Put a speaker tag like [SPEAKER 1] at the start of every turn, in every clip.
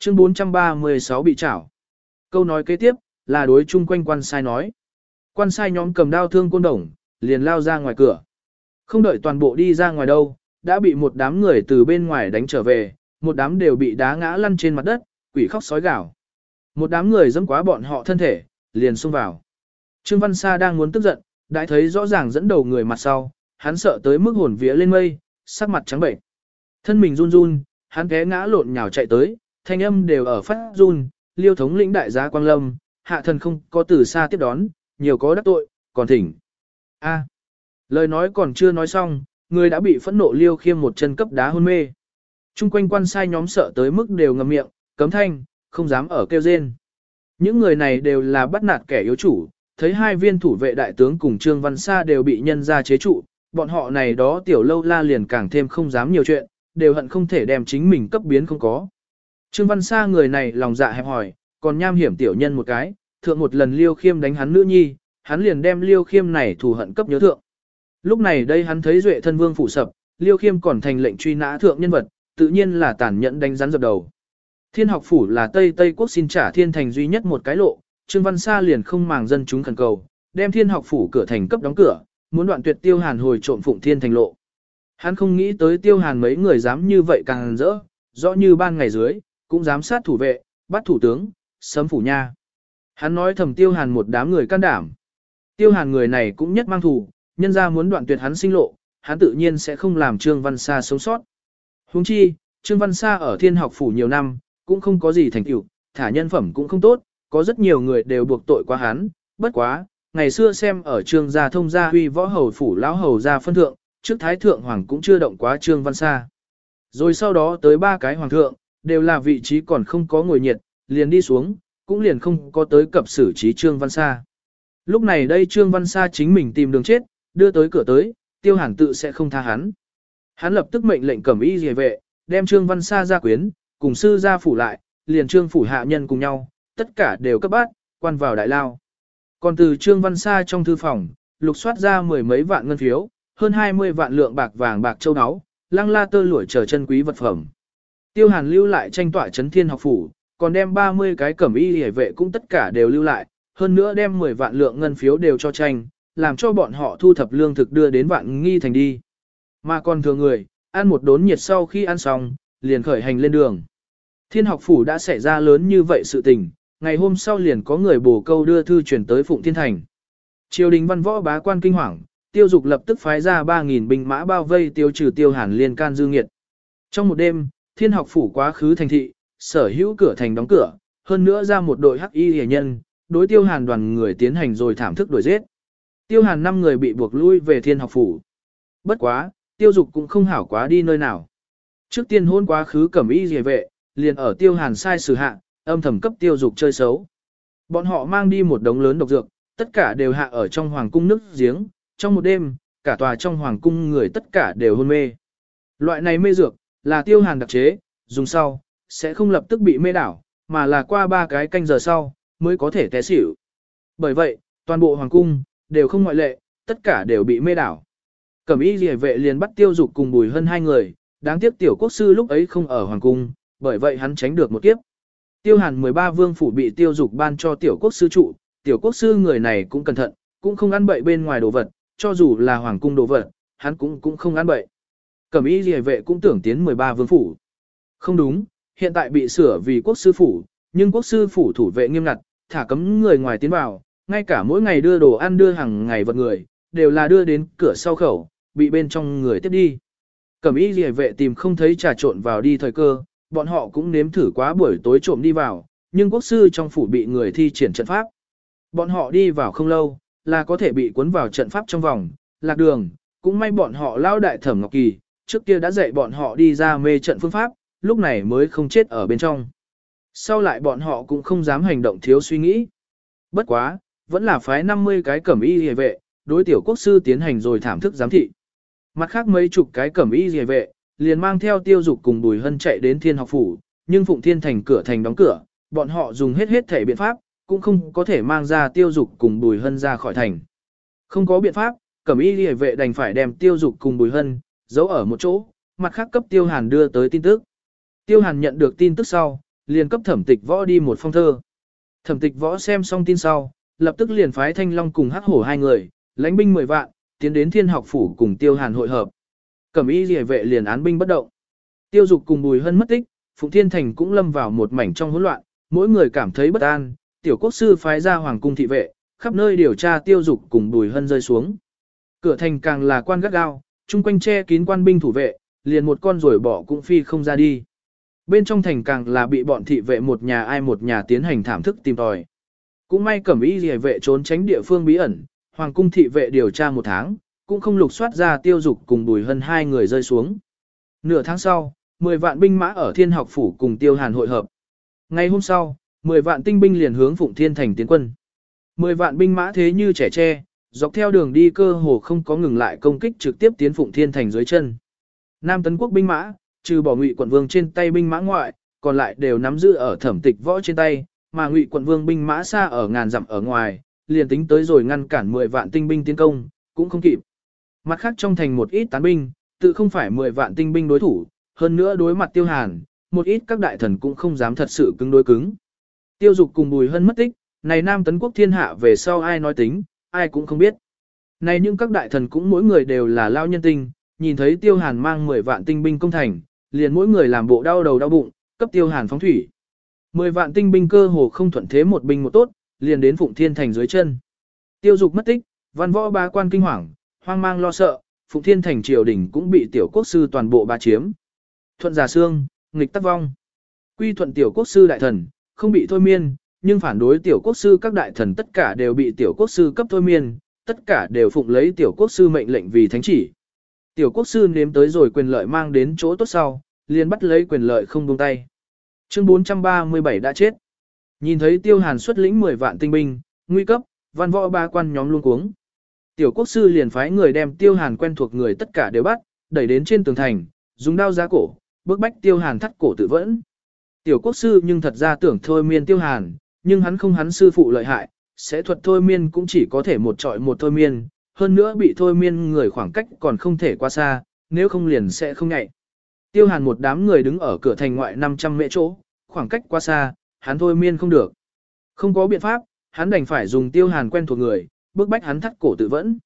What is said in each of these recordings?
[SPEAKER 1] Chương 436 bị trảo. Câu nói kế tiếp, là đối chung quanh quan sai nói. Quan sai nhóm cầm đao thương côn đồng, liền lao ra ngoài cửa. Không đợi toàn bộ đi ra ngoài đâu, đã bị một đám người từ bên ngoài đánh trở về, một đám đều bị đá ngã lăn trên mặt đất, quỷ khóc sói gào. Một đám người dẫm quá bọn họ thân thể, liền xông vào. Trương Văn Sa đang muốn tức giận, đã thấy rõ ràng dẫn đầu người mặt sau, hắn sợ tới mức hồn vía lên mây, sắc mặt trắng bệnh. Thân mình run run, hắn ghé ngã lộn nhào chạy tới, thanh âm đều ở phát run, liêu thống lĩnh đại giá Quang Lâm, hạ thần không có từ xa tiếp đón, nhiều có đắc tội, còn thỉnh. a lời nói còn chưa nói xong, người đã bị phẫn nộ liêu khiêm một chân cấp đá hôn mê. Trung quanh quan sai nhóm sợ tới mức đều ngầm miệng, cấm thanh, không dám ở kêu rên. Những người này đều là bắt nạt kẻ yếu chủ, thấy hai viên thủ vệ đại tướng cùng Trương Văn Sa đều bị nhân ra chế trụ, bọn họ này đó tiểu lâu la liền càng thêm không dám nhiều chuyện, đều hận không thể đem chính mình cấp biến không có. Trương Văn Sa người này lòng dạ hẹp hỏi, còn nham hiểm tiểu nhân một cái, thượng một lần Liêu Khiêm đánh hắn nữ nhi, hắn liền đem Liêu Khiêm này thù hận cấp nhớ thượng. Lúc này đây hắn thấy Duệ thân vương phủ sập, Liêu Khiêm còn thành lệnh truy nã thượng nhân vật, tự nhiên là tàn nhẫn đánh rắn dập đầu. Thiên học phủ là Tây Tây quốc xin trả thiên thành duy nhất một cái lộ, Trương Văn Sa liền không màng dân chúng khẩn cầu, đem thiên học phủ cửa thành cấp đóng cửa, muốn đoạn tuyệt tiêu hàn hồi trộm phụng thiên thành lộ. Hắn không nghĩ tới tiêu hàn mấy người dám như vậy càng rỡ, rõ như ban ngày dưới, cũng giám sát thủ vệ, bắt thủ tướng, sấm phủ nha. Hắn nói thầm tiêu hàn một đám người can đảm. Tiêu hàn người này cũng nhất mang thủ, nhân ra muốn đoạn tuyệt hắn sinh lộ, hắn tự nhiên sẽ không làm Trương Văn Sa sống sót. Huống chi, Trương Văn Sa ở thiên học phủ nhiều năm, cũng không có gì thành tựu, thả nhân phẩm cũng không tốt, có rất nhiều người đều buộc tội quá hắn, bất quá, ngày xưa xem ở Trương gia thông gia huy võ hầu phủ lão hầu gia phân thượng, trước thái thượng hoàng cũng chưa động quá Trương Văn xa Rồi sau đó tới ba cái hoàng thượng, đều là vị trí còn không có ngồi nhiệt, liền đi xuống, cũng liền không có tới cập xử trí Trương Văn Sa. Lúc này đây Trương Văn Sa chính mình tìm đường chết, đưa tới cửa tới, tiêu hàn tự sẽ không tha hắn. Hắn lập tức mệnh lệnh cẩm y rìa vệ, đem Trương Văn Sa ra quyến, cùng sư ra phủ lại, liền Trương phủ hạ nhân cùng nhau, tất cả đều cấp bát, quan vào đại lao. Còn từ Trương Văn Sa trong thư phòng, lục soát ra mười mấy vạn ngân phiếu, hơn 20 vạn lượng bạc vàng bạc châu áo, lăng la tơ lũi trở chân quý vật phẩm. Tiêu Hàn lưu lại tranh tỏa chấn thiên học phủ, còn đem 30 cái cẩm y hề vệ cũng tất cả đều lưu lại, hơn nữa đem 10 vạn lượng ngân phiếu đều cho tranh, làm cho bọn họ thu thập lương thực đưa đến vạn nghi thành đi. Mà còn thừa người, ăn một đốn nhiệt sau khi ăn xong, liền khởi hành lên đường. Thiên học phủ đã xảy ra lớn như vậy sự tình, ngày hôm sau liền có người bổ câu đưa thư chuyển tới Phụng Thiên Thành. Triều đình văn võ bá quan kinh hoàng, tiêu dục lập tức phái ra 3.000 binh mã bao vây tiêu trừ tiêu hàn liên can dư nghiệt. Trong một đêm, thiên học phủ quá khứ thành thị, sở hữu cửa thành đóng cửa, hơn nữa ra một đội hắc y hề nhân, đối tiêu hàn đoàn người tiến hành rồi thảm thức đuổi giết. Tiêu hàn năm người bị buộc lui về thiên học phủ. Bất quá, tiêu dục cũng không hảo quá đi nơi nào. Trước tiên hôn quá khứ cẩm y hề vệ, liền ở tiêu hàn sai sử hạ, âm thầm cấp tiêu dục chơi xấu. Bọn họ mang đi một đống lớn độc dược, tất cả đều hạ ở trong hoàng cung nước giếng, trong một đêm, cả tòa trong hoàng cung người tất cả đều hôn mê. Loại này mê dược, là tiêu hàn đặc chế, dùng sau, sẽ không lập tức bị mê đảo, mà là qua ba cái canh giờ sau, mới có thể té xỉu. Bởi vậy, toàn bộ hoàng cung, đều không ngoại lệ, tất cả đều bị mê đảo. Cẩm y rìa vệ liền bắt tiêu dục cùng bùi hơn hai người, đáng tiếc tiểu quốc sư lúc ấy không ở hoàng cung, bởi vậy hắn tránh được một kiếp. Tiêu hàn 13 vương phủ bị tiêu dục ban cho tiểu quốc sư trụ, tiểu quốc sư người này cũng cẩn thận, cũng không ăn bậy bên ngoài đồ vật, cho dù là hoàng cung đồ vật, hắn cũng cũng không ăn bậy. Cẩm y rìa vệ cũng tưởng tiến 13 vương phủ. Không đúng, hiện tại bị sửa vì quốc sư phủ, nhưng quốc sư phủ thủ vệ nghiêm ngặt, thả cấm người ngoài tiến vào, ngay cả mỗi ngày đưa đồ ăn đưa hàng ngày vật người, đều là đưa đến cửa sau khẩu, bị bên trong người tiếp đi. Cẩm y rìa vệ tìm không thấy trà trộn vào đi thời cơ, bọn họ cũng nếm thử quá buổi tối trộm đi vào, nhưng quốc sư trong phủ bị người thi triển trận pháp. Bọn họ đi vào không lâu, là có thể bị cuốn vào trận pháp trong vòng, lạc đường, cũng may bọn họ lao đại thẩm Ngọc Kỳ, trước kia đã dạy bọn họ đi ra mê trận phương pháp, lúc này mới không chết ở bên trong. Sau lại bọn họ cũng không dám hành động thiếu suy nghĩ. Bất quá, vẫn là phái 50 cái cẩm y hề vệ, đối tiểu quốc sư tiến hành rồi thảm thức giám thị. Mặt khác mấy chục cái cẩm y hề vệ, liền mang theo tiêu dục cùng bùi hân chạy đến thiên học phủ, nhưng phụng thiên thành cửa thành đóng cửa, bọn họ dùng hết hết thể biện pháp, cũng không có thể mang ra tiêu dục cùng bùi hân ra khỏi thành. Không có biện pháp, cẩm y hề vệ đành phải đem tiêu dục cùng bùi hân, giấu ở một chỗ, mặt khác cấp Tiêu Hàn đưa tới tin tức. Tiêu Hàn nhận được tin tức sau, liền cấp thẩm tịch võ đi một phong thơ. Thẩm tịch võ xem xong tin sau, lập tức liền phái Thanh Long cùng hắc hổ hai người, lãnh binh 10 vạn, tiến đến thiên học phủ cùng Tiêu Hàn hội hợp. Cẩm y rìa vệ liền án binh bất động. Tiêu dục cùng bùi hân mất tích, Phụng Thiên Thành cũng lâm vào một mảnh trong hỗn loạn, mỗi người cảm thấy bất an, tiểu quốc sư phái ra hoàng cung thị vệ, khắp nơi điều tra tiêu dục cùng bùi hân rơi xuống. Cửa thành càng là quan gắt gao, chung quanh che kín quan binh thủ vệ, liền một con rồi bỏ cũng phi không ra đi. Bên trong thành càng là bị bọn thị vệ một nhà ai một nhà tiến hành thảm thức tìm tòi. Cũng may cẩm ý gì vệ trốn tránh địa phương bí ẩn, hoàng cung thị vệ điều tra một tháng, cũng không lục soát ra tiêu dục cùng bùi hơn hai người rơi xuống. Nửa tháng sau, 10 vạn binh mã ở thiên học phủ cùng tiêu hàn hội hợp. Ngày hôm sau, 10 vạn tinh binh liền hướng Phụng Thiên Thành tiến quân. 10 vạn binh mã thế như trẻ tre, dọc theo đường đi cơ hồ không có ngừng lại công kích trực tiếp tiến Phụng Thiên Thành dưới chân. Nam Tấn Quốc binh mã, trừ bỏ Ngụy quận vương trên tay binh mã ngoại, còn lại đều nắm giữ ở thẩm tịch võ trên tay, mà Ngụy quận vương binh mã xa ở ngàn dặm ở ngoài, liền tính tới rồi ngăn cản 10 vạn tinh binh tiến công, cũng không kịp. Mặt khác trong thành một ít tán binh, tự không phải 10 vạn tinh binh đối thủ, hơn nữa đối mặt Tiêu Hàn, một ít các đại thần cũng không dám thật sự cứng đối cứng. Tiêu Dục cùng Bùi Hân mất tích, này Nam Tấn Quốc thiên hạ về sau ai nói tính, ai cũng không biết. Này những các đại thần cũng mỗi người đều là lao nhân tinh, nhìn thấy tiêu hàn mang 10 vạn tinh binh công thành, liền mỗi người làm bộ đau đầu đau bụng, cấp tiêu hàn phóng thủy. 10 vạn tinh binh cơ hồ không thuận thế một binh một tốt, liền đến Phụng Thiên Thành dưới chân. Tiêu dục mất tích, văn võ ba quan kinh hoàng, hoang mang lo sợ, Phụng Thiên Thành triều đình cũng bị tiểu quốc sư toàn bộ ba chiếm. Thuận giả xương, nghịch tắc vong. Quy thuận tiểu quốc sư đại thần, không bị thôi miên, nhưng phản đối tiểu quốc sư các đại thần tất cả đều bị tiểu quốc sư cấp thôi miên, tất cả đều phụng lấy tiểu quốc sư mệnh lệnh vì thánh chỉ. Tiểu quốc sư nếm tới rồi quyền lợi mang đến chỗ tốt sau, liền bắt lấy quyền lợi không buông tay. Chương 437 đã chết. Nhìn thấy Tiêu Hàn xuất lĩnh 10 vạn tinh binh, nguy cấp, văn võ ba quan nhóm luôn cuống. Tiểu quốc sư liền phái người đem Tiêu Hàn quen thuộc người tất cả đều bắt, đẩy đến trên tường thành, dùng đao giá cổ, bước bách Tiêu Hàn thắt cổ tự vẫn. Tiểu quốc sư nhưng thật ra tưởng thôi miên Tiêu Hàn, nhưng hắn không hắn sư phụ lợi hại, sẽ thuật thôi miên cũng chỉ có thể một trọi một thôi miên, hơn nữa bị thôi miên người khoảng cách còn không thể qua xa, nếu không liền sẽ không nhạy. Tiêu hàn một đám người đứng ở cửa thành ngoại 500 mễ chỗ, khoảng cách quá xa, hắn thôi miên không được. Không có biện pháp, hắn đành phải dùng tiêu hàn quen thuộc người, bức bách hắn thắt cổ tự vẫn.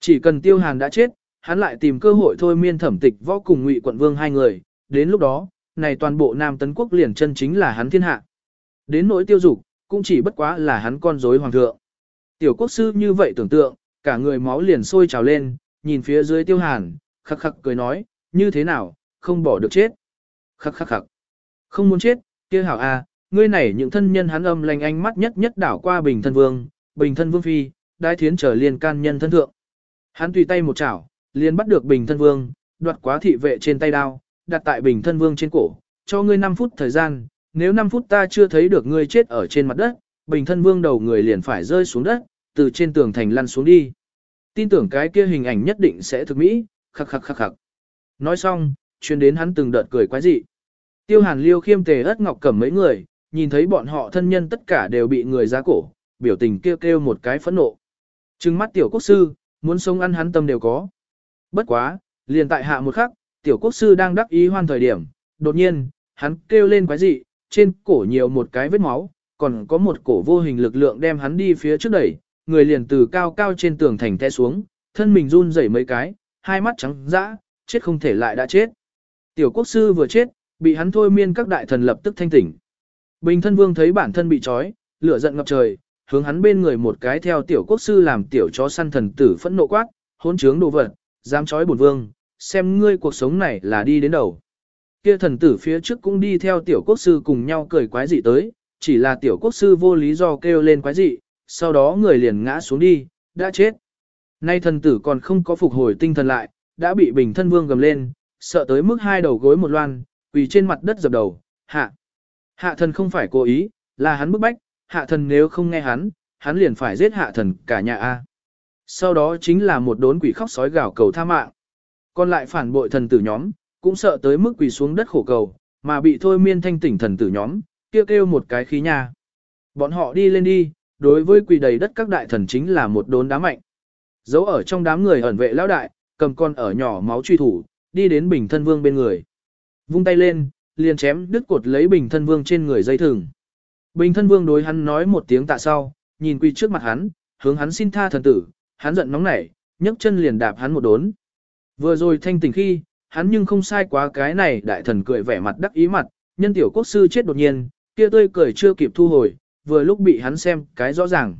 [SPEAKER 1] Chỉ cần tiêu hàn đã chết, hắn lại tìm cơ hội thôi miên thẩm tịch võ cùng ngụy quận vương hai người, đến lúc đó, này toàn bộ Nam Tấn Quốc liền chân chính là hắn thiên hạ. Đến nỗi tiêu dục, cũng chỉ bất quá là hắn con rối hoàng thượng. Tiểu quốc sư như vậy tưởng tượng, cả người máu liền sôi trào lên, nhìn phía dưới tiêu hàn, khắc khắc cười nói, như thế nào, không bỏ được chết. Khắc khắc khắc. Không muốn chết, kia hảo a, à, ngươi này những thân nhân hắn âm lành ánh mắt nhất nhất đảo qua bình thân vương, bình thân vương phi, đai thiến trở liền can nhân thân thượng. Hắn tùy tay một chảo, liền bắt được bình thân vương, đoạt quá thị vệ trên tay đao, đặt tại bình thân vương trên cổ, cho ngươi 5 phút thời gian, nếu 5 phút ta chưa thấy được ngươi chết ở trên mặt đất, bình thân vương đầu người liền phải rơi xuống đất, từ trên tường thành lăn xuống đi. Tin tưởng cái kia hình ảnh nhất định sẽ thực mỹ, khắc khắc khắc khắc. Nói xong, chuyên đến hắn từng đợt cười quái dị. Tiêu hàn liêu khiêm tề ớt ngọc cầm mấy người, nhìn thấy bọn họ thân nhân tất cả đều bị người giá cổ, biểu tình kêu kêu một cái phẫn nộ. Trừng mắt tiểu quốc sư, muốn sống ăn hắn tâm đều có. Bất quá, liền tại hạ một khắc, tiểu quốc sư đang đắc ý hoan thời điểm, đột nhiên, hắn kêu lên quái dị, trên cổ nhiều một cái vết máu, còn có một cổ vô hình lực lượng đem hắn đi phía trước đẩy, người liền từ cao cao trên tường thành té xuống, thân mình run rẩy mấy cái, hai mắt trắng dã, chết không thể lại đã chết. Tiểu quốc sư vừa chết, bị hắn thôi miên các đại thần lập tức thanh tỉnh. Bình thân vương thấy bản thân bị trói, lửa giận ngập trời, hướng hắn bên người một cái theo tiểu quốc sư làm tiểu chó săn thần tử phẫn nộ quát, hỗn trướng đồ vật, dám trói bổn vương, xem ngươi cuộc sống này là đi đến đầu. Kia thần tử phía trước cũng đi theo tiểu quốc sư cùng nhau cười quái dị tới, chỉ là tiểu quốc sư vô lý do kêu lên quái dị, sau đó người liền ngã xuống đi, đã chết. Nay thần tử còn không có phục hồi tinh thần lại, đã bị bình thân vương gầm lên, sợ tới mức hai đầu gối một loan, quỳ trên mặt đất dập đầu, hạ. Hạ thần không phải cố ý, là hắn bức bách, hạ thần nếu không nghe hắn, hắn liền phải giết hạ thần cả nhà A. Sau đó chính là một đốn quỷ khóc sói gào cầu tha mạng. Còn lại phản bội thần tử nhóm, cũng sợ tới mức quỳ xuống đất khổ cầu, mà bị thôi miên thanh tỉnh thần tử nhóm, kêu kêu một cái khí nha. Bọn họ đi lên đi, đối với quỳ đầy đất các đại thần chính là một đốn đá mạnh. Giấu ở trong đám người ẩn vệ lão đại, cầm con ở nhỏ máu truy thủ, đi đến bình thân vương bên người. Vung tay lên, liền chém đứt cột lấy bình thân vương trên người dây thừng. Bình thân vương đối hắn nói một tiếng tạ sau, nhìn quỳ trước mặt hắn, hướng hắn xin tha thần tử, hắn giận nóng nảy, nhấc chân liền đạp hắn một đốn. Vừa rồi thanh tỉnh khi, hắn nhưng không sai quá cái này đại thần cười vẻ mặt đắc ý mặt, nhân tiểu quốc sư chết đột nhiên, kia tươi cười chưa kịp thu hồi, vừa lúc bị hắn xem cái rõ ràng.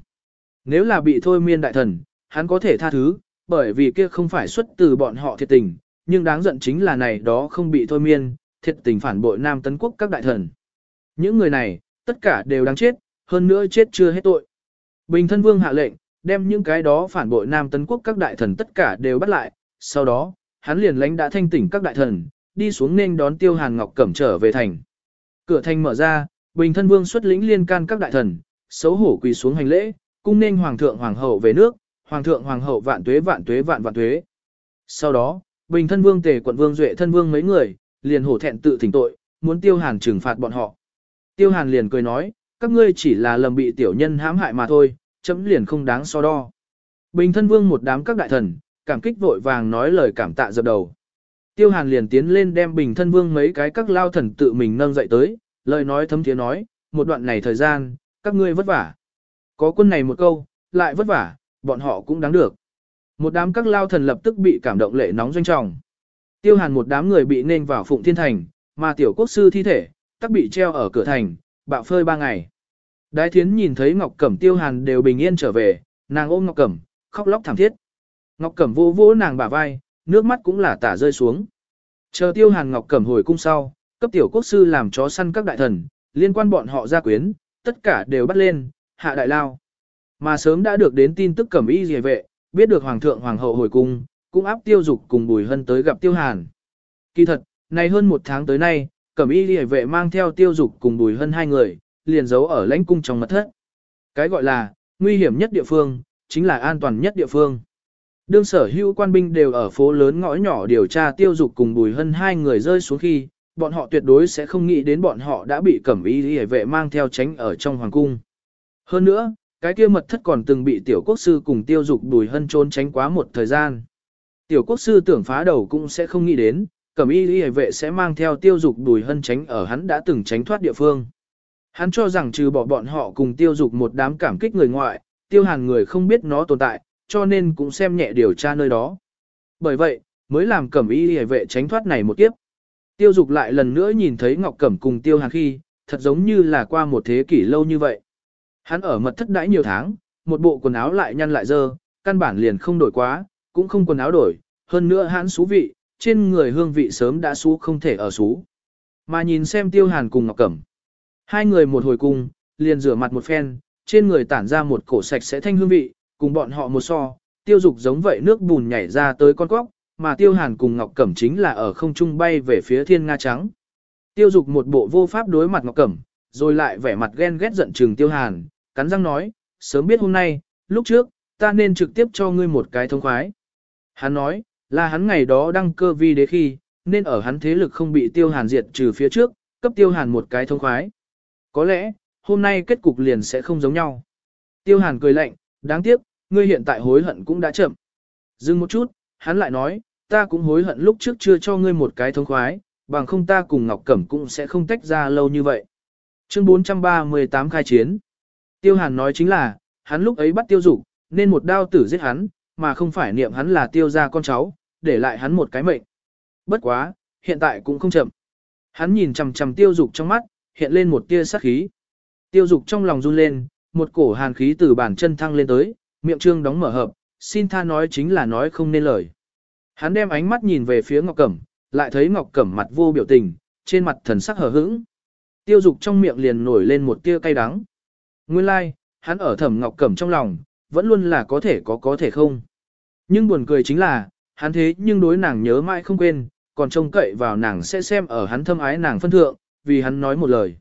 [SPEAKER 1] Nếu là bị thôi miên đại thần, hắn có thể tha thứ, bởi vì kia không phải xuất từ bọn họ thiệt tình, nhưng đáng giận chính là này đó không bị thôi miên, thiệt tình phản bội Nam Tấn Quốc các đại thần. Những người này, tất cả đều đáng chết, hơn nữa chết chưa hết tội. Bình thân vương hạ lệnh, đem những cái đó phản bội Nam Tấn Quốc các đại thần tất cả đều bắt lại, sau đó, hắn liền lãnh đã thanh tỉnh các đại thần, đi xuống nên đón Tiêu Hàn Ngọc Cẩm trở về thành. Cửa thành mở ra, Bình thân vương xuất lĩnh liên can các đại thần, xấu hổ quỳ xuống hành lễ, cung nên hoàng thượng hoàng hậu về nước, hoàng thượng hoàng hậu vạn tuế vạn tuế vạn vạn tuế. Sau đó, Bình thân vương tề quận vương duệ thân vương mấy người, liền hổ thẹn tự thỉnh tội, muốn Tiêu Hàn trừng phạt bọn họ. Tiêu Hàn liền cười nói, các ngươi chỉ là lầm bị tiểu nhân hãm hại mà thôi, chấm liền không đáng so đo. Bình thân vương một đám các đại thần, cảm kích vội vàng nói lời cảm tạ dập đầu. Tiêu Hàn liền tiến lên đem bình thân vương mấy cái các lao thần tự mình nâng dậy tới, lời nói thấm thiế nói, một đoạn này thời gian, các ngươi vất vả. Có quân này một câu, lại vất vả, bọn họ cũng đáng được. Một đám các lao thần lập tức bị cảm động lệ nóng doanh trọng. Tiêu Hàn một đám người bị nên vào Phụng Thiên Thành, mà tiểu quốc sư thi thể, tắc bị treo ở cửa thành, bạo phơi ba ngày. Đái thiến nhìn thấy Ngọc Cẩm Tiêu Hàn đều bình yên trở về, nàng ôm Ngọc Cẩm, khóc lóc thảm thiết. Ngọc Cẩm vô vỗ nàng bả vai, nước mắt cũng là tả rơi xuống. Chờ tiêu hàn Ngọc Cẩm hồi cung sau, cấp tiểu quốc sư làm chó săn các đại thần, liên quan bọn họ ra quyến, tất cả đều bắt lên, hạ đại lao. Mà sớm đã được đến tin tức Cẩm y dề vệ, biết được Hoàng thượng Hoàng hậu hồi cung, cũng áp tiêu dục cùng Bùi Hân tới gặp tiêu hàn. Kỳ thật, này hơn một tháng tới nay, Cẩm y dề vệ mang theo tiêu dục cùng Bùi Hân hai người, liền giấu ở lãnh cung trong mật thất. Cái gọi là, nguy hiểm nhất địa phương, chính là an toàn nhất địa phương. Đương sở hữu quan binh đều ở phố lớn ngõ nhỏ điều tra tiêu dục cùng bùi hân hai người rơi xuống khi, bọn họ tuyệt đối sẽ không nghĩ đến bọn họ đã bị cẩm y hề vệ mang theo tránh ở trong hoàng cung. Hơn nữa, cái kia mật thất còn từng bị tiểu quốc sư cùng tiêu dục đùi hân trốn tránh quá một thời gian. Tiểu quốc sư tưởng phá đầu cũng sẽ không nghĩ đến, cẩm y hề vệ sẽ mang theo tiêu dục đùi hân tránh ở hắn đã từng tránh thoát địa phương. Hắn cho rằng trừ bỏ bọn họ cùng tiêu dục một đám cảm kích người ngoại, tiêu hàn người không biết nó tồn tại, cho nên cũng xem nhẹ điều tra nơi đó. Bởi vậy, mới làm cẩm y hề vệ tránh thoát này một kiếp. Tiêu dục lại lần nữa nhìn thấy Ngọc Cẩm cùng Tiêu Hàn khi, thật giống như là qua một thế kỷ lâu như vậy. Hắn ở mật thất đãi nhiều tháng, một bộ quần áo lại nhăn lại dơ, căn bản liền không đổi quá, cũng không quần áo đổi, hơn nữa hắn xú vị, trên người hương vị sớm đã xú không thể ở xú. Mà nhìn xem Tiêu Hàn cùng Ngọc Cẩm. Hai người một hồi cùng, liền rửa mặt một phen, trên người tản ra một cổ sạch sẽ thanh hương vị, cùng bọn họ một so, tiêu dục giống vậy nước bùn nhảy ra tới con quốc, mà tiêu hàn cùng Ngọc Cẩm chính là ở không trung bay về phía thiên Nga Trắng. Tiêu dục một bộ vô pháp đối mặt Ngọc Cẩm, rồi lại vẻ mặt ghen ghét giận trừng tiêu hàn, cắn răng nói, sớm biết hôm nay, lúc trước, ta nên trực tiếp cho ngươi một cái thông khoái. Hắn nói, là hắn ngày đó đăng cơ vi đế khi, nên ở hắn thế lực không bị tiêu hàn diệt trừ phía trước, cấp tiêu hàn một cái thông khoái. Có lẽ, hôm nay kết cục liền sẽ không giống nhau. Tiêu hàn cười lạnh, Đáng tiếc, ngươi hiện tại hối hận cũng đã chậm. Dừng một chút, hắn lại nói, ta cũng hối hận lúc trước chưa cho ngươi một cái thông khoái, bằng không ta cùng Ngọc Cẩm cũng sẽ không tách ra lâu như vậy. Chương 438 khai chiến. Tiêu Hàn nói chính là, hắn lúc ấy bắt tiêu dục, nên một đao tử giết hắn, mà không phải niệm hắn là tiêu gia con cháu, để lại hắn một cái mệnh. Bất quá, hiện tại cũng không chậm. Hắn nhìn chằm chằm tiêu dục trong mắt, hiện lên một tia sắc khí. Tiêu dục trong lòng run lên, một cổ hàn khí từ bàn chân thăng lên tới, miệng trương đóng mở hợp, xin tha nói chính là nói không nên lời. Hắn đem ánh mắt nhìn về phía Ngọc Cẩm, lại thấy Ngọc Cẩm mặt vô biểu tình, trên mặt thần sắc hờ hững. Tiêu dục trong miệng liền nổi lên một tia cay đắng. Nguyên lai, like, hắn ở thẩm Ngọc Cẩm trong lòng, vẫn luôn là có thể có có thể không. Nhưng buồn cười chính là, hắn thế nhưng đối nàng nhớ mãi không quên, còn trông cậy vào nàng sẽ xem ở hắn thâm ái nàng phân thượng, vì hắn nói một lời.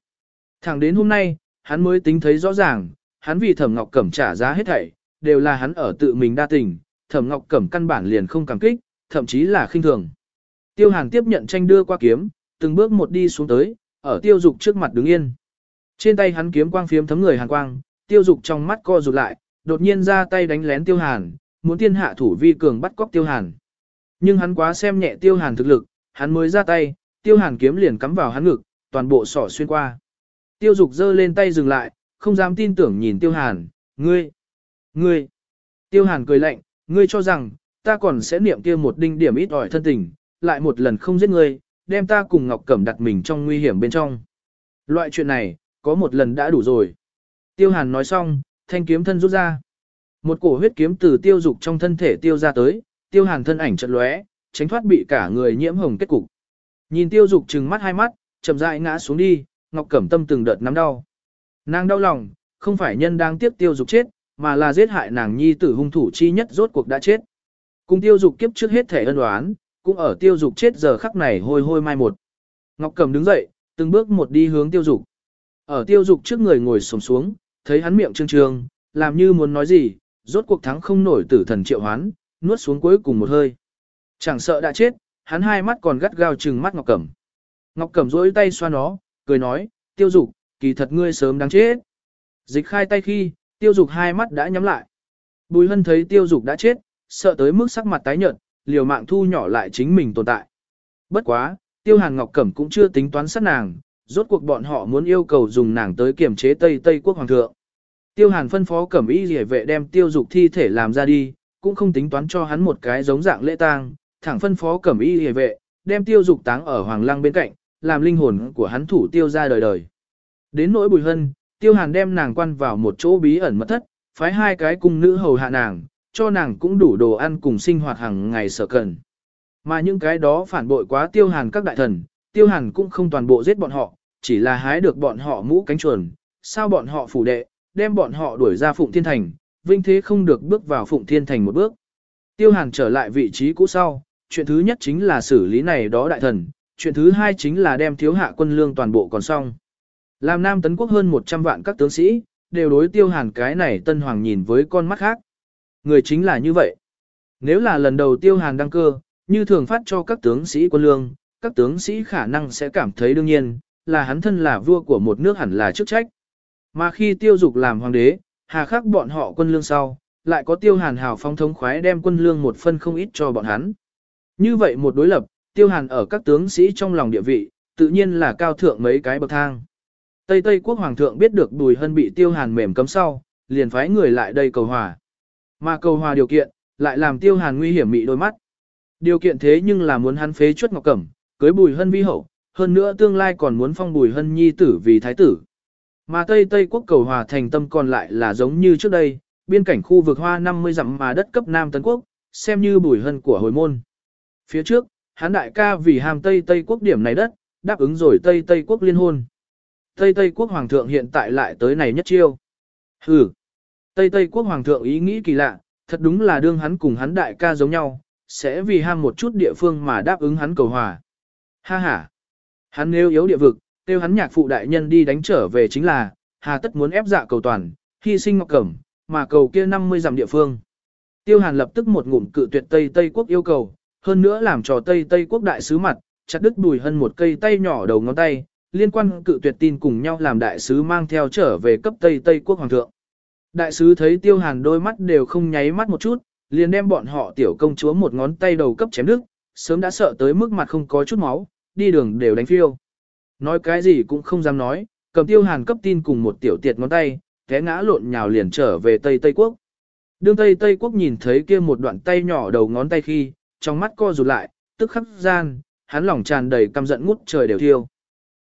[SPEAKER 1] Thẳng đến hôm nay, hắn mới tính thấy rõ ràng, hắn vì Thẩm Ngọc Cẩm trả giá hết thảy, đều là hắn ở tự mình đa tình, Thẩm Ngọc Cẩm căn bản liền không cảm kích, thậm chí là khinh thường. Tiêu Hàn tiếp nhận tranh đưa qua kiếm, từng bước một đi xuống tới, ở Tiêu Dục trước mặt đứng yên. Trên tay hắn kiếm quang phiếm thấm người hàn quang, Tiêu Dục trong mắt co rụt lại, đột nhiên ra tay đánh lén Tiêu Hàn, muốn tiên hạ thủ vi cường bắt cóc Tiêu Hàn. Nhưng hắn quá xem nhẹ Tiêu Hàn thực lực, hắn mới ra tay, Tiêu Hàn kiếm liền cắm vào hắn ngực, toàn bộ sỏ xuyên qua. Tiêu Dục giơ lên tay dừng lại, không dám tin tưởng nhìn tiêu hàn, ngươi, ngươi. Tiêu hàn cười lạnh, ngươi cho rằng, ta còn sẽ niệm kia một đinh điểm ít ỏi thân tình, lại một lần không giết ngươi, đem ta cùng Ngọc Cẩm đặt mình trong nguy hiểm bên trong. Loại chuyện này, có một lần đã đủ rồi. Tiêu hàn nói xong, thanh kiếm thân rút ra. Một cổ huyết kiếm từ tiêu dục trong thân thể tiêu ra tới, tiêu hàn thân ảnh chật lóe, tránh thoát bị cả người nhiễm hồng kết cục. Nhìn tiêu dục trừng mắt hai mắt, chậm rãi ngã xuống đi, Ngọc Cẩm tâm từng đợt nắm đau. Nàng đau lòng, không phải nhân đang tiếp tiêu dục chết, mà là giết hại nàng nhi tử hung thủ chi nhất rốt cuộc đã chết. Cùng tiêu dục kiếp trước hết thể ân oán, cũng ở tiêu dục chết giờ khắc này hôi hôi mai một. Ngọc Cầm đứng dậy, từng bước một đi hướng tiêu dục. Ở tiêu dục trước người ngồi sồm xuống, thấy hắn miệng trương trương, làm như muốn nói gì, rốt cuộc thắng không nổi tử thần triệu hoán, nuốt xuống cuối cùng một hơi. Chẳng sợ đã chết, hắn hai mắt còn gắt gao trừng mắt Ngọc Cẩm. Ngọc Cẩm rỗi tay xoa nó, cười nói, tiêu dục, kỳ thật ngươi sớm đáng chết. Dịch khai tay khi, tiêu dục hai mắt đã nhắm lại. Bùi hân thấy tiêu dục đã chết, sợ tới mức sắc mặt tái nhợt, liều mạng thu nhỏ lại chính mình tồn tại. Bất quá, tiêu hàn ngọc cẩm cũng chưa tính toán sát nàng, rốt cuộc bọn họ muốn yêu cầu dùng nàng tới kiểm chế Tây Tây quốc hoàng thượng. Tiêu hàn phân phó cẩm y rỉa vệ đem tiêu dục thi thể làm ra đi, cũng không tính toán cho hắn một cái giống dạng lễ tang, thẳng phân phó cẩm y rỉa vệ, đem tiêu dục táng ở hoàng lăng bên cạnh, làm linh hồn của hắn thủ tiêu ra đời đời. Đến nỗi bùi hân, tiêu hàn đem nàng quan vào một chỗ bí ẩn mật thất, phái hai cái cung nữ hầu hạ nàng, cho nàng cũng đủ đồ ăn cùng sinh hoạt hàng ngày sở cần. Mà những cái đó phản bội quá tiêu hàn các đại thần, tiêu hàn cũng không toàn bộ giết bọn họ, chỉ là hái được bọn họ mũ cánh chuồn, sao bọn họ phủ đệ, đem bọn họ đuổi ra Phụng Thiên Thành, vinh thế không được bước vào Phụng Thiên Thành một bước. Tiêu hàn trở lại vị trí cũ sau, chuyện thứ nhất chính là xử lý này đó đại thần, chuyện thứ hai chính là đem thiếu hạ quân lương toàn bộ còn xong. Làm Nam Tấn Quốc hơn 100 vạn các tướng sĩ, đều đối tiêu hàn cái này tân hoàng nhìn với con mắt khác. Người chính là như vậy. Nếu là lần đầu tiêu hàn đăng cơ, như thường phát cho các tướng sĩ quân lương, các tướng sĩ khả năng sẽ cảm thấy đương nhiên, là hắn thân là vua của một nước hẳn là chức trách. Mà khi tiêu dục làm hoàng đế, hà khắc bọn họ quân lương sau, lại có tiêu hàn hào phong thống khoái đem quân lương một phân không ít cho bọn hắn. Như vậy một đối lập, tiêu hàn ở các tướng sĩ trong lòng địa vị, tự nhiên là cao thượng mấy cái bậc thang. Tây Tây quốc hoàng thượng biết được Bùi Hân bị Tiêu Hàn mềm cấm sau, liền phái người lại đây cầu hòa. Mà cầu hòa điều kiện, lại làm Tiêu Hàn nguy hiểm mị đôi mắt. Điều kiện thế nhưng là muốn hắn phế chuất ngọc cẩm, cưới Bùi Hân vi hậu, hơn nữa tương lai còn muốn phong Bùi Hân nhi tử vì thái tử. Mà Tây Tây quốc cầu hòa thành tâm còn lại là giống như trước đây, biên cảnh khu vực hoa 50 dặm mà đất cấp Nam Tấn Quốc, xem như Bùi Hân của hồi môn. Phía trước, hắn đại ca vì hàm Tây Tây quốc điểm này đất, đáp ứng rồi Tây Tây quốc liên hôn. Tây Tây quốc hoàng thượng hiện tại lại tới này nhất chiêu. Hừ. Tây Tây quốc hoàng thượng ý nghĩ kỳ lạ, thật đúng là đương hắn cùng hắn đại ca giống nhau, sẽ vì ham một chút địa phương mà đáp ứng hắn cầu hòa. Ha ha. Hắn nếu yếu địa vực, tiêu hắn nhạc phụ đại nhân đi đánh trở về chính là, hà tất muốn ép dạ cầu toàn, hy sinh ngọc cẩm, mà cầu kia 50 dặm địa phương. Tiêu Hàn lập tức một ngụm cự tuyệt Tây Tây quốc yêu cầu, hơn nữa làm trò Tây Tây quốc đại sứ mặt, chặt đứt đùi hơn một cây tay nhỏ đầu ngón tay, liên quan cự tuyệt tin cùng nhau làm đại sứ mang theo trở về cấp Tây Tây quốc hoàng thượng. Đại sứ thấy tiêu hàn đôi mắt đều không nháy mắt một chút, liền đem bọn họ tiểu công chúa một ngón tay đầu cấp chém đứt, sớm đã sợ tới mức mặt không có chút máu, đi đường đều đánh phiêu. Nói cái gì cũng không dám nói, cầm tiêu hàn cấp tin cùng một tiểu tiệt ngón tay, té ngã lộn nhào liền trở về Tây Tây quốc. Đương Tây Tây quốc nhìn thấy kia một đoạn tay nhỏ đầu ngón tay khi, trong mắt co rụt lại, tức khắc gian, hắn lòng tràn đầy căm giận ngút trời đều thiêu.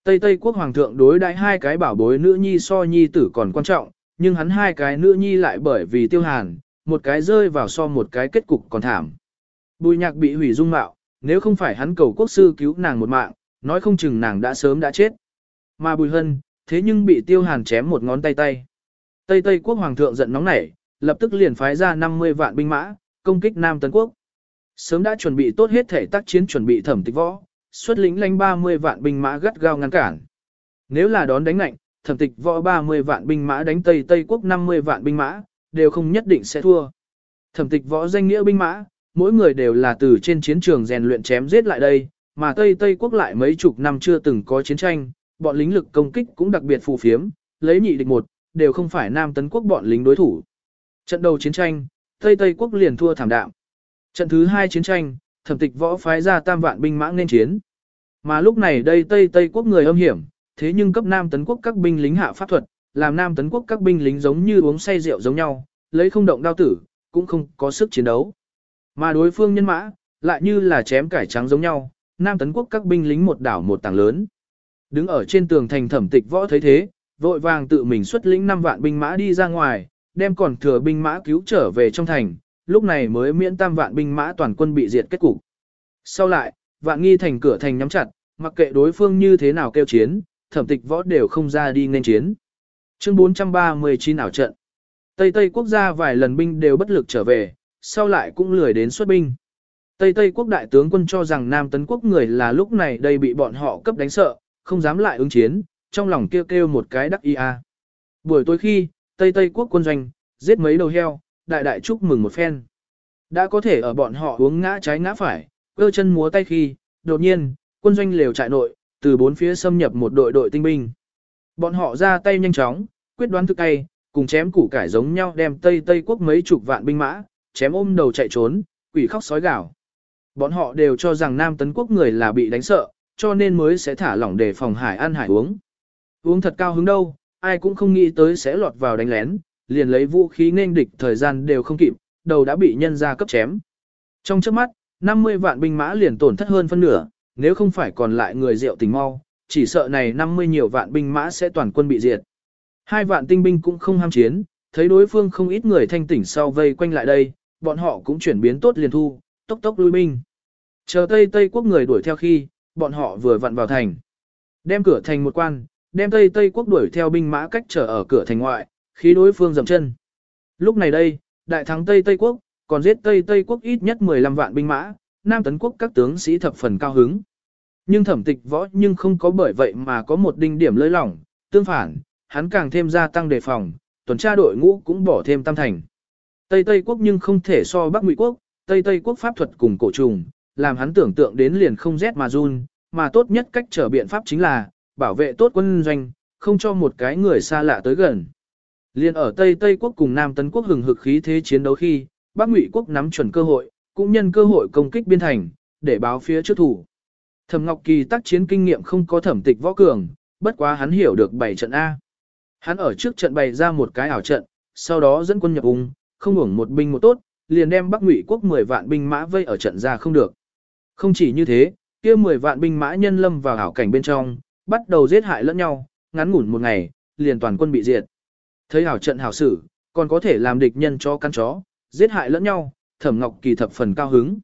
[SPEAKER 1] Tây Tây quốc hoàng thượng đối đãi hai cái bảo bối nữ nhi so nhi tử còn quan trọng, nhưng hắn hai cái nữ nhi lại bởi vì tiêu hàn, một cái rơi vào so một cái kết cục còn thảm. Bùi nhạc bị hủy dung mạo, nếu không phải hắn cầu quốc sư cứu nàng một mạng, nói không chừng nàng đã sớm đã chết. Mà bùi hân, thế nhưng bị tiêu hàn chém một ngón tay tay. Tây Tây quốc hoàng thượng giận nóng nảy, lập tức liền phái ra 50 vạn binh mã, công kích Nam Tấn Quốc. Sớm đã chuẩn bị tốt hết thể tác chiến chuẩn bị thẩm tịch võ, xuất lính lanh 30 vạn binh mã gắt gao ngăn cản. Nếu là đón đánh lạnh, thẩm tịch võ 30 vạn binh mã đánh Tây Tây quốc 50 vạn binh mã, đều không nhất định sẽ thua. Thẩm tịch võ danh nghĩa binh mã, mỗi người đều là từ trên chiến trường rèn luyện chém giết lại đây, mà Tây Tây quốc lại mấy chục năm chưa từng có chiến tranh, bọn lính lực công kích cũng đặc biệt phù phiếm, lấy nhị địch một, đều không phải Nam Tấn quốc bọn lính đối thủ. Trận đầu chiến tranh, Tây Tây quốc liền thua thảm đạm. Trận thứ hai chiến tranh, thẩm tịch võ phái ra tam vạn binh mã nên chiến. Mà lúc này đây Tây Tây quốc người âm hiểm, thế nhưng cấp Nam Tấn quốc các binh lính hạ pháp thuật, làm Nam Tấn quốc các binh lính giống như uống say rượu giống nhau, lấy không động đao tử, cũng không có sức chiến đấu. Mà đối phương nhân mã, lại như là chém cải trắng giống nhau, Nam Tấn quốc các binh lính một đảo một tảng lớn. Đứng ở trên tường thành thẩm tịch võ thấy thế, vội vàng tự mình xuất lĩnh 5 vạn binh mã đi ra ngoài, đem còn thừa binh mã cứu trở về trong thành, lúc này mới miễn tam vạn binh mã toàn quân bị diệt kết cục. Sau lại, vạn nghi thành cửa thành nhắm chặt, mặc kệ đối phương như thế nào kêu chiến, thẩm tịch võ đều không ra đi nên chiến. Chương 439 ảo trận. Tây Tây quốc gia vài lần binh đều bất lực trở về, sau lại cũng lười đến xuất binh. Tây Tây quốc đại tướng quân cho rằng Nam Tấn quốc người là lúc này đây bị bọn họ cấp đánh sợ, không dám lại ứng chiến, trong lòng kêu kêu một cái đắc ia. Buổi tối khi, Tây Tây quốc quân doanh, giết mấy đầu heo, đại đại chúc mừng một phen. Đã có thể ở bọn họ uống ngã trái ngã phải, cơ chân múa tay khi, đột nhiên, quân doanh lều trại nội, từ bốn phía xâm nhập một đội đội tinh binh. Bọn họ ra tay nhanh chóng, quyết đoán thức tay, cùng chém củ cải giống nhau đem Tây Tây quốc mấy chục vạn binh mã, chém ôm đầu chạy trốn, quỷ khóc sói gào. Bọn họ đều cho rằng Nam Tấn quốc người là bị đánh sợ, cho nên mới sẽ thả lỏng để phòng hải ăn hải uống. Uống thật cao hứng đâu, ai cũng không nghĩ tới sẽ lọt vào đánh lén, liền lấy vũ khí nên địch thời gian đều không kịp, đầu đã bị nhân ra cấp chém. Trong trước mắt, 50 vạn binh mã liền tổn thất hơn phân nửa, nếu không phải còn lại người rượu tình mau, chỉ sợ này 50 nhiều vạn binh mã sẽ toàn quân bị diệt. Hai vạn tinh binh cũng không ham chiến, thấy đối phương không ít người thanh tỉnh sau vây quanh lại đây, bọn họ cũng chuyển biến tốt liền thu, tốc tốc lui binh. Chờ Tây Tây quốc người đuổi theo khi, bọn họ vừa vặn vào thành. Đem cửa thành một quan, đem Tây Tây quốc đuổi theo binh mã cách trở ở cửa thành ngoại, khí đối phương dậm chân. Lúc này đây, đại thắng Tây Tây Quốc, còn giết Tây Tây Quốc ít nhất 15 vạn binh mã, Nam Tấn Quốc các tướng sĩ thập phần cao hứng. Nhưng thẩm tịch võ nhưng không có bởi vậy mà có một đinh điểm lơi lỏng, tương phản, hắn càng thêm gia tăng đề phòng, tuần tra đội ngũ cũng bỏ thêm tam thành. Tây Tây Quốc nhưng không thể so Bắc Ngụy Quốc, Tây Tây Quốc pháp thuật cùng cổ trùng, làm hắn tưởng tượng đến liền không rét mà run, mà tốt nhất cách trở biện pháp chính là, bảo vệ tốt quân doanh, không cho một cái người xa lạ tới gần. Liên ở Tây Tây quốc cùng Nam Tấn quốc hừng hực khí thế chiến đấu khi, Bắc Ngụy quốc nắm chuẩn cơ hội, cũng nhân cơ hội công kích biên thành, để báo phía trước thủ. Thẩm Ngọc Kỳ tác chiến kinh nghiệm không có thẩm tịch võ cường, bất quá hắn hiểu được bảy trận A. Hắn ở trước trận bày ra một cái ảo trận, sau đó dẫn quân nhập ung, không hưởng một binh một tốt, liền đem Bắc Ngụy quốc 10 vạn binh mã vây ở trận ra không được. Không chỉ như thế, kia 10 vạn binh mã nhân lâm vào ảo cảnh bên trong, bắt đầu giết hại lẫn nhau, ngắn ngủn một ngày, liền toàn quân bị diệt. Thấy hảo trận hảo sử, còn có thể làm địch nhân cho căn chó, giết hại lẫn nhau, thẩm ngọc kỳ thập phần cao hứng.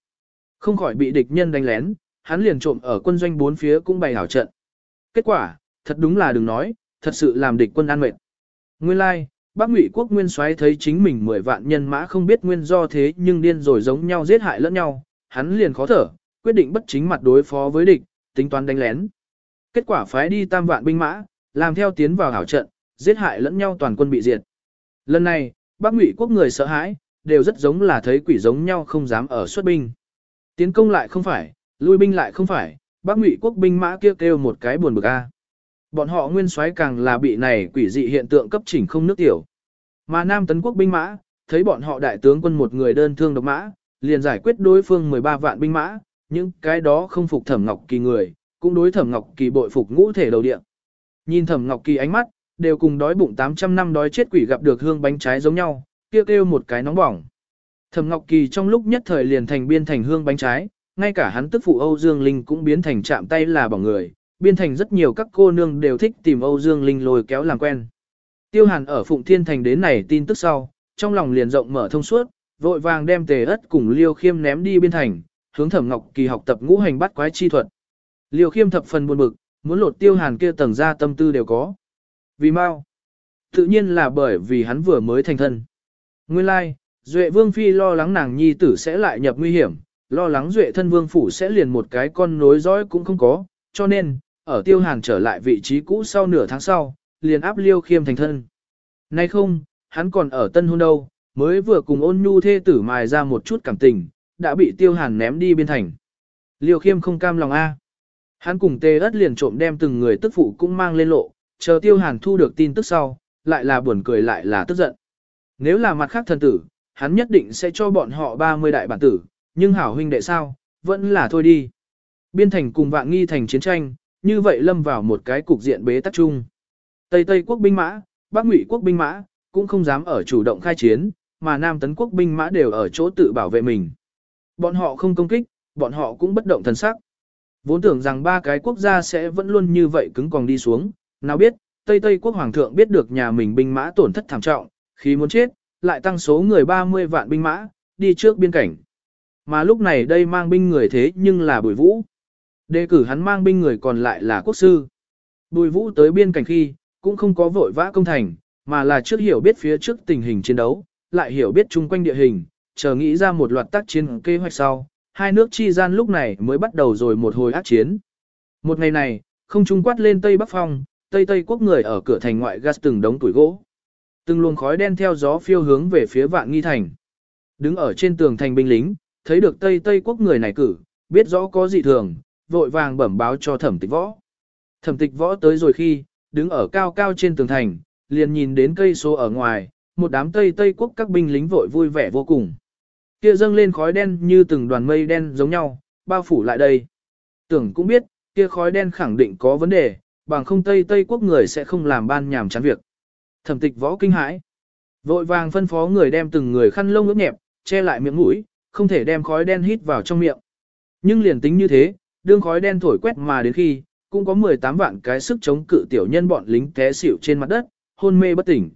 [SPEAKER 1] Không khỏi bị địch nhân đánh lén, hắn liền trộm ở quân doanh bốn phía cũng bày hảo trận. Kết quả, thật đúng là đừng nói, thật sự làm địch quân an mệt. Nguyên lai, like, bác ngụy quốc nguyên soái thấy chính mình mười vạn nhân mã không biết nguyên do thế nhưng điên rồi giống nhau giết hại lẫn nhau, hắn liền khó thở, quyết định bất chính mặt đối phó với địch, tính toán đánh lén. Kết quả phái đi tam vạn binh mã, làm theo tiến vào hảo trận, giết hại lẫn nhau toàn quân bị diệt. Lần này, Bắc Ngụy quốc người sợ hãi, đều rất giống là thấy quỷ giống nhau không dám ở xuất binh. Tiến công lại không phải, lui binh lại không phải, Bắc Ngụy quốc binh mã kia kêu, kêu một cái buồn bực a. Bọn họ nguyên soái càng là bị này quỷ dị hiện tượng cấp chỉnh không nước tiểu. Mà Nam tấn quốc binh mã, thấy bọn họ đại tướng quân một người đơn thương độc mã, liền giải quyết đối phương 13 vạn binh mã, những cái đó không phục Thẩm Ngọc Kỳ người, cũng đối Thẩm Ngọc Kỳ bội phục ngũ thể đầu địa. Nhìn Thẩm Ngọc Kỳ ánh mắt, đều cùng đói bụng 800 năm đói chết quỷ gặp được hương bánh trái giống nhau, kêu kêu một cái nóng bỏng. Thẩm Ngọc Kỳ trong lúc nhất thời liền thành biên thành hương bánh trái, ngay cả hắn tức phụ Âu Dương Linh cũng biến thành chạm tay là bỏng người, biên thành rất nhiều các cô nương đều thích tìm Âu Dương Linh lôi kéo làm quen. Tiêu Hàn ở Phụng Thiên Thành đến này tin tức sau, trong lòng liền rộng mở thông suốt, vội vàng đem tề ất cùng Liêu Khiêm ném đi biên thành, hướng Thẩm Ngọc Kỳ học tập ngũ hành bắt quái chi thuật. Liêu Khiêm thập phần buồn bực, muốn lột Tiêu Hàn kia tầng ra tâm tư đều có. Vì mau, tự nhiên là bởi vì hắn vừa mới thành thân. Nguyên lai, like, Duệ Vương Phi lo lắng nàng nhi tử sẽ lại nhập nguy hiểm, lo lắng Duệ thân Vương Phủ sẽ liền một cái con nối dõi cũng không có, cho nên, ở tiêu hàn trở lại vị trí cũ sau nửa tháng sau, liền áp liêu khiêm thành thân. Nay không, hắn còn ở tân hôn đâu, mới vừa cùng ôn nhu thê tử mài ra một chút cảm tình, đã bị tiêu hàn ném đi biên thành. Liêu khiêm không cam lòng A. Hắn cùng tê ất liền trộm đem từng người tức phụ cũng mang lên lộ, chờ tiêu hàn thu được tin tức sau, lại là buồn cười lại là tức giận. Nếu là mặt khác thần tử, hắn nhất định sẽ cho bọn họ 30 đại bản tử, nhưng hảo huynh đệ sao, vẫn là thôi đi. Biên thành cùng vạn nghi thành chiến tranh, như vậy lâm vào một cái cục diện bế tắc chung. Tây Tây quốc binh mã, Bắc Ngụy quốc binh mã, cũng không dám ở chủ động khai chiến, mà Nam Tấn quốc binh mã đều ở chỗ tự bảo vệ mình. Bọn họ không công kích, bọn họ cũng bất động thần sắc. Vốn tưởng rằng ba cái quốc gia sẽ vẫn luôn như vậy cứng còn đi xuống, nào biết, Tây Tây quốc hoàng thượng biết được nhà mình binh mã tổn thất thảm trọng, khi muốn chết, lại tăng số người 30 vạn binh mã, đi trước biên cảnh. Mà lúc này đây mang binh người thế nhưng là bùi vũ. Đề cử hắn mang binh người còn lại là quốc sư. Bùi vũ tới biên cảnh khi, cũng không có vội vã công thành, mà là trước hiểu biết phía trước tình hình chiến đấu, lại hiểu biết chung quanh địa hình, chờ nghĩ ra một loạt tác chiến kế hoạch sau. Hai nước chi gian lúc này mới bắt đầu rồi một hồi ác chiến. Một ngày này, không trung quát lên Tây Bắc Phong, Tây Tây quốc người ở cửa thành ngoại gas từng đống tuổi gỗ. Từng luồng khói đen theo gió phiêu hướng về phía vạn nghi thành. Đứng ở trên tường thành binh lính, thấy được Tây Tây quốc người này cử, biết rõ có dị thường, vội vàng bẩm báo cho thẩm tịch võ. Thẩm tịch võ tới rồi khi, đứng ở cao cao trên tường thành, liền nhìn đến cây số ở ngoài, một đám Tây Tây quốc các binh lính vội vui vẻ vô cùng. Kia dâng lên khói đen như từng đoàn mây đen giống nhau, bao phủ lại đây. Tưởng cũng biết, kia khói đen khẳng định có vấn đề, bằng không Tây Tây quốc người sẽ không làm ban nhàm chán việc. Thẩm tịch võ kinh hãi. Vội vàng phân phó người đem từng người khăn lông ướt nhẹp, che lại miệng mũi, không thể đem khói đen hít vào trong miệng. Nhưng liền tính như thế, đương khói đen thổi quét mà đến khi, cũng có 18 vạn cái sức chống cự tiểu nhân bọn lính té xỉu trên mặt đất, hôn mê bất tỉnh.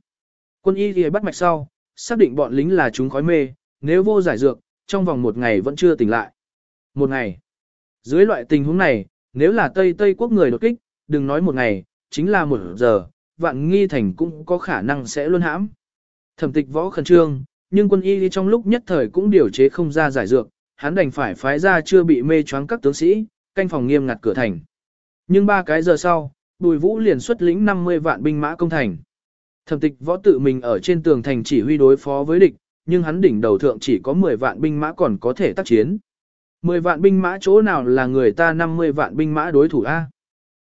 [SPEAKER 1] Quân y thì bắt mạch sau, xác định bọn lính là chúng khói mê, nếu vô giải dược, trong vòng một ngày vẫn chưa tỉnh lại. Một ngày. Dưới loại tình huống này, nếu là Tây Tây quốc người đột kích, đừng nói một ngày, chính là một giờ, vạn nghi thành cũng có khả năng sẽ luôn hãm. Thẩm tịch võ khẩn trương, nhưng quân y trong lúc nhất thời cũng điều chế không ra giải dược, hắn đành phải phái ra chưa bị mê choáng các tướng sĩ, canh phòng nghiêm ngặt cửa thành. Nhưng ba cái giờ sau, Bùi Vũ liền xuất lĩnh 50 vạn binh mã công thành. Thẩm tịch võ tự mình ở trên tường thành chỉ huy đối phó với địch, nhưng hắn đỉnh đầu thượng chỉ có 10 vạn binh mã còn có thể tác chiến. 10 vạn binh mã chỗ nào là người ta 50 vạn binh mã đối thủ A.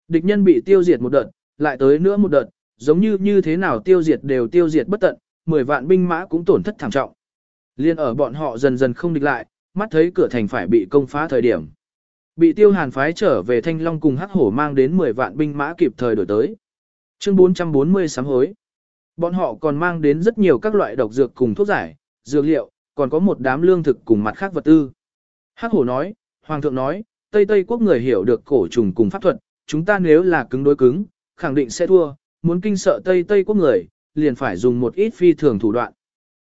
[SPEAKER 1] Địch nhân bị tiêu diệt một đợt, lại tới nữa một đợt, giống như như thế nào tiêu diệt đều tiêu diệt bất tận, 10 vạn binh mã cũng tổn thất thảm trọng. Liên ở bọn họ dần dần không địch lại, mắt thấy cửa thành phải bị công phá thời điểm. Bị tiêu hàn phái trở về Thanh Long cùng Hắc Hổ mang đến 10 vạn binh mã kịp thời đổi tới. Chương 440 sám hối. Bọn họ còn mang đến rất nhiều các loại độc dược cùng thuốc giải, dược liệu, còn có một đám lương thực cùng mặt khác vật tư. Hắc Hổ nói, Hoàng thượng nói, Tây Tây quốc người hiểu được cổ trùng cùng pháp thuật, chúng ta nếu là cứng đối cứng, khẳng định sẽ thua, muốn kinh sợ Tây Tây quốc người, liền phải dùng một ít phi thường thủ đoạn.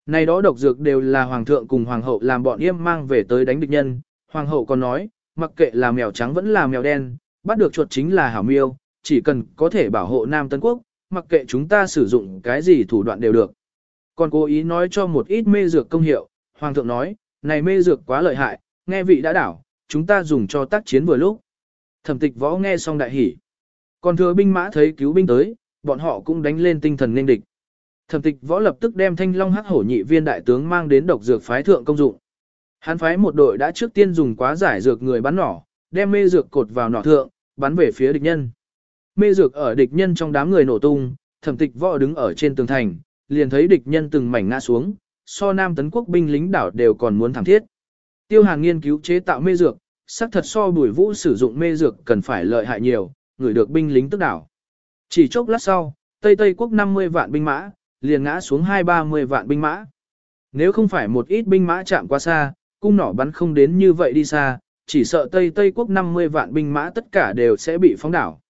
[SPEAKER 1] Này đó độc dược đều là hoàng thượng cùng hoàng hậu làm bọn yêm mang về tới đánh địch nhân, hoàng hậu còn nói, mặc kệ là mèo trắng vẫn là mèo đen, bắt được chuột chính là hảo miêu, chỉ cần có thể bảo hộ Nam Tân Quốc, mặc kệ chúng ta sử dụng cái gì thủ đoạn đều được. Còn cố ý nói cho một ít mê dược công hiệu, hoàng thượng nói, này mê dược quá lợi hại, nghe vị đã đảo, chúng ta dùng cho tác chiến vừa lúc thẩm tịch võ nghe xong đại hỉ. Còn thừa binh mã thấy cứu binh tới, bọn họ cũng đánh lên tinh thần nên địch. Thẩm tịch võ lập tức đem thanh long hắc hổ nhị viên đại tướng mang đến độc dược phái thượng công dụng. Hắn phái một đội đã trước tiên dùng quá giải dược người bắn nỏ, đem mê dược cột vào nỏ thượng, bắn về phía địch nhân. Mê dược ở địch nhân trong đám người nổ tung, thẩm tịch võ đứng ở trên tường thành, liền thấy địch nhân từng mảnh ngã xuống, so nam tấn quốc binh lính đảo đều còn muốn thảm thiết. Tiêu hàng nghiên cứu chế tạo mê dược, xác thật so bùi vũ sử dụng mê dược cần phải lợi hại nhiều, người được binh lính tức đảo. Chỉ chốc lát sau, Tây Tây quốc 50 vạn binh mã, liền ngã xuống 2-30 vạn binh mã. Nếu không phải một ít binh mã chạm qua xa, cung nỏ bắn không đến như vậy đi xa, chỉ sợ Tây Tây quốc 50 vạn binh mã tất cả đều sẽ bị phóng đảo.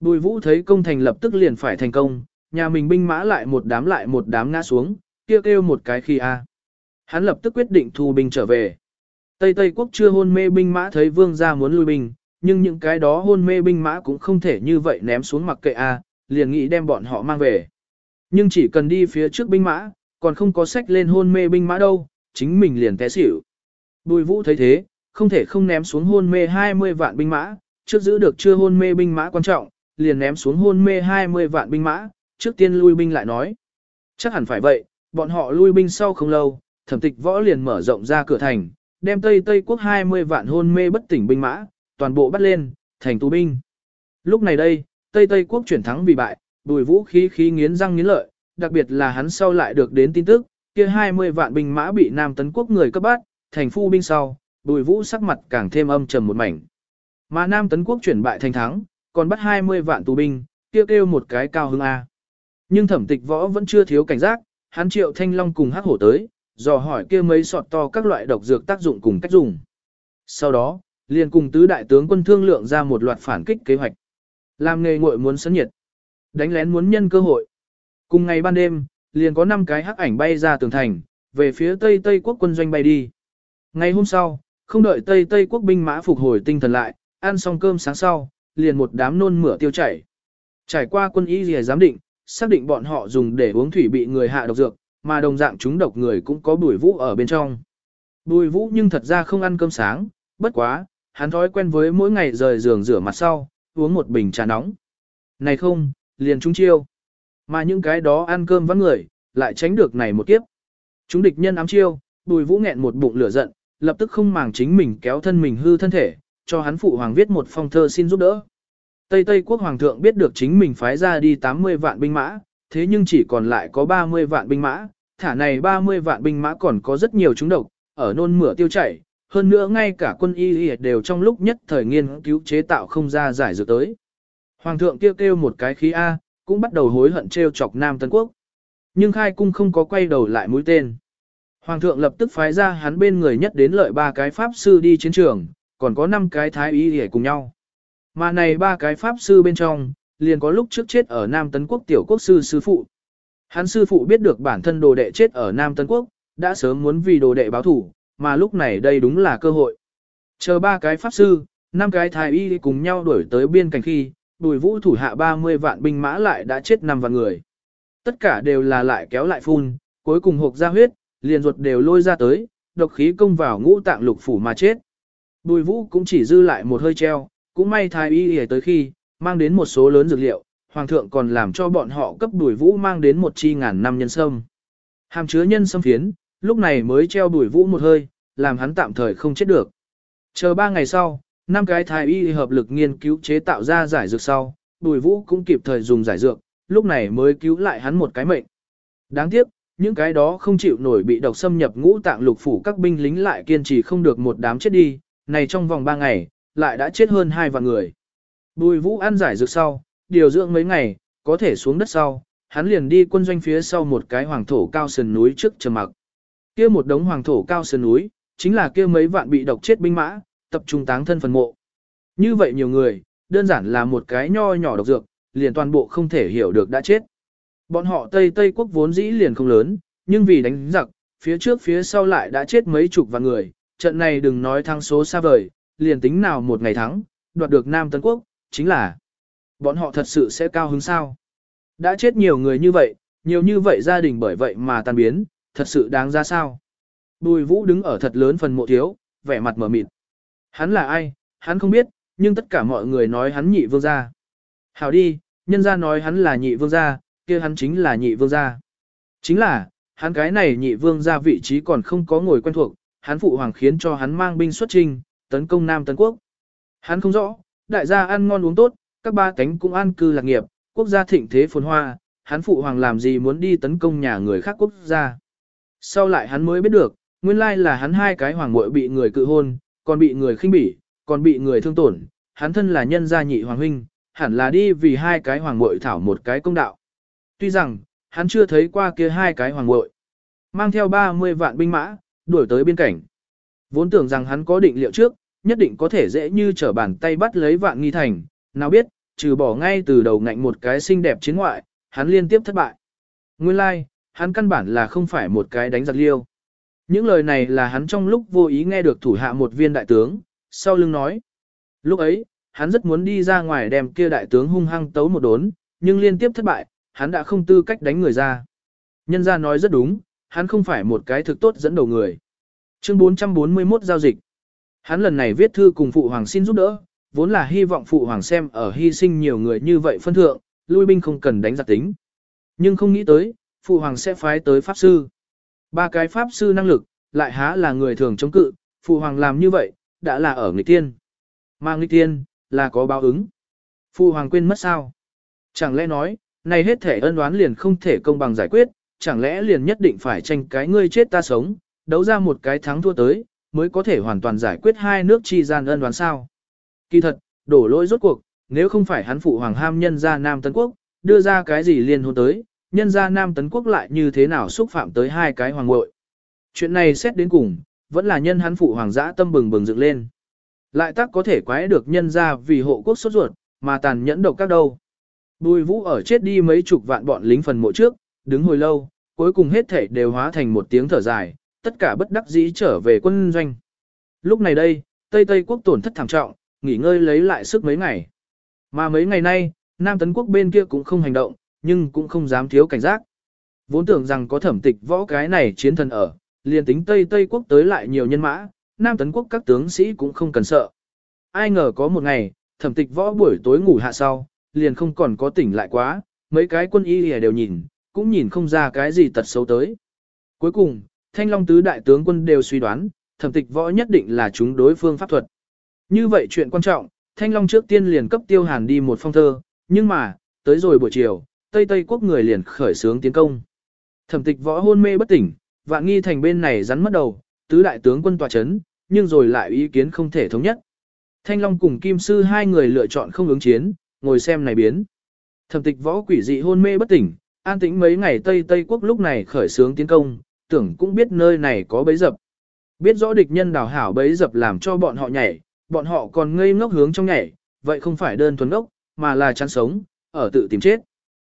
[SPEAKER 1] Bùi vũ thấy công thành lập tức liền phải thành công, nhà mình binh mã lại một đám lại một đám ngã xuống, kia kêu, kêu một cái khi a. Hắn lập tức quyết định thu binh trở về. Tây Tây quốc chưa hôn mê binh mã thấy vương gia muốn lui binh, nhưng những cái đó hôn mê binh mã cũng không thể như vậy ném xuống mặc kệ a, à, liền nghĩ đem bọn họ mang về. Nhưng chỉ cần đi phía trước binh mã, còn không có sách lên hôn mê binh mã đâu, chính mình liền té xỉu. Bùi vũ thấy thế, không thể không ném xuống hôn mê 20 vạn binh mã, trước giữ được chưa hôn mê binh mã quan trọng, liền ném xuống hôn mê 20 vạn binh mã, trước tiên lui binh lại nói. Chắc hẳn phải vậy, bọn họ lui binh sau không lâu, thẩm tịch võ liền mở rộng ra cửa thành, đem Tây Tây quốc 20 vạn hôn mê bất tỉnh binh mã, toàn bộ bắt lên, thành tù binh. Lúc này đây, Tây Tây quốc chuyển thắng vì bại, Bùi Vũ khí khí nghiến răng nghiến lợi, đặc biệt là hắn sau lại được đến tin tức, kia 20 vạn binh mã bị Nam Tấn quốc người cấp bắt, thành phu binh sau, Bùi Vũ sắc mặt càng thêm âm trầm một mảnh. Mà Nam Tấn quốc chuyển bại thành thắng, còn bắt 20 vạn tù binh, kia kêu, kêu một cái cao hứng a. Nhưng thẩm tịch võ vẫn chưa thiếu cảnh giác, hắn triệu thanh long cùng hắc hổ tới, dò hỏi kia mấy sọt to các loại độc dược tác dụng cùng cách dùng. Sau đó, liền cùng tứ đại tướng quân thương lượng ra một loạt phản kích kế hoạch. Làm nghề nguội muốn sấn nhiệt, đánh lén muốn nhân cơ hội. Cùng ngày ban đêm, liền có 5 cái hắc ảnh bay ra tường thành, về phía Tây Tây quốc quân doanh bay đi. Ngày hôm sau, không đợi Tây Tây quốc binh mã phục hồi tinh thần lại, ăn xong cơm sáng sau, liền một đám nôn mửa tiêu chảy. Trải qua quân y rìa giám định, xác định bọn họ dùng để uống thủy bị người hạ độc dược, mà đồng dạng chúng độc người cũng có bùi vũ ở bên trong. Bùi vũ nhưng thật ra không ăn cơm sáng, bất quá, hắn thói quen với mỗi ngày rời giường rửa mặt sau, uống một bình trà nóng. Này không, liền chúng chiêu. Mà những cái đó ăn cơm vắng người, lại tránh được này một kiếp. Chúng địch nhân ám chiêu, bùi vũ nghẹn một bụng lửa giận, lập tức không màng chính mình kéo thân mình hư thân thể, cho hắn phụ hoàng viết một phong thơ xin giúp đỡ. Tây Tây quốc hoàng thượng biết được chính mình phái ra đi 80 vạn binh mã, thế nhưng chỉ còn lại có 30 vạn binh mã, thả này 30 vạn binh mã còn có rất nhiều chúng độc, ở nôn mửa tiêu chảy, hơn nữa ngay cả quân y y đều trong lúc nhất thời nghiên cứu chế tạo không ra giải dược tới. Hoàng thượng kêu kêu một cái khí A, cũng bắt đầu hối hận treo chọc Nam Tân Quốc. Nhưng khai cung không có quay đầu lại mũi tên. Hoàng thượng lập tức phái ra hắn bên người nhất đến lợi ba cái pháp sư đi chiến trường, còn có năm cái thái y y cùng nhau. Mà này ba cái pháp sư bên trong, liền có lúc trước chết ở Nam Tấn Quốc tiểu quốc sư sư phụ. Hắn sư phụ biết được bản thân đồ đệ chết ở Nam Tấn Quốc, đã sớm muốn vì đồ đệ báo thủ, mà lúc này đây đúng là cơ hội. Chờ ba cái pháp sư, năm cái thái y cùng nhau đuổi tới biên cảnh khi, đùi vũ thủ hạ 30 vạn binh mã lại đã chết năm vạn người. Tất cả đều là lại kéo lại phun, cuối cùng hộp ra huyết, liền ruột đều lôi ra tới, độc khí công vào ngũ tạng lục phủ mà chết. Bùi vũ cũng chỉ dư lại một hơi treo, cũng may thái y hề tới khi, mang đến một số lớn dược liệu, hoàng thượng còn làm cho bọn họ cấp đuổi vũ mang đến một chi ngàn năm nhân sâm. Hàm chứa nhân sâm phiến, lúc này mới treo đuổi vũ một hơi, làm hắn tạm thời không chết được. Chờ ba ngày sau, năm cái thái y hợp lực nghiên cứu chế tạo ra giải dược sau, đuổi vũ cũng kịp thời dùng giải dược, lúc này mới cứu lại hắn một cái mệnh. Đáng tiếc, những cái đó không chịu nổi bị độc xâm nhập ngũ tạng lục phủ các binh lính lại kiên trì không được một đám chết đi, này trong vòng ba ngày, lại đã chết hơn hai vạn người. Bùi vũ ăn giải dược sau, điều dưỡng mấy ngày, có thể xuống đất sau, hắn liền đi quân doanh phía sau một cái hoàng thổ cao sườn núi trước trầm mặc. Kia một đống hoàng thổ cao sườn núi, chính là kia mấy vạn bị độc chết binh mã, tập trung táng thân phần mộ. Như vậy nhiều người, đơn giản là một cái nho nhỏ độc dược, liền toàn bộ không thể hiểu được đã chết. Bọn họ Tây Tây quốc vốn dĩ liền không lớn, nhưng vì đánh giặc, phía trước phía sau lại đã chết mấy chục vạn người, trận này đừng nói thắng số xa vời, liền tính nào một ngày thắng, đoạt được Nam Tân Quốc, chính là bọn họ thật sự sẽ cao hứng sao. Đã chết nhiều người như vậy, nhiều như vậy gia đình bởi vậy mà tan biến, thật sự đáng ra sao. Bùi vũ đứng ở thật lớn phần mộ thiếu, vẻ mặt mở mịt. Hắn là ai, hắn không biết, nhưng tất cả mọi người nói hắn nhị vương gia. Hảo đi, nhân gia nói hắn là nhị vương gia, kia hắn chính là nhị vương gia. Chính là, hắn cái này nhị vương gia vị trí còn không có ngồi quen thuộc, hắn phụ hoàng khiến cho hắn mang binh xuất chinh, tấn công Nam Tấn Quốc. Hắn không rõ, đại gia ăn ngon uống tốt, các ba cánh cũng an cư lạc nghiệp, quốc gia thịnh thế phồn hoa, hắn phụ hoàng làm gì muốn đi tấn công nhà người khác quốc gia. Sau lại hắn mới biết được, nguyên lai là hắn hai cái hoàng muội bị người cự hôn, còn bị người khinh bỉ, còn bị người thương tổn, hắn thân là nhân gia nhị hoàng huynh, hẳn là đi vì hai cái hoàng muội thảo một cái công đạo. Tuy rằng, hắn chưa thấy qua kia hai cái hoàng muội, mang theo 30 vạn binh mã, đuổi tới biên cảnh. Vốn tưởng rằng hắn có định liệu trước, nhất định có thể dễ như trở bàn tay bắt lấy vạn nghi thành, nào biết, trừ bỏ ngay từ đầu ngạnh một cái xinh đẹp chiến ngoại, hắn liên tiếp thất bại. Nguyên lai, like, hắn căn bản là không phải một cái đánh giặc liêu. Những lời này là hắn trong lúc vô ý nghe được thủ hạ một viên đại tướng, sau lưng nói. Lúc ấy, hắn rất muốn đi ra ngoài đem kia đại tướng hung hăng tấu một đốn, nhưng liên tiếp thất bại, hắn đã không tư cách đánh người ra. Nhân gia nói rất đúng, hắn không phải một cái thực tốt dẫn đầu người. Chương 441 giao dịch Hắn lần này viết thư cùng phụ hoàng xin giúp đỡ, vốn là hy vọng phụ hoàng xem ở hy sinh nhiều người như vậy phân thượng, lui binh không cần đánh giặc tính. Nhưng không nghĩ tới, phụ hoàng sẽ phái tới pháp sư. Ba cái pháp sư năng lực, lại há là người thường chống cự, phụ hoàng làm như vậy, đã là ở nghịch tiên. Mà nghịch tiên, là có báo ứng. Phụ hoàng quên mất sao? Chẳng lẽ nói, này hết thể ân đoán liền không thể công bằng giải quyết, chẳng lẽ liền nhất định phải tranh cái ngươi chết ta sống, đấu ra một cái thắng thua tới, mới có thể hoàn toàn giải quyết hai nước chi gian ân đoán sao. Kỳ thật, đổ lỗi rốt cuộc, nếu không phải hắn phụ hoàng ham nhân ra Nam Tấn Quốc, đưa ra cái gì liên hôn tới, nhân ra Nam Tấn Quốc lại như thế nào xúc phạm tới hai cái hoàng ngội. Chuyện này xét đến cùng, vẫn là nhân hắn phụ hoàng giã tâm bừng bừng dựng lên. Lại tác có thể quái được nhân ra vì hộ quốc sốt ruột, mà tàn nhẫn độc các đâu. Bùi vũ ở chết đi mấy chục vạn bọn lính phần mộ trước, đứng hồi lâu, cuối cùng hết thể đều hóa thành một tiếng thở dài, tất cả bất đắc dĩ trở về quân doanh. Lúc này đây, Tây Tây quốc tổn thất thảm trọng, nghỉ ngơi lấy lại sức mấy ngày. Mà mấy ngày nay, Nam Tấn quốc bên kia cũng không hành động, nhưng cũng không dám thiếu cảnh giác. Vốn tưởng rằng có thẩm tịch võ cái này chiến thần ở, liền tính Tây Tây quốc tới lại nhiều nhân mã, Nam Tấn quốc các tướng sĩ cũng không cần sợ. Ai ngờ có một ngày, thẩm tịch võ buổi tối ngủ hạ sau, liền không còn có tỉnh lại quá, mấy cái quân y đều nhìn, cũng nhìn không ra cái gì tật xấu tới. Cuối cùng, thanh long tứ đại tướng quân đều suy đoán, thẩm tịch võ nhất định là chúng đối phương pháp thuật. Như vậy chuyện quan trọng, thanh long trước tiên liền cấp tiêu hàn đi một phong thơ, nhưng mà, tới rồi buổi chiều, Tây Tây quốc người liền khởi xướng tiến công. Thẩm tịch võ hôn mê bất tỉnh, vạn nghi thành bên này rắn mất đầu, tứ đại tướng quân tòa chấn, nhưng rồi lại ý kiến không thể thống nhất. Thanh Long cùng Kim Sư hai người lựa chọn không ứng chiến, ngồi xem này biến. Thẩm tịch võ quỷ dị hôn mê bất tỉnh, an tĩnh mấy ngày Tây Tây quốc lúc này khởi xướng tiến công, tưởng cũng biết nơi này có bấy dập. Biết rõ địch nhân đào hảo bấy dập làm cho bọn họ nhảy, bọn họ còn ngây ngốc hướng trong nhảy, vậy không phải đơn thuần ốc mà là chăn sống, ở tự tìm chết.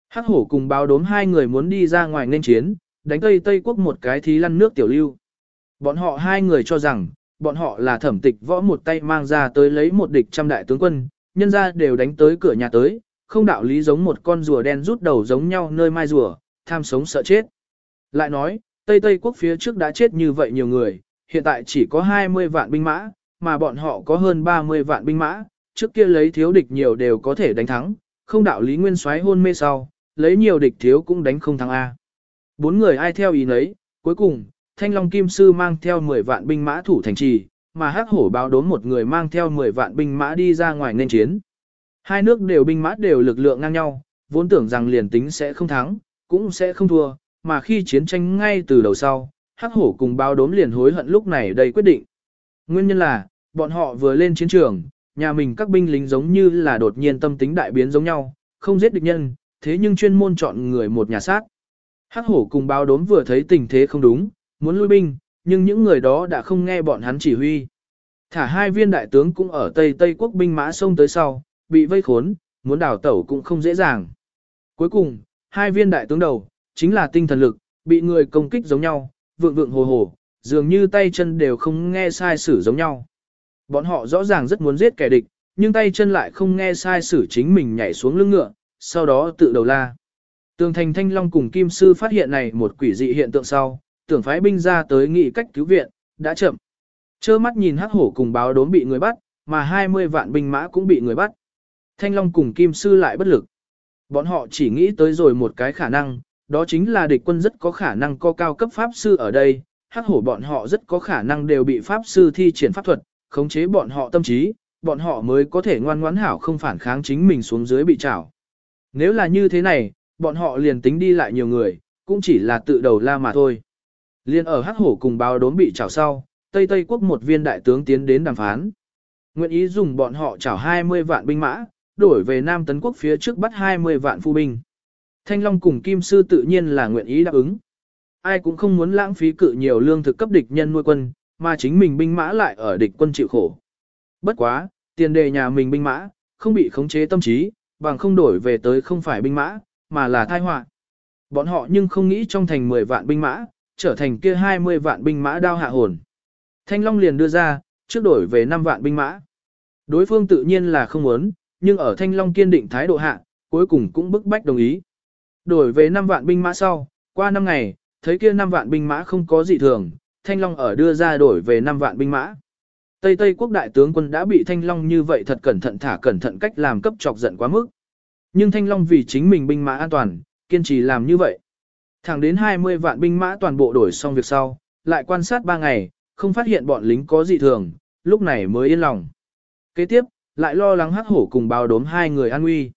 [SPEAKER 1] Hắc hổ cùng báo đốm hai người muốn đi ra ngoài nên chiến, đánh Tây Tây quốc một cái thí lăn nước tiểu lưu. Bọn họ hai người cho rằng, bọn họ là thẩm tịch võ một tay mang ra tới lấy một địch trăm đại tướng quân, nhân ra đều đánh tới cửa nhà tới, không đạo lý giống một con rùa đen rút đầu giống nhau nơi mai rùa, tham sống sợ chết. Lại nói, Tây Tây quốc phía trước đã chết như vậy nhiều người, hiện tại chỉ có 20 vạn binh mã, mà bọn họ có hơn 30 vạn binh mã, trước kia lấy thiếu địch nhiều đều có thể đánh thắng, không đạo lý nguyên soái hôn mê sau, lấy nhiều địch thiếu cũng đánh không thắng A. Bốn người ai theo ý nấy, cuối cùng, Thanh Long Kim Sư mang theo 10 vạn binh mã thủ thành trì, mà hắc hổ báo đốn một người mang theo 10 vạn binh mã đi ra ngoài nên chiến. Hai nước đều binh mã đều lực lượng ngang nhau, vốn tưởng rằng liền tính sẽ không thắng, cũng sẽ không thua, mà khi chiến tranh ngay từ đầu sau, hắc hổ cùng báo đốm liền hối hận lúc này đây quyết định. Nguyên nhân là, bọn họ vừa lên chiến trường, nhà mình các binh lính giống như là đột nhiên tâm tính đại biến giống nhau, không giết địch nhân, thế nhưng chuyên môn chọn người một nhà sát. Hắc hổ cùng báo đốm vừa thấy tình thế không đúng, muốn lui binh, nhưng những người đó đã không nghe bọn hắn chỉ huy. Thả hai viên đại tướng cũng ở Tây Tây quốc binh mã sông tới sau, bị vây khốn, muốn đào tẩu cũng không dễ dàng. Cuối cùng, hai viên đại tướng đầu, chính là tinh thần lực, bị người công kích giống nhau, vượng vượng hồ hồ, dường như tay chân đều không nghe sai sử giống nhau. Bọn họ rõ ràng rất muốn giết kẻ địch, nhưng tay chân lại không nghe sai sử chính mình nhảy xuống lưng ngựa, sau đó tự đầu la. Tường thành Thanh Long cùng Kim Sư phát hiện này một quỷ dị hiện tượng sau, tưởng phái binh ra tới nghị cách cứu viện, đã chậm. Chơ mắt nhìn hắc hổ cùng báo đốm bị người bắt, mà 20 vạn binh mã cũng bị người bắt. Thanh Long cùng Kim Sư lại bất lực. Bọn họ chỉ nghĩ tới rồi một cái khả năng, đó chính là địch quân rất có khả năng có cao cấp pháp sư ở đây, hắc hổ bọn họ rất có khả năng đều bị pháp sư thi triển pháp thuật, khống chế bọn họ tâm trí, bọn họ mới có thể ngoan ngoãn hảo không phản kháng chính mình xuống dưới bị trảo. Nếu là như thế này, bọn họ liền tính đi lại nhiều người, cũng chỉ là tự đầu la mà thôi. Liên ở hắc hổ cùng báo đốn bị trảo sau, Tây Tây quốc một viên đại tướng tiến đến đàm phán. Nguyện ý dùng bọn họ trảo 20 vạn binh mã, đổi về Nam Tấn quốc phía trước bắt 20 vạn phu binh. Thanh Long cùng Kim Sư tự nhiên là nguyện ý đáp ứng. Ai cũng không muốn lãng phí cự nhiều lương thực cấp địch nhân nuôi quân, mà chính mình binh mã lại ở địch quân chịu khổ. Bất quá, tiền đề nhà mình binh mã, không bị khống chế tâm trí, bằng không đổi về tới không phải binh mã, mà là thai họa. Bọn họ nhưng không nghĩ trong thành 10 vạn binh mã, trở thành kia 20 vạn binh mã đao hạ hồn. Thanh Long liền đưa ra, trước đổi về 5 vạn binh mã. Đối phương tự nhiên là không muốn, nhưng ở Thanh Long kiên định thái độ hạ, cuối cùng cũng bức bách đồng ý đổi về 5 vạn binh mã sau, qua 5 ngày, thấy kia 5 vạn binh mã không có gì thường, Thanh Long ở đưa ra đổi về 5 vạn binh mã. Tây Tây quốc đại tướng quân đã bị Thanh Long như vậy thật cẩn thận thả cẩn thận cách làm cấp chọc giận quá mức. Nhưng Thanh Long vì chính mình binh mã an toàn, kiên trì làm như vậy. Thẳng đến 20 vạn binh mã toàn bộ đổi xong việc sau, lại quan sát 3 ngày, không phát hiện bọn lính có gì thường, lúc này mới yên lòng. Kế tiếp, lại lo lắng hắc hổ cùng bao đốm hai người an nguy.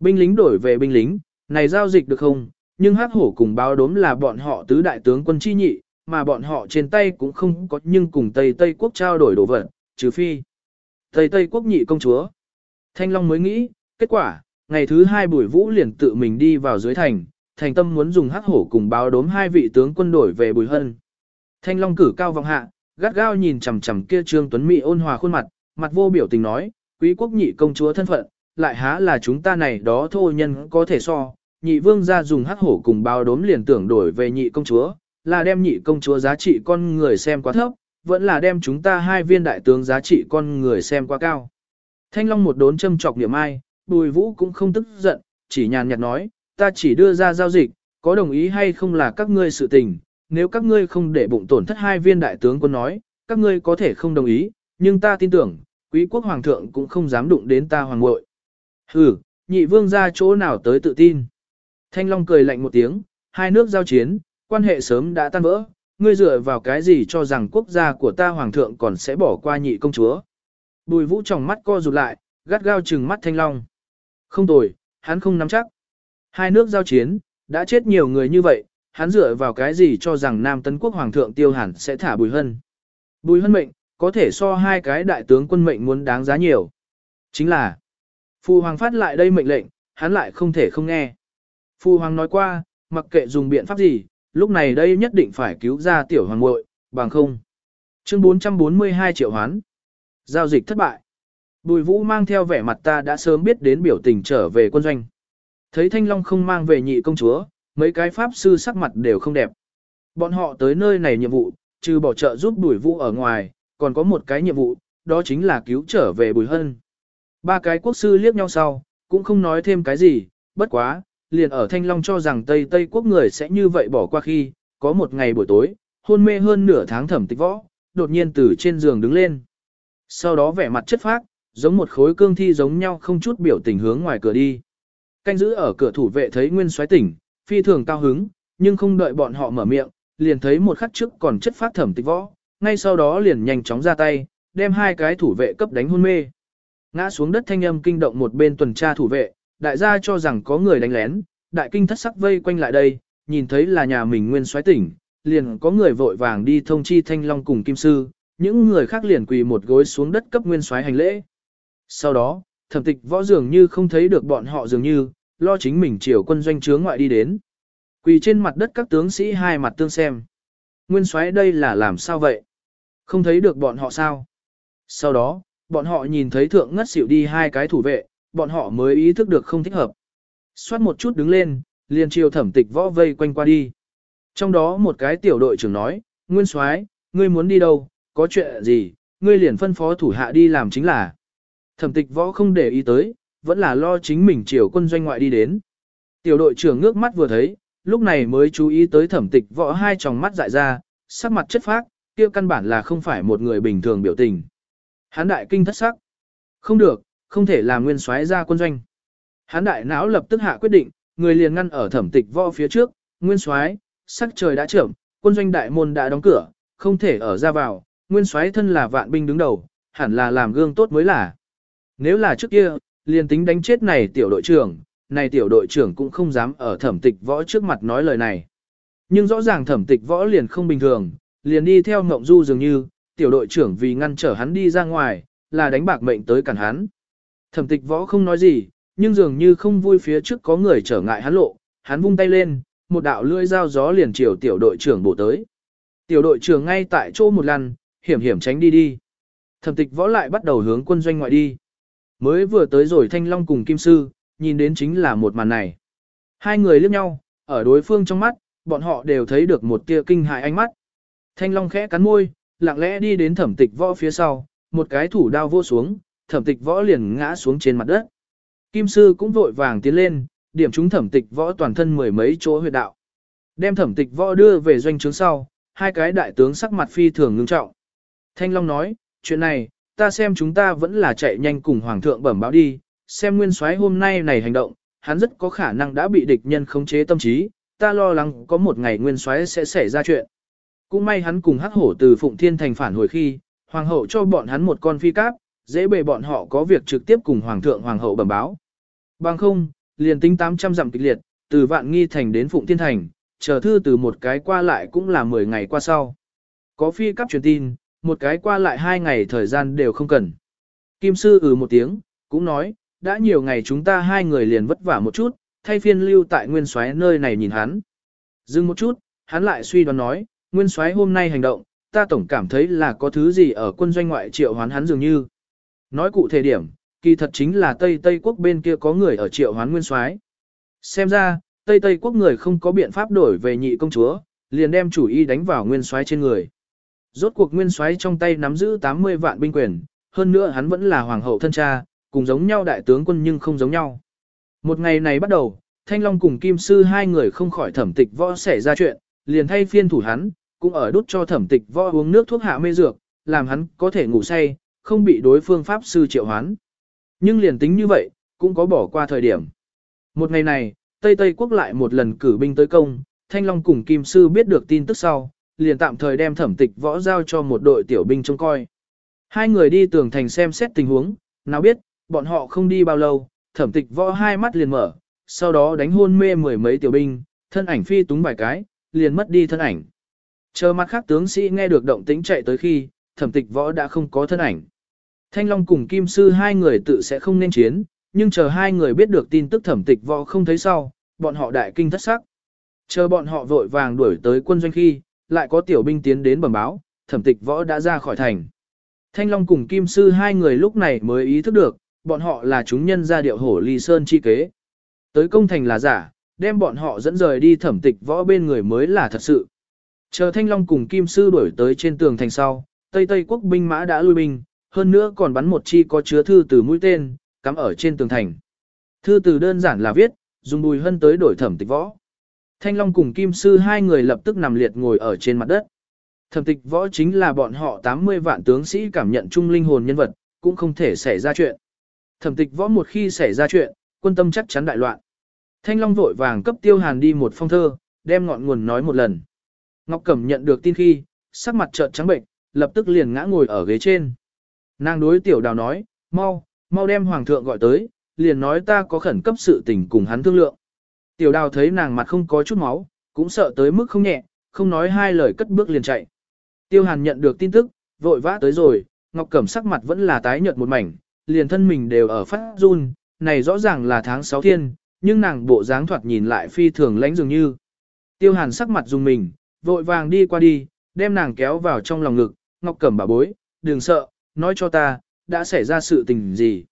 [SPEAKER 1] Binh lính đổi về binh lính, này giao dịch được không, nhưng hắc hổ cùng báo đốm là bọn họ tứ đại tướng quân chi nhị, mà bọn họ trên tay cũng không có nhưng cùng Tây Tây quốc trao đổi đồ vật, trừ phi. Tây Tây quốc nhị công chúa. Thanh Long mới nghĩ, kết quả, ngày thứ hai buổi vũ liền tự mình đi vào dưới thành, thành tâm muốn dùng hắc hổ cùng báo đốm hai vị tướng quân đổi về bùi hân. Thanh Long cử cao vọng hạ, gắt gao nhìn chằm chằm kia Trương Tuấn Mỹ ôn hòa khuôn mặt, mặt vô biểu tình nói, quý quốc nhị công chúa thân phận, lại há là chúng ta này đó thô nhân có thể so. Nhị vương ra dùng hắc hổ cùng bao đốm liền tưởng đổi về nhị công chúa, là đem nhị công chúa giá trị con người xem quá thấp, vẫn là đem chúng ta hai viên đại tướng giá trị con người xem quá cao. Thanh Long một đốn châm chọc niệm ai, Bùi Vũ cũng không tức giận, chỉ nhàn nhạt nói, ta chỉ đưa ra giao dịch, có đồng ý hay không là các ngươi sự tình, nếu các ngươi không để bụng tổn thất hai viên đại tướng quân nói, các ngươi có thể không đồng ý, nhưng ta tin tưởng, quý quốc hoàng thượng cũng không dám đụng đến ta hoàng ngội. Hừ, nhị vương ra chỗ nào tới tự tin. Thanh Long cười lạnh một tiếng, hai nước giao chiến, quan hệ sớm đã tan vỡ, ngươi dựa vào cái gì cho rằng quốc gia của ta hoàng thượng còn sẽ bỏ qua nhị công chúa. Bùi vũ trong mắt co rụt lại, gắt gao trừng mắt Thanh Long. Không tồi, hắn không nắm chắc. Hai nước giao chiến, đã chết nhiều người như vậy, hắn dựa vào cái gì cho rằng Nam Tấn Quốc Hoàng thượng tiêu hẳn sẽ thả Bùi Hân. Bùi Hân mệnh, có thể so hai cái đại tướng quân mệnh muốn đáng giá nhiều. Chính là, Phu hoàng phát lại đây mệnh lệnh, hắn lại không thể không nghe. Phu hoàng nói qua, mặc kệ dùng biện pháp gì, lúc này đây nhất định phải cứu ra tiểu hoàng muội, bằng không. Chương 442 triệu hoán. Giao dịch thất bại. Bùi Vũ mang theo vẻ mặt ta đã sớm biết đến biểu tình trở về quân doanh. Thấy Thanh Long không mang về nhị công chúa, mấy cái pháp sư sắc mặt đều không đẹp. Bọn họ tới nơi này nhiệm vụ, trừ bỏ trợ giúp Bùi Vũ ở ngoài, còn có một cái nhiệm vụ, đó chính là cứu trở về Bùi Hân. Ba cái quốc sư liếc nhau sau, cũng không nói thêm cái gì, bất quá, liền ở Thanh Long cho rằng Tây Tây quốc người sẽ như vậy bỏ qua khi, có một ngày buổi tối, hôn mê hơn nửa tháng thẩm tịch võ, đột nhiên từ trên giường đứng lên. Sau đó vẻ mặt chất phác, giống một khối cương thi giống nhau không chút biểu tình hướng ngoài cửa đi. Canh giữ ở cửa thủ vệ thấy Nguyên xoáy tỉnh, phi thường cao hứng, nhưng không đợi bọn họ mở miệng, liền thấy một khắc trước còn chất phát thẩm tịch võ, ngay sau đó liền nhanh chóng ra tay, đem hai cái thủ vệ cấp đánh hôn mê. Ngã xuống đất thanh âm kinh động một bên tuần tra thủ vệ, đại gia cho rằng có người đánh lén, đại kinh thất sắc vây quanh lại đây, nhìn thấy là nhà mình nguyên soái tỉnh, liền có người vội vàng đi thông chi thanh long cùng kim sư, những người khác liền quỳ một gối xuống đất cấp nguyên soái hành lễ. Sau đó, thẩm tịch võ dường như không thấy được bọn họ dường như, lo chính mình chiều quân doanh trướng ngoại đi đến. Quỳ trên mặt đất các tướng sĩ hai mặt tương xem. Nguyên soái đây là làm sao vậy? Không thấy được bọn họ sao? Sau đó, bọn họ nhìn thấy thượng ngất xỉu đi hai cái thủ vệ, bọn họ mới ý thức được không thích hợp. Xoát một chút đứng lên, liền chiều thẩm tịch võ vây quanh qua đi. Trong đó một cái tiểu đội trưởng nói, Nguyên soái ngươi muốn đi đâu, có chuyện gì, ngươi liền phân phó thủ hạ đi làm chính là. Thẩm tịch võ không để ý tới, vẫn là lo chính mình chiều quân doanh ngoại đi đến. Tiểu đội trưởng ngước mắt vừa thấy, lúc này mới chú ý tới thẩm tịch võ hai tròng mắt dại ra, sắc mặt chất phác, kia căn bản là không phải một người bình thường biểu tình. Hán đại kinh thất sắc. Không được, không thể làm nguyên soái ra quân doanh. Hán đại não lập tức hạ quyết định, người liền ngăn ở thẩm tịch võ phía trước, nguyên soái, sắc trời đã trưởng, quân doanh đại môn đã đóng cửa, không thể ở ra vào, nguyên soái thân là vạn binh đứng đầu, hẳn là làm gương tốt mới là. Nếu là trước kia, liền tính đánh chết này tiểu đội trưởng, này tiểu đội trưởng cũng không dám ở thẩm tịch võ trước mặt nói lời này. Nhưng rõ ràng thẩm tịch võ liền không bình thường, liền đi theo mộng du dường như, tiểu đội trưởng vì ngăn trở hắn đi ra ngoài, là đánh bạc mệnh tới cản hắn. Thẩm tịch võ không nói gì, nhưng dường như không vui phía trước có người trở ngại hắn lộ, hắn vung tay lên, một đạo lưỡi dao gió liền chiều tiểu đội trưởng bổ tới. Tiểu đội trưởng ngay tại chỗ một lần, hiểm hiểm tránh đi đi. Thẩm tịch võ lại bắt đầu hướng quân doanh ngoại đi. Mới vừa tới rồi Thanh Long cùng Kim Sư, nhìn đến chính là một màn này. Hai người liếc nhau, ở đối phương trong mắt, bọn họ đều thấy được một tia kinh hại ánh mắt. Thanh Long khẽ cắn môi, lặng lẽ đi đến thẩm tịch võ phía sau, một cái thủ đao vô xuống, thẩm tịch võ liền ngã xuống trên mặt đất. Kim sư cũng vội vàng tiến lên, điểm chúng thẩm tịch võ toàn thân mười mấy chỗ huyệt đạo. Đem thẩm tịch võ đưa về doanh trướng sau, hai cái đại tướng sắc mặt phi thường ngưng trọng. Thanh Long nói, chuyện này, ta xem chúng ta vẫn là chạy nhanh cùng Hoàng thượng bẩm báo đi, xem nguyên soái hôm nay này hành động, hắn rất có khả năng đã bị địch nhân khống chế tâm trí, ta lo lắng có một ngày nguyên soái sẽ xảy ra chuyện cũng may hắn cùng hắc hổ từ Phụng Thiên Thành phản hồi khi, hoàng hậu cho bọn hắn một con phi cáp, dễ bề bọn họ có việc trực tiếp cùng hoàng thượng hoàng hậu bẩm báo. Bằng không, liền tính 800 dặm kịch liệt, từ Vạn Nghi Thành đến Phụng Thiên Thành, chờ thư từ một cái qua lại cũng là 10 ngày qua sau. Có phi cáp truyền tin, một cái qua lại hai ngày thời gian đều không cần. Kim sư ừ một tiếng, cũng nói, đã nhiều ngày chúng ta hai người liền vất vả một chút, thay phiên lưu tại nguyên soái nơi này nhìn hắn. Dừng một chút, hắn lại suy đoán nói, nguyên soái hôm nay hành động, ta tổng cảm thấy là có thứ gì ở quân doanh ngoại triệu hoán hắn dường như. Nói cụ thể điểm, kỳ thật chính là Tây Tây quốc bên kia có người ở triệu hoán nguyên soái. Xem ra, Tây Tây quốc người không có biện pháp đổi về nhị công chúa, liền đem chủ ý đánh vào nguyên soái trên người. Rốt cuộc nguyên soái trong tay nắm giữ 80 vạn binh quyền, hơn nữa hắn vẫn là hoàng hậu thân cha, cùng giống nhau đại tướng quân nhưng không giống nhau. Một ngày này bắt đầu, Thanh Long cùng Kim Sư hai người không khỏi thẩm tịch võ xảy ra chuyện, liền thay phiên thủ hắn, cũng ở đút cho thẩm tịch võ uống nước thuốc hạ mê dược, làm hắn có thể ngủ say, không bị đối phương pháp sư triệu hoán. Nhưng liền tính như vậy, cũng có bỏ qua thời điểm. Một ngày này, Tây Tây quốc lại một lần cử binh tới công, Thanh Long cùng Kim Sư biết được tin tức sau, liền tạm thời đem thẩm tịch võ giao cho một đội tiểu binh trông coi. Hai người đi tường thành xem xét tình huống, nào biết, bọn họ không đi bao lâu, thẩm tịch võ hai mắt liền mở, sau đó đánh hôn mê mười mấy tiểu binh, thân ảnh phi túng vài cái, liền mất đi thân ảnh. Chờ mặt khác tướng sĩ nghe được động tính chạy tới khi, thẩm tịch võ đã không có thân ảnh. Thanh Long cùng Kim Sư hai người tự sẽ không nên chiến, nhưng chờ hai người biết được tin tức thẩm tịch võ không thấy sau, bọn họ đại kinh thất sắc. Chờ bọn họ vội vàng đuổi tới quân doanh khi, lại có tiểu binh tiến đến bẩm báo, thẩm tịch võ đã ra khỏi thành. Thanh Long cùng Kim Sư hai người lúc này mới ý thức được, bọn họ là chúng nhân gia điệu hổ ly sơn chi kế. Tới công thành là giả, đem bọn họ dẫn rời đi thẩm tịch võ bên người mới là thật sự. Chờ Thanh Long cùng Kim Sư đuổi tới trên tường thành sau, Tây Tây quốc binh mã đã lui binh, hơn nữa còn bắn một chi có chứa thư từ mũi tên, cắm ở trên tường thành. Thư từ đơn giản là viết, dùng bùi hân tới đổi thẩm tịch võ. Thanh Long cùng Kim Sư hai người lập tức nằm liệt ngồi ở trên mặt đất. Thẩm tịch võ chính là bọn họ 80 vạn tướng sĩ cảm nhận chung linh hồn nhân vật, cũng không thể xảy ra chuyện. Thẩm tịch võ một khi xảy ra chuyện, quân tâm chắc chắn đại loạn. Thanh Long vội vàng cấp tiêu hàn đi một phong thơ, đem ngọn nguồn nói một lần. Ngọc Cẩm nhận được tin khi, sắc mặt trợn trắng bệnh, lập tức liền ngã ngồi ở ghế trên. Nàng đối tiểu đào nói, mau, mau đem hoàng thượng gọi tới, liền nói ta có khẩn cấp sự tình cùng hắn thương lượng. Tiểu đào thấy nàng mặt không có chút máu, cũng sợ tới mức không nhẹ, không nói hai lời cất bước liền chạy. Tiêu hàn nhận được tin tức, vội vã tới rồi, Ngọc Cẩm sắc mặt vẫn là tái nhợt một mảnh, liền thân mình đều ở phát run, này rõ ràng là tháng 6 thiên, nhưng nàng bộ dáng thoạt nhìn lại phi thường lãnh dường như. Tiêu hàn sắc mặt dùng mình, vội vàng đi qua đi, đem nàng kéo vào trong lòng ngực, Ngọc Cẩm bảo bối, đừng sợ, nói cho ta, đã xảy ra sự tình gì.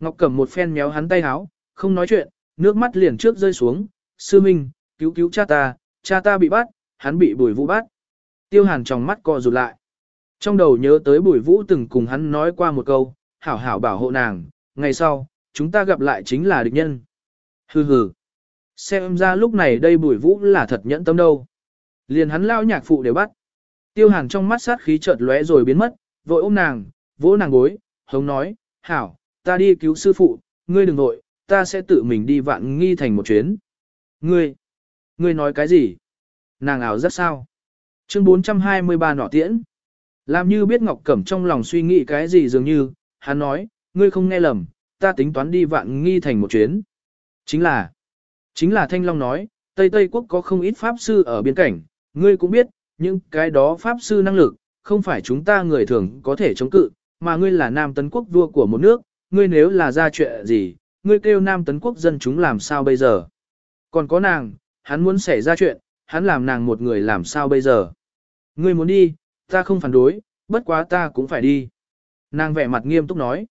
[SPEAKER 1] Ngọc Cẩm một phen méo hắn tay háo, không nói chuyện, nước mắt liền trước rơi xuống, sư minh, cứu cứu cha ta, cha ta bị bắt, hắn bị bùi vũ bắt. Tiêu hàn trong mắt co rụt lại. Trong đầu nhớ tới bùi vũ từng cùng hắn nói qua một câu, hảo hảo bảo hộ nàng, ngày sau, chúng ta gặp lại chính là địch nhân. Hừ hừ. Xem ra lúc này đây bùi vũ là thật nhẫn tâm đâu. Liền hắn lao nhạc phụ đều bắt. Tiêu hàn trong mắt sát khí chợt lóe rồi biến mất, vội ôm nàng, vỗ nàng gối, hống nói, hảo, ta đi cứu sư phụ, ngươi đừng vội, ta sẽ tự mình đi vạn nghi thành một chuyến. Ngươi, ngươi nói cái gì? Nàng ảo rất sao? Chương 423 nọ tiễn. Làm như biết Ngọc Cẩm trong lòng suy nghĩ cái gì dường như, hắn nói, ngươi không nghe lầm, ta tính toán đi vạn nghi thành một chuyến. Chính là, chính là Thanh Long nói, Tây Tây Quốc có không ít Pháp sư ở biên cảnh, ngươi cũng biết, những cái đó pháp sư năng lực, không phải chúng ta người thường có thể chống cự, mà ngươi là nam tấn quốc vua của một nước, ngươi nếu là ra chuyện gì, ngươi kêu nam tấn quốc dân chúng làm sao bây giờ. Còn có nàng, hắn muốn xảy ra chuyện, hắn làm nàng một người làm sao bây giờ. Ngươi muốn đi, ta không phản đối, bất quá ta cũng phải đi. Nàng vẻ mặt nghiêm túc nói.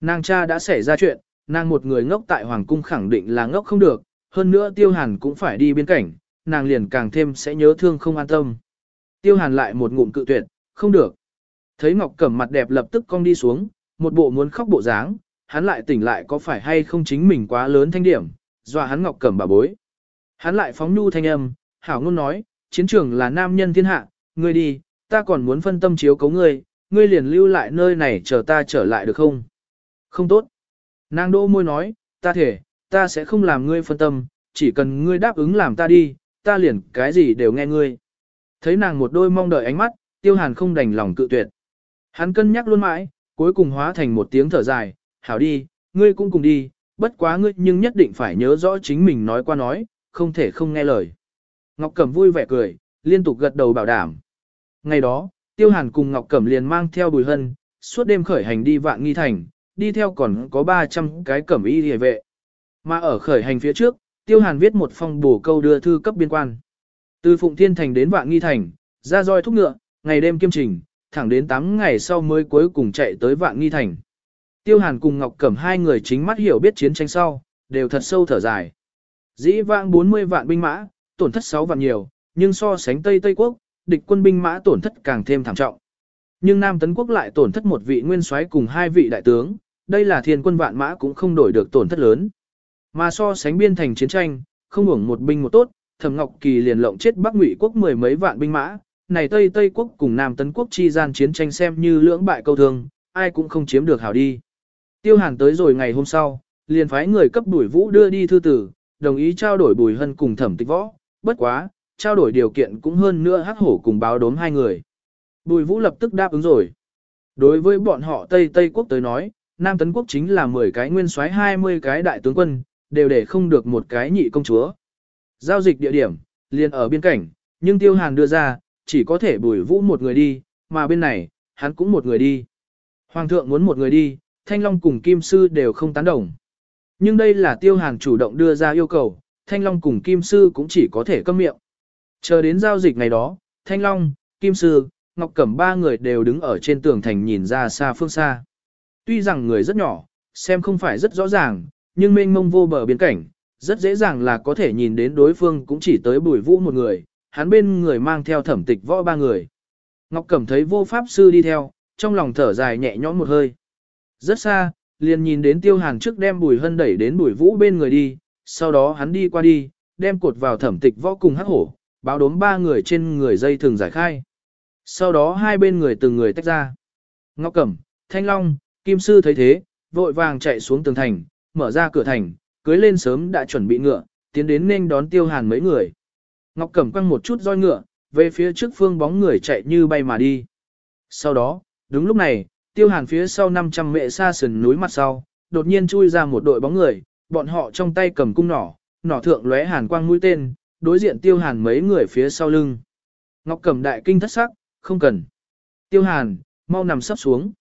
[SPEAKER 1] Nàng cha đã xảy ra chuyện, nàng một người ngốc tại Hoàng Cung khẳng định là ngốc không được, hơn nữa tiêu hàn cũng phải đi biên cảnh, nàng liền càng thêm sẽ nhớ thương không an tâm. Tiêu hàn lại một ngụm cự tuyệt, không được. Thấy Ngọc Cẩm mặt đẹp lập tức cong đi xuống, một bộ muốn khóc bộ dáng, hắn lại tỉnh lại có phải hay không chính mình quá lớn thanh điểm, dọa hắn Ngọc Cẩm bà bối. Hắn lại phóng nhu thanh âm, hảo ngôn nói, chiến trường là nam nhân thiên hạ, ngươi đi, ta còn muốn phân tâm chiếu cấu ngươi, ngươi liền lưu lại nơi này chờ ta trở lại được không? Không tốt. Nàng đỗ môi nói, ta thể, ta sẽ không làm ngươi phân tâm, chỉ cần ngươi đáp ứng làm ta đi, ta liền cái gì đều nghe ngươi. Thấy nàng một đôi mong đợi ánh mắt, tiêu hàn không đành lòng cự tuyệt. Hắn cân nhắc luôn mãi, cuối cùng hóa thành một tiếng thở dài, hảo đi, ngươi cũng cùng đi, bất quá ngươi nhưng nhất định phải nhớ rõ chính mình nói qua nói, không thể không nghe lời. Ngọc Cẩm vui vẻ cười, liên tục gật đầu bảo đảm. Ngày đó, Tiêu Hàn cùng Ngọc Cẩm liền mang theo Bùi Hân, suốt đêm khởi hành đi vạn nghi thành, đi theo còn có 300 cái cẩm y hề vệ. Mà ở khởi hành phía trước, Tiêu Hàn viết một phong bổ câu đưa thư cấp biên quan. Từ Phụng Thiên Thành đến Vạn Nghi Thành, ra roi thúc ngựa, ngày đêm kiêm trình, thẳng đến 8 ngày sau mới cuối cùng chạy tới Vạn Nghi Thành. Tiêu Hàn cùng Ngọc Cẩm hai người chính mắt hiểu biết chiến tranh sau, đều thật sâu thở dài. Dĩ vãng 40 vạn binh mã, tổn thất 6 vạn nhiều, nhưng so sánh Tây Tây Quốc, địch quân binh mã tổn thất càng thêm thảm trọng. Nhưng Nam Tấn Quốc lại tổn thất một vị nguyên soái cùng hai vị đại tướng, đây là thiên quân vạn mã cũng không đổi được tổn thất lớn. Mà so sánh biên thành chiến tranh, không hưởng một binh một tốt, Thẩm Ngọc Kỳ liền lộng chết Bắc Ngụy quốc mười mấy vạn binh mã, này Tây Tây quốc cùng Nam Tấn quốc chi gian chiến tranh xem như lưỡng bại câu thương, ai cũng không chiếm được hảo đi. Tiêu Hàn tới rồi ngày hôm sau, liền phái người cấp Bùi Vũ đưa đi thư tử, đồng ý trao đổi Bùi Hân cùng Thẩm Tịch Võ, bất quá, trao đổi điều kiện cũng hơn nữa hắc hổ cùng báo đốm hai người. Bùi Vũ lập tức đáp ứng rồi. Đối với bọn họ Tây Tây quốc tới nói, Nam Tấn quốc chính là 10 cái nguyên soái 20 cái đại tướng quân, đều để không được một cái nhị công chúa. Giao dịch địa điểm, liền ở biên cảnh, nhưng tiêu hàn đưa ra, chỉ có thể bùi vũ một người đi, mà bên này, hắn cũng một người đi. Hoàng thượng muốn một người đi, Thanh Long cùng Kim Sư đều không tán đồng. Nhưng đây là tiêu hàn chủ động đưa ra yêu cầu, Thanh Long cùng Kim Sư cũng chỉ có thể câm miệng. Chờ đến giao dịch ngày đó, Thanh Long, Kim Sư, Ngọc Cẩm ba người đều đứng ở trên tường thành nhìn ra xa phương xa. Tuy rằng người rất nhỏ, xem không phải rất rõ ràng, nhưng mênh mông vô bờ biến cảnh, rất dễ dàng là có thể nhìn đến đối phương cũng chỉ tới bùi vũ một người, hắn bên người mang theo thẩm tịch võ ba người. Ngọc Cẩm thấy vô pháp sư đi theo, trong lòng thở dài nhẹ nhõm một hơi. Rất xa, liền nhìn đến tiêu hàn trước đem bùi hân đẩy đến bùi vũ bên người đi, sau đó hắn đi qua đi, đem cột vào thẩm tịch võ cùng hắc hổ, báo đốm ba người trên người dây thường giải khai. Sau đó hai bên người từng người tách ra. Ngọc Cẩm, Thanh Long, Kim Sư thấy thế, vội vàng chạy xuống tường thành, mở ra cửa thành, cưới lên sớm đã chuẩn bị ngựa, tiến đến nên đón tiêu hàn mấy người. Ngọc Cẩm quăng một chút roi ngựa, về phía trước phương bóng người chạy như bay mà đi. Sau đó, đúng lúc này, tiêu hàn phía sau 500 mẹ xa sườn núi mặt sau, đột nhiên chui ra một đội bóng người, bọn họ trong tay cầm cung nỏ, nỏ thượng lóe hàn quang mũi tên, đối diện tiêu hàn mấy người phía sau lưng. Ngọc Cẩm đại kinh thất sắc, không cần. Tiêu hàn, mau nằm sắp xuống.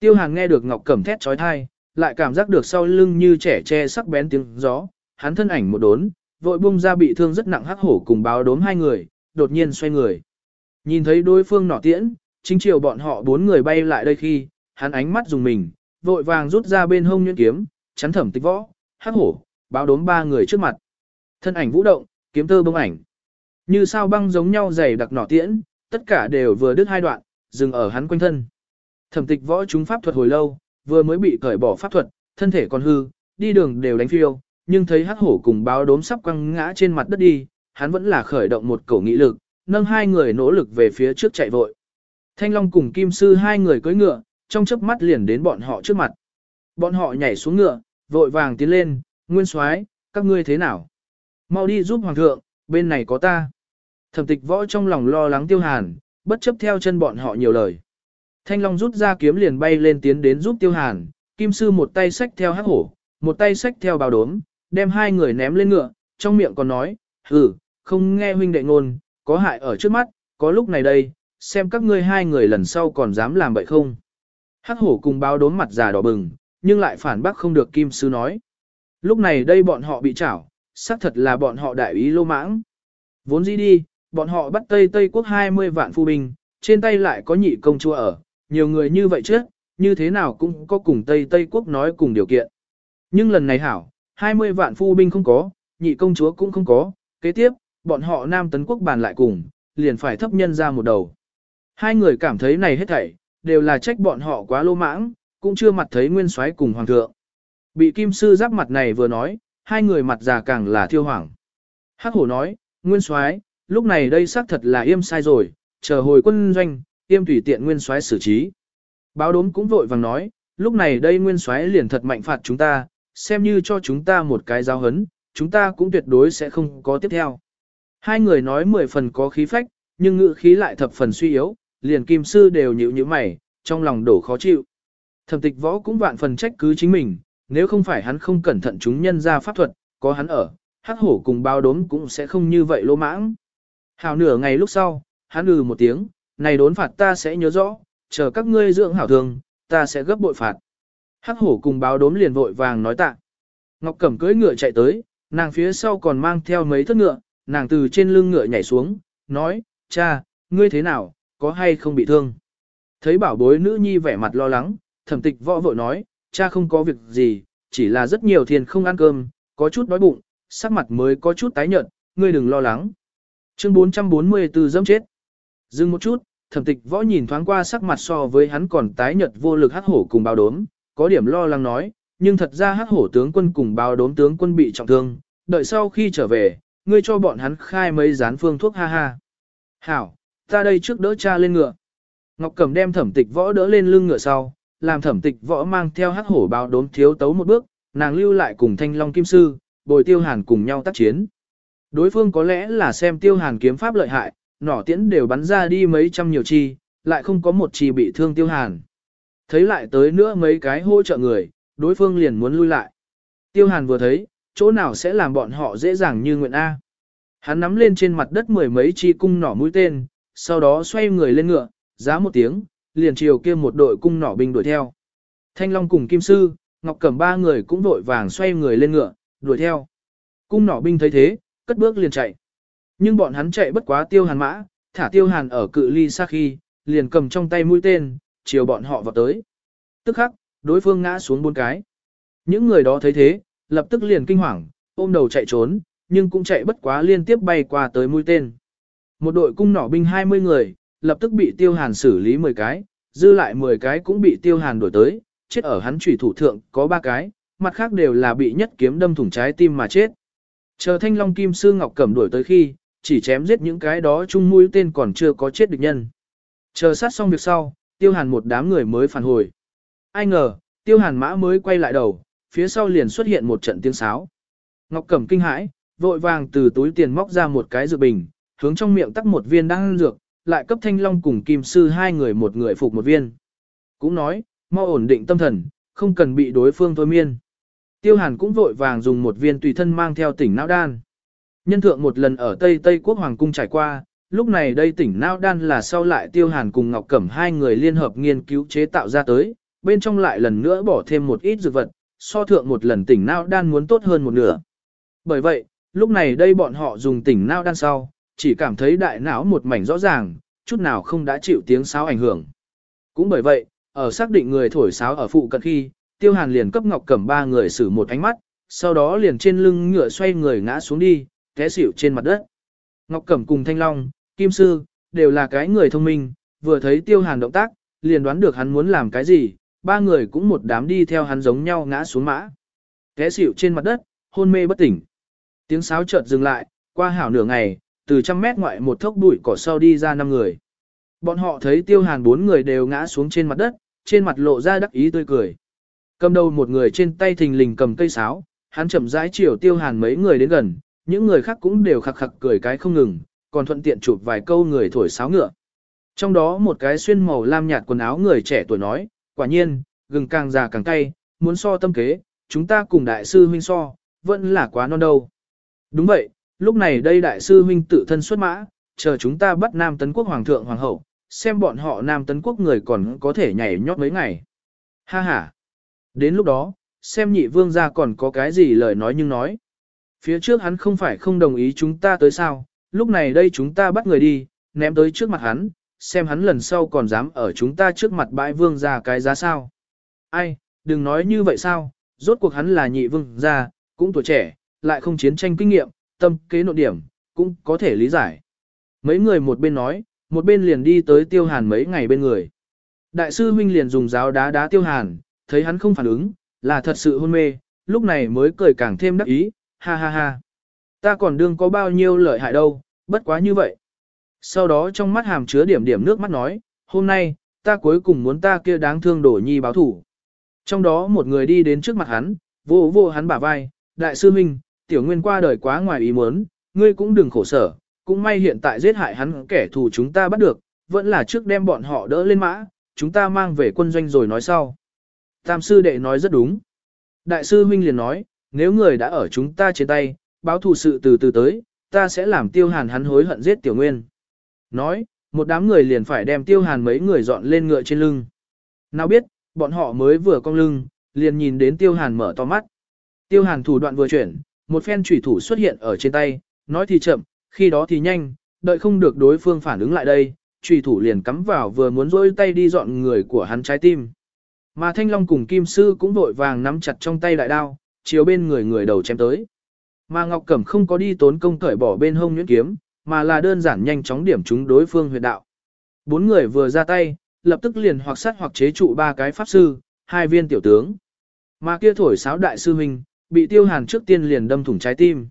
[SPEAKER 1] Tiêu hàn nghe được Ngọc Cẩm thét trói thai, lại cảm giác được sau lưng như trẻ che sắc bén tiếng gió, hắn thân ảnh một đốn, vội bung ra bị thương rất nặng hắc hổ cùng báo đốm hai người, đột nhiên xoay người. Nhìn thấy đối phương nỏ tiễn, chính chiều bọn họ bốn người bay lại đây khi, hắn ánh mắt dùng mình, vội vàng rút ra bên hông nhuyễn kiếm, chắn thẩm tịch võ, hắc hổ, báo đốm ba người trước mặt. Thân ảnh vũ động, kiếm tơ bông ảnh. Như sao băng giống nhau dày đặc nỏ tiễn, tất cả đều vừa đứt hai đoạn, dừng ở hắn quanh thân. Thẩm tịch võ chúng pháp thuật hồi lâu, vừa mới bị cởi bỏ pháp thuật, thân thể còn hư, đi đường đều đánh phiêu, nhưng thấy hắc hổ cùng báo đốm sắp quăng ngã trên mặt đất đi, hắn vẫn là khởi động một cổ nghị lực, nâng hai người nỗ lực về phía trước chạy vội. Thanh Long cùng Kim Sư hai người cưỡi ngựa, trong chớp mắt liền đến bọn họ trước mặt. Bọn họ nhảy xuống ngựa, vội vàng tiến lên, "Nguyên Soái, các ngươi thế nào? Mau đi giúp hoàng thượng, bên này có ta." Thẩm Tịch Võ trong lòng lo lắng Tiêu Hàn, bất chấp theo chân bọn họ nhiều lời. Thanh Long rút ra kiếm liền bay lên tiến đến giúp Tiêu Hàn, Kim Sư một tay xách theo hắc hổ, một tay xách theo bào đốm, đem hai người ném lên ngựa, trong miệng còn nói, ừ, không nghe huynh đệ ngôn, có hại ở trước mắt, có lúc này đây, xem các ngươi hai người lần sau còn dám làm bậy không. Hắc hổ cùng Bào đốm mặt già đỏ bừng, nhưng lại phản bác không được Kim Sư nói. Lúc này đây bọn họ bị chảo, xác thật là bọn họ đại ý lô mãng. Vốn dĩ đi, bọn họ bắt Tây Tây quốc 20 vạn phu binh, trên tay lại có nhị công chúa ở, nhiều người như vậy chứ, như thế nào cũng có cùng Tây Tây quốc nói cùng điều kiện. Nhưng lần này hảo, 20 vạn phu binh không có, nhị công chúa cũng không có, kế tiếp, bọn họ Nam Tấn quốc bàn lại cùng, liền phải thấp nhân ra một đầu. Hai người cảm thấy này hết thảy, đều là trách bọn họ quá lô mãng, cũng chưa mặt thấy nguyên soái cùng hoàng thượng. Bị kim sư giáp mặt này vừa nói, hai người mặt già càng là thiêu hoảng. Hắc hổ nói, nguyên soái, lúc này đây xác thật là im sai rồi, chờ hồi quân doanh, tiêm thủy tiện nguyên soái xử trí. Báo đốm cũng vội vàng nói, lúc này đây nguyên soái liền thật mạnh phạt chúng ta, xem như cho chúng ta một cái giáo hấn, chúng ta cũng tuyệt đối sẽ không có tiếp theo. Hai người nói mười phần có khí phách, nhưng ngự khí lại thập phần suy yếu, liền kim sư đều nhịu như mày, trong lòng đổ khó chịu. Thẩm tịch võ cũng vạn phần trách cứ chính mình, nếu không phải hắn không cẩn thận chúng nhân ra pháp thuật, có hắn ở, hắc hổ cùng báo đốm cũng sẽ không như vậy lô mãng. Hào nửa ngày lúc sau, hắn ừ một tiếng, này đốn phạt ta sẽ nhớ rõ, chờ các ngươi dưỡng hảo thương, ta sẽ gấp bội phạt. Hắc hổ cùng báo đốm liền vội vàng nói tạ. Ngọc Cẩm cưỡi ngựa chạy tới, nàng phía sau còn mang theo mấy thất ngựa, nàng từ trên lưng ngựa nhảy xuống, nói, cha, ngươi thế nào, có hay không bị thương? Thấy bảo bối nữ nhi vẻ mặt lo lắng, thẩm tịch võ vội nói, cha không có việc gì, chỉ là rất nhiều thiền không ăn cơm, có chút đói bụng, sắc mặt mới có chút tái nhợt, ngươi đừng lo lắng. Chương 444 dâm chết. Dừng một chút, thẩm tịch võ nhìn thoáng qua sắc mặt so với hắn còn tái nhật vô lực hắc hổ cùng bao đốm, có điểm lo lắng nói, nhưng thật ra hắc hổ tướng quân cùng bao đốm tướng quân bị trọng thương, đợi sau khi trở về, ngươi cho bọn hắn khai mấy gián phương thuốc ha ha. Hảo, ta đây trước đỡ cha lên ngựa. Ngọc cầm đem thẩm tịch võ đỡ lên lưng ngựa sau, làm thẩm tịch võ mang theo hắc hổ bao đốm thiếu tấu một bước, nàng lưu lại cùng thanh long kim sư, bồi tiêu hàn cùng nhau tác chiến. Đối phương có lẽ là xem tiêu hàn kiếm pháp lợi hại, nỏ tiễn đều bắn ra đi mấy trăm nhiều chi, lại không có một chi bị thương tiêu hàn. Thấy lại tới nữa mấy cái hỗ trợ người, đối phương liền muốn lui lại. Tiêu hàn vừa thấy, chỗ nào sẽ làm bọn họ dễ dàng như nguyện A. Hắn nắm lên trên mặt đất mười mấy chi cung nỏ mũi tên, sau đó xoay người lên ngựa, giá một tiếng, liền chiều kia một đội cung nỏ binh đuổi theo. Thanh Long cùng Kim Sư, Ngọc Cẩm ba người cũng vội vàng xoay người lên ngựa, đuổi theo. Cung nỏ binh thấy thế, cất bước liền chạy. Nhưng bọn hắn chạy bất quá tiêu hàn mã, thả tiêu hàn ở cự ly xa khi, liền cầm trong tay mũi tên, chiều bọn họ vào tới. Tức khắc, đối phương ngã xuống bốn cái. Những người đó thấy thế, lập tức liền kinh hoàng, ôm đầu chạy trốn, nhưng cũng chạy bất quá liên tiếp bay qua tới mũi tên. Một đội cung nỏ binh 20 người, lập tức bị tiêu hàn xử lý 10 cái, dư lại 10 cái cũng bị tiêu hàn đổi tới, chết ở hắn chủy thủ thượng có 3 cái, mặt khác đều là bị nhất kiếm đâm thủng trái tim mà chết. Chờ thanh long kim sư ngọc cẩm đuổi tới khi, chỉ chém giết những cái đó chung mũi tên còn chưa có chết địch nhân. Chờ sát xong việc sau, tiêu hàn một đám người mới phản hồi. Ai ngờ, tiêu hàn mã mới quay lại đầu, phía sau liền xuất hiện một trận tiếng sáo. Ngọc Cẩm kinh hãi, vội vàng từ túi tiền móc ra một cái dược bình, hướng trong miệng tắc một viên đang dược, lại cấp thanh long cùng kim sư hai người một người phục một viên. Cũng nói, mau ổn định tâm thần, không cần bị đối phương thôi miên. Tiêu hàn cũng vội vàng dùng một viên tùy thân mang theo tỉnh não đan. Nhân thượng một lần ở Tây Tây Quốc Hoàng Cung trải qua, lúc này đây tỉnh Nao Đan là sau lại Tiêu Hàn cùng Ngọc Cẩm hai người liên hợp nghiên cứu chế tạo ra tới, bên trong lại lần nữa bỏ thêm một ít dược vật, so thượng một lần tỉnh Nao Đan muốn tốt hơn một nửa. Bởi vậy, lúc này đây bọn họ dùng tỉnh Nao Đan sau, chỉ cảm thấy đại não một mảnh rõ ràng, chút nào không đã chịu tiếng sáo ảnh hưởng. Cũng bởi vậy, ở xác định người thổi sáo ở phụ cận khi, Tiêu Hàn liền cấp Ngọc Cẩm ba người xử một ánh mắt, sau đó liền trên lưng ngựa xoay người ngã xuống đi, té xỉu trên mặt đất. Ngọc Cẩm cùng Thanh Long, Kim Sư, đều là cái người thông minh, vừa thấy tiêu hàn động tác, liền đoán được hắn muốn làm cái gì, ba người cũng một đám đi theo hắn giống nhau ngã xuống mã. Té xỉu trên mặt đất, hôn mê bất tỉnh. Tiếng sáo chợt dừng lại, qua hảo nửa ngày, từ trăm mét ngoại một thốc bụi cỏ sau đi ra năm người. Bọn họ thấy tiêu hàn bốn người đều ngã xuống trên mặt đất, trên mặt lộ ra đắc ý tươi cười. Cầm đầu một người trên tay thình lình cầm cây sáo, hắn chậm rãi chiều tiêu hàn mấy người đến gần, những người khác cũng đều khặc khặc cười cái không ngừng, còn thuận tiện chụp vài câu người thổi sáo ngựa. Trong đó một cái xuyên màu lam nhạt quần áo người trẻ tuổi nói, quả nhiên, gừng càng già càng cay, muốn so tâm kế, chúng ta cùng đại sư huynh so, vẫn là quá non đâu. Đúng vậy, lúc này đây đại sư huynh tự thân xuất mã, chờ chúng ta bắt Nam Tấn Quốc Hoàng thượng Hoàng hậu, xem bọn họ Nam Tấn Quốc người còn có thể nhảy nhót mấy ngày. Ha ha! Đến lúc đó, xem nhị vương gia còn có cái gì lời nói nhưng nói. Phía trước hắn không phải không đồng ý chúng ta tới sao, lúc này đây chúng ta bắt người đi, ném tới trước mặt hắn, xem hắn lần sau còn dám ở chúng ta trước mặt bãi vương ra cái giá sao. Ai, đừng nói như vậy sao, rốt cuộc hắn là nhị vương ra, cũng tuổi trẻ, lại không chiến tranh kinh nghiệm, tâm kế nội điểm, cũng có thể lý giải. Mấy người một bên nói, một bên liền đi tới tiêu hàn mấy ngày bên người. Đại sư huynh liền dùng giáo đá đá tiêu hàn, thấy hắn không phản ứng, là thật sự hôn mê, lúc này mới cười càng thêm đắc ý, ha ha ha. Ta còn đương có bao nhiêu lợi hại đâu, bất quá như vậy. Sau đó trong mắt hàm chứa điểm điểm nước mắt nói, hôm nay, ta cuối cùng muốn ta kia đáng thương đổ nhi báo thủ. Trong đó một người đi đến trước mặt hắn, vô vô hắn bả vai, đại sư huynh, tiểu nguyên qua đời quá ngoài ý muốn, ngươi cũng đừng khổ sở, cũng may hiện tại giết hại hắn kẻ thù chúng ta bắt được, vẫn là trước đem bọn họ đỡ lên mã, chúng ta mang về quân doanh rồi nói sau. Tam sư đệ nói rất đúng. Đại sư huynh liền nói, nếu người đã ở chúng ta trên tay, báo thù sự từ từ tới, ta sẽ làm tiêu hàn hắn hối hận giết tiểu nguyên. Nói, một đám người liền phải đem tiêu hàn mấy người dọn lên ngựa trên lưng. Nào biết, bọn họ mới vừa cong lưng, liền nhìn đến tiêu hàn mở to mắt. Tiêu hàn thủ đoạn vừa chuyển, một phen trùy thủ xuất hiện ở trên tay, nói thì chậm, khi đó thì nhanh, đợi không được đối phương phản ứng lại đây, trùy thủ liền cắm vào vừa muốn rỗi tay đi dọn người của hắn trái tim. Mà Thanh Long cùng Kim Sư cũng vội vàng nắm chặt trong tay đại đao, chiếu bên người người đầu chém tới. Mà Ngọc Cẩm không có đi tốn công cởi bỏ bên hông nhuyễn kiếm, mà là đơn giản nhanh chóng điểm chúng đối phương huyệt đạo. Bốn người vừa ra tay, lập tức liền hoặc sát hoặc chế trụ ba cái pháp sư, hai viên tiểu tướng. Mà kia thổi sáo đại sư huynh, bị Tiêu Hàn trước tiên liền đâm thủng trái tim.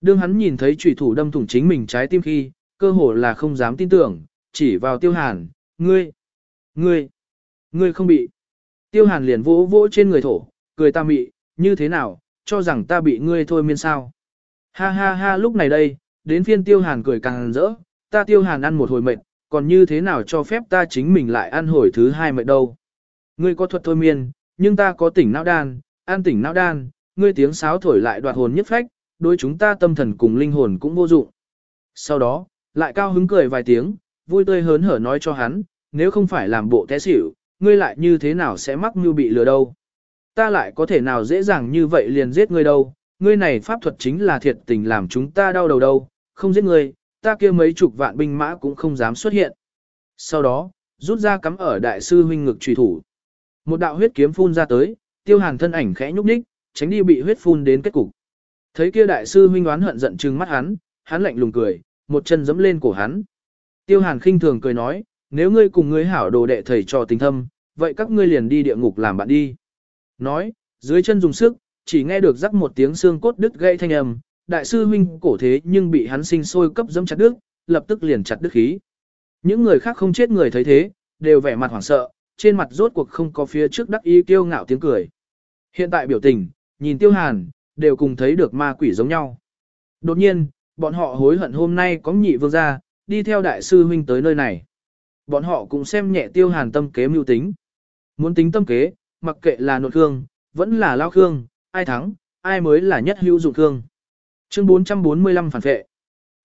[SPEAKER 1] Đương hắn nhìn thấy chủy thủ đâm thủng chính mình trái tim khi, cơ hồ là không dám tin tưởng, chỉ vào Tiêu Hàn, "Ngươi, ngươi, ngươi không bị?" Tiêu Hàn liền vỗ vỗ trên người thổ, cười ta mị, như thế nào, cho rằng ta bị ngươi thôi miên sao. Ha ha ha lúc này đây, đến phiên tiêu hàn cười càng rỡ, ta tiêu hàn ăn một hồi mệt, còn như thế nào cho phép ta chính mình lại ăn hồi thứ hai mệt đâu. Ngươi có thuật thôi miên, nhưng ta có tỉnh não đan, ăn tỉnh não đan, ngươi tiếng sáo thổi lại đoạt hồn nhất phách, đối chúng ta tâm thần cùng linh hồn cũng vô dụng. Sau đó, lại cao hứng cười vài tiếng, vui tươi hớn hở nói cho hắn, nếu không phải làm bộ té xỉu, ngươi lại như thế nào sẽ mắc mưu bị lừa đâu ta lại có thể nào dễ dàng như vậy liền giết ngươi đâu, ngươi này pháp thuật chính là thiệt tình làm chúng ta đau đầu đâu, không giết ngươi, ta kia mấy chục vạn binh mã cũng không dám xuất hiện. Sau đó, rút ra cắm ở đại sư huynh ngực trùy thủ. Một đạo huyết kiếm phun ra tới, tiêu hàn thân ảnh khẽ nhúc nhích, tránh đi bị huyết phun đến kết cục. Thấy kia đại sư huynh oán hận giận trừng mắt hắn, hắn lạnh lùng cười, một chân giẫm lên cổ hắn. Tiêu hàn khinh thường cười nói, nếu ngươi cùng ngươi hảo đồ đệ thầy trò tình thâm, vậy các ngươi liền đi địa ngục làm bạn đi nói, dưới chân dùng sức, chỉ nghe được rắc một tiếng xương cốt đứt gãy thanh âm, đại sư huynh cổ thế nhưng bị hắn sinh sôi cấp dẫm chặt đứt, lập tức liền chặt đứt khí. Những người khác không chết người thấy thế, đều vẻ mặt hoảng sợ, trên mặt rốt cuộc không có phía trước đắc ý kiêu ngạo tiếng cười. Hiện tại biểu tình, nhìn Tiêu Hàn, đều cùng thấy được ma quỷ giống nhau. Đột nhiên, bọn họ hối hận hôm nay có nhị vương ra đi theo đại sư huynh tới nơi này. Bọn họ cũng xem nhẹ Tiêu Hàn tâm kế mưu tính. Muốn tính tâm kế, mặc kệ là nội thương, vẫn là lao khương, ai thắng, ai mới là nhất hữu dụng thương. Chương 445 phản vệ.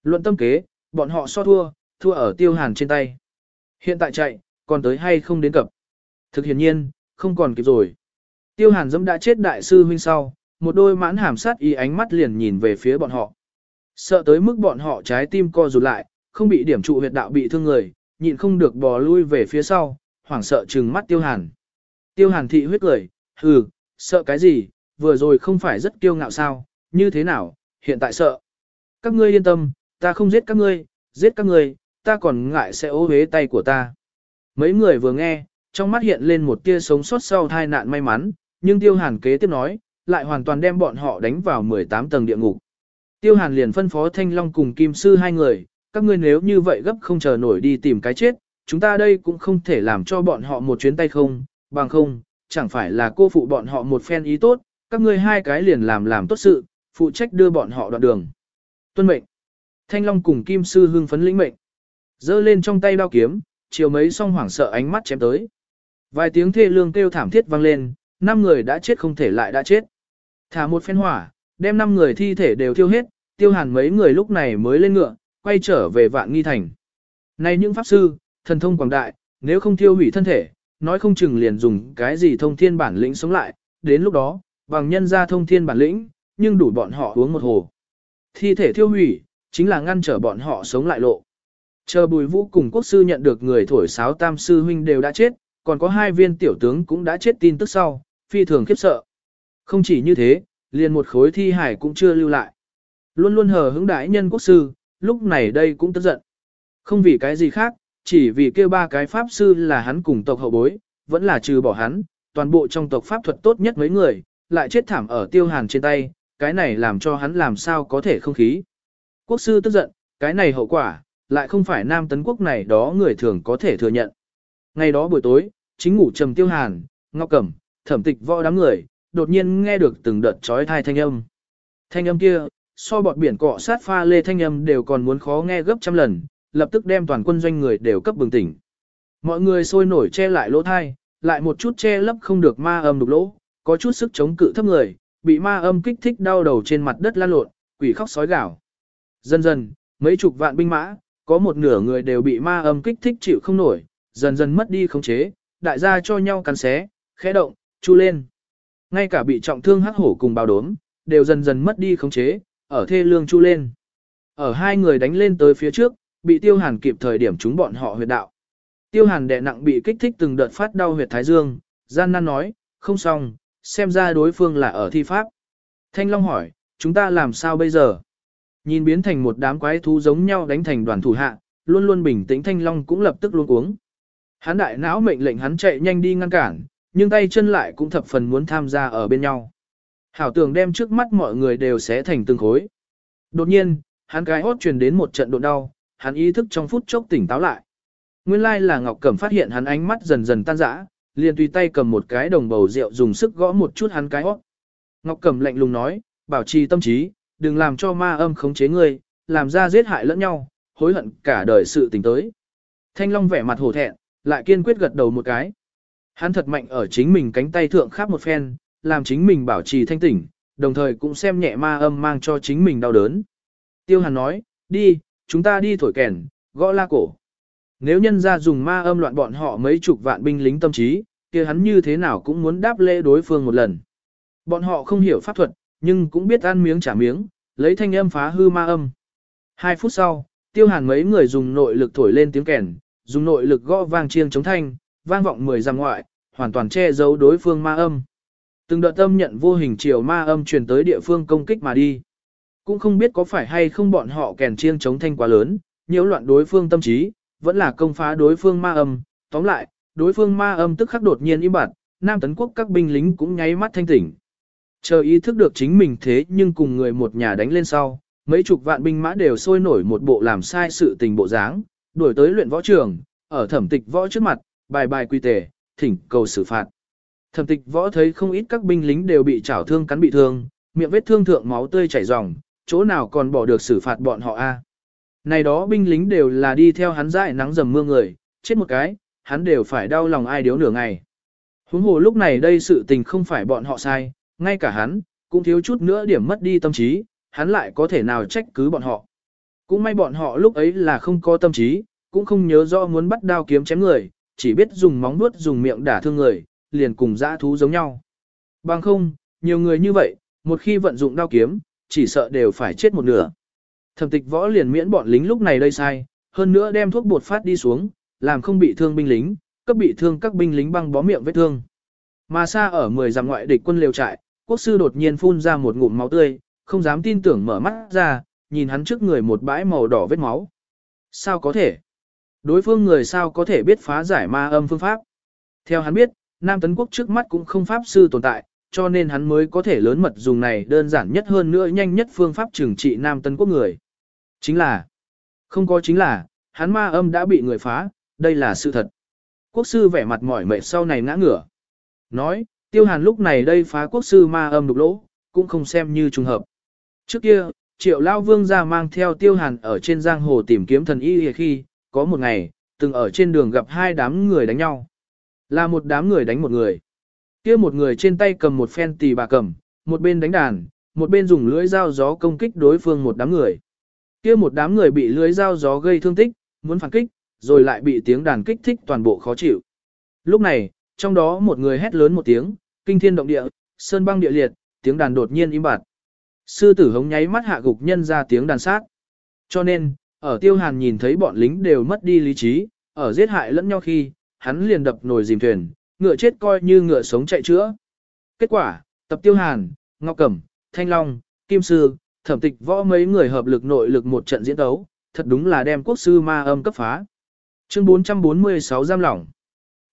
[SPEAKER 1] Luận tâm kế, bọn họ so thua, thua ở tiêu hàn trên tay. Hiện tại chạy, còn tới hay không đến cập. Thực hiển nhiên, không còn kịp rồi. Tiêu hàn dẫm đã chết đại sư huynh sau, một đôi mãn hàm sát y ánh mắt liền nhìn về phía bọn họ. Sợ tới mức bọn họ trái tim co rụt lại, không bị điểm trụ huyệt đạo bị thương người, nhịn không được bò lui về phía sau, hoảng sợ trừng mắt tiêu hàn. Tiêu hàn thị huyết cười, hừ, sợ cái gì, vừa rồi không phải rất kiêu ngạo sao, như thế nào, hiện tại sợ. Các ngươi yên tâm, ta không giết các ngươi, giết các ngươi, ta còn ngại sẽ ố hế tay của ta. Mấy người vừa nghe, trong mắt hiện lên một tia sống sót sau tai nạn may mắn, nhưng tiêu hàn kế tiếp nói, lại hoàn toàn đem bọn họ đánh vào 18 tầng địa ngục. Tiêu hàn liền phân phó Thanh Long cùng Kim Sư hai người, các ngươi nếu như vậy gấp không chờ nổi đi tìm cái chết, chúng ta đây cũng không thể làm cho bọn họ một chuyến tay không, bằng không, chẳng phải là cô phụ bọn họ một phen ý tốt, các ngươi hai cái liền làm làm tốt sự, phụ trách đưa bọn họ đoạn đường. Tuân mệnh. Thanh Long cùng Kim Sư hưng phấn lĩnh mệnh. Giơ lên trong tay đao kiếm, chiều mấy song hoảng sợ ánh mắt chém tới. Vài tiếng thê lương kêu thảm thiết vang lên, năm người đã chết không thể lại đã chết. Thả một phen hỏa, đem năm người thi thể đều thiêu hết, tiêu hàn mấy người lúc này mới lên ngựa, quay trở về vạn nghi thành. Này những pháp sư, thần thông quảng đại, nếu không thiêu hủy thân thể, nói không chừng liền dùng cái gì thông thiên bản lĩnh sống lại, đến lúc đó, bằng nhân ra thông thiên bản lĩnh, nhưng đủ bọn họ uống một hồ. Thi thể thiêu hủy, chính là ngăn trở bọn họ sống lại lộ. Chờ bùi vũ cùng quốc sư nhận được người thổi sáo tam sư huynh đều đã chết, còn có hai viên tiểu tướng cũng đã chết tin tức sau, phi thường khiếp sợ. Không chỉ như thế, liền một khối thi hải cũng chưa lưu lại. Luôn luôn hờ hứng đại nhân quốc sư, lúc này đây cũng tức giận. Không vì cái gì khác, chỉ vì kêu ba cái pháp sư là hắn cùng tộc hậu bối, vẫn là trừ bỏ hắn, toàn bộ trong tộc pháp thuật tốt nhất mấy người, lại chết thảm ở tiêu hàn trên tay, cái này làm cho hắn làm sao có thể không khí. Quốc sư tức giận, cái này hậu quả, lại không phải nam tấn quốc này đó người thường có thể thừa nhận. Ngày đó buổi tối, chính ngủ trầm tiêu hàn, ngọc cẩm, thẩm tịch võ đám người, đột nhiên nghe được từng đợt trói thai thanh âm. Thanh âm kia, so bọt biển cọ sát pha lê thanh âm đều còn muốn khó nghe gấp trăm lần, lập tức đem toàn quân doanh người đều cấp bừng tỉnh. Mọi người sôi nổi che lại lỗ thai, lại một chút che lấp không được ma âm đục lỗ, có chút sức chống cự thấp người, bị ma âm kích thích đau đầu trên mặt đất lan lộn, quỷ khóc sói gào. Dần dần, mấy chục vạn binh mã, có một nửa người đều bị ma âm kích thích chịu không nổi, dần dần mất đi khống chế, đại gia cho nhau cắn xé, khẽ động, chu lên. Ngay cả bị trọng thương hắc hổ cùng bao đốm, đều dần dần mất đi khống chế, ở thê lương chu lên. Ở hai người đánh lên tới phía trước, bị tiêu hàn kịp thời điểm chúng bọn họ huyệt đạo. Tiêu hàn đè nặng bị kích thích từng đợt phát đau huyệt thái dương, gian nan nói, không xong, xem ra đối phương là ở thi pháp. Thanh Long hỏi, chúng ta làm sao bây giờ? Nhìn biến thành một đám quái thú giống nhau đánh thành đoàn thủ hạ, luôn luôn bình tĩnh Thanh Long cũng lập tức luôn uống. Hắn đại não mệnh lệnh hắn chạy nhanh đi ngăn cản, nhưng tay chân lại cũng thập phần muốn tham gia ở bên nhau. Hảo tưởng đem trước mắt mọi người đều sẽ thành từng khối. Đột nhiên, hắn cái hốt truyền đến một trận độ đau, hắn ý thức trong phút chốc tỉnh táo lại. Nguyên lai là Ngọc Cẩm phát hiện hắn ánh mắt dần dần tan rã, liền tùy tay cầm một cái đồng bầu rượu dùng sức gõ một chút hắn cái óc. Ngọc Cẩm lạnh lùng nói, bảo trì tâm trí, đừng làm cho ma âm khống chế ngươi, làm ra giết hại lẫn nhau, hối hận cả đời sự tình tới. Thanh Long vẻ mặt hổ thẹn, lại kiên quyết gật đầu một cái. Hắn thật mạnh ở chính mình cánh tay thượng khắp một phen, làm chính mình bảo trì thanh tỉnh, đồng thời cũng xem nhẹ ma âm mang cho chính mình đau đớn. Tiêu Hàn nói, đi, chúng ta đi thổi kèn, gõ la cổ. Nếu nhân ra dùng ma âm loạn bọn họ mấy chục vạn binh lính tâm trí, kia hắn như thế nào cũng muốn đáp lễ đối phương một lần. Bọn họ không hiểu pháp thuật, nhưng cũng biết ăn miếng trả miếng, lấy thanh âm phá hư ma âm. Hai phút sau, tiêu hàn mấy người dùng nội lực thổi lên tiếng kèn, dùng nội lực gõ vang chiêng chống thanh, vang vọng mười dặm ngoại, hoàn toàn che giấu đối phương ma âm. Từng đợt tâm nhận vô hình chiều ma âm truyền tới địa phương công kích mà đi. Cũng không biết có phải hay không bọn họ kèn chiêng chống thanh quá lớn, nhiễu loạn đối phương tâm trí, vẫn là công phá đối phương ma âm, tóm lại, đối phương ma âm tức khắc đột nhiên im bặt, Nam tấn quốc các binh lính cũng nháy mắt thanh tỉnh. Chờ ý thức được chính mình thế nhưng cùng người một nhà đánh lên sau, mấy chục vạn binh mã đều sôi nổi một bộ làm sai sự tình bộ dáng, đuổi tới luyện võ trường, ở thẩm tịch võ trước mặt, bài bài quy tề, thỉnh cầu xử phạt. Thẩm tịch võ thấy không ít các binh lính đều bị chảo thương cắn bị thương, miệng vết thương thượng máu tươi chảy ròng, chỗ nào còn bỏ được xử phạt bọn họ a? Này đó binh lính đều là đi theo hắn dại nắng dầm mưa người, chết một cái, hắn đều phải đau lòng ai điếu nửa ngày. Huống hồ lúc này đây sự tình không phải bọn họ sai, ngay cả hắn, cũng thiếu chút nữa điểm mất đi tâm trí, hắn lại có thể nào trách cứ bọn họ. Cũng may bọn họ lúc ấy là không có tâm trí, cũng không nhớ rõ muốn bắt đao kiếm chém người, chỉ biết dùng móng vuốt dùng miệng đả thương người, liền cùng dã thú giống nhau. Bằng không, nhiều người như vậy, một khi vận dụng đao kiếm, chỉ sợ đều phải chết một nửa. Thẩm tịch võ liền miễn bọn lính lúc này đây sai, hơn nữa đem thuốc bột phát đi xuống, làm không bị thương binh lính, cấp bị thương các binh lính băng bó miệng vết thương. Mà xa ở 10 dặm ngoại địch quân liều trại, quốc sư đột nhiên phun ra một ngụm máu tươi, không dám tin tưởng mở mắt ra, nhìn hắn trước người một bãi màu đỏ vết máu. Sao có thể? Đối phương người sao có thể biết phá giải ma âm phương pháp? Theo hắn biết, Nam Tấn Quốc trước mắt cũng không pháp sư tồn tại, cho nên hắn mới có thể lớn mật dùng này đơn giản nhất hơn nữa nhanh nhất phương pháp trừng trị Nam Tân Quốc người. Chính là, không có chính là, hắn ma âm đã bị người phá, đây là sự thật. Quốc sư vẻ mặt mỏi mệt sau này ngã ngửa. Nói, tiêu hàn lúc này đây phá quốc sư ma âm đục lỗ, cũng không xem như trùng hợp. Trước kia, triệu lao vương ra mang theo tiêu hàn ở trên giang hồ tìm kiếm thần y khi, có một ngày, từng ở trên đường gặp hai đám người đánh nhau. Là một đám người đánh một người. Kia một người trên tay cầm một phen tỳ bà cầm, một bên đánh đàn, một bên dùng lưỡi dao gió công kích đối phương một đám người. Kia một đám người bị lưỡi dao gió gây thương tích, muốn phản kích, rồi lại bị tiếng đàn kích thích toàn bộ khó chịu. Lúc này, trong đó một người hét lớn một tiếng, kinh thiên động địa, sơn băng địa liệt, tiếng đàn đột nhiên im bặt. Sư tử hống nháy mắt hạ gục nhân ra tiếng đàn sát. Cho nên, ở tiêu hàn nhìn thấy bọn lính đều mất đi lý trí, ở giết hại lẫn nhau khi, hắn liền đập nồi dìm thuyền, ngựa chết coi như ngựa sống chạy chữa. Kết quả, tập tiêu hàn, ngọc cẩm, thanh long, kim sư, thẩm tịch võ mấy người hợp lực nội lực một trận diễn đấu, thật đúng là đem quốc sư ma âm cấp phá. Chương 446 giam lỏng.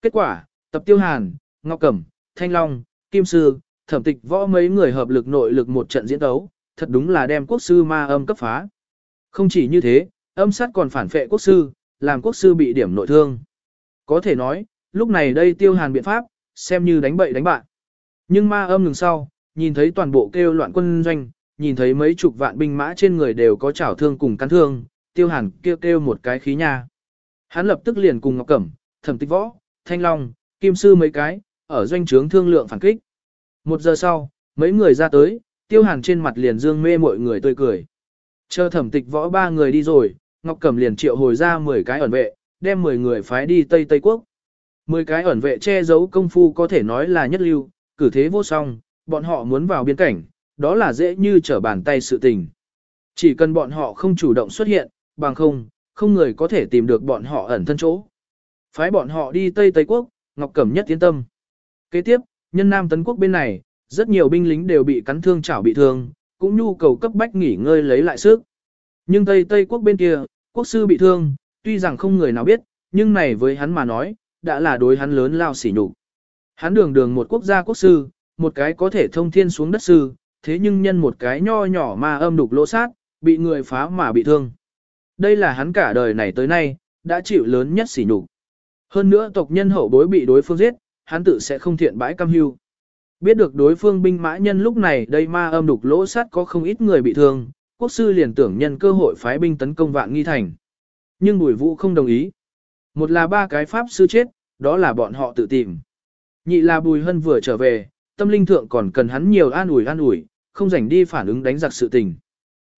[SPEAKER 1] Kết quả, tập tiêu hàn, ngọc cẩm, thanh long, kim sư, thẩm tịch võ mấy người hợp lực nội lực một trận diễn đấu, thật đúng là đem quốc sư ma âm cấp phá. Không chỉ như thế, âm sát còn phản phệ quốc sư, làm quốc sư bị điểm nội thương. Có thể nói, lúc này đây tiêu hàn biện pháp, xem như đánh bậy đánh bạn. Nhưng ma âm ngừng sau, nhìn thấy toàn bộ kêu loạn quân doanh, nhìn thấy mấy chục vạn binh mã trên người đều có chảo thương cùng cắn thương, tiêu hàn kêu kêu một cái khí nha. Hắn lập tức liền cùng Ngọc Cẩm, Thẩm Tích Võ, Thanh Long, Kim Sư mấy cái, ở doanh trướng thương lượng phản kích. Một giờ sau, mấy người ra tới, tiêu hàn trên mặt liền dương mê mọi người tươi cười. Chờ Thẩm Tịch Võ ba người đi rồi, Ngọc Cẩm liền triệu hồi ra 10 cái ẩn vệ, đem 10 người phái đi Tây Tây Quốc. Mười cái ẩn vệ che giấu công phu có thể nói là nhất lưu, cử thế vô song, bọn họ muốn vào biên cảnh, đó là dễ như trở bàn tay sự tình. Chỉ cần bọn họ không chủ động xuất hiện, bằng không, không người có thể tìm được bọn họ ẩn thân chỗ. Phái bọn họ đi Tây Tây Quốc, Ngọc Cẩm nhất tiến tâm. Kế tiếp, nhân Nam Tấn Quốc bên này, rất nhiều binh lính đều bị cắn thương chảo bị thương, cũng nhu cầu cấp bách nghỉ ngơi lấy lại sức. Nhưng Tây Tây Quốc bên kia, quốc sư bị thương, tuy rằng không người nào biết, nhưng này với hắn mà nói, đã là đối hắn lớn lao sỉ nhục. Hắn đường đường một quốc gia quốc sư, một cái có thể thông thiên xuống đất sư, thế nhưng nhân một cái nho nhỏ mà âm đục lỗ sát, bị người phá mà bị thương. Đây là hắn cả đời này tới nay, đã chịu lớn nhất sỉ nhục. Hơn nữa tộc nhân hậu bối bị đối phương giết, hắn tự sẽ không thiện bãi cam hưu. Biết được đối phương binh mã nhân lúc này đây ma âm đục lỗ sắt có không ít người bị thương, quốc sư liền tưởng nhân cơ hội phái binh tấn công vạn nghi thành. Nhưng bùi vũ không đồng ý. Một là ba cái pháp sư chết, đó là bọn họ tự tìm. Nhị là Bùi Hân vừa trở về, tâm linh thượng còn cần hắn nhiều an ủi an ủi, không rảnh đi phản ứng đánh giặc sự tình.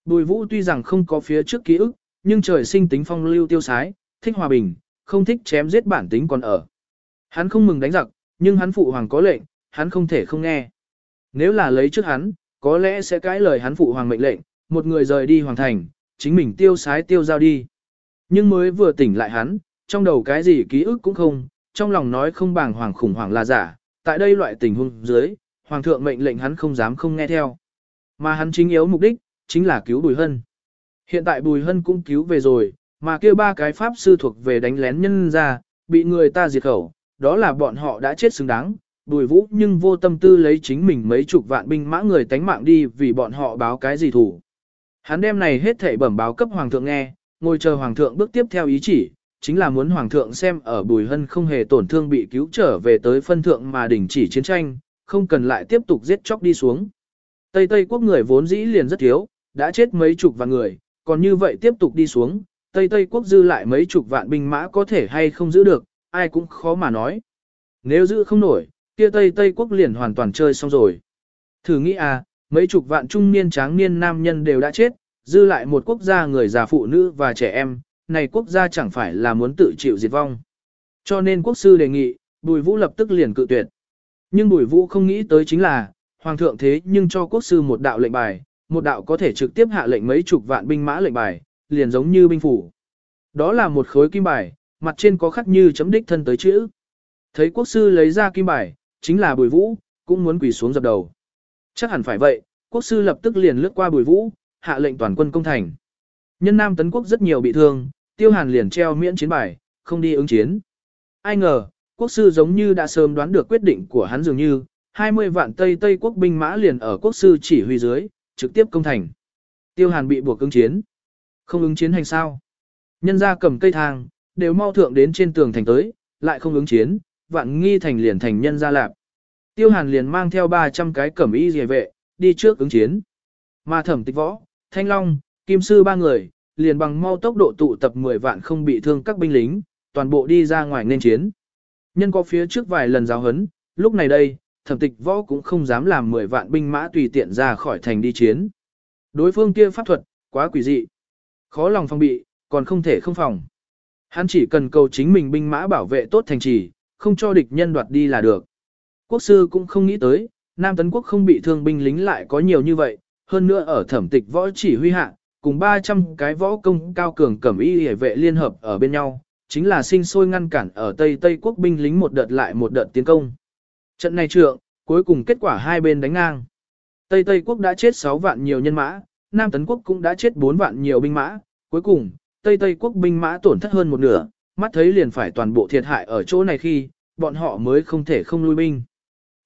[SPEAKER 1] Bùi Vũ tuy rằng không có phía trước ký ức, nhưng trời sinh tính phong lưu tiêu sái, thích hòa bình, không thích chém giết bản tính còn ở. Hắn không mừng đánh giặc, nhưng hắn phụ hoàng có lệnh, hắn không thể không nghe. Nếu là lấy trước hắn, có lẽ sẽ cãi lời hắn phụ hoàng mệnh lệnh, một người rời đi hoàng thành, chính mình tiêu sái tiêu giao đi. Nhưng mới vừa tỉnh lại hắn, trong đầu cái gì ký ức cũng không, trong lòng nói không bằng hoàng khủng hoảng là giả, tại đây loại tình huống dưới, hoàng thượng mệnh lệnh hắn không dám không nghe theo. Mà hắn chính yếu mục đích, chính là cứu Bùi Hân. Hiện tại Bùi Hân cũng cứu về rồi, mà kia ba cái pháp sư thuộc về đánh lén nhân ra, bị người ta diệt khẩu, đó là bọn họ đã chết xứng đáng. Bùi Vũ nhưng vô tâm tư lấy chính mình mấy chục vạn binh mã người tánh mạng đi vì bọn họ báo cái gì thủ. Hắn đem này hết thảy bẩm báo cấp hoàng thượng nghe, ngồi chờ hoàng thượng bước tiếp theo ý chỉ, chính là muốn Hoàng thượng xem ở Bùi Hân không hề tổn thương bị cứu trở về tới phân thượng mà đình chỉ chiến tranh, không cần lại tiếp tục giết chóc đi xuống. Tây Tây quốc người vốn dĩ liền rất thiếu, đã chết mấy chục vạn người, còn như vậy tiếp tục đi xuống, Tây Tây quốc dư lại mấy chục vạn binh mã có thể hay không giữ được, ai cũng khó mà nói. Nếu giữ không nổi, kia Tây Tây quốc liền hoàn toàn chơi xong rồi. Thử nghĩ à, mấy chục vạn trung niên tráng niên nam nhân đều đã chết, dư lại một quốc gia người già phụ nữ và trẻ em, này quốc gia chẳng phải là muốn tự chịu diệt vong. Cho nên quốc sư đề nghị, Bùi Vũ lập tức liền cự tuyệt. Nhưng Bùi Vũ không nghĩ tới chính là, Hoàng thượng thế nhưng cho quốc sư một đạo lệnh bài, một đạo có thể trực tiếp hạ lệnh mấy chục vạn binh mã lệnh bài, liền giống như binh phủ. Đó là một khối kim bài, mặt trên có khắc như chấm đích thân tới chữ. Thấy quốc sư lấy ra kim bài, chính là Bùi Vũ, cũng muốn quỳ xuống dập đầu. Chắc hẳn phải vậy, quốc sư lập tức liền lướt qua Bùi Vũ, hạ lệnh toàn quân công thành. Nhân Nam Tấn Quốc rất nhiều bị thương, Tiêu Hàn liền treo miễn chiến bài, không đi ứng chiến. Ai ngờ, quốc sư giống như đã sớm đoán được quyết định của hắn dường như, 20 vạn Tây Tây quốc binh mã liền ở quốc sư chỉ huy dưới, trực tiếp công thành. Tiêu Hàn bị buộc ứng chiến. Không ứng chiến hành sao? Nhân ra cầm cây thang, đều mau thượng đến trên tường thành tới, lại không ứng chiến, vạn nghi thành liền thành nhân ra lạp. Tiêu Hàn liền mang theo 300 cái cẩm y dề vệ, đi trước ứng chiến. Mà thẩm tịch võ, thanh long, kim sư ba người, liền bằng mau tốc độ tụ tập 10 vạn không bị thương các binh lính, toàn bộ đi ra ngoài nên chiến. Nhân có phía trước vài lần giáo hấn, lúc này đây, thẩm tịch võ cũng không dám làm 10 vạn binh mã tùy tiện ra khỏi thành đi chiến. Đối phương kia pháp thuật, quá quỷ dị. Khó lòng phòng bị, còn không thể không phòng. Hắn chỉ cần cầu chính mình binh mã bảo vệ tốt thành trì, không cho địch nhân đoạt đi là được. Quốc sư cũng không nghĩ tới, Nam Tấn Quốc không bị thương binh lính lại có nhiều như vậy, hơn nữa ở thẩm tịch võ chỉ huy hạ, cùng 300 cái võ công cao cường cẩm y hề vệ liên hợp ở bên nhau, chính là sinh sôi ngăn cản ở Tây Tây quốc binh lính một đợt lại một đợt tiến công. Trận này trượng, cuối cùng kết quả hai bên đánh ngang. Tây Tây quốc đã chết 6 vạn nhiều nhân mã, Nam Tấn quốc cũng đã chết 4 vạn nhiều binh mã, cuối cùng, Tây Tây quốc binh mã tổn thất hơn một nửa, mắt thấy liền phải toàn bộ thiệt hại ở chỗ này khi, bọn họ mới không thể không lui binh.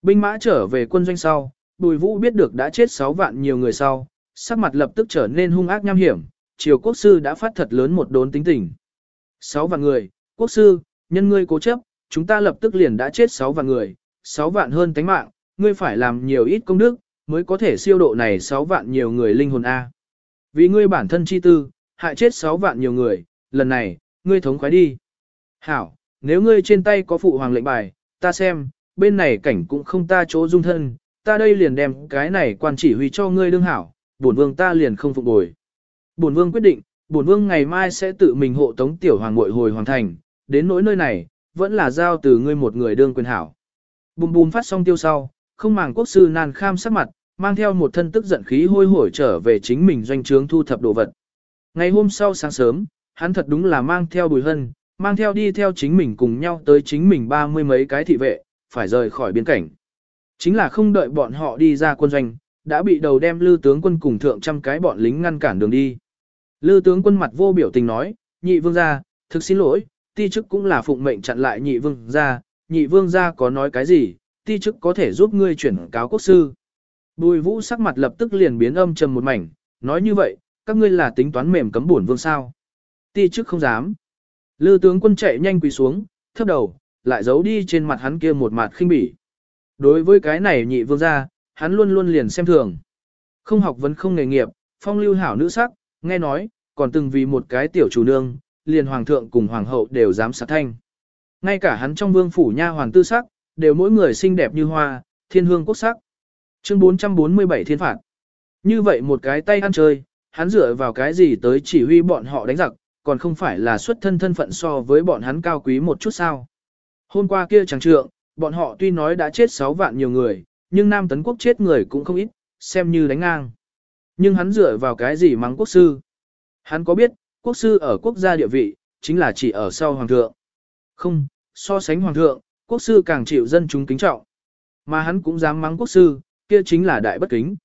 [SPEAKER 1] Binh mã trở về quân doanh sau, Bùi Vũ biết được đã chết 6 vạn nhiều người sau, sắc mặt lập tức trở nên hung ác nham hiểm, triều quốc sư đã phát thật lớn một đốn tính tình. Sáu vạn người, quốc sư, nhân ngươi cố chấp, chúng ta lập tức liền đã chết sáu vạn người, sáu vạn hơn tánh mạng, ngươi phải làm nhiều ít công đức, mới có thể siêu độ này sáu vạn nhiều người linh hồn A. Vì ngươi bản thân chi tư, hại chết sáu vạn nhiều người, lần này, ngươi thống khoái đi. Hảo, nếu ngươi trên tay có phụ hoàng lệnh bài, ta xem, bên này cảnh cũng không ta chỗ dung thân, ta đây liền đem cái này quan chỉ huy cho ngươi đương hảo, bổn vương ta liền không phục bồi. Bổn vương quyết định, bổn vương ngày mai sẽ tự mình hộ tống tiểu hoàng muội hồi hoàng thành, đến nỗi nơi này, vẫn là giao từ ngươi một người đương quyền hảo. Bùm bùm phát xong tiêu sau, không màng quốc sư nan kham sắc mặt, mang theo một thân tức giận khí hôi hổi trở về chính mình doanh trướng thu thập đồ vật. Ngày hôm sau sáng sớm, hắn thật đúng là mang theo bùi hân, mang theo đi theo chính mình cùng nhau tới chính mình ba mươi mấy cái thị vệ, phải rời khỏi biên cảnh. Chính là không đợi bọn họ đi ra quân doanh, đã bị đầu đem lư tướng quân cùng thượng trăm cái bọn lính ngăn cản đường đi. Lư tướng quân mặt vô biểu tình nói, nhị vương gia, thực xin lỗi, ti chức cũng là phụng mệnh chặn lại nhị vương gia, nhị vương gia có nói cái gì, ti chức có thể giúp ngươi chuyển cáo quốc sư. Bùi vũ sắc mặt lập tức liền biến âm trầm một mảnh, nói như vậy, các ngươi là tính toán mềm cấm bổn vương sao. Ti chức không dám. Lư tướng quân chạy nhanh quỳ xuống, thấp đầu, lại giấu đi trên mặt hắn kia một mặt khinh bỉ. Đối với cái này nhị vương gia, hắn luôn luôn liền xem thường. Không học vấn không nghề nghiệp, phong lưu hảo nữ sắc, nghe nói, còn từng vì một cái tiểu chủ nương, liền hoàng thượng cùng hoàng hậu đều dám sát thanh. Ngay cả hắn trong vương phủ nha hoàng tư sắc, đều mỗi người xinh đẹp như hoa, thiên hương quốc sắc. Chương 447 thiên phạt. Như vậy một cái tay ăn chơi, hắn dựa vào cái gì tới chỉ huy bọn họ đánh giặc, còn không phải là xuất thân thân phận so với bọn hắn cao quý một chút sao. Hôm qua kia chẳng trượng, bọn họ tuy nói đã chết 6 vạn nhiều người, nhưng Nam Tấn Quốc chết người cũng không ít, xem như đánh ngang. Nhưng hắn dựa vào cái gì mắng quốc sư? Hắn có biết, quốc sư ở quốc gia địa vị, chính là chỉ ở sau hoàng thượng. Không, so sánh hoàng thượng, quốc sư càng chịu dân chúng kính trọng. Mà hắn cũng dám mắng quốc sư, kia chính là đại bất kính.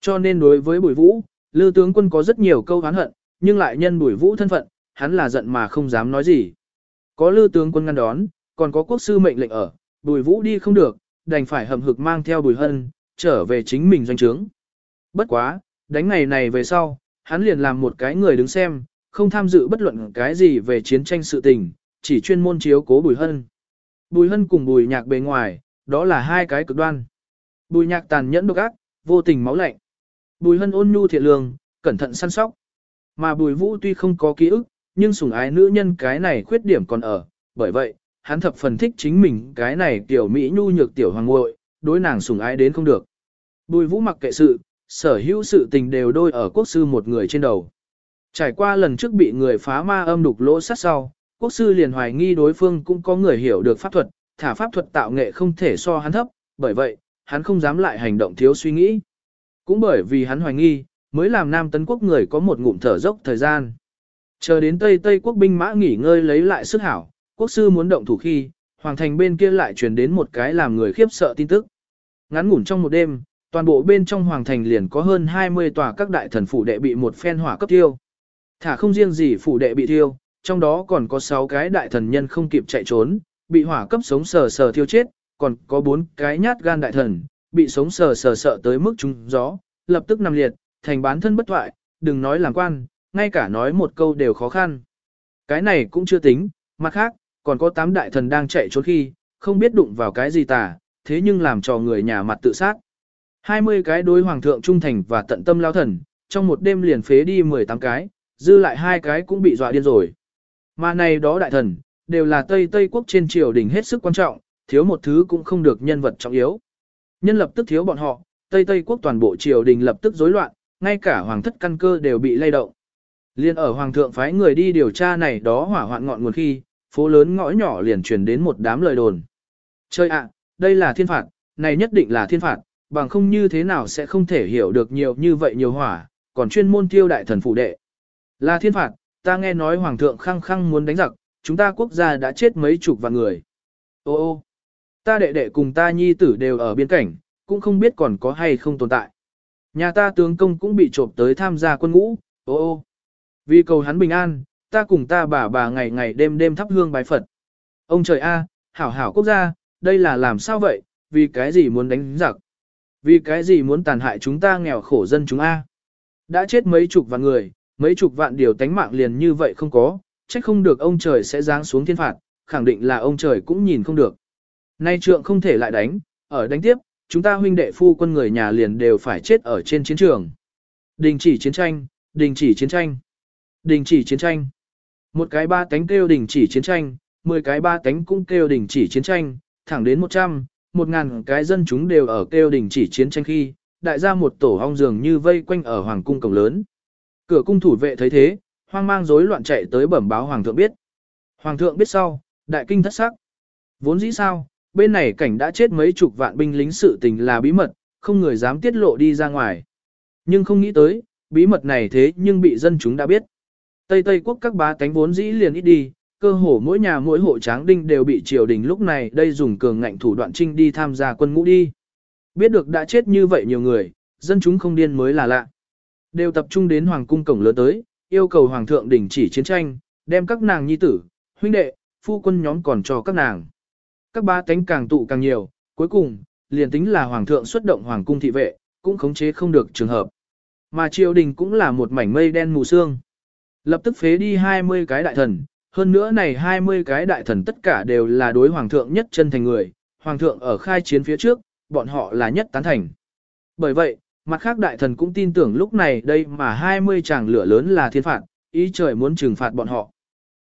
[SPEAKER 1] Cho nên đối với Bùi Vũ, Lư tướng quân có rất nhiều câu hán hận, nhưng lại nhân Bùi Vũ thân phận, hắn là giận mà không dám nói gì. Có Lư tướng quân ngăn đón, còn có quốc sư mệnh lệnh ở, Bùi Vũ đi không được, đành phải hầm hực mang theo bùi hân, trở về chính mình doanh trướng. Bất quá, đánh ngày này về sau, hắn liền làm một cái người đứng xem, không tham dự bất luận cái gì về chiến tranh sự tình, chỉ chuyên môn chiếu cố bùi hân. Bùi hân cùng bùi nhạc bề ngoài, đó là hai cái cực đoan. Bùi nhạc tàn nhẫn độc ác, vô tình máu lạnh. Bùi hân ôn nhu thiện lương, cẩn thận săn sóc. Mà bùi vũ tuy không có ký ức, nhưng sủng ái nữ nhân cái này khuyết điểm còn ở, bởi vậy, hắn thập phần thích chính mình cái này tiểu mỹ nhu nhược tiểu hoàng ngội, đối nàng sủng ái đến không được. Bùi vũ mặc kệ sự, sở hữu sự tình đều đôi ở quốc sư một người trên đầu. Trải qua lần trước bị người phá ma âm đục lỗ sát sau, quốc sư liền hoài nghi đối phương cũng có người hiểu được pháp thuật, thả pháp thuật tạo nghệ không thể so hắn thấp, bởi vậy, hắn không dám lại hành động thiếu suy nghĩ. Cũng bởi vì hắn hoài nghi, mới làm Nam Tấn Quốc người có một ngụm thở dốc thời gian. Chờ đến Tây Tây Quốc binh mã nghỉ ngơi lấy lại sức hảo, quốc sư muốn động thủ khi, hoàng thành bên kia lại truyền đến một cái làm người khiếp sợ tin tức. Ngắn ngủn trong một đêm, toàn bộ bên trong hoàng thành liền có hơn 20 tòa các đại thần phủ đệ bị một phen hỏa cấp tiêu. Thả không riêng gì phủ đệ bị thiêu, trong đó còn có 6 cái đại thần nhân không kịp chạy trốn, bị hỏa cấp sống sờ sờ thiêu chết, còn có 4 cái nhát gan đại thần, bị sống sờ sờ sợ tới mức trúng gió, lập tức nằm liệt, thành bán thân bất thoại, đừng nói làm quan, ngay cả nói một câu đều khó khăn. Cái này cũng chưa tính, mặt khác, còn có tám đại thần đang chạy trốn khi, không biết đụng vào cái gì tà, thế nhưng làm cho người nhà mặt tự sát. 20 cái đối hoàng thượng trung thành và tận tâm lao thần, trong một đêm liền phế đi 18 cái, dư lại hai cái cũng bị dọa điên rồi. Mà này đó đại thần, đều là Tây Tây quốc trên triều đình hết sức quan trọng, thiếu một thứ cũng không được nhân vật trọng yếu. Nhân lập tức thiếu bọn họ, Tây Tây quốc toàn bộ triều đình lập tức rối loạn, ngay cả hoàng thất căn cơ đều bị lay động. Liên ở hoàng thượng phái người đi điều tra này đó hỏa hoạn ngọn nguồn khi, phố lớn ngõ nhỏ liền truyền đến một đám lời đồn. Chơi ạ, đây là thiên phạt, này nhất định là thiên phạt, bằng không như thế nào sẽ không thể hiểu được nhiều như vậy nhiều hỏa, còn chuyên môn tiêu đại thần phụ đệ. Là thiên phạt, ta nghe nói hoàng thượng khăng khăng muốn đánh giặc, chúng ta quốc gia đã chết mấy chục vạn người. Ô ô, ta đệ đệ cùng ta nhi tử đều ở biên cảnh, cũng không biết còn có hay không tồn tại. Nhà ta tướng công cũng bị trộm tới tham gia quân ngũ, ô ô. Vì cầu hắn bình an, ta cùng ta bà bà ngày ngày đêm đêm thắp hương bái Phật. Ông trời A, hảo hảo quốc gia, đây là làm sao vậy, vì cái gì muốn đánh giặc? Vì cái gì muốn tàn hại chúng ta nghèo khổ dân chúng A? Đã chết mấy chục vạn người, mấy chục vạn điều tánh mạng liền như vậy không có, trách không được ông trời sẽ giáng xuống thiên phạt, khẳng định là ông trời cũng nhìn không được. Nay trượng không thể lại đánh, ở đánh tiếp, chúng ta huynh đệ phu quân người nhà liền đều phải chết ở trên chiến trường. Đình chỉ chiến tranh, đình chỉ chiến tranh, đình chỉ chiến tranh. Một cái ba tánh kêu đình chỉ chiến tranh, 10 cái ba tánh cũng kêu đình chỉ chiến tranh, thẳng đến 100, 1000 cái dân chúng đều ở kêu đình chỉ chiến tranh khi, đại gia một tổ hong dường như vây quanh ở hoàng cung cổng lớn. Cửa cung thủ vệ thấy thế, hoang mang rối loạn chạy tới bẩm báo hoàng thượng biết. Hoàng thượng biết sau, đại kinh thất sắc. Vốn dĩ sao, bên này cảnh đã chết mấy chục vạn binh lính sự tình là bí mật, không người dám tiết lộ đi ra ngoài. Nhưng không nghĩ tới, bí mật này thế nhưng bị dân chúng đã biết. Tây Tây quốc các bá tánh vốn dĩ liền ít đi, cơ hồ mỗi nhà mỗi hộ tráng đinh đều bị triều đình lúc này đây dùng cường ngạnh thủ đoạn trinh đi tham gia quân ngũ đi. Biết được đã chết như vậy nhiều người, dân chúng không điên mới là lạ. Đều tập trung đến hoàng cung cổng lớn tới, yêu cầu hoàng thượng đình chỉ chiến tranh, đem các nàng nhi tử, huynh đệ, phu quân nhóm còn cho các nàng. Các bá tánh càng tụ càng nhiều, cuối cùng, liền tính là hoàng thượng xuất động hoàng cung thị vệ, cũng khống chế không được trường hợp. Mà triều đình cũng là một mảnh mây đen mù sương lập tức phế đi 20 cái đại thần, hơn nữa này 20 cái đại thần tất cả đều là đối hoàng thượng nhất chân thành người, hoàng thượng ở khai chiến phía trước, bọn họ là nhất tán thành. Bởi vậy, mặt khác đại thần cũng tin tưởng lúc này đây mà 20 chàng lửa lớn là thiên phạt, ý trời muốn trừng phạt bọn họ.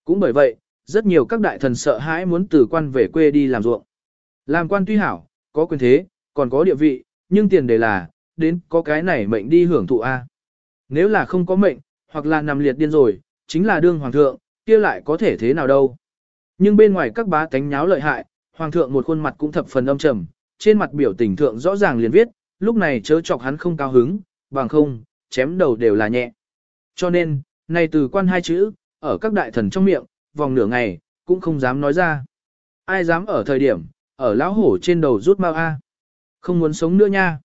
[SPEAKER 1] Cũng bởi vậy, rất nhiều các đại thần sợ hãi muốn từ quan về quê đi làm ruộng. Làm quan tuy hảo, có quyền thế, còn có địa vị, nhưng tiền đề là, đến có cái này mệnh đi hưởng thụ A. Nếu là không có mệnh, hoặc là nằm liệt điên rồi, chính là đương hoàng thượng, kia lại có thể thế nào đâu. Nhưng bên ngoài các bá tánh nháo lợi hại, hoàng thượng một khuôn mặt cũng thập phần âm trầm, trên mặt biểu tình thượng rõ ràng liền viết, lúc này chớ chọc hắn không cao hứng, bằng không, chém đầu đều là nhẹ. Cho nên, nay từ quan hai chữ, ở các đại thần trong miệng, vòng nửa ngày, cũng không dám nói ra. Ai dám ở thời điểm, ở lão hổ trên đầu rút mau a. Không muốn sống nữa nha.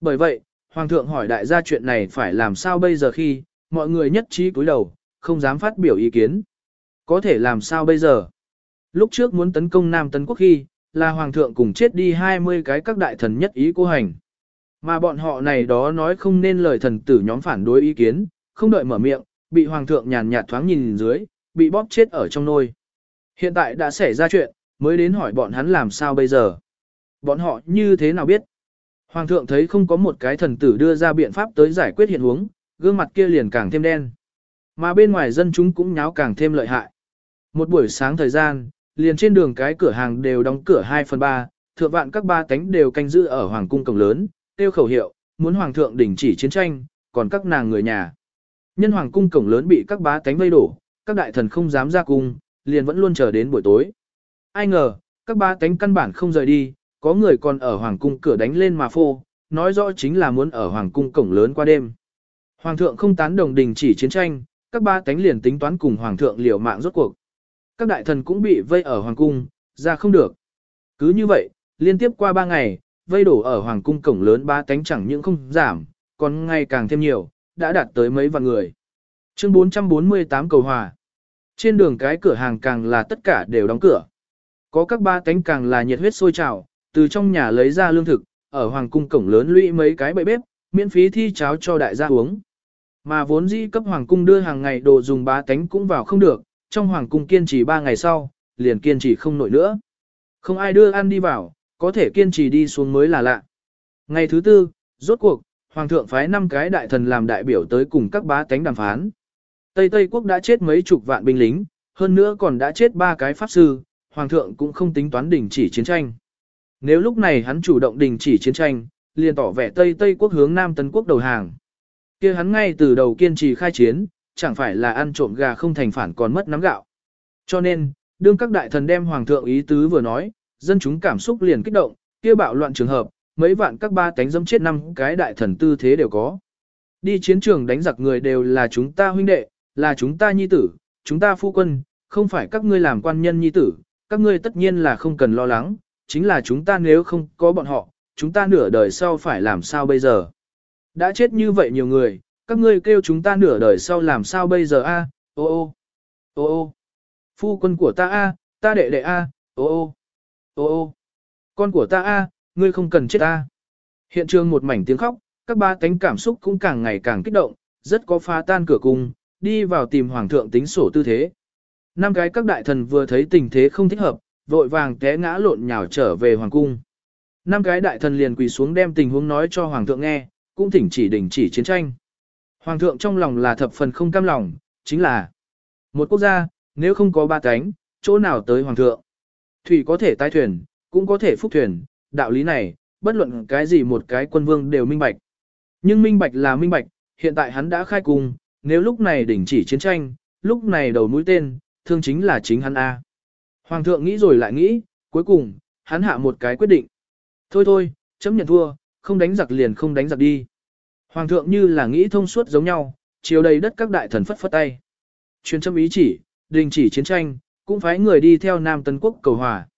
[SPEAKER 1] Bởi vậy, Hoàng thượng hỏi đại gia chuyện này phải làm sao bây giờ khi, mọi người nhất trí cúi đầu, không dám phát biểu ý kiến. Có thể làm sao bây giờ? Lúc trước muốn tấn công Nam Tấn Quốc khi, là Hoàng thượng cùng chết đi 20 cái các đại thần nhất ý cô hành. Mà bọn họ này đó nói không nên lời thần tử nhóm phản đối ý kiến, không đợi mở miệng, bị Hoàng thượng nhàn nhạt thoáng nhìn dưới, bị bóp chết ở trong nôi. Hiện tại đã xảy ra chuyện, mới đến hỏi bọn hắn làm sao bây giờ. Bọn họ như thế nào biết? Hoàng thượng thấy không có một cái thần tử đưa ra biện pháp tới giải quyết hiện huống, gương mặt kia liền càng thêm đen. Mà bên ngoài dân chúng cũng nháo càng thêm lợi hại. Một buổi sáng thời gian, liền trên đường cái cửa hàng đều đóng cửa 2 phần 3, thượng vạn các ba tánh đều canh giữ ở hoàng cung cổng lớn, tiêu khẩu hiệu, muốn hoàng thượng đình chỉ chiến tranh, còn các nàng người nhà. Nhân hoàng cung cổng lớn bị các ba tánh vây đổ, các đại thần không dám ra cung, liền vẫn luôn chờ đến buổi tối. Ai ngờ, các ba tánh căn bản không rời đi, có người còn ở hoàng cung cửa đánh lên mà phô, nói rõ chính là muốn ở hoàng cung cổng lớn qua đêm. Hoàng thượng không tán đồng đình chỉ chiến tranh, các ba tánh liền tính toán cùng hoàng thượng liều mạng rốt cuộc. Các đại thần cũng bị vây ở hoàng cung, ra không được. Cứ như vậy, liên tiếp qua ba ngày, vây đổ ở hoàng cung cổng lớn ba tánh chẳng những không giảm, còn ngày càng thêm nhiều, đã đạt tới mấy vạn người. Chương 448 cầu hòa. Trên đường cái cửa hàng càng là tất cả đều đóng cửa. Có các ba tánh càng là nhiệt huyết sôi trào, từ trong nhà lấy ra lương thực, ở hoàng cung cổng lớn lũy mấy cái bậy bếp, miễn phí thi cháo cho đại gia uống. Mà vốn dĩ cấp hoàng cung đưa hàng ngày đồ dùng bá tánh cũng vào không được, trong hoàng cung kiên trì 3 ngày sau, liền kiên trì không nổi nữa. Không ai đưa ăn đi vào, có thể kiên trì đi xuống mới là lạ. Ngày thứ tư, rốt cuộc, hoàng thượng phái năm cái đại thần làm đại biểu tới cùng các bá tánh đàm phán. Tây Tây quốc đã chết mấy chục vạn binh lính, hơn nữa còn đã chết ba cái pháp sư, hoàng thượng cũng không tính toán đình chỉ chiến tranh. Nếu lúc này hắn chủ động đình chỉ chiến tranh, liền tỏ vẻ Tây Tây quốc hướng Nam Tân quốc đầu hàng kia hắn ngay từ đầu kiên trì khai chiến, chẳng phải là ăn trộm gà không thành phản còn mất nắm gạo. Cho nên, đương các đại thần đem hoàng thượng ý tứ vừa nói, dân chúng cảm xúc liền kích động, kia bạo loạn trường hợp, mấy vạn các ba cánh dẫm chết năm cái đại thần tư thế đều có. Đi chiến trường đánh giặc người đều là chúng ta huynh đệ, là chúng ta nhi tử, chúng ta phu quân, không phải các ngươi làm quan nhân nhi tử, các ngươi tất nhiên là không cần lo lắng, chính là chúng ta nếu không có bọn họ, chúng ta nửa đời sau phải làm sao bây giờ. Đã chết như vậy nhiều người, các ngươi kêu chúng ta nửa đời sau làm sao bây giờ a? Ô ô. Ô ô. Phu quân của ta a, ta đệ đệ a, ô ô. Ô ô. Con của ta a, ngươi không cần chết a. Hiện trường một mảnh tiếng khóc, các ba tánh cảm xúc cũng càng ngày càng kích động, rất có phá tan cửa cung, đi vào tìm hoàng thượng tính sổ tư thế. Năm cái các đại thần vừa thấy tình thế không thích hợp, vội vàng té ngã lộn nhào trở về hoàng cung. Năm cái đại thần liền quỳ xuống đem tình huống nói cho hoàng thượng nghe, cũng thỉnh chỉ đình chỉ chiến tranh. Hoàng thượng trong lòng là thập phần không cam lòng, chính là một quốc gia, nếu không có ba cánh, chỗ nào tới hoàng thượng. Thủy có thể tai thuyền, cũng có thể phúc thuyền, đạo lý này, bất luận cái gì một cái quân vương đều minh bạch. Nhưng minh bạch là minh bạch, hiện tại hắn đã khai cung, nếu lúc này đình chỉ chiến tranh, lúc này đầu mũi tên, thương chính là chính hắn A. Hoàng thượng nghĩ rồi lại nghĩ, cuối cùng, hắn hạ một cái quyết định. Thôi thôi, chấm nhận thua, không đánh giặc liền không đánh giặc đi. Hoàng thượng như là nghĩ thông suốt giống nhau, chiều đầy đất các đại thần phất phất tay. Truyền châm ý chỉ, đình chỉ chiến tranh, cũng phái người đi theo Nam Tân Quốc cầu hòa.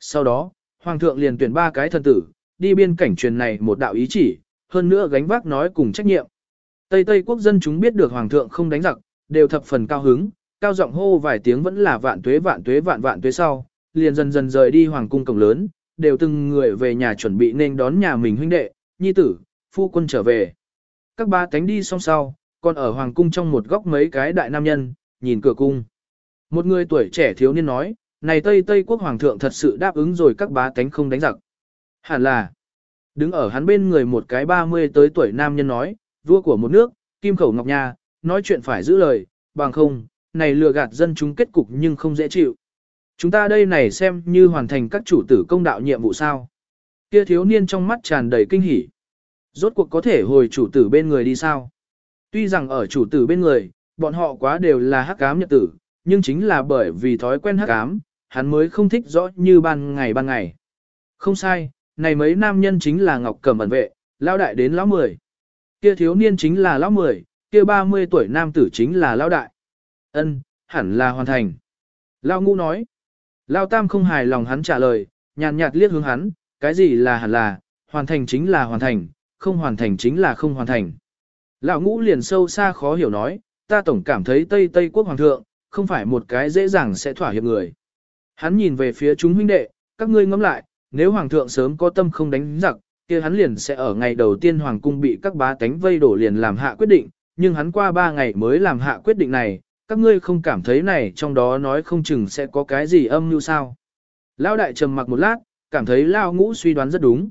[SPEAKER 1] Sau đó, Hoàng thượng liền tuyển ba cái thần tử, đi biên cảnh truyền này một đạo ý chỉ, hơn nữa gánh vác nói cùng trách nhiệm. Tây Tây quốc dân chúng biết được Hoàng thượng không đánh giặc, đều thập phần cao hứng, cao giọng hô vài tiếng vẫn là vạn tuế vạn tuế vạn vạn tuế sau, liền dần dần rời đi Hoàng cung cổng lớn, đều từng người về nhà chuẩn bị nên đón nhà mình huynh đệ, nhi tử, phu quân trở về. Các ba cánh đi song sau, còn ở hoàng cung trong một góc mấy cái đại nam nhân, nhìn cửa cung. Một người tuổi trẻ thiếu niên nói, này Tây Tây quốc hoàng thượng thật sự đáp ứng rồi các ba tánh không đánh giặc. Hẳn là, đứng ở hắn bên người một cái 30 tới tuổi nam nhân nói, vua của một nước, kim khẩu ngọc nha, nói chuyện phải giữ lời, bằng không, này lừa gạt dân chúng kết cục nhưng không dễ chịu. Chúng ta đây này xem như hoàn thành các chủ tử công đạo nhiệm vụ sao. Kia thiếu niên trong mắt tràn đầy kinh hỉ. Rốt cuộc có thể hồi chủ tử bên người đi sao. Tuy rằng ở chủ tử bên người, bọn họ quá đều là hắc cám nhật tử, nhưng chính là bởi vì thói quen hắc cám, hắn mới không thích rõ như ban ngày ban ngày. Không sai, này mấy nam nhân chính là Ngọc Cẩm ẩn vệ, lão đại đến lão mười. Kia thiếu niên chính là lão mười, kia 30 tuổi nam tử chính là lão đại. Ân, hẳn là hoàn thành. Lão Ngũ nói. Lao Tam không hài lòng hắn trả lời, nhàn nhạt liếc hướng hắn, cái gì là hẳn là, hoàn thành chính là hoàn thành, không hoàn thành chính là không hoàn thành. Lão Ngũ liền sâu xa khó hiểu nói, ta tổng cảm thấy Tây Tây quốc hoàng thượng, không phải một cái dễ dàng sẽ thỏa hiệp người. Hắn nhìn về phía chúng huynh đệ, các ngươi ngẫm lại, nếu hoàng thượng sớm có tâm không đánh giặc, kia hắn liền sẽ ở ngày đầu tiên hoàng cung bị các bá tánh vây đổ liền làm hạ quyết định, nhưng hắn qua ba ngày mới làm hạ quyết định này, các ngươi không cảm thấy này trong đó nói không chừng sẽ có cái gì âm mưu sao. Lão đại trầm mặc một lát, cảm thấy Lao ngũ suy đoán rất đúng.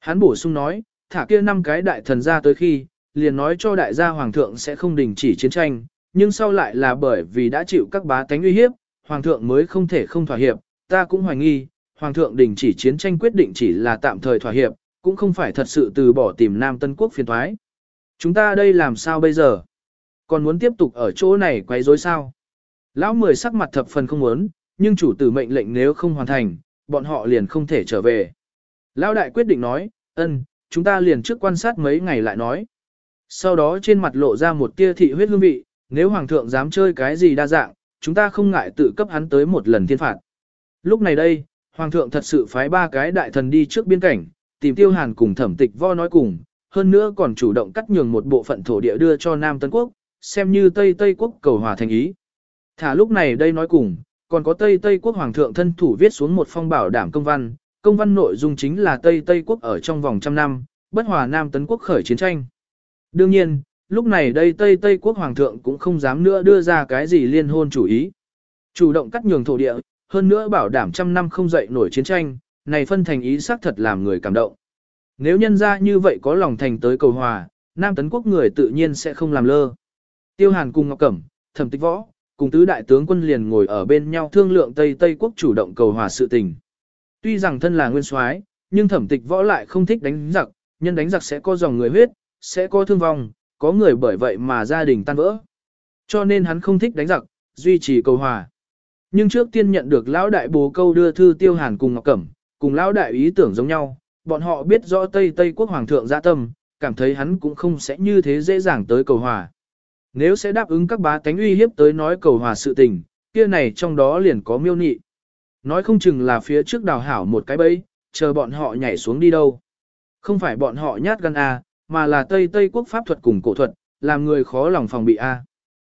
[SPEAKER 1] Hắn bổ sung nói, thả kia năm cái đại thần ra tới khi, liền nói cho đại gia hoàng thượng sẽ không đình chỉ chiến tranh, nhưng sau lại là bởi vì đã chịu các bá tánh uy hiếp, hoàng thượng mới không thể không thỏa hiệp, ta cũng hoài nghi, hoàng thượng đình chỉ chiến tranh quyết định chỉ là tạm thời thỏa hiệp, cũng không phải thật sự từ bỏ tìm Nam Tân Quốc phiền thoái. Chúng ta đây làm sao bây giờ? còn muốn tiếp tục ở chỗ này quấy rối sao. Lão mười sắc mặt thập phần không muốn, nhưng chủ tử mệnh lệnh nếu không hoàn thành, bọn họ liền không thể trở về. Lão đại quyết định nói, ân, chúng ta liền trước quan sát mấy ngày lại nói. Sau đó trên mặt lộ ra một tia thị huyết hương vị, nếu hoàng thượng dám chơi cái gì đa dạng, chúng ta không ngại tự cấp hắn tới một lần thiên phạt. Lúc này đây, hoàng thượng thật sự phái ba cái đại thần đi trước biên cảnh, tìm tiêu hàn cùng thẩm tịch vo nói cùng, hơn nữa còn chủ động cắt nhường một bộ phận thổ địa đưa cho Nam Tân Quốc, xem như Tây Tây quốc cầu hòa thành ý. Thả lúc này đây nói cùng, còn có Tây Tây quốc hoàng thượng thân thủ viết xuống một phong bảo đảm công văn, công văn nội dung chính là Tây Tây quốc ở trong vòng trăm năm, bất hòa Nam Tấn quốc khởi chiến tranh. Đương nhiên, lúc này đây Tây Tây quốc hoàng thượng cũng không dám nữa đưa ra cái gì liên hôn chủ ý. Chủ động cắt nhường thổ địa, hơn nữa bảo đảm trăm năm không dậy nổi chiến tranh, này phân thành ý xác thật làm người cảm động. Nếu nhân ra như vậy có lòng thành tới cầu hòa, Nam Tấn quốc người tự nhiên sẽ không làm lơ. Tiêu Hàn cùng Ngọc Cẩm, Thẩm Tịch Võ, cùng tứ đại tướng quân liền ngồi ở bên nhau thương lượng Tây Tây quốc chủ động cầu hòa sự tình. Tuy rằng thân là nguyên soái, nhưng Thẩm Tịch Võ lại không thích đánh giặc, nhân đánh giặc sẽ có dòng người huyết, sẽ có thương vong, có người bởi vậy mà gia đình tan vỡ. Cho nên hắn không thích đánh giặc, duy trì cầu hòa. Nhưng trước tiên nhận được lão đại bố câu đưa thư Tiêu Hàn cùng Ngọc Cẩm, cùng lão đại ý tưởng giống nhau, bọn họ biết rõ Tây Tây quốc hoàng thượng dạ tâm, cảm thấy hắn cũng không sẽ như thế dễ dàng tới cầu hòa. Nếu sẽ đáp ứng các bá tánh uy hiếp tới nói cầu hòa sự tình, kia này trong đó liền có miêu nị. Nói không chừng là phía trước đào hảo một cái bẫy, chờ bọn họ nhảy xuống đi đâu. Không phải bọn họ nhát gan A, à, mà là Tây Tây quốc pháp thuật cùng cổ thuật, làm người khó lòng phòng bị A. À.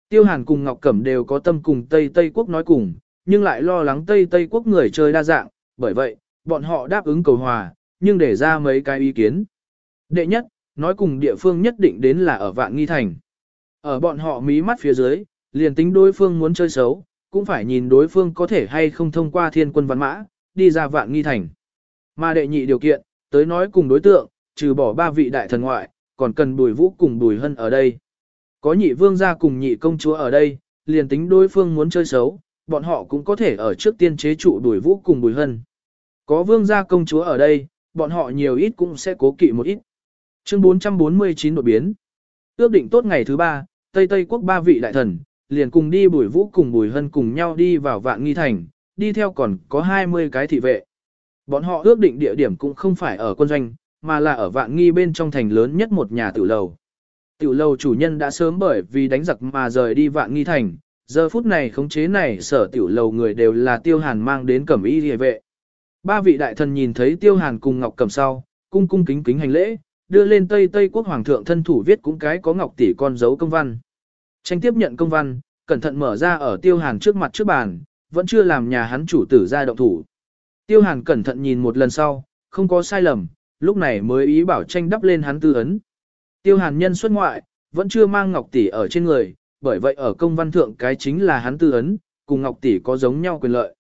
[SPEAKER 1] Tiêu Hàn cùng Ngọc Cẩm đều có tâm cùng Tây Tây quốc nói cùng, nhưng lại lo lắng Tây Tây quốc người chơi đa dạng, bởi vậy, bọn họ đáp ứng cầu hòa, nhưng để ra mấy cái ý kiến. Đệ nhất, nói cùng địa phương nhất định đến là ở Vạn Nghi Thành. Ở bọn họ mí mắt phía dưới, liền tính đối phương muốn chơi xấu, cũng phải nhìn đối phương có thể hay không thông qua thiên quân văn mã, đi ra vạn nghi thành. Mà đệ nhị điều kiện, tới nói cùng đối tượng, trừ bỏ ba vị đại thần ngoại, còn cần bùi vũ cùng bùi hân ở đây. Có nhị vương gia cùng nhị công chúa ở đây, liền tính đối phương muốn chơi xấu, bọn họ cũng có thể ở trước tiên chế trụ đuổi vũ cùng bùi hân. Có vương gia công chúa ở đây, bọn họ nhiều ít cũng sẽ cố kỵ một ít. Chương 449 đột biến. Ước định tốt ngày thứ ba, Tây Tây quốc ba vị đại thần, liền cùng đi bùi vũ cùng bùi hân cùng nhau đi vào vạn nghi thành, đi theo còn có 20 cái thị vệ. Bọn họ ước định địa điểm cũng không phải ở quân doanh, mà là ở vạn nghi bên trong thành lớn nhất một nhà tiểu lầu. Tiểu lầu chủ nhân đã sớm bởi vì đánh giặc mà rời đi vạn nghi thành, giờ phút này khống chế này sở tiểu lầu người đều là tiêu hàn mang đến cẩm y địa vệ. Ba vị đại thần nhìn thấy tiêu hàn cùng ngọc cầm sau, cung cung kính kính hành lễ, đưa lên Tây Tây quốc hoàng thượng thân thủ viết cũng cái có ngọc tỷ con dấu công văn. Tranh tiếp nhận công văn, cẩn thận mở ra ở tiêu hàn trước mặt trước bàn, vẫn chưa làm nhà hắn chủ tử ra động thủ. Tiêu hàn cẩn thận nhìn một lần sau, không có sai lầm, lúc này mới ý bảo tranh đắp lên hắn tư ấn. Tiêu hàn nhân xuất ngoại, vẫn chưa mang ngọc tỷ ở trên người, bởi vậy ở công văn thượng cái chính là hắn tư ấn, cùng ngọc tỷ có giống nhau quyền lợi.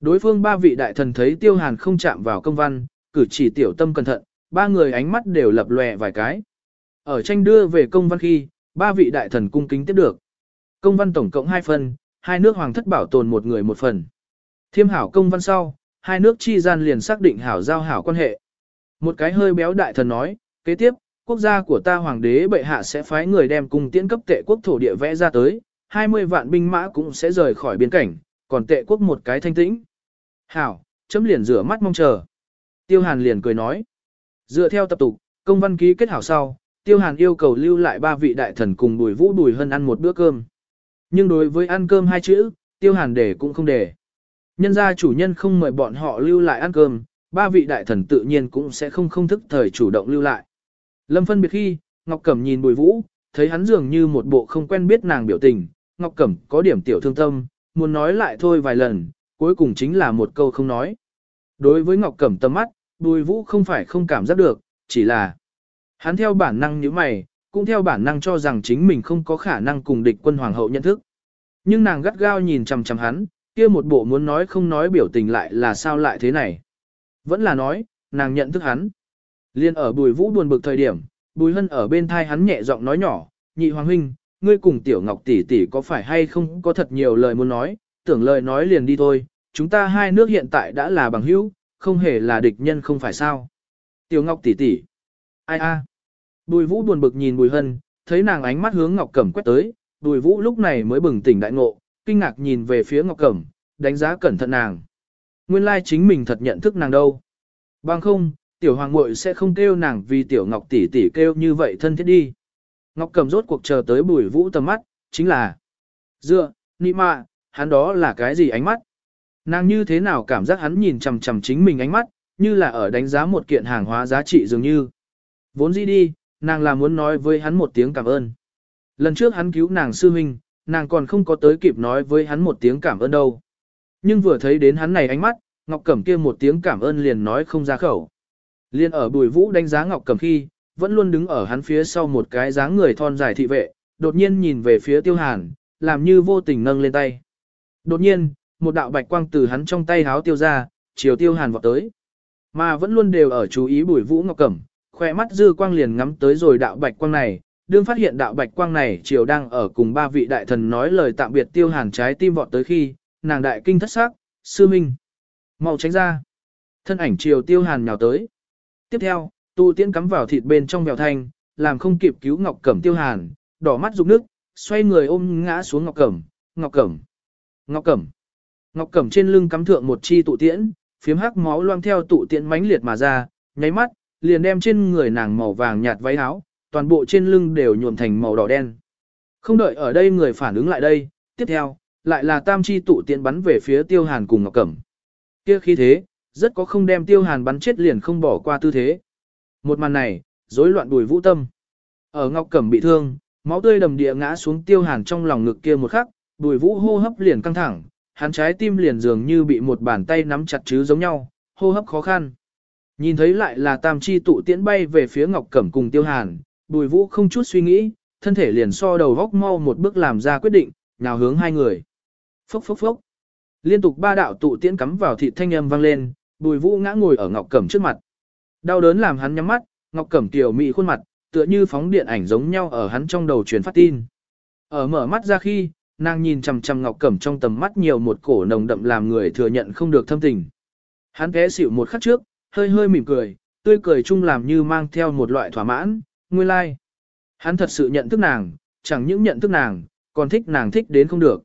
[SPEAKER 1] Đối phương ba vị đại thần thấy tiêu hàn không chạm vào công văn, cử chỉ tiểu tâm cẩn thận, ba người ánh mắt đều lập lòe vài cái. Ở tranh đưa về công văn khi, ba vị đại thần cung kính tiếp được. Công văn tổng cộng hai phần, hai nước hoàng thất bảo tồn một người một phần. Thiêm hảo công văn sau, hai nước chi gian liền xác định hảo giao hảo quan hệ. Một cái hơi béo đại thần nói, kế tiếp, quốc gia của ta hoàng đế bệ hạ sẽ phái người đem cung tiễn cấp tệ quốc thổ địa vẽ ra tới, 20 vạn binh mã cũng sẽ rời khỏi biên cảnh, còn tệ quốc một cái thanh tĩnh. Hảo, chấm liền rửa mắt mong chờ. Tiêu hàn liền cười nói. Dựa theo tập tục, công văn ký kết hảo sau, Tiêu Hàn yêu cầu lưu lại ba vị đại thần cùng Bùi Vũ Bùi Hân ăn một bữa cơm. Nhưng đối với ăn cơm hai chữ, Tiêu Hàn để cũng không để. Nhân gia chủ nhân không mời bọn họ lưu lại ăn cơm, ba vị đại thần tự nhiên cũng sẽ không không thức thời chủ động lưu lại. Lâm phân biệt khi, Ngọc Cẩm nhìn Bùi Vũ, thấy hắn dường như một bộ không quen biết nàng biểu tình, Ngọc Cẩm có điểm tiểu thương tâm, muốn nói lại thôi vài lần, cuối cùng chính là một câu không nói. Đối với Ngọc Cẩm tâm mắt, Bùi Vũ không phải không cảm giác được, chỉ là Hắn theo bản năng như mày, cũng theo bản năng cho rằng chính mình không có khả năng cùng địch quân hoàng hậu nhận thức. Nhưng nàng gắt gao nhìn chằm chằm hắn, kia một bộ muốn nói không nói biểu tình lại là sao lại thế này. Vẫn là nói, nàng nhận thức hắn. Liên ở bùi vũ buồn bực thời điểm, bùi hân ở bên thai hắn nhẹ giọng nói nhỏ, nhị hoàng huynh, ngươi cùng tiểu ngọc tỷ tỷ có phải hay không có thật nhiều lời muốn nói, tưởng lời nói liền đi thôi, chúng ta hai nước hiện tại đã là bằng hữu, không hề là địch nhân không phải sao. Tiểu ngọc tỷ tỷ, Ai a? Bùi Vũ buồn bực nhìn Bùi Hân, thấy nàng ánh mắt hướng Ngọc Cẩm quét tới, Bùi Vũ lúc này mới bừng tỉnh đại ngộ, kinh ngạc nhìn về phía Ngọc Cẩm, đánh giá cẩn thận nàng. Nguyên lai chính mình thật nhận thức nàng đâu. Bằng không, tiểu hoàng muội sẽ không kêu nàng vì tiểu Ngọc tỷ tỷ kêu như vậy thân thiết đi. Ngọc Cẩm rốt cuộc chờ tới Bùi Vũ tầm mắt, chính là Dựa, nị mạ, hắn đó là cái gì ánh mắt? Nàng như thế nào cảm giác hắn nhìn chằm chằm chính mình ánh mắt, như là ở đánh giá một kiện hàng hóa giá trị dường như. Vốn gì đi, nàng là muốn nói với hắn một tiếng cảm ơn. Lần trước hắn cứu nàng sư huynh, nàng còn không có tới kịp nói với hắn một tiếng cảm ơn đâu. Nhưng vừa thấy đến hắn này ánh mắt, Ngọc Cẩm kia một tiếng cảm ơn liền nói không ra khẩu. Liên ở Bùi Vũ đánh giá Ngọc Cẩm khi, vẫn luôn đứng ở hắn phía sau một cái dáng người thon dài thị vệ, đột nhiên nhìn về phía Tiêu Hàn, làm như vô tình nâng lên tay. Đột nhiên, một đạo bạch quang từ hắn trong tay háo tiêu ra, chiều Tiêu Hàn vọt tới. Mà vẫn luôn đều ở chú ý Bùi Vũ Ngọc Cẩm, khoe mắt dư quang liền ngắm tới rồi đạo bạch quang này, đương phát hiện đạo bạch quang này chiều đang ở cùng ba vị đại thần nói lời tạm biệt tiêu hàn trái tim vọt tới khi, nàng đại kinh thất sắc, sư minh. mau tránh ra. Thân ảnh chiều tiêu hàn nhào tới. Tiếp theo, tu tiễn cắm vào thịt bên trong bèo thanh, làm không kịp cứu ngọc cẩm tiêu hàn, đỏ mắt rụng nước, xoay người ôm ngã xuống ngọc cẩm, ngọc cẩm, ngọc cẩm. Ngọc cẩm trên lưng cắm thượng một chi tụ tiễn, phiếm hắc máu loang theo tụ tiễn mãnh liệt mà ra, nháy mắt, liền đem trên người nàng màu vàng nhạt váy áo, toàn bộ trên lưng đều nhuộm thành màu đỏ đen. Không đợi ở đây người phản ứng lại đây, tiếp theo, lại là tam chi tụ tiện bắn về phía tiêu hàn cùng ngọc cẩm. kia khi thế, rất có không đem tiêu hàn bắn chết liền không bỏ qua tư thế. Một màn này, rối loạn đùi vũ tâm. Ở ngọc cẩm bị thương, máu tươi đầm địa ngã xuống tiêu hàn trong lòng ngực kia một khắc, đùi vũ hô hấp liền căng thẳng, hắn trái tim liền dường như bị một bàn tay nắm chặt chứ giống nhau, hô hấp khó khăn. Nhìn thấy lại là tam chi tụ tiễn bay về phía Ngọc Cẩm cùng Tiêu Hàn, Bùi Vũ không chút suy nghĩ, thân thể liền so đầu góc mau một bước làm ra quyết định, nào hướng hai người. Phốc phốc phốc. Liên tục ba đạo tụ tiễn cắm vào thịt thanh âm vang lên, Bùi Vũ ngã ngồi ở Ngọc Cẩm trước mặt. Đau đớn làm hắn nhắm mắt, Ngọc Cẩm tiểu mị khuôn mặt, tựa như phóng điện ảnh giống nhau ở hắn trong đầu truyền phát tin. Ở mở mắt ra khi, nàng nhìn chằm chằm Ngọc Cẩm trong tầm mắt nhiều một cổ nồng đậm làm người thừa nhận không được thâm tình. Hắn ghé xỉu một khắc trước, hơi hơi mỉm cười, tươi cười chung làm như mang theo một loại thỏa mãn, nguyên lai. Like. Hắn thật sự nhận thức nàng, chẳng những nhận thức nàng, còn thích nàng thích đến không được.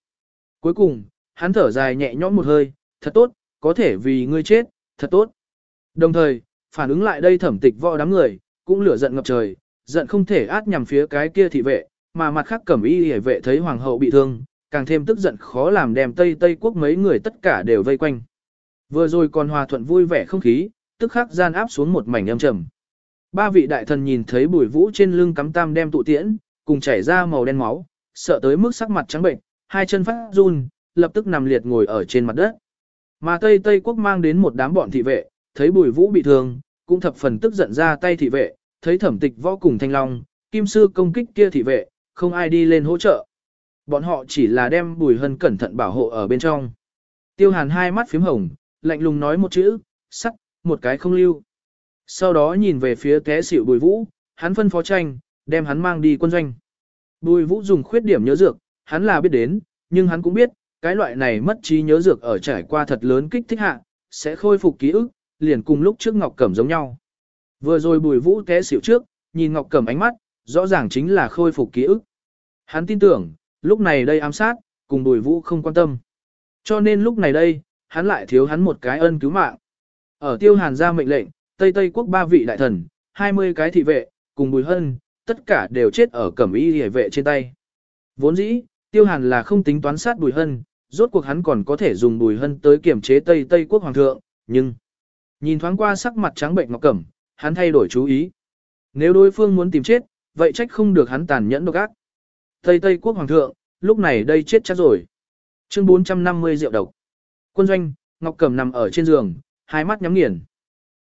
[SPEAKER 1] Cuối cùng, hắn thở dài nhẹ nhõm một hơi, thật tốt, có thể vì ngươi chết, thật tốt. Đồng thời, phản ứng lại đây thẩm tịch võ đám người, cũng lửa giận ngập trời, giận không thể át nhằm phía cái kia thị vệ, mà mặt khác cẩm y hề vệ thấy hoàng hậu bị thương, càng thêm tức giận khó làm đem Tây Tây quốc mấy người tất cả đều vây quanh. Vừa rồi còn hòa thuận vui vẻ không khí, tức khắc gian áp xuống một mảnh âm trầm. Ba vị đại thần nhìn thấy bùi vũ trên lưng cắm tam đem tụ tiễn, cùng chảy ra màu đen máu, sợ tới mức sắc mặt trắng bệnh, hai chân phát run, lập tức nằm liệt ngồi ở trên mặt đất. Mà Tây Tây quốc mang đến một đám bọn thị vệ, thấy bùi vũ bị thương, cũng thập phần tức giận ra tay thị vệ, thấy thẩm tịch võ cùng thanh long, kim sư công kích kia thị vệ, không ai đi lên hỗ trợ. Bọn họ chỉ là đem bùi hân cẩn thận bảo hộ ở bên trong. Tiêu hàn hai mắt phím hồng, lạnh lùng nói một chữ, sắc, một cái không lưu. Sau đó nhìn về phía té xỉu bùi vũ, hắn phân phó tranh, đem hắn mang đi quân doanh. Bùi vũ dùng khuyết điểm nhớ dược, hắn là biết đến, nhưng hắn cũng biết, cái loại này mất trí nhớ dược ở trải qua thật lớn kích thích hạ, sẽ khôi phục ký ức, liền cùng lúc trước Ngọc Cẩm giống nhau. Vừa rồi bùi vũ té xỉu trước, nhìn Ngọc Cẩm ánh mắt, rõ ràng chính là khôi phục ký ức. Hắn tin tưởng, lúc này đây ám sát, cùng bùi vũ không quan tâm. Cho nên lúc này đây, hắn lại thiếu hắn một cái ân cứu mạng. Ở tiêu hàn ra mệnh lệnh, Tây Tây quốc ba vị đại thần, 20 cái thị vệ, cùng bùi hân, tất cả đều chết ở cẩm y hề vệ trên tay. Vốn dĩ, tiêu hàn là không tính toán sát bùi hân, rốt cuộc hắn còn có thể dùng bùi hân tới kiểm chế Tây Tây quốc hoàng thượng, nhưng... Nhìn thoáng qua sắc mặt trắng bệnh ngọc cẩm, hắn thay đổi chú ý. Nếu đối phương muốn tìm chết, vậy trách không được hắn tàn nhẫn độc ác. Tây Tây quốc hoàng thượng, lúc này đây chết chắc rồi. Chương 450 rượu độc. Quân doanh, Ngọc Cẩm nằm ở trên giường, hai mắt nhắm nghiền.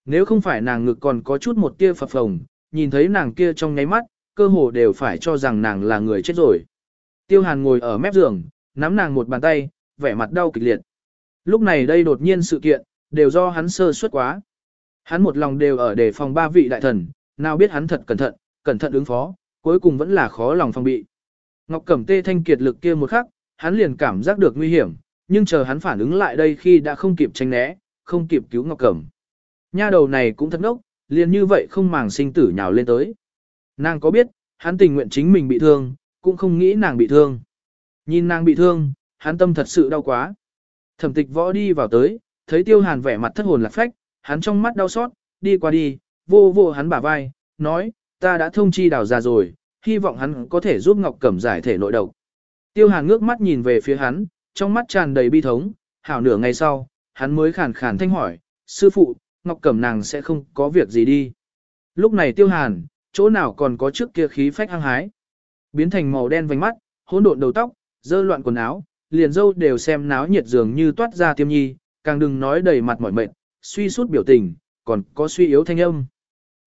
[SPEAKER 1] Nếu không phải nàng ngực còn có chút một tia phập phồng, nhìn thấy nàng kia trong nháy mắt, cơ hồ đều phải cho rằng nàng là người chết rồi. Tiêu Hàn ngồi ở mép giường, nắm nàng một bàn tay, vẻ mặt đau kịch liệt. Lúc này đây đột nhiên sự kiện, đều do hắn sơ suất quá. Hắn một lòng đều ở đề phòng ba vị đại thần, nào biết hắn thật cẩn thận, cẩn thận ứng phó, cuối cùng vẫn là khó lòng phòng bị. Ngọc Cẩm Tê thanh kiệt lực kia một khắc, hắn liền cảm giác được nguy hiểm, nhưng chờ hắn phản ứng lại đây khi đã không kịp tránh né, không kịp cứu Ngọc Cẩm. Nha đầu này cũng thật ngốc, liền như vậy không màng sinh tử nhào lên tới. Nàng có biết, hắn tình nguyện chính mình bị thương, cũng không nghĩ nàng bị thương. Nhìn nàng bị thương, hắn tâm thật sự đau quá. Thẩm tịch võ đi vào tới, thấy tiêu hàn vẻ mặt thất hồn lạc phách, hắn trong mắt đau xót, đi qua đi, vô vô hắn bả vai, nói, ta đã thông chi đào ra rồi, hy vọng hắn có thể giúp Ngọc Cẩm giải thể nội độc. Tiêu hàn ngước mắt nhìn về phía hắn, trong mắt tràn đầy bi thống, hảo nửa ngày sau, hắn mới khàn khàn thanh hỏi, sư phụ, Ngọc Cẩm nàng sẽ không có việc gì đi. Lúc này tiêu hàn, chỗ nào còn có trước kia khí phách hăng hái. Biến thành màu đen vành mắt, hỗn độn đầu tóc, dơ loạn quần áo, liền dâu đều xem náo nhiệt dường như toát ra tiêm nhi, càng đừng nói đầy mặt mỏi mệt, suy sút biểu tình, còn có suy yếu thanh âm.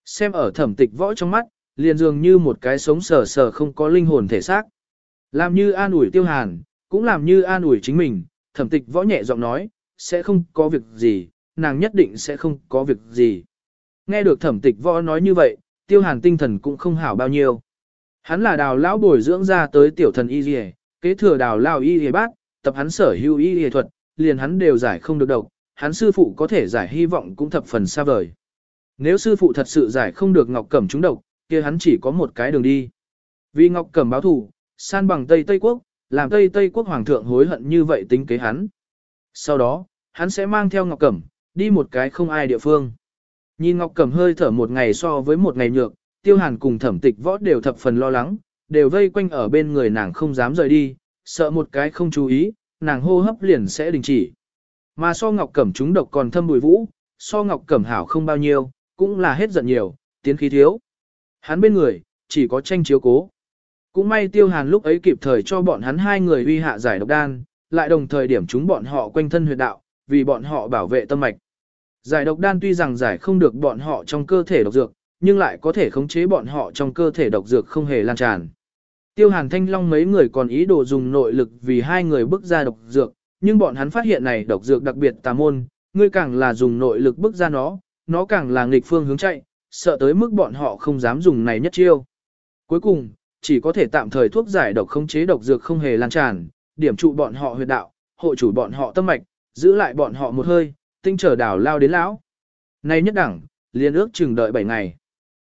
[SPEAKER 1] Xem ở thẩm tịch võ trong mắt, liền dường như một cái sống sờ sờ không có linh hồn thể xác. Làm như an ủi tiêu hàn, cũng làm như an ủi chính mình, thẩm tịch võ nhẹ giọng nói, sẽ không có việc gì, nàng nhất định sẽ không có việc gì. Nghe được thẩm tịch võ nói như vậy, tiêu hàn tinh thần cũng không hảo bao nhiêu. Hắn là đào lão bồi dưỡng ra tới tiểu thần y dì kế thừa đào lão y dì bác, tập hắn sở hữu y dì thuật, liền hắn đều giải không được độc, hắn sư phụ có thể giải hy vọng cũng thập phần xa vời. Nếu sư phụ thật sự giải không được ngọc cẩm trúng độc, kia hắn chỉ có một cái đường đi. Vì ngọc cẩm báo thù, san bằng Tây Tây Quốc, làm Tây Tây Quốc Hoàng thượng hối hận như vậy tính kế hắn. Sau đó, hắn sẽ mang theo Ngọc Cẩm, đi một cái không ai địa phương. Nhìn Ngọc Cẩm hơi thở một ngày so với một ngày nhược, tiêu hàn cùng thẩm tịch võ đều thập phần lo lắng, đều vây quanh ở bên người nàng không dám rời đi, sợ một cái không chú ý, nàng hô hấp liền sẽ đình chỉ. Mà so Ngọc Cẩm chúng độc còn thâm bùi vũ, so Ngọc Cẩm hảo không bao nhiêu, cũng là hết giận nhiều, tiến khí thiếu. Hắn bên người, chỉ có tranh chiếu cố. Cũng may tiêu hàn lúc ấy kịp thời cho bọn hắn hai người uy hạ giải độc đan, lại đồng thời điểm chúng bọn họ quanh thân huyệt đạo, vì bọn họ bảo vệ tâm mạch. Giải độc đan tuy rằng giải không được bọn họ trong cơ thể độc dược, nhưng lại có thể khống chế bọn họ trong cơ thể độc dược không hề lan tràn. Tiêu Hàn Thanh Long mấy người còn ý đồ dùng nội lực vì hai người bước ra độc dược, nhưng bọn hắn phát hiện này độc dược đặc biệt tà môn, ngươi càng là dùng nội lực bước ra nó, nó càng là nghịch phương hướng chạy, sợ tới mức bọn họ không dám dùng này nhất chiêu. Cuối cùng, chỉ có thể tạm thời thuốc giải độc khống chế độc dược không hề lan tràn, điểm trụ bọn họ huyệt đạo, hộ chủ bọn họ tâm mạch, giữ lại bọn họ một hơi, tinh trở đảo lao đến lão. Nay nhất đẳng, liền ước chừng đợi 7 ngày.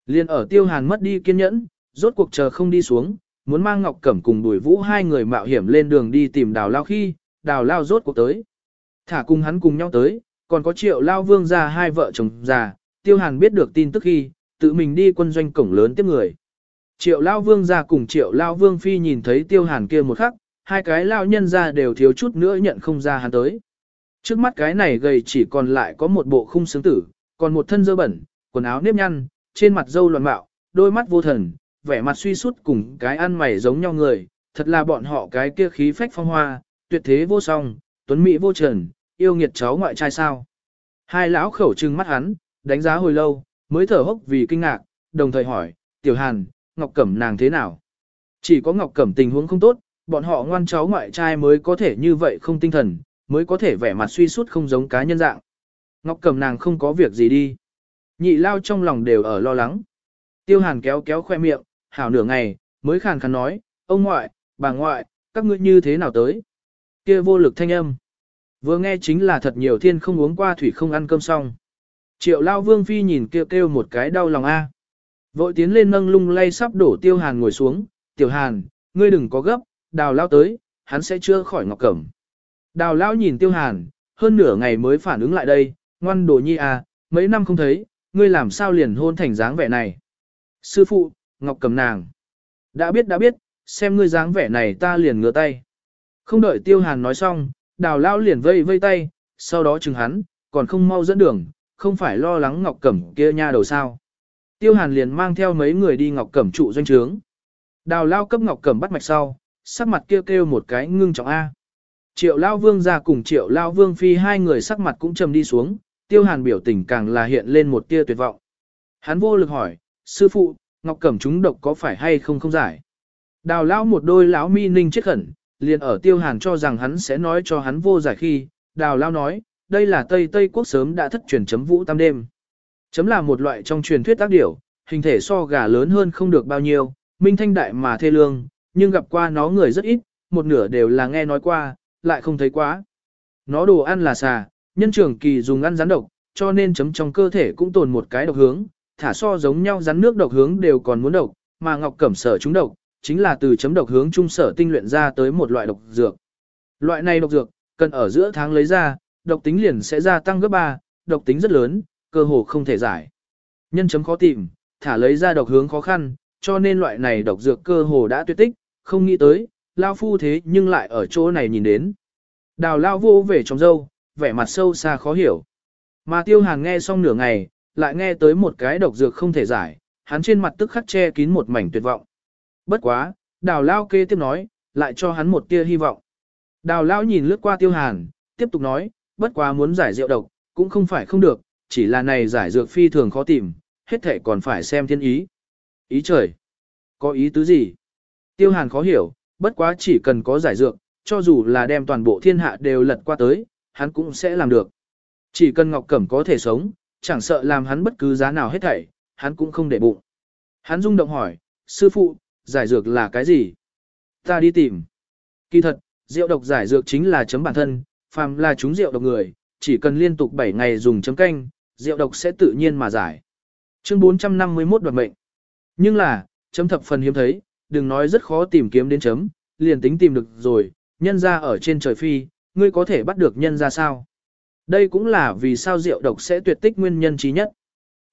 [SPEAKER 1] Liên ở tiêu hàn mất đi kiên nhẫn, rốt cuộc chờ không đi xuống, muốn mang Ngọc Cẩm cùng đuổi vũ hai người mạo hiểm lên đường đi tìm đào lao khi, đào lao rốt cuộc tới. Thả cùng hắn cùng nhau tới, còn có triệu lao vương ra hai vợ chồng già, tiêu hàn biết được tin tức khi, tự mình đi quân doanh cổng lớn tiếp người. Triệu lao vương ra cùng triệu lao vương phi nhìn thấy tiêu hàn kia một khắc, hai cái lao nhân ra đều thiếu chút nữa nhận không ra hắn tới. Trước mắt cái này gầy chỉ còn lại có một bộ khung sướng tử, còn một thân dơ bẩn, quần áo nếp nhăn, trên mặt dâu loạn bạo đôi mắt vô thần, vẻ mặt suy sút cùng cái ăn mày giống nhau người, thật là bọn họ cái kia khí phách phong hoa, tuyệt thế vô song, tuấn mỹ vô trần, yêu nghiệt cháu ngoại trai sao. Hai lão khẩu trừng mắt hắn, đánh giá hồi lâu, mới thở hốc vì kinh ngạc, đồng thời hỏi, tiểu hàn, Ngọc Cẩm nàng thế nào? Chỉ có Ngọc Cẩm tình huống không tốt, bọn họ ngoan cháu ngoại trai mới có thể như vậy không tinh thần, mới có thể vẻ mặt suy sút không giống cá nhân dạng. Ngọc cầm nàng không có việc gì đi. Nhị lao trong lòng đều ở lo lắng. Tiêu hàn kéo kéo khoe miệng, hảo nửa ngày, mới khàn khàn nói, ông ngoại, bà ngoại, các ngươi như thế nào tới? Kia vô lực thanh âm. Vừa nghe chính là thật nhiều thiên không uống qua thủy không ăn cơm xong. Triệu lao vương phi nhìn kêu kêu một cái đau lòng a. Vội tiến lên nâng lung lay sắp đổ tiêu hàn ngồi xuống, tiểu hàn, ngươi đừng có gấp, đào lao tới, hắn sẽ chưa khỏi ngọc cẩm. Đào lao nhìn tiêu hàn, hơn nửa ngày mới phản ứng lại đây, ngoan đồ nhi à, mấy năm không thấy, ngươi làm sao liền hôn thành dáng vẻ này. Sư phụ, ngọc cẩm nàng. Đã biết đã biết, xem ngươi dáng vẻ này ta liền ngửa tay. Không đợi tiêu hàn nói xong, đào lao liền vây vây tay, sau đó chừng hắn, còn không mau dẫn đường, không phải lo lắng ngọc cẩm kia nha đầu sao. Tiêu hàn liền mang theo mấy người đi ngọc cẩm trụ doanh trướng. Đào lao cấp ngọc cẩm bắt mạch sau, sắc mặt kêu kêu một cái ngưng trọng A. Triệu Lao Vương ra cùng Triệu Lao Vương Phi hai người sắc mặt cũng trầm đi xuống, tiêu hàn biểu tình càng là hiện lên một tia tuyệt vọng. Hắn vô lực hỏi, sư phụ, Ngọc Cẩm chúng độc có phải hay không không giải? Đào Lao một đôi lão mi ninh chết khẩn, liền ở tiêu hàn cho rằng hắn sẽ nói cho hắn vô giải khi, Đào Lao nói, đây là Tây Tây Quốc sớm đã thất truyền chấm vũ tam đêm. Chấm là một loại trong truyền thuyết tác điểu, hình thể so gà lớn hơn không được bao nhiêu, minh thanh đại mà thê lương, nhưng gặp qua nó người rất ít, một nửa đều là nghe nói qua, lại không thấy quá. Nó đồ ăn là xà, nhân trưởng kỳ dùng ăn rắn độc, cho nên chấm trong cơ thể cũng tồn một cái độc hướng, thả so giống nhau rắn nước độc hướng đều còn muốn độc, mà ngọc cẩm sở chúng độc, chính là từ chấm độc hướng trung sở tinh luyện ra tới một loại độc dược. Loại này độc dược, cần ở giữa tháng lấy ra, độc tính liền sẽ gia tăng gấp 3, độc tính rất lớn, cơ hồ không thể giải. Nhân chấm khó tìm, thả lấy ra độc hướng khó khăn, cho nên loại này độc dược cơ hồ đã tuyệt tích, không nghĩ tới, lao phu thế nhưng lại ở chỗ này nhìn đến. Đào lao vô về trong dâu, vẻ mặt sâu xa khó hiểu. Mà tiêu hàng nghe xong nửa ngày, lại nghe tới một cái độc dược không thể giải, hắn trên mặt tức khắc che kín một mảnh tuyệt vọng. Bất quá, đào lao kê tiếp nói, lại cho hắn một tia hy vọng. Đào lao nhìn lướt qua tiêu hàn, tiếp tục nói, bất quá muốn giải rượu độc, cũng không phải không được, chỉ là này giải dược phi thường khó tìm, hết thể còn phải xem thiên ý. Ý trời! Có ý tứ gì? Tiêu Hàn khó hiểu, bất quá chỉ cần có giải dược, cho dù là đem toàn bộ thiên hạ đều lật qua tới, hắn cũng sẽ làm được. Chỉ cần Ngọc Cẩm có thể sống, chẳng sợ làm hắn bất cứ giá nào hết thảy, hắn cũng không để bụng. Hắn rung động hỏi, sư phụ, giải dược là cái gì? Ta đi tìm. Kỳ thật, rượu độc giải dược chính là chấm bản thân, phàm là chúng rượu độc người, chỉ cần liên tục 7 ngày dùng chấm canh, rượu độc sẽ tự nhiên mà giải. Chương 451 đoạt mệnh. Nhưng là, chấm thập phần hiếm thấy, đừng nói rất khó tìm kiếm đến chấm, liền tính tìm được rồi, nhân ra ở trên trời phi, ngươi có thể bắt được nhân ra sao. Đây cũng là vì sao rượu độc sẽ tuyệt tích nguyên nhân trí nhất.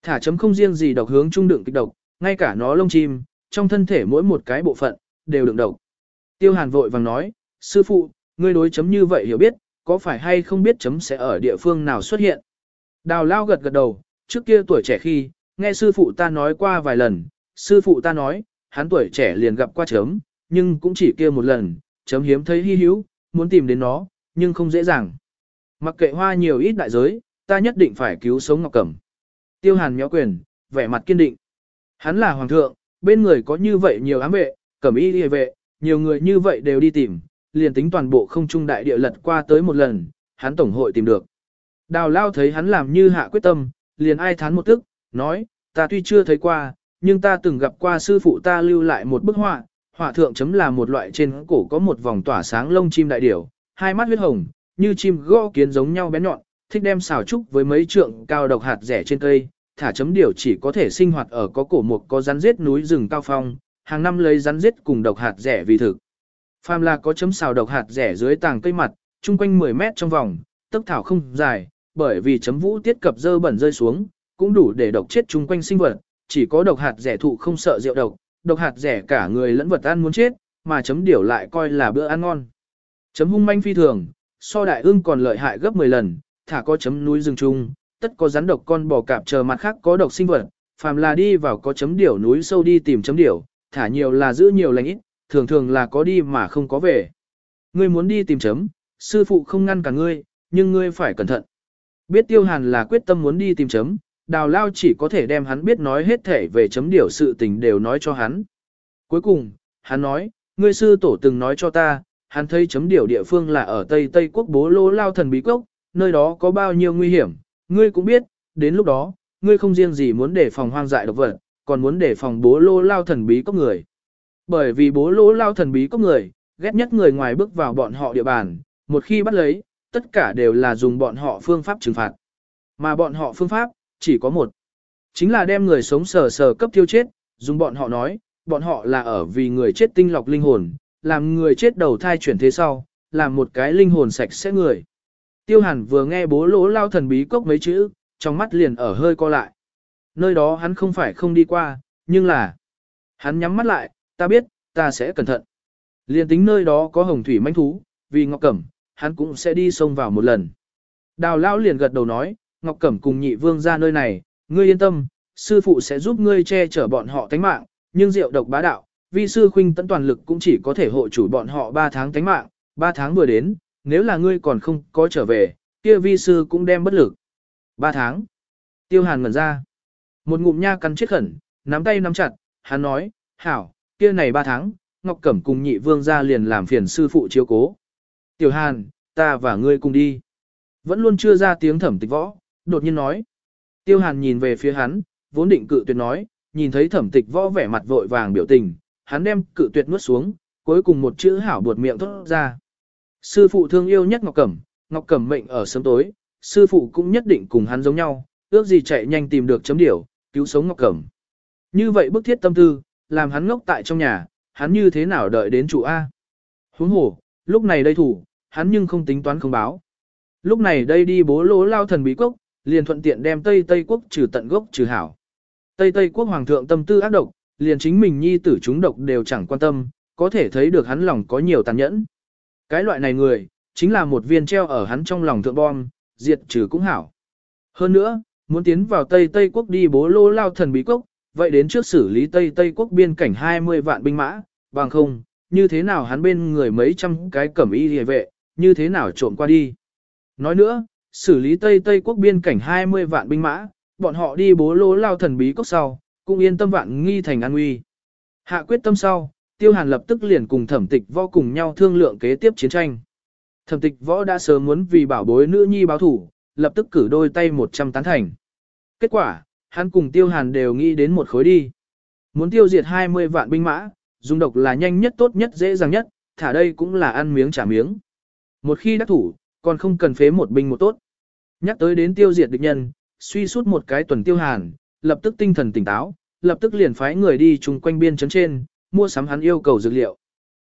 [SPEAKER 1] Thả chấm không riêng gì độc hướng trung đựng kịch độc, ngay cả nó lông chim, trong thân thể mỗi một cái bộ phận, đều đựng độc. Tiêu hàn vội vàng nói, sư phụ, ngươi đối chấm như vậy hiểu biết, có phải hay không biết chấm sẽ ở địa phương nào xuất hiện. Đào lao gật gật đầu, trước kia tuổi trẻ khi, nghe sư phụ ta nói qua vài lần, sư phụ ta nói, hắn tuổi trẻ liền gặp qua chấm, nhưng cũng chỉ kia một lần, chấm hiếm thấy hy hữu, muốn tìm đến nó, nhưng không dễ dàng. Mặc kệ hoa nhiều ít đại giới, ta nhất định phải cứu sống Ngọc Cẩm. Tiêu Hàn nhéo quyền, vẻ mặt kiên định. Hắn là hoàng thượng, bên người có như vậy nhiều ám vệ, cẩm y liề vệ, nhiều người như vậy đều đi tìm, liền tính toàn bộ không trung đại địa lật qua tới một lần, hắn tổng hội tìm được. Đào lao thấy hắn làm như hạ quyết tâm, liền ai thán một tức, nói, ta tuy chưa thấy qua, nhưng ta từng gặp qua sư phụ ta lưu lại một bức họa, họa thượng chấm là một loại trên cổ có một vòng tỏa sáng lông chim đại điểu, hai mắt huyết hồng, như chim gõ kiến giống nhau bén nhọn, thích đem xào trúc với mấy trượng cao độc hạt rẻ trên cây, thả chấm điểu chỉ có thể sinh hoạt ở có cổ mục có rắn giết núi rừng cao phong, hàng năm lấy rắn giết cùng độc hạt rẻ vì thực. Phàm là có chấm xào độc hạt rẻ dưới tàng cây mặt, chung quanh 10 mét trong vòng, tốc thảo không dài, bởi vì chấm vũ tiết cập dơ bẩn rơi xuống, cũng đủ để độc chết chung quanh sinh vật, chỉ có độc hạt rẻ thụ không sợ rượu độc, độc hạt rẻ cả người lẫn vật ăn muốn chết, mà chấm điểu lại coi là bữa ăn ngon. Chấm hung manh phi thường, so đại ưng còn lợi hại gấp 10 lần, thả có chấm núi rừng trung, tất có rắn độc con bò cạp chờ mặt khác có độc sinh vật, phàm là đi vào có chấm điểu núi sâu đi tìm chấm điểu, thả nhiều là giữ nhiều lành ít, thường thường là có đi mà không có về. Ngươi muốn đi tìm chấm, sư phụ không ngăn cả ngươi, nhưng ngươi phải cẩn thận. Biết Tiêu Hàn là quyết tâm muốn đi tìm chấm, đào lao chỉ có thể đem hắn biết nói hết thể về chấm điểu sự tình đều nói cho hắn. Cuối cùng, hắn nói, ngươi sư tổ từng nói cho ta, hắn thấy chấm điểu địa phương là ở Tây Tây quốc bố lô lao thần bí quốc, nơi đó có bao nhiêu nguy hiểm, ngươi cũng biết, đến lúc đó, ngươi không riêng gì muốn đề phòng hoang dại độc vật, còn muốn đề phòng bố lô lao thần bí cốc người. Bởi vì bố lô lao thần bí cốc người, ghét nhất người ngoài bước vào bọn họ địa bàn, một khi bắt lấy, tất cả đều là dùng bọn họ phương pháp trừng phạt. Mà bọn họ phương pháp, chỉ có một. Chính là đem người sống sờ sờ cấp tiêu chết, dùng bọn họ nói, bọn họ là ở vì người chết tinh lọc linh hồn, làm người chết đầu thai chuyển thế sau, làm một cái linh hồn sạch sẽ người. Tiêu hàn vừa nghe bố lỗ lao thần bí cốc mấy chữ, trong mắt liền ở hơi co lại. Nơi đó hắn không phải không đi qua, nhưng là... Hắn nhắm mắt lại, ta biết, ta sẽ cẩn thận. liền tính nơi đó có hồng thủy manh thú, vì ngọc cẩm, hắn cũng sẽ đi sông vào một lần. Đào lao liền gật đầu nói, Ngọc Cẩm cùng nhị vương ra nơi này, ngươi yên tâm, sư phụ sẽ giúp ngươi che chở bọn họ tánh mạng, nhưng rượu độc bá đạo, vi sư khuynh tận toàn lực cũng chỉ có thể hộ chủ bọn họ 3 tháng tánh mạng, 3 tháng vừa đến, nếu là ngươi còn không có trở về, kia vi sư cũng đem bất lực. 3 tháng. Tiêu Hàn ngẩn ra. Một ngụm nha cắn chết khẩn, nắm tay nắm chặt, hắn nói, hảo, kia này 3 tháng, Ngọc Cẩm cùng nhị vương ra liền làm phiền sư phụ chiếu cố. Tiểu Hàn, ta và ngươi cùng đi. Vẫn luôn chưa ra tiếng thẩm tịch võ, đột nhiên nói. Tiêu hàn nhìn về phía hắn, vốn định cự tuyệt nói, nhìn thấy thẩm tịch võ vẻ mặt vội vàng biểu tình, hắn đem cự tuyệt nuốt xuống, cuối cùng một chữ hảo buột miệng thốt ra. Sư phụ thương yêu nhất Ngọc Cẩm, Ngọc Cẩm mệnh ở sớm tối, sư phụ cũng nhất định cùng hắn giống nhau, ước gì chạy nhanh tìm được chấm điểu, cứu sống Ngọc Cẩm. Như vậy bức thiết tâm tư, làm hắn ngốc tại trong nhà, hắn như thế nào đợi đến chủ A. Huống hồ, lúc này đây thủ, hắn nhưng không tính toán không báo. Lúc này đây đi bố lỗ lao thần bí quốc liền thuận tiện đem Tây Tây quốc trừ tận gốc trừ hảo. Tây Tây quốc hoàng thượng tâm tư ác độc, liền chính mình nhi tử chúng độc đều chẳng quan tâm, có thể thấy được hắn lòng có nhiều tàn nhẫn. Cái loại này người, chính là một viên treo ở hắn trong lòng thượng bom, diệt trừ cũng hảo. Hơn nữa, muốn tiến vào Tây Tây quốc đi bố lô lao thần bí quốc, vậy đến trước xử lý Tây Tây quốc biên cảnh 20 vạn binh mã, bằng không, như thế nào hắn bên người mấy trăm cái cẩm y hề vệ, như thế nào trộm qua đi. Nói nữa, xử lý Tây Tây quốc biên cảnh 20 vạn binh mã, bọn họ đi bố lỗ lao thần bí cốc sau, cũng yên tâm vạn nghi thành an nguy. Hạ quyết tâm sau, Tiêu Hàn lập tức liền cùng thẩm tịch võ cùng nhau thương lượng kế tiếp chiến tranh. Thẩm tịch võ đã sớm muốn vì bảo bối nữ nhi báo thủ, lập tức cử đôi tay 100 tán thành. Kết quả, hắn cùng Tiêu Hàn đều nghĩ đến một khối đi. Muốn tiêu diệt 20 vạn binh mã, dùng độc là nhanh nhất tốt nhất dễ dàng nhất, thả đây cũng là ăn miếng trả miếng. Một khi đắc thủ, còn không cần phế một binh một tốt. Nhắc tới đến tiêu diệt địch nhân, suy suốt một cái tuần tiêu hàn, lập tức tinh thần tỉnh táo, lập tức liền phái người đi chung quanh biên chấn trên, mua sắm hắn yêu cầu dược liệu.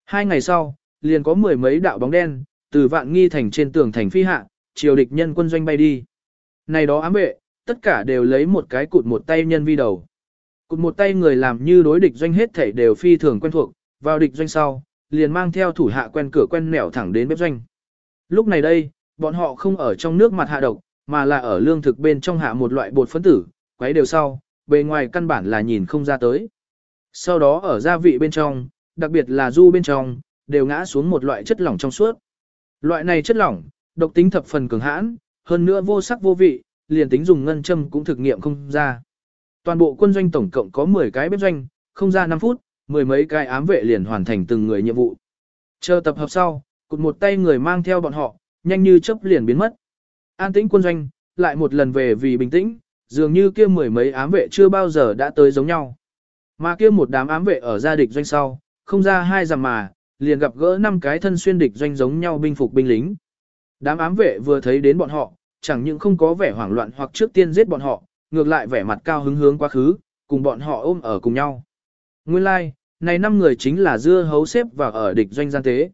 [SPEAKER 1] Hai ngày sau, liền có mười mấy đạo bóng đen, từ vạn nghi thành trên tường thành phi hạ, chiều địch nhân quân doanh bay đi. Này đó ám vệ, tất cả đều lấy một cái cụt một tay nhân vi đầu. Cụt một tay người làm như đối địch doanh hết thể đều phi thường quen thuộc, vào địch doanh sau, liền mang theo thủ hạ quen cửa quen nẻo thẳng đến bếp doanh. Lúc này đây, bọn họ không ở trong nước mặt hạ độc, mà là ở lương thực bên trong hạ một loại bột phấn tử, quấy đều sau, bề ngoài căn bản là nhìn không ra tới. Sau đó ở gia vị bên trong, đặc biệt là du bên trong, đều ngã xuống một loại chất lỏng trong suốt. Loại này chất lỏng, độc tính thập phần cường hãn, hơn nữa vô sắc vô vị, liền tính dùng ngân châm cũng thực nghiệm không ra. Toàn bộ quân doanh tổng cộng có 10 cái bếp doanh, không ra 5 phút, mười mấy cái ám vệ liền hoàn thành từng người nhiệm vụ. Chờ tập hợp sau, cụt một tay người mang theo bọn họ, nhanh như chớp liền biến mất. An tĩnh quân doanh, lại một lần về vì bình tĩnh, dường như kia mười mấy ám vệ chưa bao giờ đã tới giống nhau. Mà kia một đám ám vệ ở gia địch doanh sau, không ra hai dặm mà, liền gặp gỡ năm cái thân xuyên địch doanh giống nhau binh phục binh lính. Đám ám vệ vừa thấy đến bọn họ, chẳng những không có vẻ hoảng loạn hoặc trước tiên giết bọn họ, ngược lại vẻ mặt cao hứng hướng quá khứ, cùng bọn họ ôm ở cùng nhau. Nguyên lai, like, này năm người chính là dưa hấu xếp và ở địch doanh gian tế.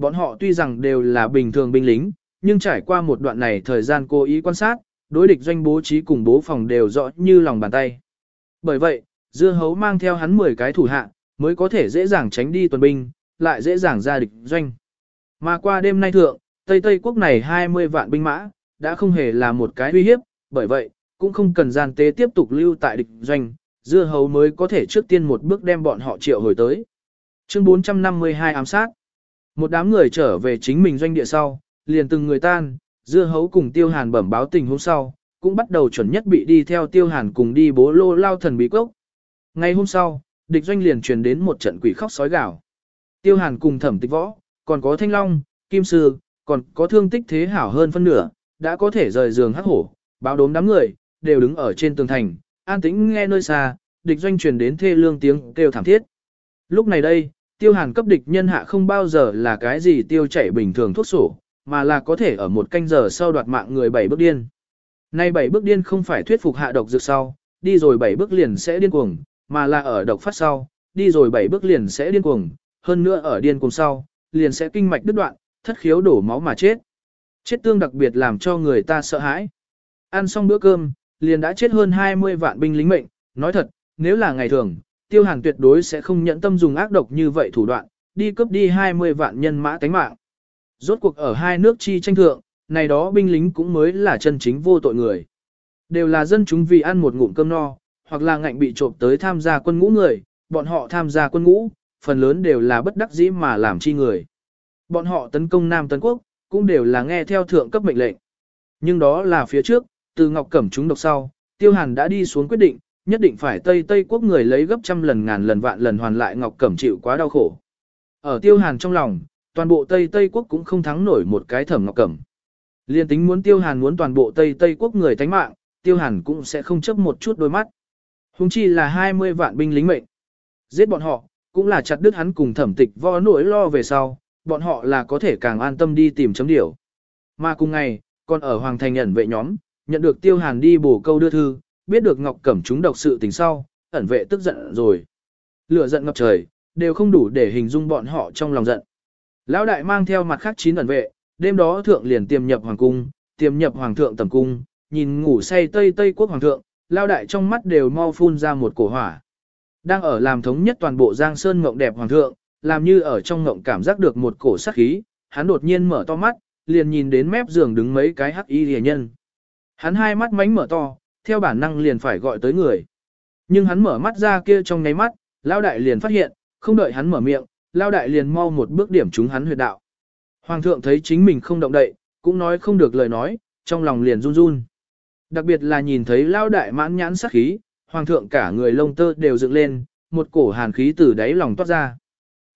[SPEAKER 1] Bọn họ tuy rằng đều là bình thường binh lính, nhưng trải qua một đoạn này thời gian cố ý quan sát, đối địch doanh bố trí cùng bố phòng đều rõ như lòng bàn tay. Bởi vậy, dưa hấu mang theo hắn 10 cái thủ hạ, mới có thể dễ dàng tránh đi tuần binh, lại dễ dàng ra địch doanh. Mà qua đêm nay thượng, Tây Tây quốc này 20 vạn binh mã, đã không hề là một cái uy hiếp, bởi vậy, cũng không cần gian tế tiếp tục lưu tại địch doanh, dưa hấu mới có thể trước tiên một bước đem bọn họ triệu hồi tới. Chương 452 ám sát một đám người trở về chính mình doanh địa sau, liền từng người tan, dưa hấu cùng tiêu hàn bẩm báo tình hôm sau, cũng bắt đầu chuẩn nhất bị đi theo tiêu hàn cùng đi bố lô lao thần bí quốc. Ngay hôm sau, địch doanh liền truyền đến một trận quỷ khóc sói gào. Tiêu hàn cùng thẩm tịch võ, còn có thanh long, kim sư, còn có thương tích thế hảo hơn phân nửa, đã có thể rời giường hắc hổ, báo đốm đám người, đều đứng ở trên tường thành, an tĩnh nghe nơi xa, địch doanh truyền đến thê lương tiếng kêu thảm thiết. Lúc này đây, tiêu hàn cấp địch nhân hạ không bao giờ là cái gì tiêu chảy bình thường thuốc sổ, mà là có thể ở một canh giờ sau đoạt mạng người bảy bước điên. Nay bảy bước điên không phải thuyết phục hạ độc dược sau, đi rồi bảy bước liền sẽ điên cuồng, mà là ở độc phát sau, đi rồi bảy bước liền sẽ điên cuồng, hơn nữa ở điên cuồng sau, liền sẽ kinh mạch đứt đoạn, thất khiếu đổ máu mà chết. Chết tương đặc biệt làm cho người ta sợ hãi. Ăn xong bữa cơm, liền đã chết hơn 20 vạn binh lính mệnh, nói thật, nếu là ngày thường, tiêu hàn tuyệt đối sẽ không nhận tâm dùng ác độc như vậy thủ đoạn, đi cướp đi 20 vạn nhân mã tánh mạng. Rốt cuộc ở hai nước chi tranh thượng, này đó binh lính cũng mới là chân chính vô tội người. Đều là dân chúng vì ăn một ngụm cơm no, hoặc là ngạnh bị trộm tới tham gia quân ngũ người, bọn họ tham gia quân ngũ, phần lớn đều là bất đắc dĩ mà làm chi người. Bọn họ tấn công Nam Tấn Quốc, cũng đều là nghe theo thượng cấp mệnh lệnh. Nhưng đó là phía trước, từ Ngọc Cẩm chúng độc sau, Tiêu Hàn đã đi xuống quyết định, nhất định phải Tây Tây quốc người lấy gấp trăm lần ngàn lần vạn lần hoàn lại Ngọc Cẩm chịu quá đau khổ. Ở tiêu hàn trong lòng, toàn bộ Tây Tây quốc cũng không thắng nổi một cái thẩm Ngọc Cẩm. Liên tính muốn tiêu hàn muốn toàn bộ Tây Tây quốc người thánh mạng, tiêu hàn cũng sẽ không chấp một chút đôi mắt. Hùng chi là 20 vạn binh lính mệnh. Giết bọn họ, cũng là chặt đứt hắn cùng thẩm tịch vo nỗi lo về sau, bọn họ là có thể càng an tâm đi tìm chấm điểu. Mà cùng ngày, còn ở Hoàng Thành ẩn vệ nhóm, nhận được tiêu hàn đi bổ câu đưa thư, biết được Ngọc Cẩm chúng độc sự tình sau, ẩn vệ tức giận rồi. Lửa giận ngập trời, đều không đủ để hình dung bọn họ trong lòng giận. Lão đại mang theo mặt khác chín ẩn vệ, đêm đó thượng liền tiềm nhập hoàng cung, tiềm nhập hoàng thượng tầm cung, nhìn ngủ say Tây Tây quốc hoàng thượng, lão đại trong mắt đều mau phun ra một cổ hỏa. Đang ở làm thống nhất toàn bộ Giang Sơn ngộng đẹp hoàng thượng, làm như ở trong ngộng cảm giác được một cổ sát khí, hắn đột nhiên mở to mắt, liền nhìn đến mép giường đứng mấy cái hắc y rìa nhân. Hắn hai mắt mánh mở to, theo bản năng liền phải gọi tới người. Nhưng hắn mở mắt ra kia trong nháy mắt, Lão Đại liền phát hiện, không đợi hắn mở miệng, Lão Đại liền mau một bước điểm chúng hắn huyệt đạo. Hoàng thượng thấy chính mình không động đậy, cũng nói không được lời nói, trong lòng liền run run. Đặc biệt là nhìn thấy Lão Đại mãn nhãn sắc khí, Hoàng thượng cả người lông tơ đều dựng lên, một cổ hàn khí từ đáy lòng toát ra.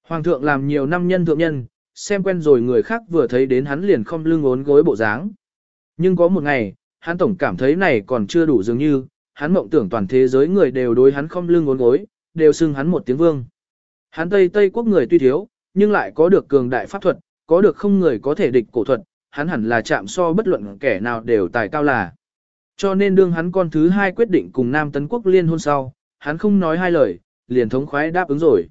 [SPEAKER 1] Hoàng thượng làm nhiều năm nhân thượng nhân, xem quen rồi người khác vừa thấy đến hắn liền không lưng ốn gối bộ dáng. Nhưng có một ngày, hắn tổng cảm thấy này còn chưa đủ dường như, hắn mộng tưởng toàn thế giới người đều đối hắn không lưng ngốn gối, đều xưng hắn một tiếng vương. Hắn Tây Tây quốc người tuy thiếu, nhưng lại có được cường đại pháp thuật, có được không người có thể địch cổ thuật, hắn hẳn là chạm so bất luận kẻ nào đều tài cao là. Cho nên đương hắn con thứ hai quyết định cùng Nam Tấn Quốc liên hôn sau, hắn không nói hai lời, liền thống khoái đáp ứng rồi.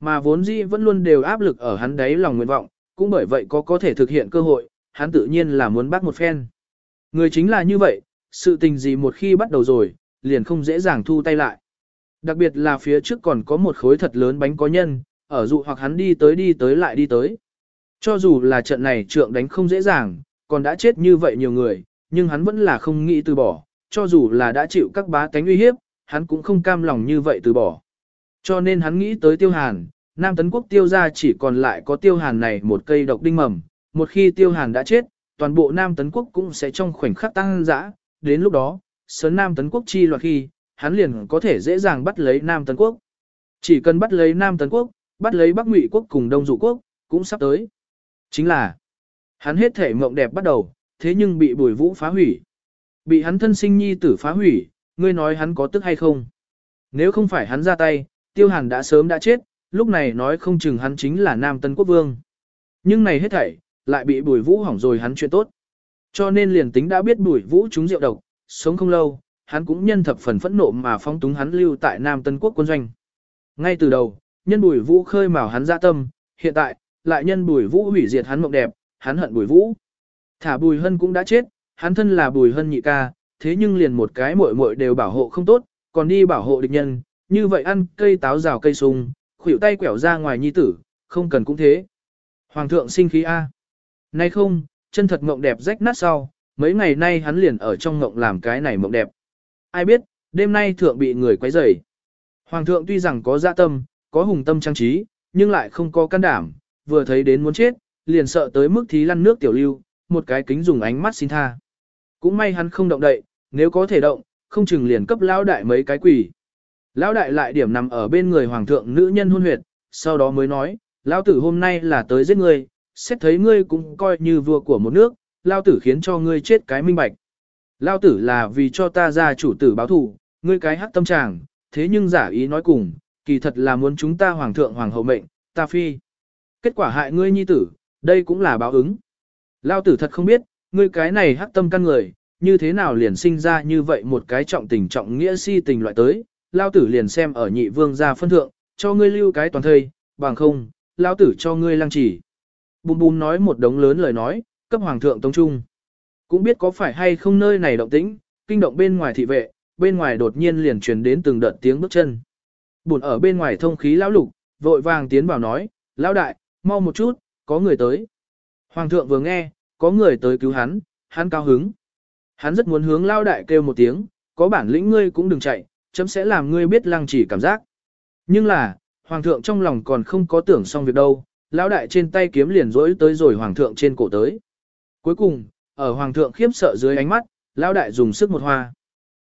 [SPEAKER 1] Mà vốn dĩ vẫn luôn đều áp lực ở hắn đáy lòng nguyện vọng, cũng bởi vậy có có thể thực hiện cơ hội, hắn tự nhiên là muốn bắt một phen. Người chính là như vậy, sự tình gì một khi bắt đầu rồi, liền không dễ dàng thu tay lại. Đặc biệt là phía trước còn có một khối thật lớn bánh có nhân, ở dụ hoặc hắn đi tới đi tới lại đi tới. Cho dù là trận này trượng đánh không dễ dàng, còn đã chết như vậy nhiều người, nhưng hắn vẫn là không nghĩ từ bỏ, cho dù là đã chịu các bá tánh uy hiếp, hắn cũng không cam lòng như vậy từ bỏ. Cho nên hắn nghĩ tới tiêu hàn, Nam Tấn Quốc tiêu ra chỉ còn lại có tiêu hàn này một cây độc đinh mầm, một khi tiêu hàn đã chết, toàn bộ Nam Tấn Quốc cũng sẽ trong khoảnh khắc tăng dã, đến lúc đó, sớm Nam Tấn Quốc chi loạt khi, hắn liền có thể dễ dàng bắt lấy Nam Tấn Quốc. Chỉ cần bắt lấy Nam Tấn Quốc, bắt lấy Bắc Ngụy Quốc cùng Đông Dụ Quốc, cũng sắp tới. Chính là, hắn hết thể mộng đẹp bắt đầu, thế nhưng bị bùi vũ phá hủy. Bị hắn thân sinh nhi tử phá hủy, ngươi nói hắn có tức hay không? Nếu không phải hắn ra tay, tiêu hàn đã sớm đã chết, lúc này nói không chừng hắn chính là Nam Tân Quốc Vương. Nhưng này hết thảy, lại bị bùi vũ hỏng rồi hắn chuyện tốt. Cho nên liền tính đã biết bùi vũ trúng rượu độc, sống không lâu, hắn cũng nhân thập phần phẫn nộ mà phong túng hắn lưu tại Nam Tân Quốc quân doanh. Ngay từ đầu, nhân bùi vũ khơi mào hắn ra tâm, hiện tại, lại nhân bùi vũ hủy diệt hắn mộng đẹp, hắn hận bùi vũ. Thả bùi hân cũng đã chết, hắn thân là bùi hân nhị ca, thế nhưng liền một cái muội muội đều bảo hộ không tốt, còn đi bảo hộ địch nhân, như vậy ăn cây táo rào cây sung, khuỷu tay quẻo ra ngoài nhi tử, không cần cũng thế. Hoàng thượng sinh khí A. Nay không, chân thật mộng đẹp rách nát sau, mấy ngày nay hắn liền ở trong mộng làm cái này mộng đẹp. Ai biết, đêm nay thượng bị người quấy rầy. Hoàng thượng tuy rằng có dạ tâm, có hùng tâm trang trí, nhưng lại không có can đảm, vừa thấy đến muốn chết, liền sợ tới mức thí lăn nước tiểu lưu, một cái kính dùng ánh mắt xin tha. Cũng may hắn không động đậy, nếu có thể động, không chừng liền cấp lão đại mấy cái quỷ. Lão đại lại điểm nằm ở bên người hoàng thượng nữ nhân hôn huyệt, sau đó mới nói, lão tử hôm nay là tới giết người xét thấy ngươi cũng coi như vua của một nước, lao tử khiến cho ngươi chết cái minh bạch. Lao tử là vì cho ta ra chủ tử báo thù, ngươi cái hắc tâm tràng, thế nhưng giả ý nói cùng, kỳ thật là muốn chúng ta hoàng thượng hoàng hậu mệnh, ta phi. Kết quả hại ngươi nhi tử, đây cũng là báo ứng. Lao tử thật không biết, ngươi cái này hắc tâm căn người, như thế nào liền sinh ra như vậy một cái trọng tình trọng nghĩa si tình loại tới, Lao tử liền xem ở nhị vương gia phân thượng, cho ngươi lưu cái toàn thây, bằng không, Lao tử cho ngươi lăng chỉ. Bùm bùm nói một đống lớn lời nói, cấp hoàng thượng tống trung. Cũng biết có phải hay không nơi này động tĩnh, kinh động bên ngoài thị vệ, bên ngoài đột nhiên liền truyền đến từng đợt tiếng bước chân. Bùn ở bên ngoài thông khí lão lục, vội vàng tiến vào nói, lão đại, mau một chút, có người tới. Hoàng thượng vừa nghe, có người tới cứu hắn, hắn cao hứng. Hắn rất muốn hướng Lão đại kêu một tiếng, có bản lĩnh ngươi cũng đừng chạy, chấm sẽ làm ngươi biết lăng chỉ cảm giác. Nhưng là, hoàng thượng trong lòng còn không có tưởng xong việc đâu, lão đại trên tay kiếm liền rỗi tới rồi hoàng thượng trên cổ tới. Cuối cùng, ở hoàng thượng khiếp sợ dưới ánh mắt, lão đại dùng sức một hoa.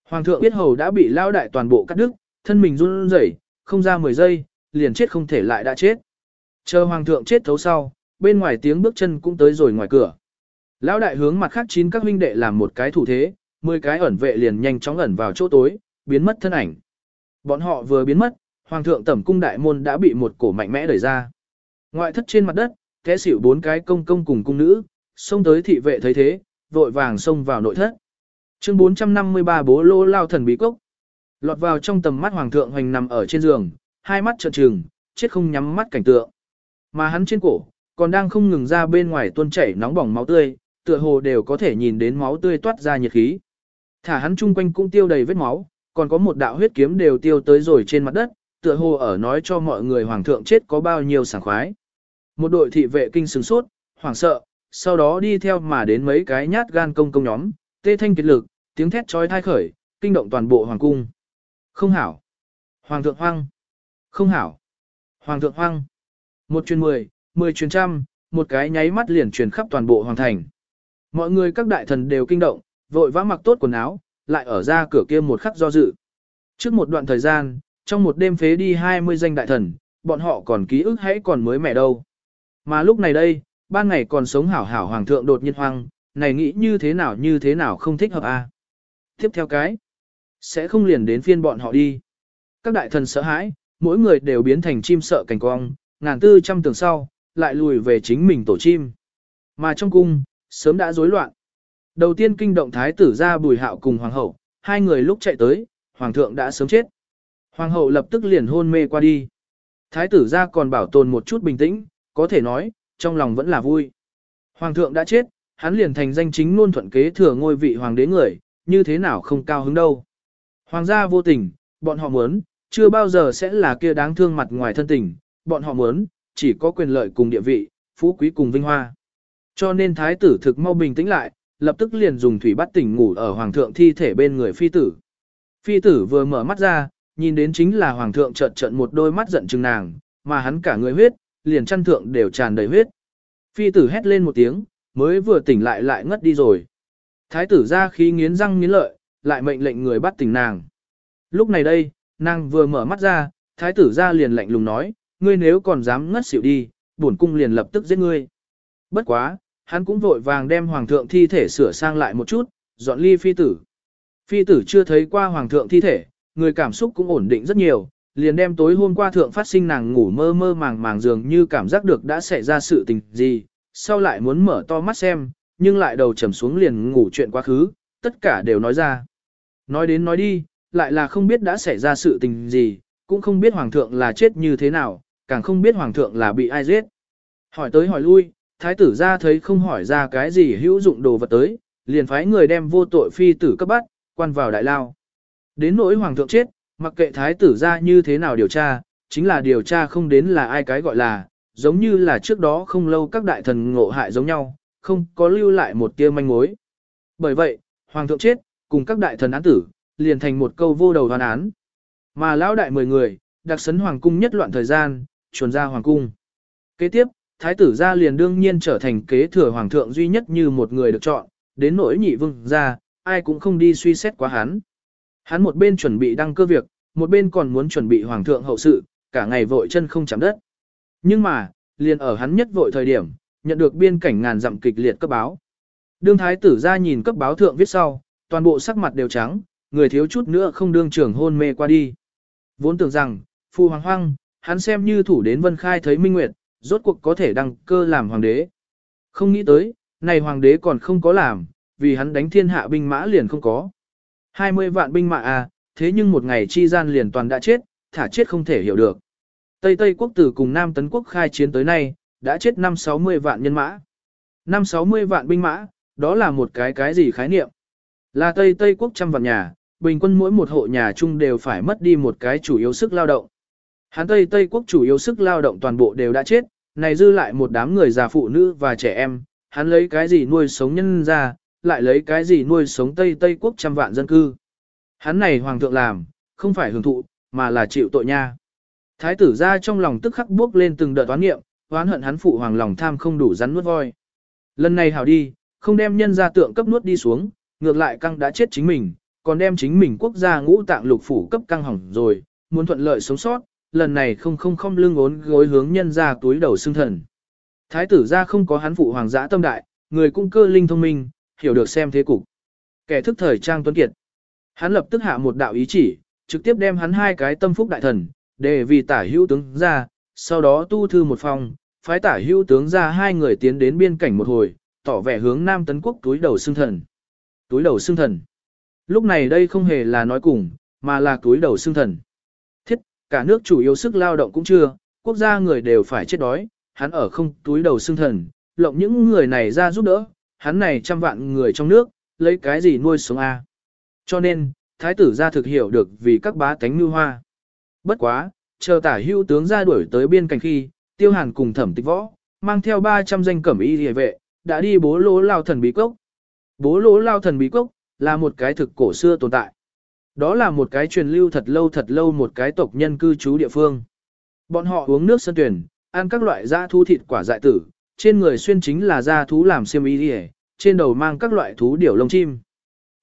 [SPEAKER 1] Hoàng thượng biết hầu đã bị lão đại toàn bộ cắt đứt, thân mình run rẩy, không ra 10 giây, liền chết không thể lại đã chết. Chờ hoàng thượng chết thấu sau, bên ngoài tiếng bước chân cũng tới rồi ngoài cửa. Lão đại hướng mặt khác chín các huynh đệ làm một cái thủ thế, 10 cái ẩn vệ liền nhanh chóng ẩn vào chỗ tối, biến mất thân ảnh. Bọn họ vừa biến mất, hoàng thượng tẩm cung đại môn đã bị một cổ mạnh mẽ đẩy ra. Ngoại thất trên mặt đất, té xỉu bốn cái công công cùng cung nữ, xông tới thị vệ thấy thế, vội vàng xông vào nội thất. Chương 453 bố lô lao thần bí cốc. Lọt vào trong tầm mắt hoàng thượng hoành nằm ở trên giường, hai mắt trợn trừng, chết không nhắm mắt cảnh tượng. Mà hắn trên cổ, còn đang không ngừng ra bên ngoài tuôn chảy nóng bỏng máu tươi, tựa hồ đều có thể nhìn đến máu tươi toát ra nhiệt khí. Thả hắn chung quanh cũng tiêu đầy vết máu, còn có một đạo huyết kiếm đều tiêu tới rồi trên mặt đất, tựa hồ ở nói cho mọi người hoàng thượng chết có bao nhiêu sảng khoái. Một đội thị vệ kinh sừng sốt, hoảng sợ, sau đó đi theo mà đến mấy cái nhát gan công công nhóm, tê thanh kiệt lực, tiếng thét trói thai khởi, kinh động toàn bộ hoàng cung. Không hảo. Hoàng thượng hoang. Không hảo. Hoàng thượng hoang. Một chuyên mười, mười chuyên trăm, một cái nháy mắt liền truyền khắp toàn bộ hoàng thành. Mọi người các đại thần đều kinh động, vội vã mặc tốt quần áo, lại ở ra cửa kia một khắc do dự. Trước một đoạn thời gian, trong một đêm phế đi 20 danh đại thần, bọn họ còn ký ức hãy còn mới mẻ đâu. Mà lúc này đây, ban ngày còn sống hảo hảo hoàng thượng đột nhiên hoang, này nghĩ như thế nào như thế nào không thích hợp a. À? Tiếp theo cái, sẽ không liền đến phiên bọn họ đi. Các đại thần sợ hãi, mỗi người đều biến thành chim sợ cảnh cong, ngàn tư trăm tường sau, lại lùi về chính mình tổ chim. Mà trong cung, sớm đã rối loạn. Đầu tiên kinh động thái tử ra bùi hạo cùng hoàng hậu, hai người lúc chạy tới, hoàng thượng đã sớm chết. Hoàng hậu lập tức liền hôn mê qua đi. Thái tử ra còn bảo tồn một chút bình tĩnh, có thể nói, trong lòng vẫn là vui. Hoàng thượng đã chết, hắn liền thành danh chính luôn thuận kế thừa ngôi vị hoàng đế người, như thế nào không cao hứng đâu. Hoàng gia vô tình, bọn họ muốn, chưa bao giờ sẽ là kia đáng thương mặt ngoài thân tình, bọn họ muốn, chỉ có quyền lợi cùng địa vị, phú quý cùng vinh hoa. Cho nên thái tử thực mau bình tĩnh lại, lập tức liền dùng thủy bắt tỉnh ngủ ở hoàng thượng thi thể bên người phi tử. Phi tử vừa mở mắt ra, nhìn đến chính là hoàng thượng trợn trợn một đôi mắt giận chừng nàng, mà hắn cả người huyết, liền chăn thượng đều tràn đầy huyết. Phi tử hét lên một tiếng, mới vừa tỉnh lại lại ngất đi rồi. Thái tử ra khí nghiến răng nghiến lợi, lại mệnh lệnh người bắt tỉnh nàng. Lúc này đây, nàng vừa mở mắt ra, thái tử ra liền lạnh lùng nói, ngươi nếu còn dám ngất xỉu đi, bổn cung liền lập tức giết ngươi. Bất quá, hắn cũng vội vàng đem hoàng thượng thi thể sửa sang lại một chút, dọn ly phi tử. Phi tử chưa thấy qua hoàng thượng thi thể, người cảm xúc cũng ổn định rất nhiều, liền đem tối hôm qua thượng phát sinh nàng ngủ mơ mơ màng màng dường như cảm giác được đã xảy ra sự tình gì, sau lại muốn mở to mắt xem, nhưng lại đầu trầm xuống liền ngủ chuyện quá khứ, tất cả đều nói ra. Nói đến nói đi, lại là không biết đã xảy ra sự tình gì, cũng không biết hoàng thượng là chết như thế nào, càng không biết hoàng thượng là bị ai giết. Hỏi tới hỏi lui, thái tử ra thấy không hỏi ra cái gì hữu dụng đồ vật tới, liền phái người đem vô tội phi tử cấp bắt, quan vào đại lao. Đến nỗi hoàng thượng chết, Mặc kệ thái tử ra như thế nào điều tra, chính là điều tra không đến là ai cái gọi là, giống như là trước đó không lâu các đại thần ngộ hại giống nhau, không có lưu lại một tia manh mối. Bởi vậy, hoàng thượng chết, cùng các đại thần án tử, liền thành một câu vô đầu hoàn án. Mà lão đại mười người, đặc sấn hoàng cung nhất loạn thời gian, chuồn ra hoàng cung. Kế tiếp, thái tử gia liền đương nhiên trở thành kế thừa hoàng thượng duy nhất như một người được chọn, đến nỗi nhị vương gia, ai cũng không đi suy xét quá hắn. Hắn một bên chuẩn bị đăng cơ việc, một bên còn muốn chuẩn bị hoàng thượng hậu sự, cả ngày vội chân không chạm đất. Nhưng mà, liền ở hắn nhất vội thời điểm, nhận được biên cảnh ngàn dặm kịch liệt cấp báo. Đương thái tử ra nhìn cấp báo thượng viết sau, toàn bộ sắc mặt đều trắng, người thiếu chút nữa không đương trưởng hôn mê qua đi. Vốn tưởng rằng, phu hoàng hoang, hắn xem như thủ đến vân khai thấy minh nguyệt, rốt cuộc có thể đăng cơ làm hoàng đế. Không nghĩ tới, này hoàng đế còn không có làm, vì hắn đánh thiên hạ binh mã liền không có. 20 vạn binh mã à, thế nhưng một ngày chi gian liền toàn đã chết, thả chết không thể hiểu được. Tây Tây quốc tử cùng Nam Tấn quốc khai chiến tới nay, đã chết 5-60 vạn nhân mã. 5-60 vạn binh mã, đó là một cái cái gì khái niệm? Là Tây Tây quốc trăm vạn nhà, bình quân mỗi một hộ nhà chung đều phải mất đi một cái chủ yếu sức lao động. Hán Tây Tây quốc chủ yếu sức lao động toàn bộ đều đã chết, này dư lại một đám người già phụ nữ và trẻ em, hắn lấy cái gì nuôi sống nhân ra, lại lấy cái gì nuôi sống Tây Tây quốc trăm vạn dân cư. Hắn này hoàng thượng làm, không phải hưởng thụ, mà là chịu tội nha. Thái tử ra trong lòng tức khắc bước lên từng đợt toán nghiệm, oán hận hắn phụ hoàng lòng tham không đủ rắn nuốt voi. Lần này hảo đi, không đem nhân ra tượng cấp nuốt đi xuống, ngược lại căng đã chết chính mình, còn đem chính mình quốc gia ngũ tạng lục phủ cấp căng hỏng rồi, muốn thuận lợi sống sót, lần này không không không lưng ốn gối hướng nhân ra túi đầu xương thần. Thái tử ra không có hắn phụ hoàng giã tâm đại, người cung cơ linh thông minh, hiểu được xem thế cục. Kẻ thức thời trang tuấn kiệt. Hắn lập tức hạ một đạo ý chỉ, trực tiếp đem hắn hai cái tâm phúc đại thần, để vì tả hữu tướng ra, sau đó tu thư một phòng, phái tả hữu tướng ra hai người tiến đến biên cảnh một hồi, tỏ vẻ hướng Nam Tấn Quốc túi đầu xương thần. Túi đầu xương thần. Lúc này đây không hề là nói cùng, mà là túi đầu xương thần. Thiết, cả nước chủ yếu sức lao động cũng chưa, quốc gia người đều phải chết đói, hắn ở không túi đầu xương thần, lộng những người này ra giúp đỡ, hắn này trăm vạn người trong nước, lấy cái gì nuôi sống a? À? Cho nên, thái tử ra thực hiểu được vì các bá tánh như hoa. Bất quá, chờ tả hưu tướng ra đuổi tới biên cảnh khi, tiêu hàn cùng thẩm tịch võ, mang theo 300 danh cẩm y hề vệ, đã đi bố lỗ lao thần bí quốc. Bố lỗ lao thần bí quốc là một cái thực cổ xưa tồn tại. Đó là một cái truyền lưu thật lâu thật lâu một cái tộc nhân cư trú địa phương. Bọn họ uống nước sân tuyển, ăn các loại da thú thịt quả dại tử, trên người xuyên chính là da thú làm xiêm y hề, trên đầu mang các loại thú điểu lông chim.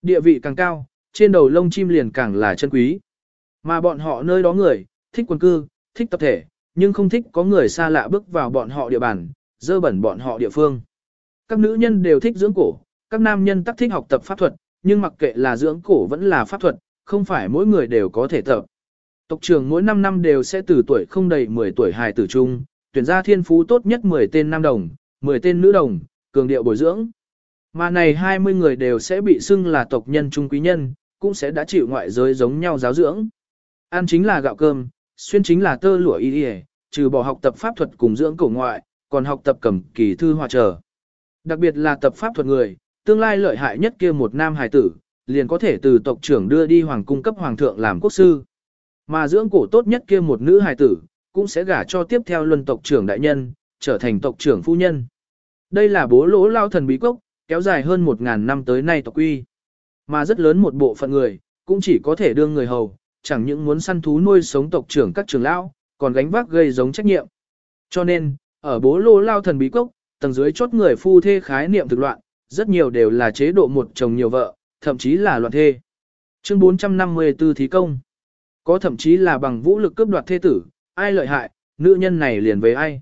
[SPEAKER 1] Địa vị càng cao, trên đầu lông chim liền càng là chân quý. Mà bọn họ nơi đó người, thích quần cư, thích tập thể, nhưng không thích có người xa lạ bước vào bọn họ địa bàn, dơ bẩn bọn họ địa phương. Các nữ nhân đều thích dưỡng cổ, các nam nhân tắc thích học tập pháp thuật, nhưng mặc kệ là dưỡng cổ vẫn là pháp thuật, không phải mỗi người đều có thể tập. Tộc trường mỗi 5 năm đều sẽ từ tuổi không đầy 10 tuổi hài tử trung, tuyển ra thiên phú tốt nhất 10 tên nam đồng, 10 tên nữ đồng, cường điệu bồi dưỡng. Mà này 20 người đều sẽ bị xưng là tộc nhân trung quý nhân, cũng sẽ đã chịu ngoại giới giống nhau giáo dưỡng. Ăn chính là gạo cơm, xuyên chính là tơ lụa y y, trừ bỏ học tập pháp thuật cùng dưỡng cổ ngoại, còn học tập cầm kỳ thư hòa trở. Đặc biệt là tập pháp thuật người, tương lai lợi hại nhất kia một nam hài tử, liền có thể từ tộc trưởng đưa đi hoàng cung cấp hoàng thượng làm quốc sư. Mà dưỡng cổ tốt nhất kia một nữ hài tử, cũng sẽ gả cho tiếp theo luân tộc trưởng đại nhân, trở thành tộc trưởng phu nhân. Đây là bố lỗ lao thần bí cốc, kéo dài hơn 1.000 năm tới nay tộc quy. Mà rất lớn một bộ phận người, cũng chỉ có thể đương người hầu, chẳng những muốn săn thú nuôi sống tộc trưởng các trưởng lão, còn gánh vác gây giống trách nhiệm. Cho nên, ở bố lô lao thần bí cốc, tầng dưới chốt người phu thê khái niệm thực loạn, rất nhiều đều là chế độ một chồng nhiều vợ, thậm chí là loạn thê. Chương 454 thí công. Có thậm chí là bằng vũ lực cướp đoạt thê tử, ai lợi hại, nữ nhân này liền với ai.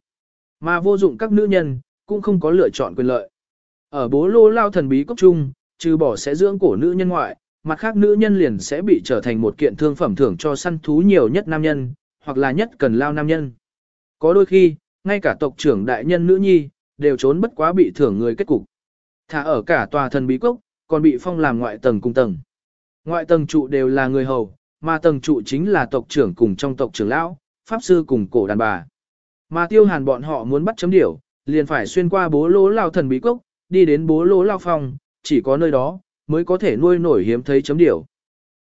[SPEAKER 1] Mà vô dụng các nữ nhân, cũng không có lựa chọn quyền lợi. Ở bố lô lao thần bí cốc chung, trừ bỏ sẽ dưỡng cổ nữ nhân ngoại, mặt khác nữ nhân liền sẽ bị trở thành một kiện thương phẩm thưởng cho săn thú nhiều nhất nam nhân, hoặc là nhất cần lao nam nhân. Có đôi khi, ngay cả tộc trưởng đại nhân nữ nhi, đều trốn bất quá bị thưởng người kết cục. Thả ở cả tòa thần bí cốc, còn bị phong làm ngoại tầng cung tầng. Ngoại tầng trụ đều là người hầu, mà tầng trụ chính là tộc trưởng cùng trong tộc trưởng lão, pháp sư cùng cổ đàn bà. Mà tiêu hàn bọn họ muốn bắt chấm điểu, liền phải xuyên qua bố lỗ lao thần bí cốc, đi đến bố lỗ lao phong, chỉ có nơi đó, mới có thể nuôi nổi hiếm thấy chấm điểu.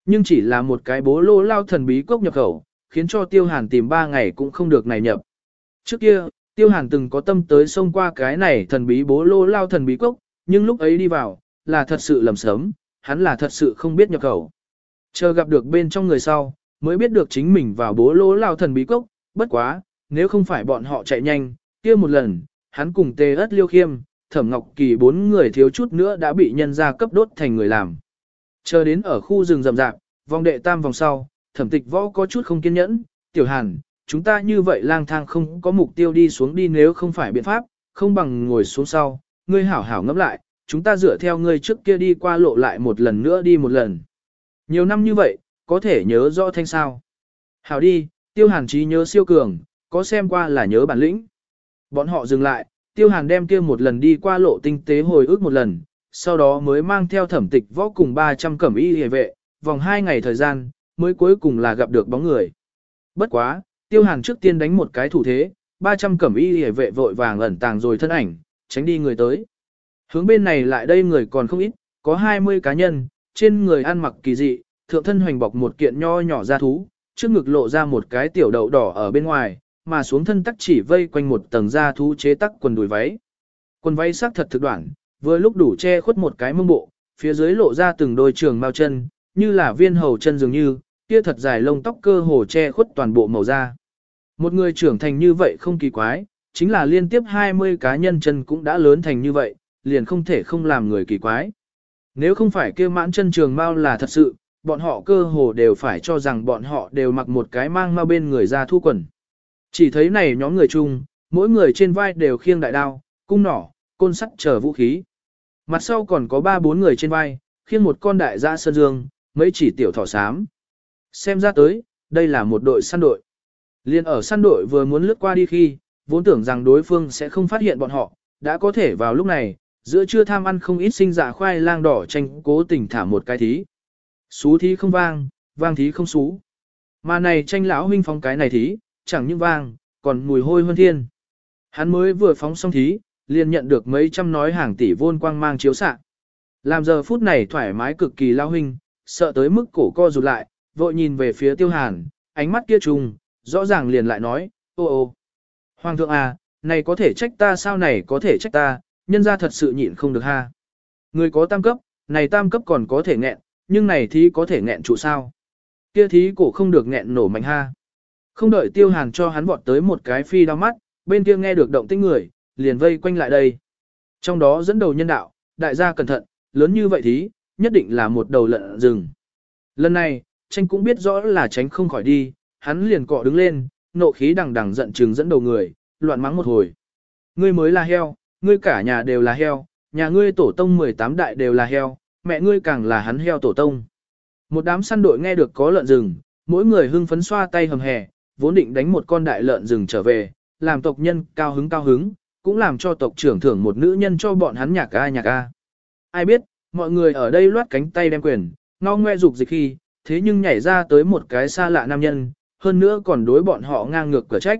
[SPEAKER 1] Nhưng chỉ là một cái bố lỗ lao thần bí cốc nhập khẩu, khiến cho tiêu hàn tìm 3 ngày cũng không được này nhập. Trước kia, tiêu hàn từng có tâm tới xông qua cái này thần bí bố lỗ lao thần bí cốc, nhưng lúc ấy đi vào, là thật sự lầm sớm, hắn là thật sự không biết nhập khẩu. Chờ gặp được bên trong người sau, mới biết được chính mình vào bố lỗ lao thần bí cốc, bất quá, nếu không phải bọn họ chạy nhanh, kia một lần, hắn cùng tê ất liêu khiêm, Thẩm Ngọc Kỳ bốn người thiếu chút nữa đã bị nhân gia cấp đốt thành người làm. Chờ đến ở khu rừng rậm rạp, vòng đệ tam vòng sau, thẩm tịch võ có chút không kiên nhẫn, tiểu hàn, chúng ta như vậy lang thang không có mục tiêu đi xuống đi nếu không phải biện pháp, không bằng ngồi xuống sau, ngươi hảo hảo ngẫm lại, chúng ta dựa theo ngươi trước kia đi qua lộ lại một lần nữa đi một lần. Nhiều năm như vậy, có thể nhớ rõ thanh sao. Hảo đi, tiêu hàn trí nhớ siêu cường, có xem qua là nhớ bản lĩnh. Bọn họ dừng lại, tiêu hàn đem kia một lần đi qua lộ tinh tế hồi ức một lần, sau đó mới mang theo thẩm tịch võ cùng 300 cẩm y hề vệ, vòng 2 ngày thời gian, mới cuối cùng là gặp được bóng người. Bất quá, tiêu hàn trước tiên đánh một cái thủ thế, 300 cẩm y hề vệ vội vàng ẩn tàng rồi thân ảnh, tránh đi người tới. Hướng bên này lại đây người còn không ít, có 20 cá nhân, trên người ăn mặc kỳ dị, thượng thân hoành bọc một kiện nho nhỏ ra thú, trước ngực lộ ra một cái tiểu đậu đỏ ở bên ngoài, mà xuống thân tắc chỉ vây quanh một tầng da thú chế tắc quần đùi váy. Quần váy sắc thật thực đoạn, vừa lúc đủ che khuất một cái mông bộ, phía dưới lộ ra từng đôi trường mao chân, như là viên hầu chân dường như, kia thật dài lông tóc cơ hồ che khuất toàn bộ màu da. Một người trưởng thành như vậy không kỳ quái, chính là liên tiếp 20 cá nhân chân cũng đã lớn thành như vậy, liền không thể không làm người kỳ quái. Nếu không phải kia mãn chân trường mao là thật sự, bọn họ cơ hồ đều phải cho rằng bọn họ đều mặc một cái mang mao bên người ra thu quần. Chỉ thấy này nhóm người chung, mỗi người trên vai đều khiêng đại đao, cung nỏ, côn sắt chở vũ khí. Mặt sau còn có ba bốn người trên vai, khiêng một con đại gia sơn dương, mấy chỉ tiểu thỏ xám. Xem ra tới, đây là một đội săn đội. Liên ở săn đội vừa muốn lướt qua đi khi, vốn tưởng rằng đối phương sẽ không phát hiện bọn họ, đã có thể vào lúc này, giữa trưa tham ăn không ít sinh dạ khoai lang đỏ tranh cố tình thả một cái thí. Xú thí không vang, vang thí không xú. Mà này tranh lão huynh phóng cái này thí, chẳng những vang, còn mùi hôi hơn thiên. Hắn mới vừa phóng xong thí, liền nhận được mấy trăm nói hàng tỷ vôn quang mang chiếu xạ. Làm giờ phút này thoải mái cực kỳ lao huynh, sợ tới mức cổ co rụt lại, vội nhìn về phía tiêu hàn, ánh mắt kia trùng, rõ ràng liền lại nói, ô ô. Hoàng thượng à, này có thể trách ta sao này có thể trách ta, nhân ra thật sự nhịn không được ha. Người có tam cấp, này tam cấp còn có thể nghẹn, nhưng này thí có thể nghẹn trụ sao. Kia thí cổ không được nghẹn nổ mạnh ha. Không đợi tiêu hàn cho hắn vọt tới một cái phi đau mắt, bên kia nghe được động tĩnh người, liền vây quanh lại đây. Trong đó dẫn đầu nhân đạo, đại gia cẩn thận, lớn như vậy thì, nhất định là một đầu lợn rừng. Lần này, tranh cũng biết rõ là tránh không khỏi đi, hắn liền cọ đứng lên, nộ khí đằng đằng giận chừng dẫn đầu người, loạn mắng một hồi. Ngươi mới là heo, ngươi cả nhà đều là heo, nhà ngươi tổ tông 18 đại đều là heo, mẹ ngươi càng là hắn heo tổ tông. Một đám săn đội nghe được có lợn rừng, mỗi người hưng phấn xoa tay hầm hè, vốn định đánh một con đại lợn rừng trở về, làm tộc nhân cao hứng cao hứng, cũng làm cho tộc trưởng thưởng một nữ nhân cho bọn hắn nhạc a nhạc a. Ai biết, mọi người ở đây loát cánh tay đem quyền, ngao ngoe dục dịch khi, thế nhưng nhảy ra tới một cái xa lạ nam nhân, hơn nữa còn đối bọn họ ngang ngược cửa trách.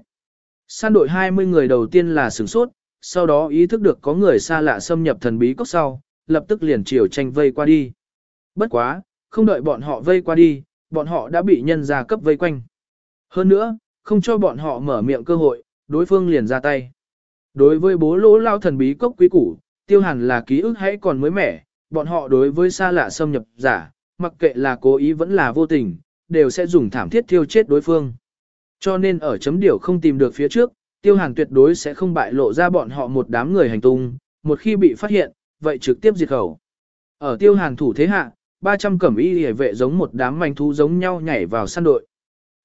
[SPEAKER 1] San đội 20 người đầu tiên là sửng sốt, sau đó ý thức được có người xa lạ xâm nhập thần bí cốc sau, lập tức liền chiều tranh vây qua đi. Bất quá, không đợi bọn họ vây qua đi, bọn họ đã bị nhân gia cấp vây quanh. Hơn nữa, không cho bọn họ mở miệng cơ hội, đối phương liền ra tay. Đối với bố lỗ lao thần bí cốc quý củ, tiêu hàn là ký ức hãy còn mới mẻ, bọn họ đối với xa lạ xâm nhập giả, mặc kệ là cố ý vẫn là vô tình, đều sẽ dùng thảm thiết thiêu chết đối phương. Cho nên ở chấm điều không tìm được phía trước, tiêu hàn tuyệt đối sẽ không bại lộ ra bọn họ một đám người hành tung, một khi bị phát hiện, vậy trực tiếp diệt khẩu. Ở tiêu hàn thủ thế hạ, 300 cẩm y hề vệ giống một đám manh thú giống nhau nhảy vào săn đội.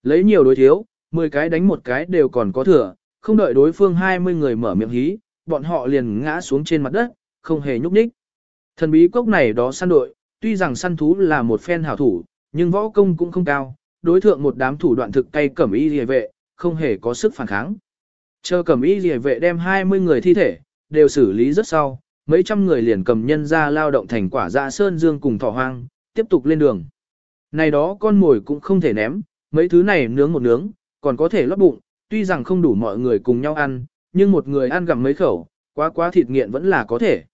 [SPEAKER 1] Lấy nhiều đối thiếu, 10 cái đánh một cái đều còn có thừa, không đợi đối phương 20 người mở miệng hí, bọn họ liền ngã xuống trên mặt đất, không hề nhúc nhích. Thần bí cốc này đó săn đội, tuy rằng săn thú là một phen hảo thủ, nhưng võ công cũng không cao, đối thượng một đám thủ đoạn thực tay cẩm y liề vệ, không hề có sức phản kháng. Chờ cẩm y liề vệ đem 20 người thi thể, đều xử lý rất sau, mấy trăm người liền cầm nhân ra lao động thành quả dạ sơn dương cùng thỏ hoang, tiếp tục lên đường. Này đó con mồi cũng không thể ném, mấy thứ này nướng một nướng, còn có thể lót bụng, tuy rằng không đủ mọi người cùng nhau ăn, nhưng một người ăn gặm mấy khẩu, quá quá thịt nghiện vẫn là có thể.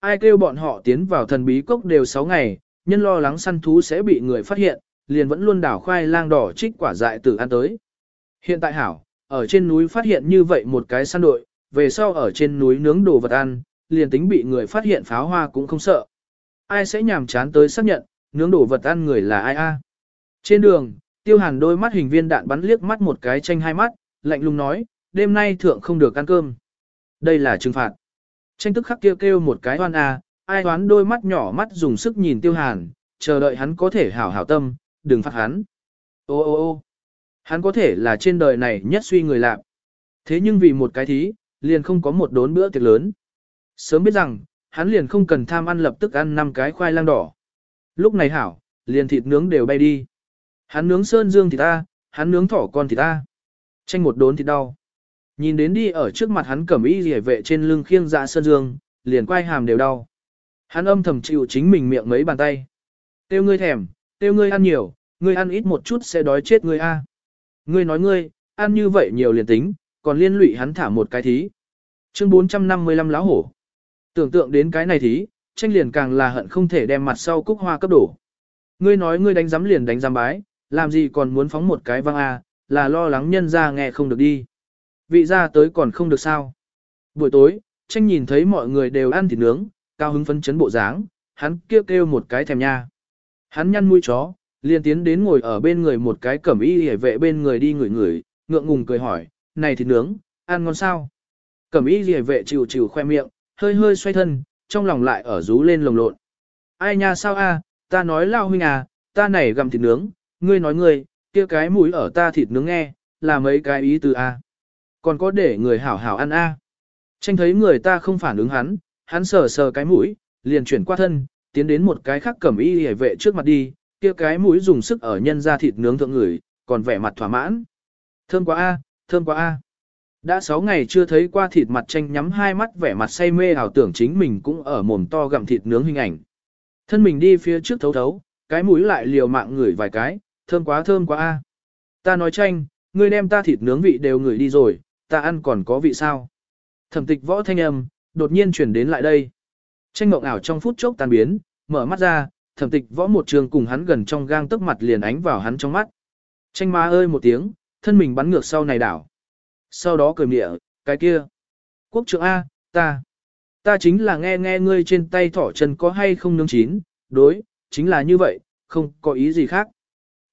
[SPEAKER 1] Ai kêu bọn họ tiến vào thần bí cốc đều 6 ngày, nhân lo lắng săn thú sẽ bị người phát hiện, liền vẫn luôn đảo khoai lang đỏ trích quả dại tử ăn tới. Hiện tại hảo, ở trên núi phát hiện như vậy một cái săn đội, về sau ở trên núi nướng đồ vật ăn, liền tính bị người phát hiện pháo hoa cũng không sợ. Ai sẽ nhàm chán tới xác nhận, nướng đồ vật ăn người là ai a? Trên đường, Tiêu hàn đôi mắt hình viên đạn bắn liếc mắt một cái tranh hai mắt, lạnh lùng nói, đêm nay thượng không được ăn cơm. Đây là trừng phạt. Tranh tức khắc kêu kêu một cái oan à, ai oán đôi mắt nhỏ mắt dùng sức nhìn tiêu hàn, chờ đợi hắn có thể hảo hảo tâm, đừng phạt hắn. Ô ô ô hắn có thể là trên đời này nhất suy người lạc. Thế nhưng vì một cái thí, liền không có một đốn bữa tiệc lớn. Sớm biết rằng, hắn liền không cần tham ăn lập tức ăn năm cái khoai lang đỏ. Lúc này hảo, liền thịt nướng đều bay đi. Hắn nướng sơn dương thì ta, hắn nướng thỏ con thì ta. Tranh một đốn thì đau. Nhìn đến đi ở trước mặt hắn cẩm y rỉa vệ trên lưng khiêng dạ sơn dương, liền quay hàm đều đau. Hắn âm thầm chịu chính mình miệng mấy bàn tay. Têu ngươi thèm, têu ngươi ăn nhiều, ngươi ăn ít một chút sẽ đói chết ngươi a. Ngươi nói ngươi, ăn như vậy nhiều liền tính, còn liên lụy hắn thả một cái thí. Chương 455 láo hổ. Tưởng tượng đến cái này thí, tranh liền càng là hận không thể đem mặt sau cúc hoa cấp đổ. Ngươi nói ngươi đánh giám liền đánh giám bái, làm gì còn muốn phóng một cái vang a, à, là lo lắng nhân ra nghe không được đi. Vị ra tới còn không được sao. Buổi tối, tranh nhìn thấy mọi người đều ăn thịt nướng, cao hứng phấn chấn bộ dáng, hắn kêu kêu một cái thèm nha. Hắn nhăn mũi chó, liền tiến đến ngồi ở bên người một cái cẩm y hề vệ bên người đi ngửi ngửi, ngượng ngùng cười hỏi, này thịt nướng, ăn ngon sao? Cẩm y hề vệ chịu chịu khoe miệng, hơi hơi xoay thân, trong lòng lại ở rú lên lồng lộn. Ai nha sao a, ta nói lao huynh à, ta này gặm thịt nướng, ngươi nói ngươi, kia cái mũi ở ta thịt nướng nghe, là mấy cái ý từ A. Còn có để người hảo hảo ăn A. Tranh thấy người ta không phản ứng hắn, hắn sờ sờ cái mũi, liền chuyển qua thân, tiến đến một cái khác cầm y hề vệ trước mặt đi, kia cái mũi dùng sức ở nhân ra thịt nướng thượng người, còn vẻ mặt thỏa mãn. Thơm quá A, thơm quá A. Đã 6 ngày chưa thấy qua thịt mặt tranh nhắm hai mắt vẻ mặt say mê ảo tưởng chính mình cũng ở mồm to gặm thịt nướng hình ảnh. Thân mình đi phía trước thấu thấu, cái mũi lại liều mạng ngửi vài cái, thơm quá thơm quá a. Ta nói tranh, ngươi đem ta thịt nướng vị đều ngửi đi rồi, ta ăn còn có vị sao? Thẩm tịch võ thanh âm, đột nhiên chuyển đến lại đây. Tranh mộng ảo trong phút chốc tan biến, mở mắt ra, thẩm tịch võ một trường cùng hắn gần trong gang tức mặt liền ánh vào hắn trong mắt. Tranh má ơi một tiếng, thân mình bắn ngược sau này đảo. Sau đó cười mịa, cái kia. Quốc trưởng A, ta. Ta chính là nghe nghe ngươi trên tay thỏ chân có hay không nướng chín, đối, chính là như vậy, không có ý gì khác.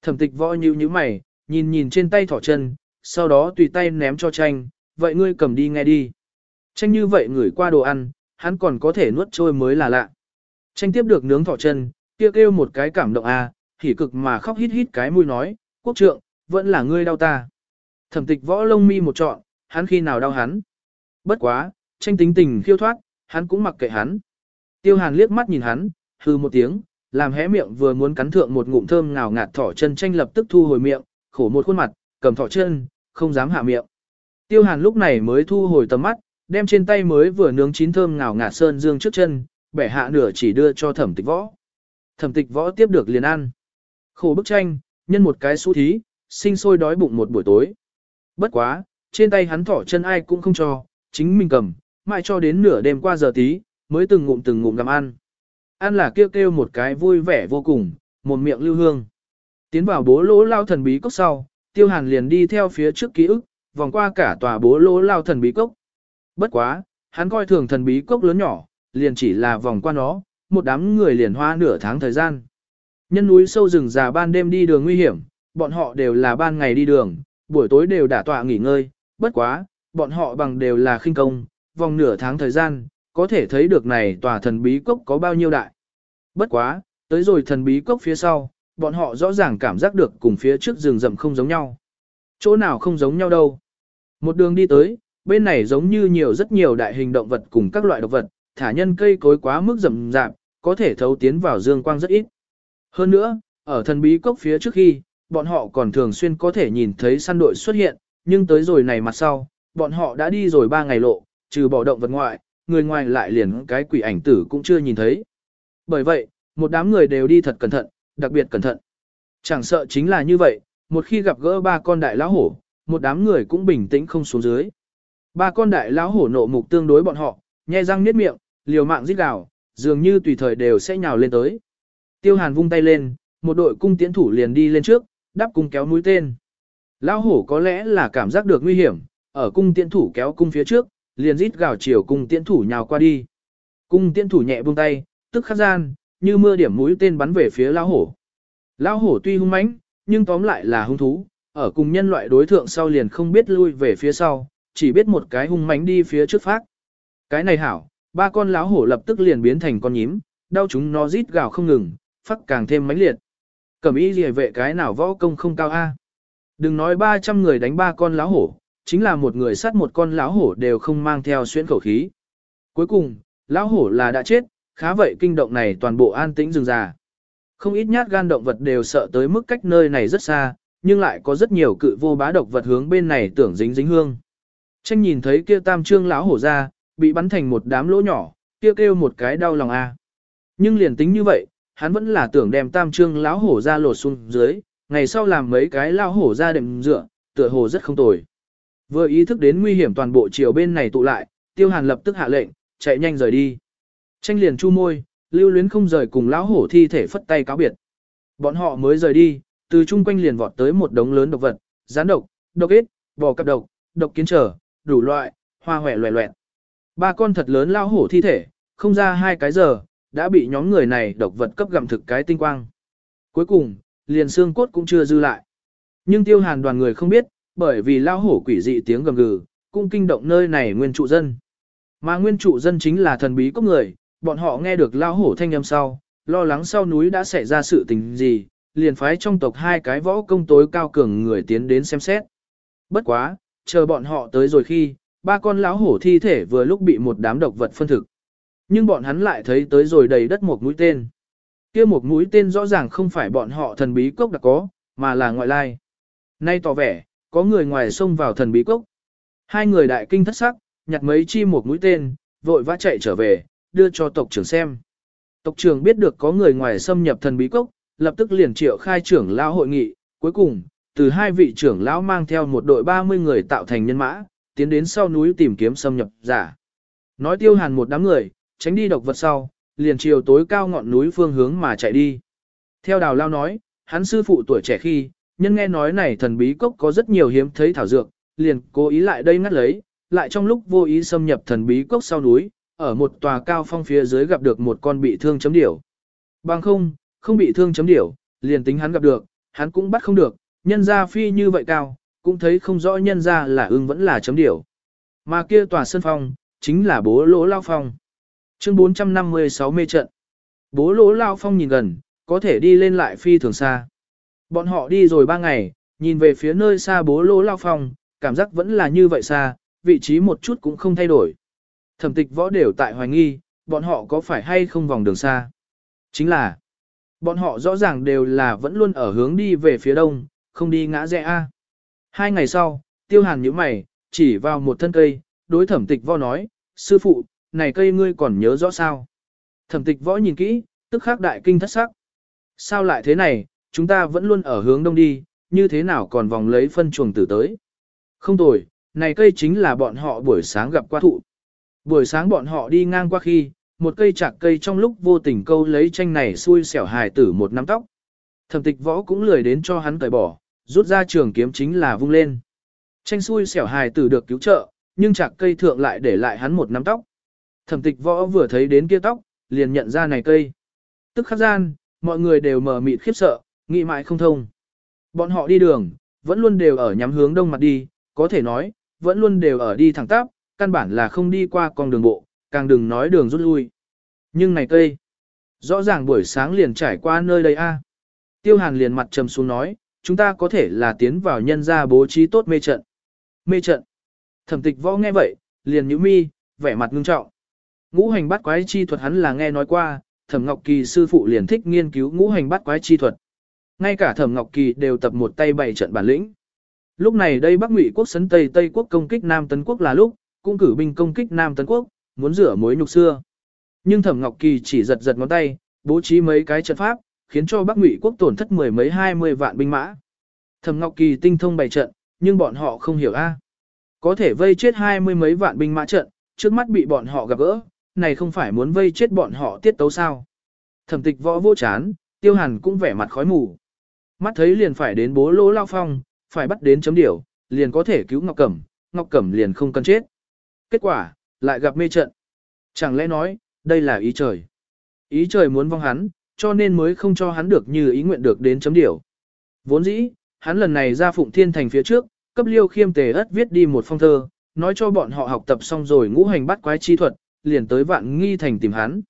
[SPEAKER 1] Thẩm tịch võ như như mày, nhìn nhìn trên tay thỏ chân, sau đó tùy tay ném cho tranh, vậy ngươi cầm đi nghe đi. Tranh như vậy ngửi qua đồ ăn, hắn còn có thể nuốt trôi mới là lạ. Tranh tiếp được nướng thỏ chân, kia kêu, một cái cảm động à, hỉ cực mà khóc hít hít cái mũi nói, quốc trượng, vẫn là ngươi đau ta. Thẩm tịch võ lông mi một trọn, hắn khi nào đau hắn. Bất quá, tranh tính tình khiêu thoát, hắn cũng mặc kệ hắn. Tiêu hàn liếc mắt nhìn hắn, hư một tiếng, làm hé miệng vừa muốn cắn thượng một ngụm thơm ngào ngạt thỏ chân tranh lập tức thu hồi miệng, khổ một khuôn mặt, cầm thỏ chân, không dám hạ miệng. Tiêu Hàn lúc này mới thu hồi tầm mắt, đem trên tay mới vừa nướng chín thơm ngào ngạt sơn dương trước chân, bẻ hạ nửa chỉ đưa cho Thẩm Tịch Võ. Thẩm Tịch Võ tiếp được liền ăn. Khổ bức tranh, nhân một cái xú thí, sinh sôi đói bụng một buổi tối. Bất quá, trên tay hắn thỏ chân ai cũng không cho, chính mình cầm, mãi cho đến nửa đêm qua giờ tí, mới từng ngụm từng ngụm làm ăn ăn là kêu kêu một cái vui vẻ vô cùng, một miệng lưu hương. Tiến vào bố lỗ lao thần bí cốc sau, tiêu hàn liền đi theo phía trước ký ức, vòng qua cả tòa bố lỗ lao thần bí cốc. Bất quá, hắn coi thường thần bí cốc lớn nhỏ, liền chỉ là vòng qua nó, một đám người liền hoa nửa tháng thời gian. Nhân núi sâu rừng già ban đêm đi đường nguy hiểm, bọn họ đều là ban ngày đi đường, buổi tối đều đã tọa nghỉ ngơi, bất quá, bọn họ bằng đều là khinh công, vòng nửa tháng thời gian, có thể thấy được này tòa thần bí cốc có bao nhiêu đại. Bất quá, tới rồi thần bí cốc phía sau, bọn họ rõ ràng cảm giác được cùng phía trước rừng rậm không giống nhau. Chỗ nào không giống nhau đâu. Một đường đi tới, bên này giống như nhiều rất nhiều đại hình động vật cùng các loại động vật, thả nhân cây cối quá mức rậm rạp, có thể thấu tiến vào dương quang rất ít. Hơn nữa, ở thần bí cốc phía trước khi, bọn họ còn thường xuyên có thể nhìn thấy săn đội xuất hiện, nhưng tới rồi này mặt sau, bọn họ đã đi rồi 3 ngày lộ, trừ bỏ động vật ngoại, người ngoài lại liền cái quỷ ảnh tử cũng chưa nhìn thấy. Bởi vậy, một đám người đều đi thật cẩn thận, đặc biệt cẩn thận. Chẳng sợ chính là như vậy, một khi gặp gỡ ba con đại lão hổ, một đám người cũng bình tĩnh không xuống dưới. Ba con đại lão hổ nộ mục tương đối bọn họ, nhe răng niết miệng, liều mạng rít gào, dường như tùy thời đều sẽ nhào lên tới. Tiêu Hàn vung tay lên, một đội cung tiễn thủ liền đi lên trước, đáp cung kéo mũi tên. Lão hổ có lẽ là cảm giác được nguy hiểm, ở cung tiễn thủ kéo cung phía trước, liền rít gào chiều cùng tiễn thủ nhào qua đi. Cung tiễn thủ nhẹ buông tay, tức khắc gian, như mưa điểm mũi tên bắn về phía lao hổ. Lao hổ tuy hung mãnh, nhưng tóm lại là hung thú, ở cùng nhân loại đối thượng sau liền không biết lui về phía sau, chỉ biết một cái hung mãnh đi phía trước phát. Cái này hảo, ba con lão hổ lập tức liền biến thành con nhím, đau chúng nó rít gào không ngừng, phát càng thêm mãnh liệt. Cẩm ý liề vệ cái nào võ công không cao a? Đừng nói 300 người đánh ba con lão hổ, chính là một người sát một con lão hổ đều không mang theo xuyên khẩu khí. Cuối cùng, lão hổ là đã chết, khá vậy kinh động này toàn bộ an tĩnh rừng già. Không ít nhát gan động vật đều sợ tới mức cách nơi này rất xa, nhưng lại có rất nhiều cự vô bá độc vật hướng bên này tưởng dính dính hương. Tranh nhìn thấy kia tam trương lão hổ ra, bị bắn thành một đám lỗ nhỏ, kia kêu, kêu một cái đau lòng a. À. Nhưng liền tính như vậy, hắn vẫn là tưởng đem tam trương lão hổ ra lột xuống dưới, ngày sau làm mấy cái lão hổ ra đệm dựa, tựa hồ rất không tồi. Vừa ý thức đến nguy hiểm toàn bộ chiều bên này tụ lại, tiêu hàn lập tức hạ lệnh, chạy nhanh rời đi. Tranh liền chu môi, lưu luyến không rời cùng lão hổ thi thể phất tay cáo biệt. Bọn họ mới rời đi, từ chung quanh liền vọt tới một đống lớn độc vật, rắn độc, độc ít, bò cặp độc, độc kiến trở, đủ loại, hoa hòe loẹ loẹt. Ba con thật lớn lão hổ thi thể, không ra hai cái giờ, đã bị nhóm người này độc vật cấp gặm thực cái tinh quang. Cuối cùng, liền xương cốt cũng chưa dư lại. Nhưng tiêu hàn đoàn người không biết, bởi vì lao hổ quỷ dị tiếng gầm gừ, cũng kinh động nơi này nguyên trụ dân. Mà nguyên trụ dân chính là thần bí cốc người, bọn họ nghe được lao hổ thanh âm sau, lo lắng sau núi đã xảy ra sự tình gì, liền phái trong tộc hai cái võ công tối cao cường người tiến đến xem xét. Bất quá, chờ bọn họ tới rồi khi, ba con lão hổ thi thể vừa lúc bị một đám độc vật phân thực. Nhưng bọn hắn lại thấy tới rồi đầy đất một mũi tên. kia một mũi tên rõ ràng không phải bọn họ thần bí cốc đã có, mà là ngoại lai. Nay tỏ vẻ, có người ngoài xông vào thần bí cốc. Hai người đại kinh thất sắc, nhặt mấy chi một mũi tên, vội vã chạy trở về, đưa cho tộc trưởng xem. Tộc trưởng biết được có người ngoài xâm nhập thần bí cốc, lập tức liền triệu khai trưởng lao hội nghị, cuối cùng, từ hai vị trưởng lão mang theo một đội 30 người tạo thành nhân mã, tiến đến sau núi tìm kiếm xâm nhập giả. Nói tiêu hàn một đám người, tránh đi độc vật sau, liền chiều tối cao ngọn núi phương hướng mà chạy đi. Theo đào lao nói, hắn sư phụ tuổi trẻ khi, nhân nghe nói này thần bí cốc có rất nhiều hiếm thấy thảo dược, liền cố ý lại đây ngắt lấy, lại trong lúc vô ý xâm nhập thần bí cốc sau núi, ở một tòa cao phong phía dưới gặp được một con bị thương chấm điểu. Bằng không, không bị thương chấm điểu, liền tính hắn gặp được, hắn cũng bắt không được, nhân ra phi như vậy cao, cũng thấy không rõ nhân ra là ưng vẫn là chấm điểu. Mà kia tòa sân phong, chính là bố lỗ lao phong. Chương 456 mê trận. Bố lỗ lao phong nhìn gần, có thể đi lên lại phi thường xa. Bọn họ đi rồi ba ngày, nhìn về phía nơi xa bố lô lao phòng, cảm giác vẫn là như vậy xa, vị trí một chút cũng không thay đổi. Thẩm tịch võ đều tại hoài nghi, bọn họ có phải hay không vòng đường xa. Chính là, bọn họ rõ ràng đều là vẫn luôn ở hướng đi về phía đông, không đi ngã rẽ A. Hai ngày sau, tiêu hàn nhíu mày, chỉ vào một thân cây, đối thẩm tịch võ nói, sư phụ, này cây ngươi còn nhớ rõ sao. Thẩm tịch võ nhìn kỹ, tức khắc đại kinh thất sắc. Sao lại thế này, chúng ta vẫn luôn ở hướng đông đi, như thế nào còn vòng lấy phân chuồng tử tới. Không tồi, này cây chính là bọn họ buổi sáng gặp qua thụ. Buổi sáng bọn họ đi ngang qua khi, một cây chạc cây trong lúc vô tình câu lấy tranh này xui xẻo hài tử một nắm tóc. Thẩm tịch võ cũng lười đến cho hắn cởi bỏ, rút ra trường kiếm chính là vung lên. Tranh xui xẻo hài tử được cứu trợ, nhưng chạc cây thượng lại để lại hắn một nắm tóc. Thẩm tịch võ vừa thấy đến kia tóc, liền nhận ra này cây. Tức khắc gian, mọi người đều mờ mịt khiếp sợ, nghĩ mãi không thông. Bọn họ đi đường, vẫn luôn đều ở nhắm hướng đông mặt đi, có thể nói, vẫn luôn đều ở đi thẳng tắp, căn bản là không đi qua con đường bộ, càng đừng nói đường rút lui. Nhưng này cây, rõ ràng buổi sáng liền trải qua nơi đây a. Tiêu Hàn liền mặt trầm xuống nói, chúng ta có thể là tiến vào nhân gia bố trí tốt mê trận. Mê trận. Thẩm Tịch Võ nghe vậy, liền nhíu mi, vẻ mặt ngưng trọng. Ngũ hành bắt quái chi thuật hắn là nghe nói qua, Thẩm Ngọc Kỳ sư phụ liền thích nghiên cứu ngũ hành bắt quái chi thuật ngay cả Thẩm Ngọc Kỳ đều tập một tay bày trận bản lĩnh. Lúc này đây Bắc Ngụy quốc sấn Tây Tây quốc công kích Nam Tấn quốc là lúc, cũng cử binh công kích Nam Tấn quốc, muốn rửa mối nhục xưa. Nhưng Thẩm Ngọc Kỳ chỉ giật giật ngón tay, bố trí mấy cái trận pháp, khiến cho Bắc Ngụy quốc tổn thất mười mấy hai mươi vạn binh mã. Thẩm Ngọc Kỳ tinh thông bày trận, nhưng bọn họ không hiểu a. Có thể vây chết hai mươi mấy vạn binh mã trận, trước mắt bị bọn họ gặp gỡ, này không phải muốn vây chết bọn họ tiết tấu sao. Thẩm tịch võ vô chán, tiêu hàn cũng vẻ mặt khói mù. Mắt thấy liền phải đến bố lỗ lao phong, phải bắt đến chấm điểu, liền có thể cứu Ngọc Cẩm, Ngọc Cẩm liền không cần chết. Kết quả, lại gặp mê trận. Chẳng lẽ nói, đây là ý trời. Ý trời muốn vong hắn, cho nên mới không cho hắn được như ý nguyện được đến chấm điểu. Vốn dĩ, hắn lần này ra Phụng Thiên Thành phía trước, cấp liêu khiêm tề ất viết đi một phong thơ, nói cho bọn họ học tập xong rồi ngũ hành bắt quái chi thuật, liền tới vạn nghi thành tìm hắn.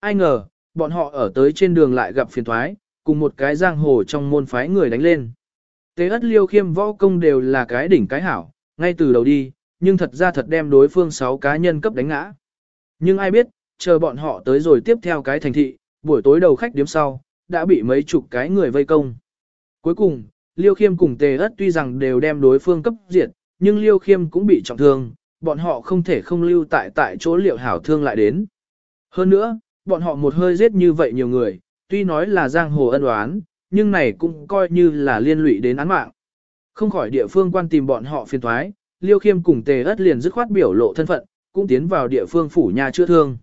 [SPEAKER 1] Ai ngờ, bọn họ ở tới trên đường lại gặp phiền thoái, cùng một cái giang hồ trong môn phái người đánh lên. Tế ất liêu khiêm võ công đều là cái đỉnh cái hảo, ngay từ đầu đi, nhưng thật ra thật đem đối phương 6 cá nhân cấp đánh ngã. Nhưng ai biết, chờ bọn họ tới rồi tiếp theo cái thành thị, buổi tối đầu khách điếm sau, đã bị mấy chục cái người vây công. Cuối cùng, Liêu Khiêm cùng Tề Ất tuy rằng đều đem đối phương cấp diệt, nhưng Liêu Khiêm cũng bị trọng thương, bọn họ không thể không lưu tại tại chỗ Liệu Hảo thương lại đến. Hơn nữa, bọn họ một hơi giết như vậy nhiều người, tuy nói là giang hồ ân oán, nhưng này cũng coi như là liên lụy đến án mạng. Không khỏi địa phương quan tìm bọn họ phiền thoái, Liêu Khiêm cùng Tề Ất liền dứt khoát biểu lộ thân phận, cũng tiến vào địa phương phủ nhà chữa thương.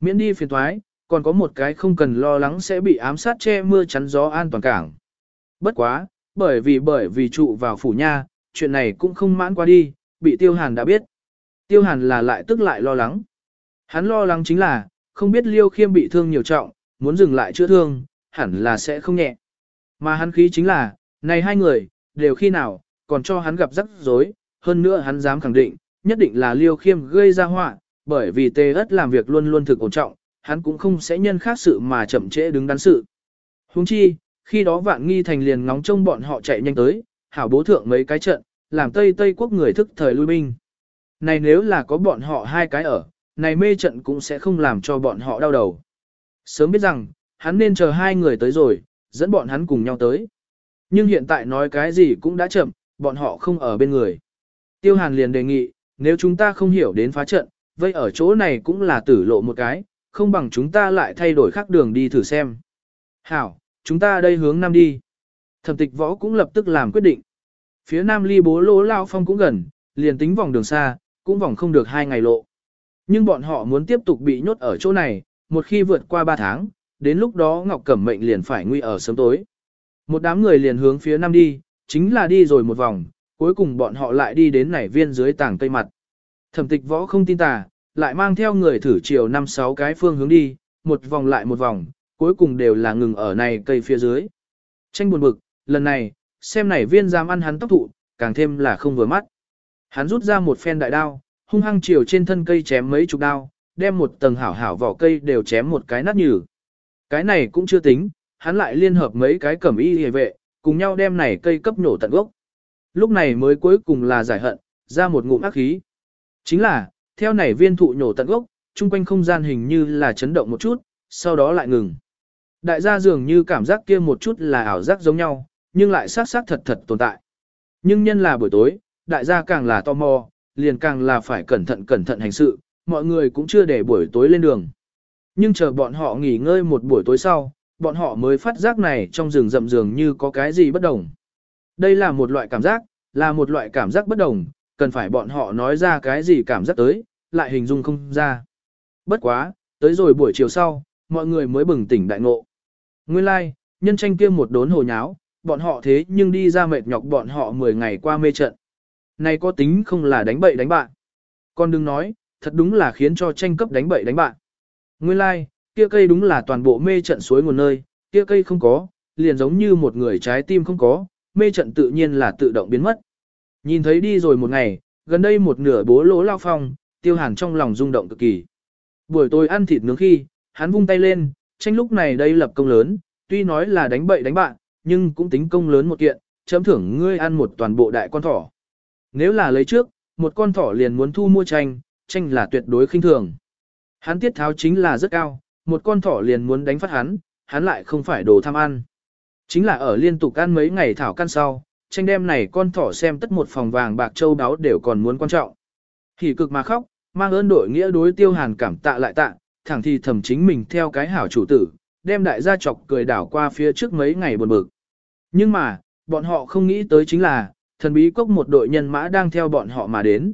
[SPEAKER 1] Miễn đi phiền thoái, còn có một cái không cần lo lắng sẽ bị ám sát che mưa chắn gió an toàn cảng. Bất quá, bởi vì bởi vì trụ vào phủ nhà, chuyện này cũng không mãn qua đi, bị Tiêu Hàn đã biết. Tiêu Hàn là lại tức lại lo lắng. Hắn lo lắng chính là, không biết Liêu Khiêm bị thương nhiều trọng, muốn dừng lại chữa thương, hẳn là sẽ không nhẹ. Mà hắn khí chính là, này hai người, đều khi nào, còn cho hắn gặp rắc rối, hơn nữa hắn dám khẳng định, nhất định là liêu khiêm gây ra họa, bởi vì tê ất làm việc luôn luôn thực ổn trọng, hắn cũng không sẽ nhân khác sự mà chậm trễ đứng đắn sự. Huống chi, khi đó vạn nghi thành liền ngóng trông bọn họ chạy nhanh tới, hảo bố thượng mấy cái trận, làm Tây Tây quốc người thức thời lui binh. Này nếu là có bọn họ hai cái ở, này mê trận cũng sẽ không làm cho bọn họ đau đầu. Sớm biết rằng, hắn nên chờ hai người tới rồi, dẫn bọn hắn cùng nhau tới. Nhưng hiện tại nói cái gì cũng đã chậm, bọn họ không ở bên người. Tiêu Hàn liền đề nghị, nếu chúng ta không hiểu đến phá trận, vậy ở chỗ này cũng là tử lộ một cái, không bằng chúng ta lại thay đổi khác đường đi thử xem. Hảo, chúng ta đây hướng Nam đi. Thẩm tịch võ cũng lập tức làm quyết định. Phía Nam ly bố lỗ lao phong cũng gần, liền tính vòng đường xa, cũng vòng không được hai ngày lộ. Nhưng bọn họ muốn tiếp tục bị nhốt ở chỗ này, một khi vượt qua 3 tháng, đến lúc đó Ngọc Cẩm Mệnh liền phải nguy ở sớm tối. Một đám người liền hướng phía nam đi, chính là đi rồi một vòng, cuối cùng bọn họ lại đi đến nảy viên dưới tảng cây mặt. Thẩm tịch võ không tin tà, lại mang theo người thử chiều 5-6 cái phương hướng đi, một vòng lại một vòng, cuối cùng đều là ngừng ở này cây phía dưới. Tranh buồn bực, lần này, xem nảy viên dám ăn hắn tóc thụ, càng thêm là không vừa mắt. Hắn rút ra một phen đại đao, hung hăng chiều trên thân cây chém mấy chục đao, đem một tầng hảo hảo vỏ cây đều chém một cái nát nhừ. Cái này cũng chưa tính, hắn lại liên hợp mấy cái cẩm y hề vệ, cùng nhau đem này cây cấp nổ tận gốc. Lúc này mới cuối cùng là giải hận, ra một ngụm ác khí. Chính là, theo này viên thụ nổ tận gốc, chung quanh không gian hình như là chấn động một chút, sau đó lại ngừng. Đại gia dường như cảm giác kia một chút là ảo giác giống nhau, nhưng lại sát sát thật thật tồn tại. Nhưng nhân là buổi tối, đại gia càng là tò mò, liền càng là phải cẩn thận cẩn thận hành sự, mọi người cũng chưa để buổi tối lên đường. Nhưng chờ bọn họ nghỉ ngơi một buổi tối sau, bọn họ mới phát giác này trong rừng rậm dường như có cái gì bất đồng. Đây là một loại cảm giác, là một loại cảm giác bất đồng, cần phải bọn họ nói ra cái gì cảm giác tới, lại hình dung không ra. Bất quá, tới rồi buổi chiều sau, mọi người mới bừng tỉnh đại ngộ. Nguyên lai, like, nhân tranh kia một đốn hồ nháo, bọn họ thế nhưng đi ra mệt nhọc bọn họ 10 ngày qua mê trận. Này có tính không là đánh bậy đánh bạn. Con đừng nói, thật đúng là khiến cho tranh cấp đánh bậy đánh bạn. Nguyên lai, like, kia cây đúng là toàn bộ mê trận suối nguồn nơi, kia cây không có, liền giống như một người trái tim không có, mê trận tự nhiên là tự động biến mất. Nhìn thấy đi rồi một ngày, gần đây một nửa bố lỗ lao phong, tiêu hàn trong lòng rung động cực kỳ. Buổi tối ăn thịt nướng khi, hắn vung tay lên, tranh lúc này đây lập công lớn, tuy nói là đánh bậy đánh bạn, nhưng cũng tính công lớn một kiện, chấm thưởng ngươi ăn một toàn bộ đại con thỏ. Nếu là lấy trước, một con thỏ liền muốn thu mua tranh, tranh là tuyệt đối khinh thường. Hắn tiết tháo chính là rất cao, một con thỏ liền muốn đánh phát hắn, hắn lại không phải đồ tham ăn. Chính là ở liên tục ăn mấy ngày thảo căn sau, tranh đêm này con thỏ xem tất một phòng vàng bạc châu đáo đều còn muốn quan trọng. Thì cực mà khóc, mang ơn đội nghĩa đối tiêu hàn cảm tạ lại tạ, thẳng thì thầm chính mình theo cái hảo chủ tử, đem đại gia chọc cười đảo qua phía trước mấy ngày buồn bực. Nhưng mà, bọn họ không nghĩ tới chính là, thần bí cốc một đội nhân mã đang theo bọn họ mà đến.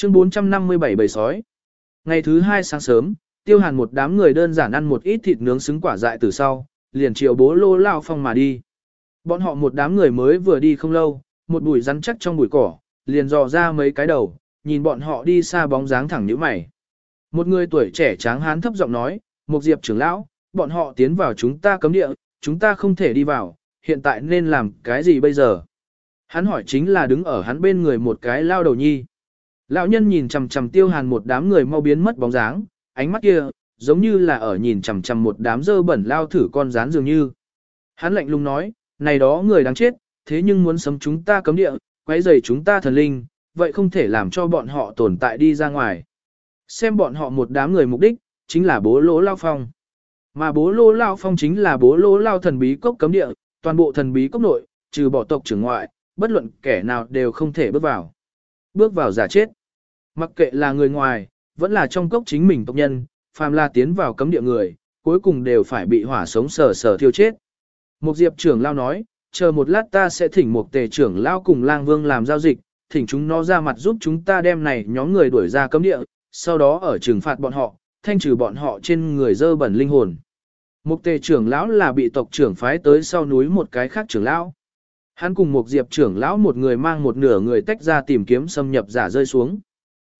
[SPEAKER 1] Chương 457 bầy sói. Ngày thứ hai sáng sớm, tiêu hàn một đám người đơn giản ăn một ít thịt nướng xứng quả dại từ sau, liền chiều bố lô lao phong mà đi. Bọn họ một đám người mới vừa đi không lâu, một bụi rắn chắc trong bụi cỏ, liền dò ra mấy cái đầu, nhìn bọn họ đi xa bóng dáng thẳng như mày. Một người tuổi trẻ tráng hán thấp giọng nói, một diệp trưởng lão, bọn họ tiến vào chúng ta cấm địa, chúng ta không thể đi vào, hiện tại nên làm cái gì bây giờ? Hắn hỏi chính là đứng ở hắn bên người một cái lao đầu nhi. Lão nhân nhìn chằm chằm tiêu hàn một đám người mau biến mất bóng dáng, ánh mắt kia, giống như là ở nhìn chằm chằm một đám dơ bẩn lao thử con rán dường như. Hắn lạnh lùng nói, này đó người đáng chết, thế nhưng muốn sống chúng ta cấm địa, quấy rầy chúng ta thần linh, vậy không thể làm cho bọn họ tồn tại đi ra ngoài. Xem bọn họ một đám người mục đích, chính là bố lỗ lao phong. Mà bố lỗ lao phong chính là bố lỗ lao thần bí cốc cấm địa, toàn bộ thần bí cốc nội, trừ bỏ tộc trưởng ngoại, bất luận kẻ nào đều không thể bước vào. Bước vào giả chết. Mặc kệ là người ngoài, vẫn là trong cốc chính mình tộc nhân, phàm là tiến vào cấm địa người, cuối cùng đều phải bị hỏa sống sờ sờ thiêu chết. Một diệp trưởng lao nói, chờ một lát ta sẽ thỉnh một tề trưởng lao cùng lang vương làm giao dịch, thỉnh chúng nó ra mặt giúp chúng ta đem này nhóm người đuổi ra cấm địa, sau đó ở trừng phạt bọn họ, thanh trừ bọn họ trên người dơ bẩn linh hồn. Mục tề trưởng lão là bị tộc trưởng phái tới sau núi một cái khác trưởng lão. Hắn cùng một diệp trưởng lão một người mang một nửa người tách ra tìm kiếm xâm nhập giả rơi xuống.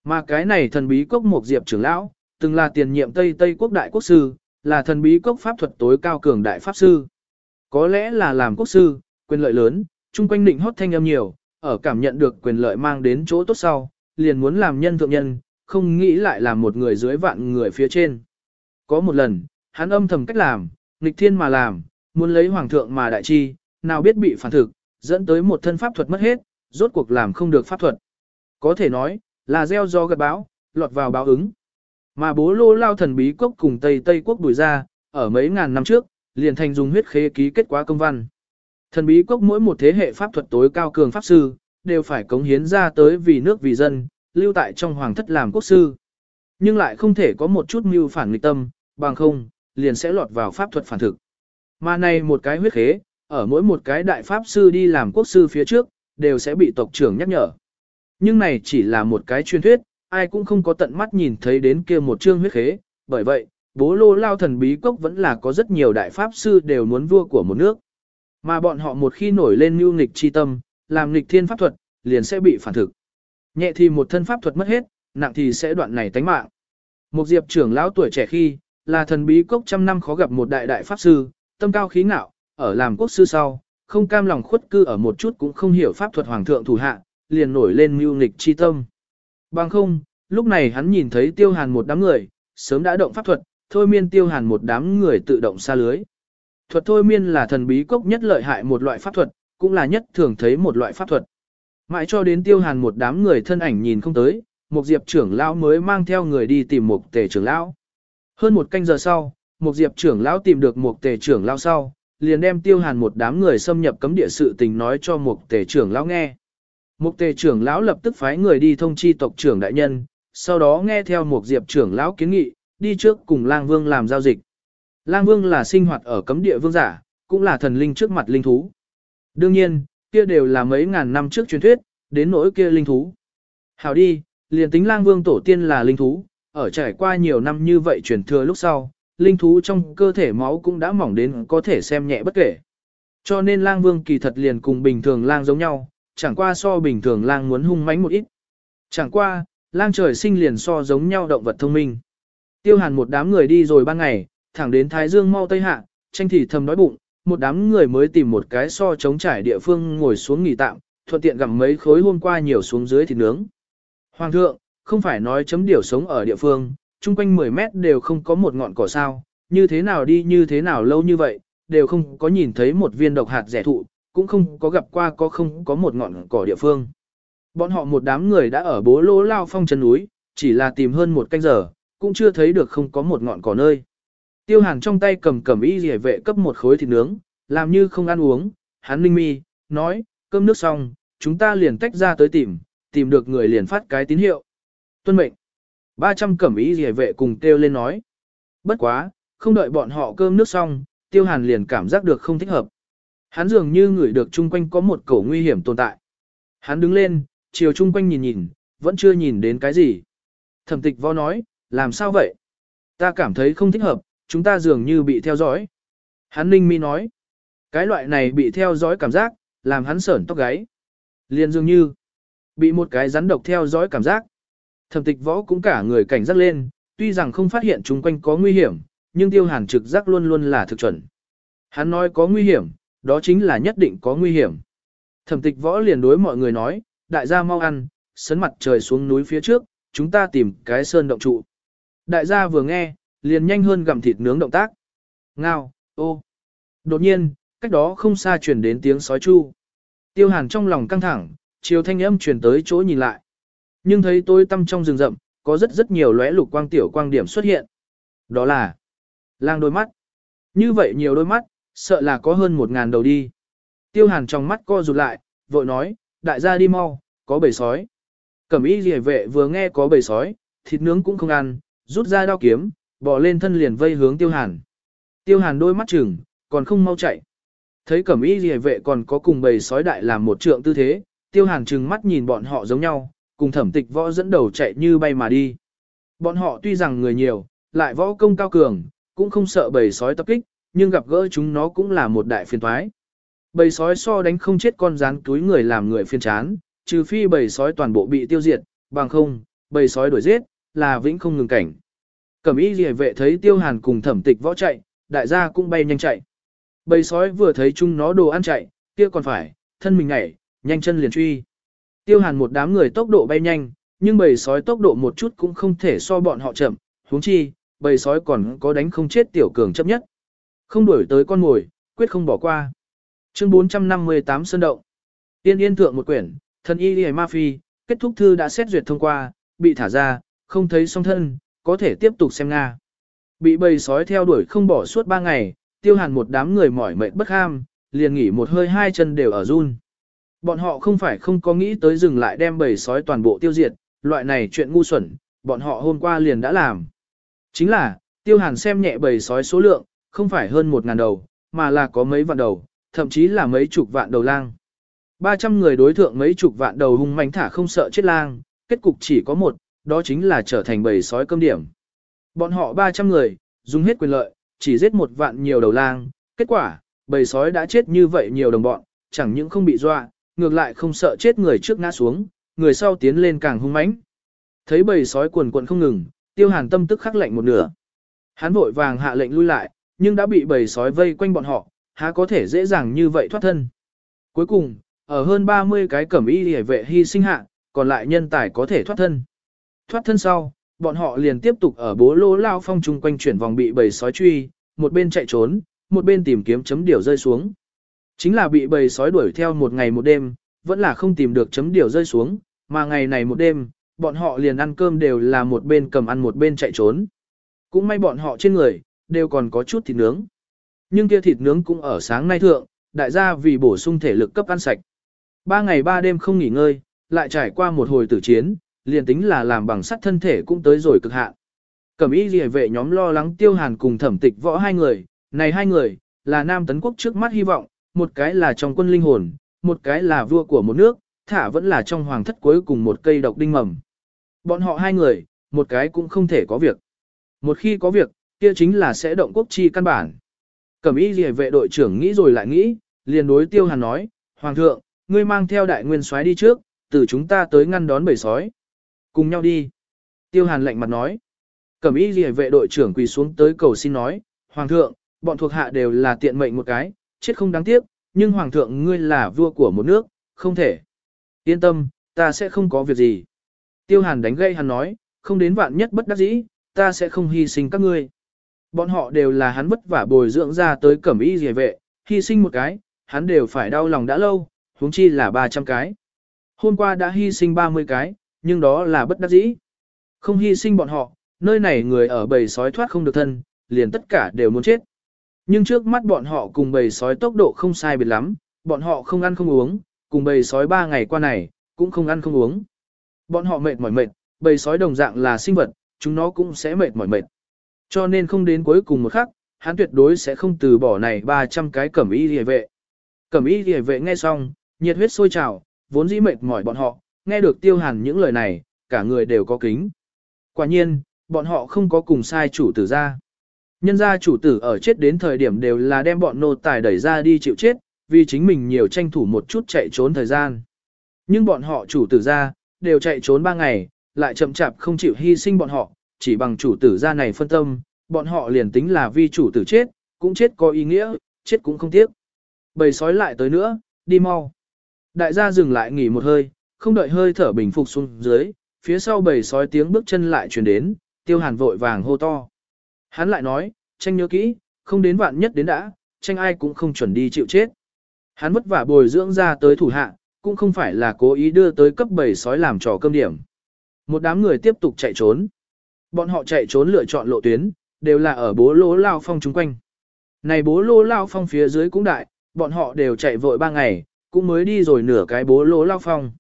[SPEAKER 1] Mà cái này thần bí cốc một diệp trưởng lão, từng là tiền nhiệm Tây Tây quốc đại quốc sư, là thần bí cốc pháp thuật tối cao cường đại pháp sư. Có lẽ là làm quốc sư, quyền lợi lớn, chung quanh định hót thanh âm nhiều, ở cảm nhận được quyền lợi mang đến chỗ tốt sau, liền muốn làm nhân thượng nhân, không nghĩ lại là một người dưới vạn người phía trên. Có một lần, hắn âm thầm cách làm, nghịch thiên mà làm, muốn lấy hoàng thượng mà đại chi, nào biết bị phản thực, dẫn tới một thân pháp thuật mất hết, rốt cuộc làm không được pháp thuật. Có thể nói, là gieo gió gặt bão, lọt vào báo ứng. Mà bố lô lao thần bí quốc cùng Tây Tây quốc đuổi ra, ở mấy ngàn năm trước, liền thành dùng huyết khế ký kết quả công văn. Thần bí quốc mỗi một thế hệ pháp thuật tối cao cường pháp sư, đều phải cống hiến ra tới vì nước vì dân, lưu tại trong hoàng thất làm quốc sư. Nhưng lại không thể có một chút mưu phản nghịch tâm, bằng không, liền sẽ lọt vào pháp thuật phản thực. Mà này một cái huyết khế, ở mỗi một cái đại pháp sư đi làm quốc sư phía trước, đều sẽ bị tộc trưởng nhắc nhở. Nhưng này chỉ là một cái truyền thuyết, ai cũng không có tận mắt nhìn thấy đến kia một chương huyết khế, bởi vậy, bố lô lao thần bí cốc vẫn là có rất nhiều đại pháp sư đều muốn vua của một nước. Mà bọn họ một khi nổi lên mưu nghịch chi tâm, làm nghịch thiên pháp thuật, liền sẽ bị phản thực. Nhẹ thì một thân pháp thuật mất hết, nặng thì sẽ đoạn này tánh mạng. Một diệp trưởng lão tuổi trẻ khi, là thần bí cốc trăm năm khó gặp một đại đại pháp sư, tâm cao khí ngạo, ở làm quốc sư sau, không cam lòng khuất cư ở một chút cũng không hiểu pháp thuật hoàng thượng thủ hạ, liền nổi lên mưu nghịch chi tâm. Bằng không, lúc này hắn nhìn thấy tiêu hàn một đám người, sớm đã động pháp thuật, thôi miên tiêu hàn một đám người tự động xa lưới. Thuật thôi miên là thần bí cốc nhất lợi hại một loại pháp thuật, cũng là nhất thường thấy một loại pháp thuật. Mãi cho đến tiêu hàn một đám người thân ảnh nhìn không tới, một diệp trưởng lão mới mang theo người đi tìm một tề trưởng lão. Hơn một canh giờ sau, một diệp trưởng lão tìm được một tề trưởng lão sau, liền đem tiêu hàn một đám người xâm nhập cấm địa sự tình nói cho một tề trưởng lão nghe. Mục tề trưởng lão lập tức phái người đi thông chi tộc trưởng đại nhân, sau đó nghe theo Mục diệp trưởng lão kiến nghị, đi trước cùng lang vương làm giao dịch. Lang vương là sinh hoạt ở cấm địa vương giả, cũng là thần linh trước mặt linh thú. Đương nhiên, kia đều là mấy ngàn năm trước truyền thuyết, đến nỗi kia linh thú. Hảo đi, liền tính lang vương tổ tiên là linh thú, ở trải qua nhiều năm như vậy truyền thừa lúc sau, linh thú trong cơ thể máu cũng đã mỏng đến có thể xem nhẹ bất kể. Cho nên lang vương kỳ thật liền cùng bình thường lang giống nhau, chẳng qua so bình thường lang muốn hung mãnh một ít. Chẳng qua, lang trời sinh liền so giống nhau động vật thông minh. Tiêu hàn một đám người đi rồi ba ngày, thẳng đến Thái Dương mau tây hạ, tranh thì thầm đói bụng, một đám người mới tìm một cái so chống trải địa phương ngồi xuống nghỉ tạm, thuận tiện gặm mấy khối hôm qua nhiều xuống dưới thịt nướng. Hoàng thượng, không phải nói chấm điểu sống ở địa phương, chung quanh 10 mét đều không có một ngọn cỏ sao, như thế nào đi như thế nào lâu như vậy, đều không có nhìn thấy một viên độc hạt rẻ thụ, cũng không có gặp qua có không có một ngọn cỏ địa phương. Bọn họ một đám người đã ở bố lỗ lao phong chân núi, chỉ là tìm hơn một canh giờ, cũng chưa thấy được không có một ngọn cỏ nơi. Tiêu hàn trong tay cầm cầm y rỉa vệ cấp một khối thịt nướng, làm như không ăn uống, hắn ninh mi, nói, cơm nước xong, chúng ta liền tách ra tới tìm, tìm được người liền phát cái tín hiệu. Tuân mệnh, 300 cầm y rỉa vệ cùng kêu lên nói. Bất quá, không đợi bọn họ cơm nước xong, tiêu hàn liền cảm giác được không thích hợp. Hắn dường như ngửi được chung quanh có một cổ nguy hiểm tồn tại. Hắn đứng lên, chiều chung quanh nhìn nhìn, vẫn chưa nhìn đến cái gì. Thẩm tịch vo nói, làm sao vậy? Ta cảm thấy không thích hợp, chúng ta dường như bị theo dõi. Hắn ninh mi nói, cái loại này bị theo dõi cảm giác, làm hắn sởn tóc gáy. Liên dường như, bị một cái rắn độc theo dõi cảm giác. Thẩm tịch võ cũng cả người cảnh giác lên, tuy rằng không phát hiện chung quanh có nguy hiểm, nhưng tiêu hàn trực giác luôn luôn là thực chuẩn. Hắn nói có nguy hiểm, đó chính là nhất định có nguy hiểm. Thẩm tịch võ liền đối mọi người nói, đại gia mau ăn, sấn mặt trời xuống núi phía trước, chúng ta tìm cái sơn động trụ. Đại gia vừa nghe, liền nhanh hơn gặm thịt nướng động tác. Ngao, ô. Đột nhiên, cách đó không xa truyền đến tiếng sói chu. Tiêu hàn trong lòng căng thẳng, chiều thanh âm truyền tới chỗ nhìn lại. Nhưng thấy tôi tâm trong rừng rậm, có rất rất nhiều lóe lục quang tiểu quang điểm xuất hiện. Đó là lang đôi mắt. Như vậy nhiều đôi mắt, sợ là có hơn một ngàn đầu đi. Tiêu hàn trong mắt co rụt lại, vội nói, đại gia đi mau, có bầy sói. Cẩm y rìa vệ vừa nghe có bầy sói, thịt nướng cũng không ăn, rút ra đao kiếm, bỏ lên thân liền vây hướng tiêu hàn. Tiêu hàn đôi mắt chừng, còn không mau chạy. Thấy cẩm y rìa vệ còn có cùng bầy sói đại làm một trượng tư thế, tiêu hàn chừng mắt nhìn bọn họ giống nhau, cùng thẩm tịch võ dẫn đầu chạy như bay mà đi. Bọn họ tuy rằng người nhiều, lại võ công cao cường, cũng không sợ bầy sói tập kích, nhưng gặp gỡ chúng nó cũng là một đại phiền thoái. Bầy sói so đánh không chết con rán túi người làm người phiền chán, trừ phi bầy sói toàn bộ bị tiêu diệt, bằng không, bầy sói đuổi giết, là vĩnh không ngừng cảnh. Cẩm y rìa vệ thấy tiêu hàn cùng thẩm tịch võ chạy, đại gia cũng bay nhanh chạy. Bầy sói vừa thấy chúng nó đồ ăn chạy, kia còn phải, thân mình nhảy, nhanh chân liền truy. Tiêu hàn một đám người tốc độ bay nhanh, nhưng bầy sói tốc độ một chút cũng không thể so bọn họ chậm, huống chi, bầy sói còn có đánh không chết tiểu cường chấp nhất. Không đuổi tới con ngồi, quyết không bỏ qua. Chương 458 Sơn Động Tiên yên thượng một quyển, thần y đi ma phi, kết thúc thư đã xét duyệt thông qua, bị thả ra, không thấy song thân, có thể tiếp tục xem Nga. Bị bầy sói theo đuổi không bỏ suốt ba ngày, tiêu hàn một đám người mỏi mệt bất ham, liền nghỉ một hơi hai chân đều ở run. Bọn họ không phải không có nghĩ tới dừng lại đem bầy sói toàn bộ tiêu diệt, loại này chuyện ngu xuẩn, bọn họ hôm qua liền đã làm. Chính là, tiêu hàn xem nhẹ bầy sói số lượng, không phải hơn một ngàn đầu, mà là có mấy vạn đầu, thậm chí là mấy chục vạn đầu lang. 300 người đối thượng mấy chục vạn đầu hung manh thả không sợ chết lang, kết cục chỉ có một, đó chính là trở thành bầy sói cơm điểm. Bọn họ 300 người, dùng hết quyền lợi, chỉ giết một vạn nhiều đầu lang, kết quả, bầy sói đã chết như vậy nhiều đồng bọn, chẳng những không bị dọa, ngược lại không sợ chết người trước ngã xuống, người sau tiến lên càng hung mãnh. Thấy bầy sói quần quần không ngừng, Tiêu Hàn tâm tức khắc lạnh một nửa. Hắn vội vàng hạ lệnh lui lại, nhưng đã bị bầy sói vây quanh bọn họ, há có thể dễ dàng như vậy thoát thân. Cuối cùng, ở hơn 30 cái cẩm y hề vệ hy sinh hạ, còn lại nhân tài có thể thoát thân. Thoát thân sau, bọn họ liền tiếp tục ở bố lô lao phong trung quanh chuyển vòng bị bầy sói truy, một bên chạy trốn, một bên tìm kiếm chấm điểu rơi xuống. Chính là bị bầy sói đuổi theo một ngày một đêm, vẫn là không tìm được chấm điểu rơi xuống, mà ngày này một đêm, bọn họ liền ăn cơm đều là một bên cầm ăn một bên chạy trốn. Cũng may bọn họ trên người, đều còn có chút thịt nướng. Nhưng kia thịt nướng cũng ở sáng nay thượng, đại gia vì bổ sung thể lực cấp ăn sạch. Ba ngày ba đêm không nghỉ ngơi, lại trải qua một hồi tử chiến, liền tính là làm bằng sắt thân thể cũng tới rồi cực hạn. Cẩm y rìa vệ nhóm lo lắng tiêu hàn cùng thẩm tịch võ hai người, này hai người, là nam tấn quốc trước mắt hy vọng, một cái là trong quân linh hồn, một cái là vua của một nước, thả vẫn là trong hoàng thất cuối cùng một cây độc đinh mầm. Bọn họ hai người, một cái cũng không thể có việc. Một khi có việc, kia chính là sẽ động quốc chi căn bản. Cẩm y rìa vệ đội trưởng nghĩ rồi lại nghĩ, liền đối tiêu hàn nói, Hoàng thượng, ngươi mang theo đại nguyên soái đi trước, từ chúng ta tới ngăn đón bầy sói. Cùng nhau đi. Tiêu hàn lạnh mặt nói. Cẩm y rìa vệ đội trưởng quỳ xuống tới cầu xin nói, Hoàng thượng, bọn thuộc hạ đều là tiện mệnh một cái, chết không đáng tiếc, nhưng Hoàng thượng ngươi là vua của một nước, không thể. Yên tâm, ta sẽ không có việc gì. Tiêu hàn đánh gây hắn nói, không đến vạn nhất bất đắc dĩ, ta sẽ không hy sinh các ngươi. Bọn họ đều là hắn vất vả bồi dưỡng ra tới cẩm y rìa vệ, hy sinh một cái, hắn đều phải đau lòng đã lâu, huống chi là 300 cái. Hôm qua đã hy sinh 30 cái, nhưng đó là bất đắc dĩ. Không hy sinh bọn họ, nơi này người ở bầy sói thoát không được thân, liền tất cả đều muốn chết. Nhưng trước mắt bọn họ cùng bầy sói tốc độ không sai biệt lắm, bọn họ không ăn không uống, cùng bầy sói 3 ngày qua này, cũng không ăn không uống. Bọn họ mệt mỏi mệt, bầy sói đồng dạng là sinh vật, chúng nó cũng sẽ mệt mỏi mệt. Cho nên không đến cuối cùng một khắc, hắn tuyệt đối sẽ không từ bỏ này 300 cái cẩm y liề vệ. Cẩm y liề vệ nghe xong, nhiệt huyết sôi trào, vốn dĩ mệt mỏi bọn họ, nghe được tiêu hàn những lời này, cả người đều có kính. Quả nhiên, bọn họ không có cùng sai chủ tử ra. Nhân gia chủ tử ở chết đến thời điểm đều là đem bọn nô tài đẩy ra đi chịu chết, vì chính mình nhiều tranh thủ một chút chạy trốn thời gian. Nhưng bọn họ chủ tử ra, đều chạy trốn ba ngày, lại chậm chạp không chịu hy sinh bọn họ, chỉ bằng chủ tử gia này phân tâm, bọn họ liền tính là vi chủ tử chết, cũng chết có ý nghĩa, chết cũng không tiếc. Bầy sói lại tới nữa, đi mau. Đại gia dừng lại nghỉ một hơi, không đợi hơi thở bình phục xuống dưới, phía sau bầy sói tiếng bước chân lại truyền đến, tiêu hàn vội vàng hô to. Hắn lại nói, tranh nhớ kỹ, không đến vạn nhất đến đã, tranh ai cũng không chuẩn đi chịu chết. Hắn vất vả bồi dưỡng ra tới thủ hạ, cũng không phải là cố ý đưa tới cấp bầy sói làm trò cơm điểm. Một đám người tiếp tục chạy trốn. Bọn họ chạy trốn lựa chọn lộ tuyến, đều là ở bố lỗ lao phong chung quanh. Này bố lỗ lao phong phía dưới cũng đại, bọn họ đều chạy vội ba ngày, cũng mới đi rồi nửa cái bố lỗ lao phong.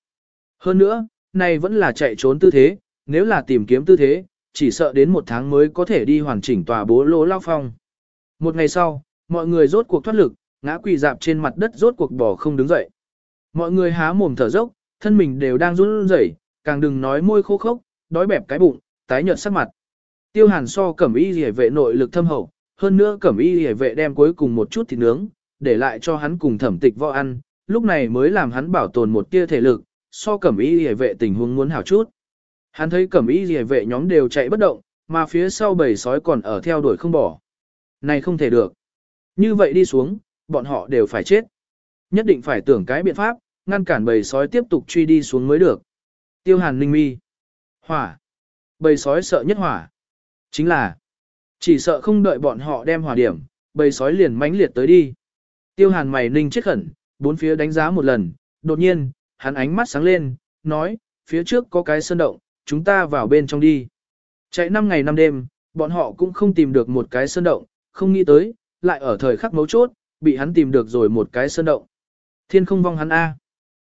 [SPEAKER 1] Hơn nữa, này vẫn là chạy trốn tư thế, nếu là tìm kiếm tư thế, chỉ sợ đến một tháng mới có thể đi hoàn chỉnh tòa bố lỗ lao phong. Một ngày sau, mọi người rốt cuộc thoát lực, ngã quỳ dạp trên mặt đất rốt cuộc bỏ không đứng dậy. Mọi người há mồm thở dốc, thân mình đều đang run rẩy, càng đừng nói môi khô khốc, đói bẹp cái bụng, tái nhợt sắc mặt. Tiêu Hàn so cẩm y liễu vệ nội lực thâm hậu, hơn nữa cẩm y liễu vệ đem cuối cùng một chút thịt nướng, để lại cho hắn cùng thẩm tịch võ ăn, lúc này mới làm hắn bảo tồn một tia thể lực, so cẩm y liễu vệ tình huống muốn hảo chút. Hắn thấy cẩm y liễu vệ nhóm đều chạy bất động, mà phía sau bầy sói còn ở theo đuổi không bỏ. Này không thể được. Như vậy đi xuống, bọn họ đều phải chết. Nhất định phải tưởng cái biện pháp, ngăn cản bầy sói tiếp tục truy đi xuống mới được. Tiêu Hàn Ninh Mi. Hỏa bầy sói sợ nhất hỏa. Chính là, chỉ sợ không đợi bọn họ đem hỏa điểm, bầy sói liền mãnh liệt tới đi. Tiêu hàn mày ninh chết khẩn, bốn phía đánh giá một lần, đột nhiên, hắn ánh mắt sáng lên, nói, phía trước có cái sơn động, chúng ta vào bên trong đi. Chạy năm ngày năm đêm, bọn họ cũng không tìm được một cái sơn động, không nghĩ tới, lại ở thời khắc mấu chốt, bị hắn tìm được rồi một cái sơn động. Thiên không vong hắn A.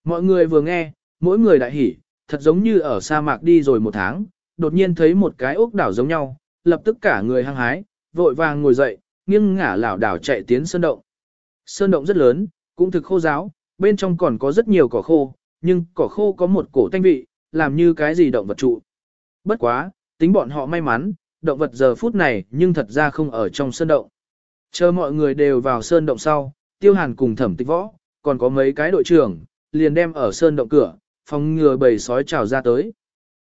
[SPEAKER 1] Mọi người vừa nghe, mỗi người đại hỉ, thật giống như ở sa mạc đi rồi một tháng, đột nhiên thấy một cái ốc đảo giống nhau, lập tức cả người hăng hái, vội vàng ngồi dậy, nghiêng ngả lảo đảo chạy tiến sơn động. Sơn động rất lớn, cũng thực khô giáo, bên trong còn có rất nhiều cỏ khô, nhưng cỏ khô có một cổ thanh vị, làm như cái gì động vật trụ. Bất quá, tính bọn họ may mắn, động vật giờ phút này nhưng thật ra không ở trong sơn động. Chờ mọi người đều vào sơn động sau, tiêu hàn cùng thẩm tịch võ, còn có mấy cái đội trưởng, liền đem ở sơn động cửa, phòng ngừa bầy sói trào ra tới.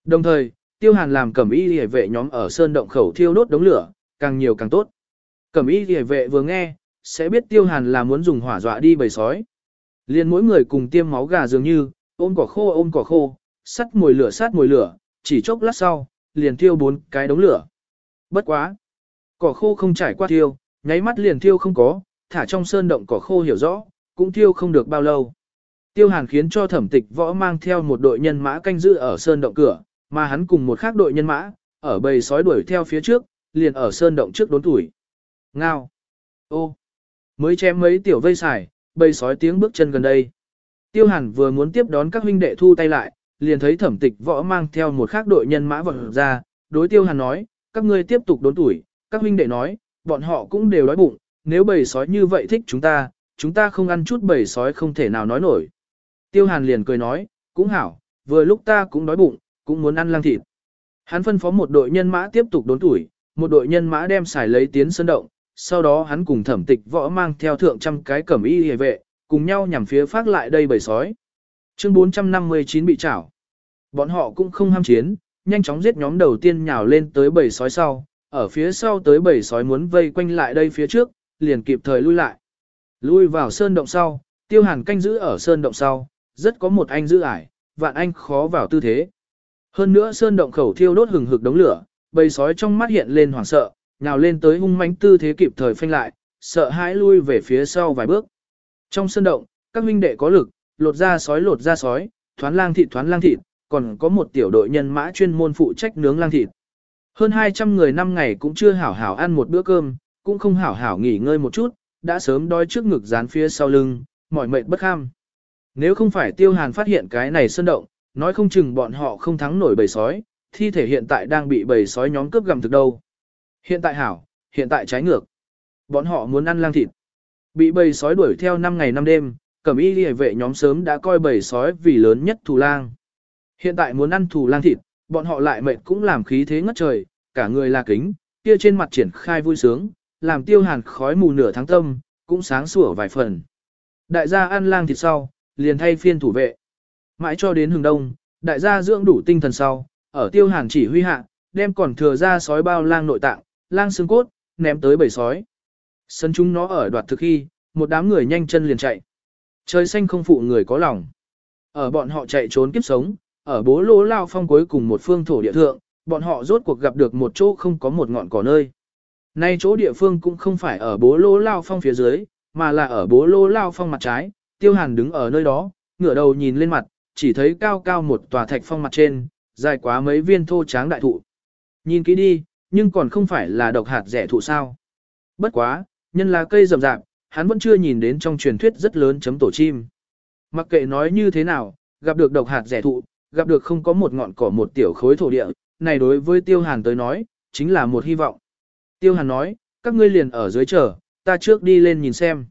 [SPEAKER 1] Đồng thời, tiêu hàn làm cẩm y lìa vệ nhóm ở sơn động khẩu thiêu đốt đống lửa, càng nhiều càng tốt. Cẩm y lìa vệ vừa nghe, sẽ biết tiêu hàn là muốn dùng hỏa dọa đi bầy sói. Liên mỗi người cùng tiêm máu gà dường như, ôm cỏ khô ôm cỏ khô, sắt mùi lửa sát mùi lửa, chỉ chốc lát sau, liền thiêu bốn cái đống lửa. Bất quá. Cỏ khô không trải qua thiêu, nháy mắt liền thiêu không có, thả trong sơn động cỏ khô hiểu rõ, cũng thiêu không được bao lâu. Tiêu hàn khiến cho thẩm tịch võ mang theo một đội nhân mã canh giữ ở sơn động cửa, mà hắn cùng một khác đội nhân mã, ở bầy sói đuổi theo phía trước, liền ở sơn động trước đốn tuổi. Ngao! Ô! Mới chém mấy tiểu vây xài, bầy sói tiếng bước chân gần đây. Tiêu hàn vừa muốn tiếp đón các huynh đệ thu tay lại, liền thấy thẩm tịch võ mang theo một khác đội nhân mã vật ra, đối tiêu hàn nói, các ngươi tiếp tục đốn tuổi, các huynh đệ nói, bọn họ cũng đều đói bụng, nếu bầy sói như vậy thích chúng ta, chúng ta không ăn chút bầy sói không thể nào nói nổi. Tiêu hàn liền cười nói, cũng hảo, vừa lúc ta cũng đói bụng, cũng muốn ăn lang thịt. Hắn phân phó một đội nhân mã tiếp tục đốn tuổi, một đội nhân mã đem xài lấy tiến sơn động, sau đó hắn cùng thẩm tịch võ mang theo thượng trăm cái cẩm y hề vệ, cùng nhau nhằm phía phát lại đây bầy sói. Chương 459 bị chảo. Bọn họ cũng không ham chiến, nhanh chóng giết nhóm đầu tiên nhào lên tới bầy sói sau, ở phía sau tới bầy sói muốn vây quanh lại đây phía trước, liền kịp thời lui lại. Lui vào sơn động sau, tiêu hàn canh giữ ở sơn động sau, rất có một anh giữ ải, vạn anh khó vào tư thế. Hơn nữa sơn động khẩu thiêu đốt hừng hực đống lửa, bầy sói trong mắt hiện lên hoảng sợ, nhào lên tới hung mãnh tư thế kịp thời phanh lại, sợ hãi lui về phía sau vài bước. Trong sơn động, các huynh đệ có lực, lột ra sói lột ra sói, thoán lang thịt thoán lang thịt, còn có một tiểu đội nhân mã chuyên môn phụ trách nướng lang thịt. Hơn 200 người năm ngày cũng chưa hảo hảo ăn một bữa cơm, cũng không hảo hảo nghỉ ngơi một chút, đã sớm đói trước ngực dán phía sau lưng, mỏi mệt bất kham. Nếu không phải Tiêu Hàn phát hiện cái này sơn động, nói không chừng bọn họ không thắng nổi bầy sói, thi thể hiện tại đang bị bầy sói nhóm cướp gặm thực đâu. Hiện tại hảo, hiện tại trái ngược. Bọn họ muốn ăn lang thịt. Bị bầy sói đuổi theo 5 ngày 5 đêm, cẩm y liề vệ nhóm sớm đã coi bầy sói vì lớn nhất thù lang. Hiện tại muốn ăn thù lang thịt, bọn họ lại mệt cũng làm khí thế ngất trời, cả người là kính, kia trên mặt triển khai vui sướng, làm tiêu hàn khói mù nửa tháng tâm, cũng sáng sủa vài phần. Đại gia ăn lang thịt sau, liền thay phiên thủ vệ. Mãi cho đến hừng đông, đại gia dưỡng đủ tinh thần sau, ở tiêu hàn chỉ huy hạ, đem còn thừa ra sói bao lang nội tạng, lang xương cốt, ném tới bầy sói. Sân chúng nó ở đoạt thực khi, một đám người nhanh chân liền chạy. Trời xanh không phụ người có lòng. Ở bọn họ chạy trốn kiếp sống, ở bố lỗ lao phong cuối cùng một phương thổ địa thượng, bọn họ rốt cuộc gặp được một chỗ không có một ngọn cỏ nơi. Nay chỗ địa phương cũng không phải ở bố lỗ lao phong phía dưới, mà là ở bố lỗ lao phong mặt trái, tiêu hàn đứng ở nơi đó, ngửa đầu nhìn lên mặt, chỉ thấy cao cao một tòa thạch phong mặt trên, dài quá mấy viên thô tráng đại thụ. Nhìn kỹ đi, nhưng còn không phải là độc hạt rẻ thụ sao. Bất quá, nhân là cây rậm rạp, hắn vẫn chưa nhìn đến trong truyền thuyết rất lớn chấm tổ chim. Mặc kệ nói như thế nào, gặp được độc hạt rẻ thụ, gặp được không có một ngọn cỏ một tiểu khối thổ địa, này đối với Tiêu Hàn tới nói, chính là một hy vọng. Tiêu Hàn nói, các ngươi liền ở dưới chờ, ta trước đi lên nhìn xem.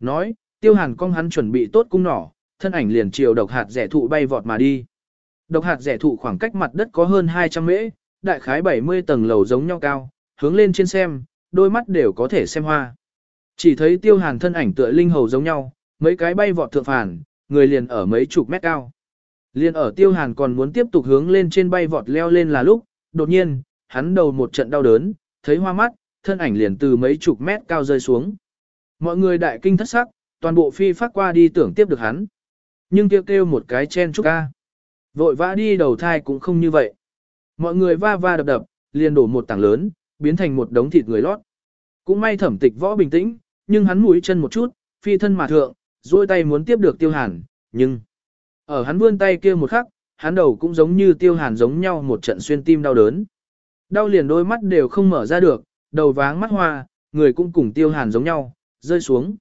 [SPEAKER 1] Nói, Tiêu Hàn con hắn chuẩn bị tốt cung nỏ, thân ảnh liền chiều độc hạt rẻ thụ bay vọt mà đi. Độc hạt rẻ thụ khoảng cách mặt đất có hơn 200 mễ, đại khái 70 tầng lầu giống nhau cao, hướng lên trên xem, đôi mắt đều có thể xem hoa. Chỉ thấy tiêu hàn thân ảnh tựa linh hầu giống nhau, mấy cái bay vọt thượng phản, người liền ở mấy chục mét cao. liền ở tiêu hàn còn muốn tiếp tục hướng lên trên bay vọt leo lên là lúc, đột nhiên, hắn đầu một trận đau đớn, thấy hoa mắt, thân ảnh liền từ mấy chục mét cao rơi xuống. Mọi người đại kinh thất sắc, toàn bộ phi phát qua đi tưởng tiếp được hắn nhưng kêu kêu một cái chen chúc ca. Vội vã đi đầu thai cũng không như vậy. Mọi người va va đập đập, liền đổ một tảng lớn, biến thành một đống thịt người lót. Cũng may thẩm tịch võ bình tĩnh, nhưng hắn mũi chân một chút, phi thân mà thượng, duỗi tay muốn tiếp được tiêu hàn, nhưng... Ở hắn vươn tay kia một khắc, hắn đầu cũng giống như tiêu hàn giống nhau một trận xuyên tim đau đớn. Đau liền đôi mắt đều không mở ra được, đầu váng mắt hoa, người cũng cùng tiêu hàn giống nhau, rơi xuống.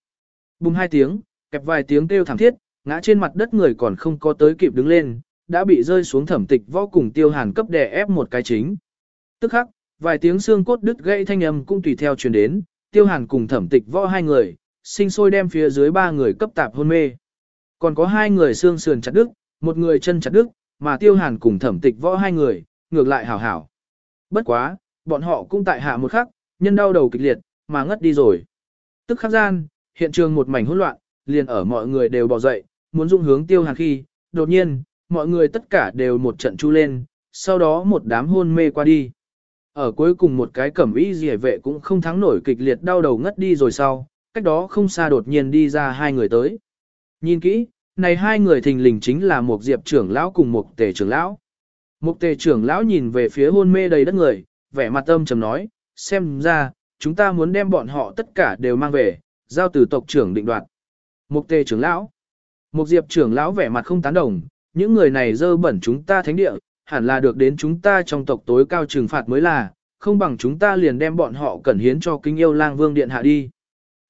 [SPEAKER 1] Bùng hai tiếng, kẹp vài tiếng kêu thảm thiết, ngã trên mặt đất người còn không có tới kịp đứng lên, đã bị rơi xuống thẩm tịch võ cùng tiêu hàn cấp đè ép một cái chính. Tức khắc, vài tiếng xương cốt đứt gãy thanh âm cũng tùy theo truyền đến, tiêu hàn cùng thẩm tịch võ hai người, sinh sôi đem phía dưới ba người cấp tạp hôn mê. Còn có hai người xương sườn chặt đứt, một người chân chặt đứt, mà tiêu hàn cùng thẩm tịch võ hai người, ngược lại hảo hảo. Bất quá, bọn họ cũng tại hạ một khắc, nhân đau đầu kịch liệt, mà ngất đi rồi. Tức khắc gian, hiện trường một mảnh hỗn loạn, liền ở mọi người đều bỏ dậy, muốn dung hướng tiêu hàn khi, đột nhiên, mọi người tất cả đều một trận chu lên, sau đó một đám hôn mê qua đi. Ở cuối cùng một cái cẩm y rỉa vệ cũng không thắng nổi kịch liệt đau đầu ngất đi rồi sau, cách đó không xa đột nhiên đi ra hai người tới. Nhìn kỹ, này hai người thình lình chính là một diệp trưởng lão cùng một tề trưởng lão. Một tề trưởng lão nhìn về phía hôn mê đầy đất người, vẻ mặt âm trầm nói, xem ra, chúng ta muốn đem bọn họ tất cả đều mang về, giao từ tộc trưởng định đoạt. Mục tề trưởng lão. Một diệp trưởng lão vẻ mặt không tán đồng, những người này dơ bẩn chúng ta thánh địa, hẳn là được đến chúng ta trong tộc tối cao trừng phạt mới là, không bằng chúng ta liền đem bọn họ cẩn hiến cho kinh yêu lang vương điện hạ đi.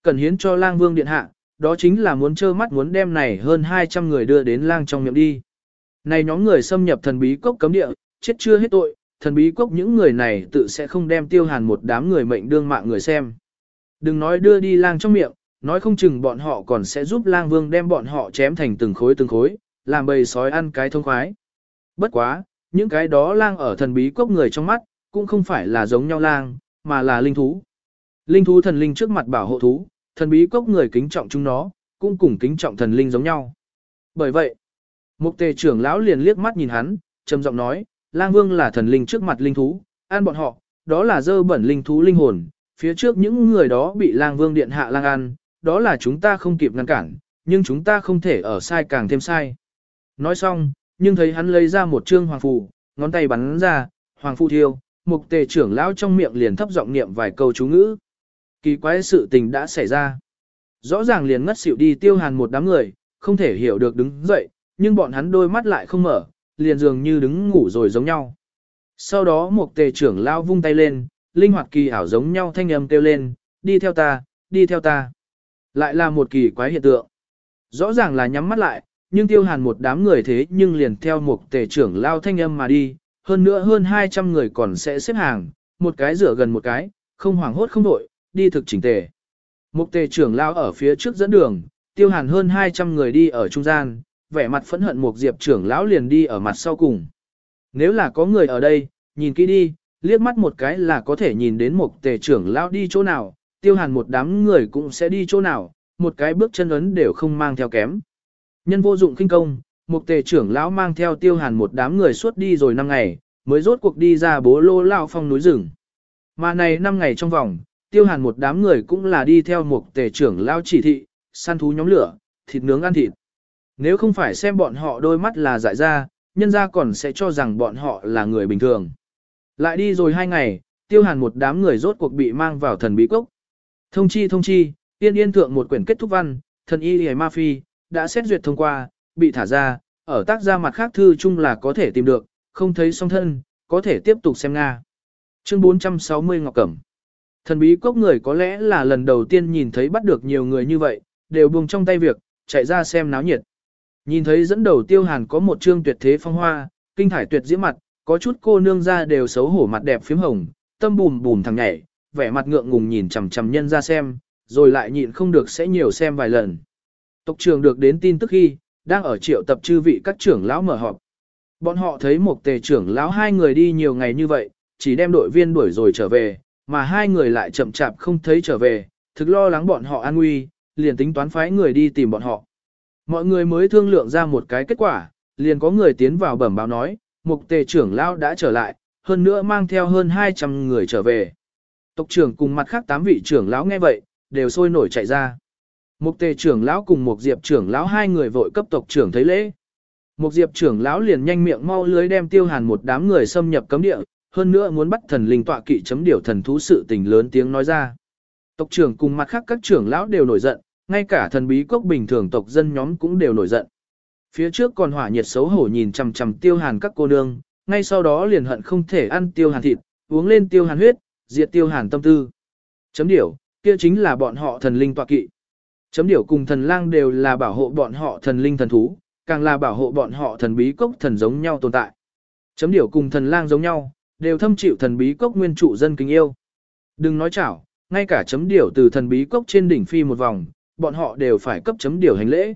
[SPEAKER 1] Cẩn hiến cho lang vương điện hạ, đó chính là muốn trơ mắt muốn đem này hơn 200 người đưa đến lang trong miệng đi. Này nhóm người xâm nhập thần bí cốc cấm địa, chết chưa hết tội, thần bí cốc những người này tự sẽ không đem tiêu hàn một đám người mệnh đương mạng người xem. Đừng nói đưa đi lang trong miệng, nói không chừng bọn họ còn sẽ giúp lang vương đem bọn họ chém thành từng khối từng khối, làm bầy sói ăn cái thông khoái. Bất quá, những cái đó lang ở thần bí cốc người trong mắt, cũng không phải là giống nhau lang, mà là linh thú. Linh thú thần linh trước mặt bảo hộ thú, thần bí cốc người kính trọng chúng nó, cũng cùng kính trọng thần linh giống nhau. Bởi vậy, mục tề trưởng lão liền liếc mắt nhìn hắn, trầm giọng nói, lang vương là thần linh trước mặt linh thú, ăn bọn họ, đó là dơ bẩn linh thú linh hồn, phía trước những người đó bị lang vương điện hạ lang ăn, đó là chúng ta không kịp ngăn cản, nhưng chúng ta không thể ở sai càng thêm sai. Nói xong, nhưng thấy hắn lấy ra một trương hoàng phù, ngón tay bắn ra, hoàng phù thiêu, mục tề trưởng lão trong miệng liền thấp giọng niệm vài câu chú ngữ. Kỳ quái sự tình đã xảy ra. Rõ ràng liền ngất xỉu đi tiêu hàn một đám người, không thể hiểu được đứng dậy, nhưng bọn hắn đôi mắt lại không mở, liền dường như đứng ngủ rồi giống nhau. Sau đó một tề trưởng lao vung tay lên, linh hoạt kỳ ảo giống nhau thanh âm kêu lên, đi theo ta, đi theo ta. Lại là một kỳ quái hiện tượng. Rõ ràng là nhắm mắt lại, nhưng tiêu hàn một đám người thế nhưng liền theo một tể trưởng lao thanh âm mà đi, hơn nữa hơn 200 người còn sẽ xếp hàng, một cái rửa gần một cái, không hoảng hốt không đội, đi thực chỉnh tề. Mục tề trưởng lao ở phía trước dẫn đường, tiêu hàn hơn 200 người đi ở trung gian, vẻ mặt phẫn hận mục diệp trưởng lão liền đi ở mặt sau cùng. Nếu là có người ở đây, nhìn kỹ đi, liếc mắt một cái là có thể nhìn đến mục tề trưởng lão đi chỗ nào, tiêu hàn một đám người cũng sẽ đi chỗ nào, một cái bước chân ấn đều không mang theo kém. Nhân vô dụng kinh công, một tề trưởng lão mang theo tiêu hàn một đám người suốt đi rồi năm ngày, mới rốt cuộc đi ra bố lô lao phong núi rừng. Mà này năm ngày trong vòng, tiêu hàn một đám người cũng là đi theo một tề trưởng lao chỉ thị, săn thú nhóm lửa, thịt nướng ăn thịt. Nếu không phải xem bọn họ đôi mắt là dại ra, nhân ra còn sẽ cho rằng bọn họ là người bình thường. Lại đi rồi hai ngày, tiêu hàn một đám người rốt cuộc bị mang vào thần bí cốc. Thông chi thông chi, yên yên thượng một quyển kết thúc văn, thần y hề ma phi, đã xét duyệt thông qua, bị thả ra, ở tác gia mặt khác thư chung là có thể tìm được, không thấy song thân, có thể tiếp tục xem Nga. Chương 460 Ngọc Cẩm Thần bí cốc người có lẽ là lần đầu tiên nhìn thấy bắt được nhiều người như vậy, đều buông trong tay việc, chạy ra xem náo nhiệt. Nhìn thấy dẫn đầu tiêu hàn có một chương tuyệt thế phong hoa, kinh thải tuyệt diễm mặt, có chút cô nương ra đều xấu hổ mặt đẹp phím hồng, tâm bùm bùm thằng nhảy, vẻ mặt ngượng ngùng nhìn chằm chằm nhân ra xem, rồi lại nhịn không được sẽ nhiều xem vài lần. Tộc trưởng được đến tin tức khi, đang ở triệu tập chư vị các trưởng lão mở họp. Bọn họ thấy một tề trưởng lão hai người đi nhiều ngày như vậy, chỉ đem đội viên đuổi rồi trở về, mà hai người lại chậm chạp không thấy trở về, thực lo lắng bọn họ an nguy, liền tính toán phái người đi tìm bọn họ. Mọi người mới thương lượng ra một cái kết quả, liền có người tiến vào bẩm báo nói, mục tề trưởng lão đã trở lại, hơn nữa mang theo hơn 200 người trở về. Tộc trưởng cùng mặt khác tám vị trưởng lão nghe vậy, đều sôi nổi chạy ra. Mục tề trưởng lão cùng một diệp trưởng lão hai người vội cấp tộc trưởng thấy lễ. Một diệp trưởng lão liền nhanh miệng mau lưới đem tiêu hàn một đám người xâm nhập cấm địa, hơn nữa muốn bắt thần linh tọa kỵ chấm điều thần thú sự tình lớn tiếng nói ra. Tộc trưởng cùng mặt khác các trưởng lão đều nổi giận, ngay cả thần bí quốc bình thường tộc dân nhóm cũng đều nổi giận. Phía trước còn hỏa nhiệt xấu hổ nhìn chằm chằm tiêu hàn các cô nương, ngay sau đó liền hận không thể ăn tiêu hàn thịt, uống lên tiêu hàn huyết, diệt tiêu hàn tâm tư. Chấm điểu, kia chính là bọn họ thần linh tọa kỵ. Chấm điểu cùng thần lang đều là bảo hộ bọn họ thần linh thần thú, càng là bảo hộ bọn họ thần bí cốc thần giống nhau tồn tại. Chấm điểu cùng thần lang giống nhau, đều thâm chịu thần bí cốc nguyên trụ dân kính yêu. Đừng nói chảo, ngay cả chấm điểu từ thần bí cốc trên đỉnh phi một vòng, bọn họ đều phải cấp chấm điểu hành lễ.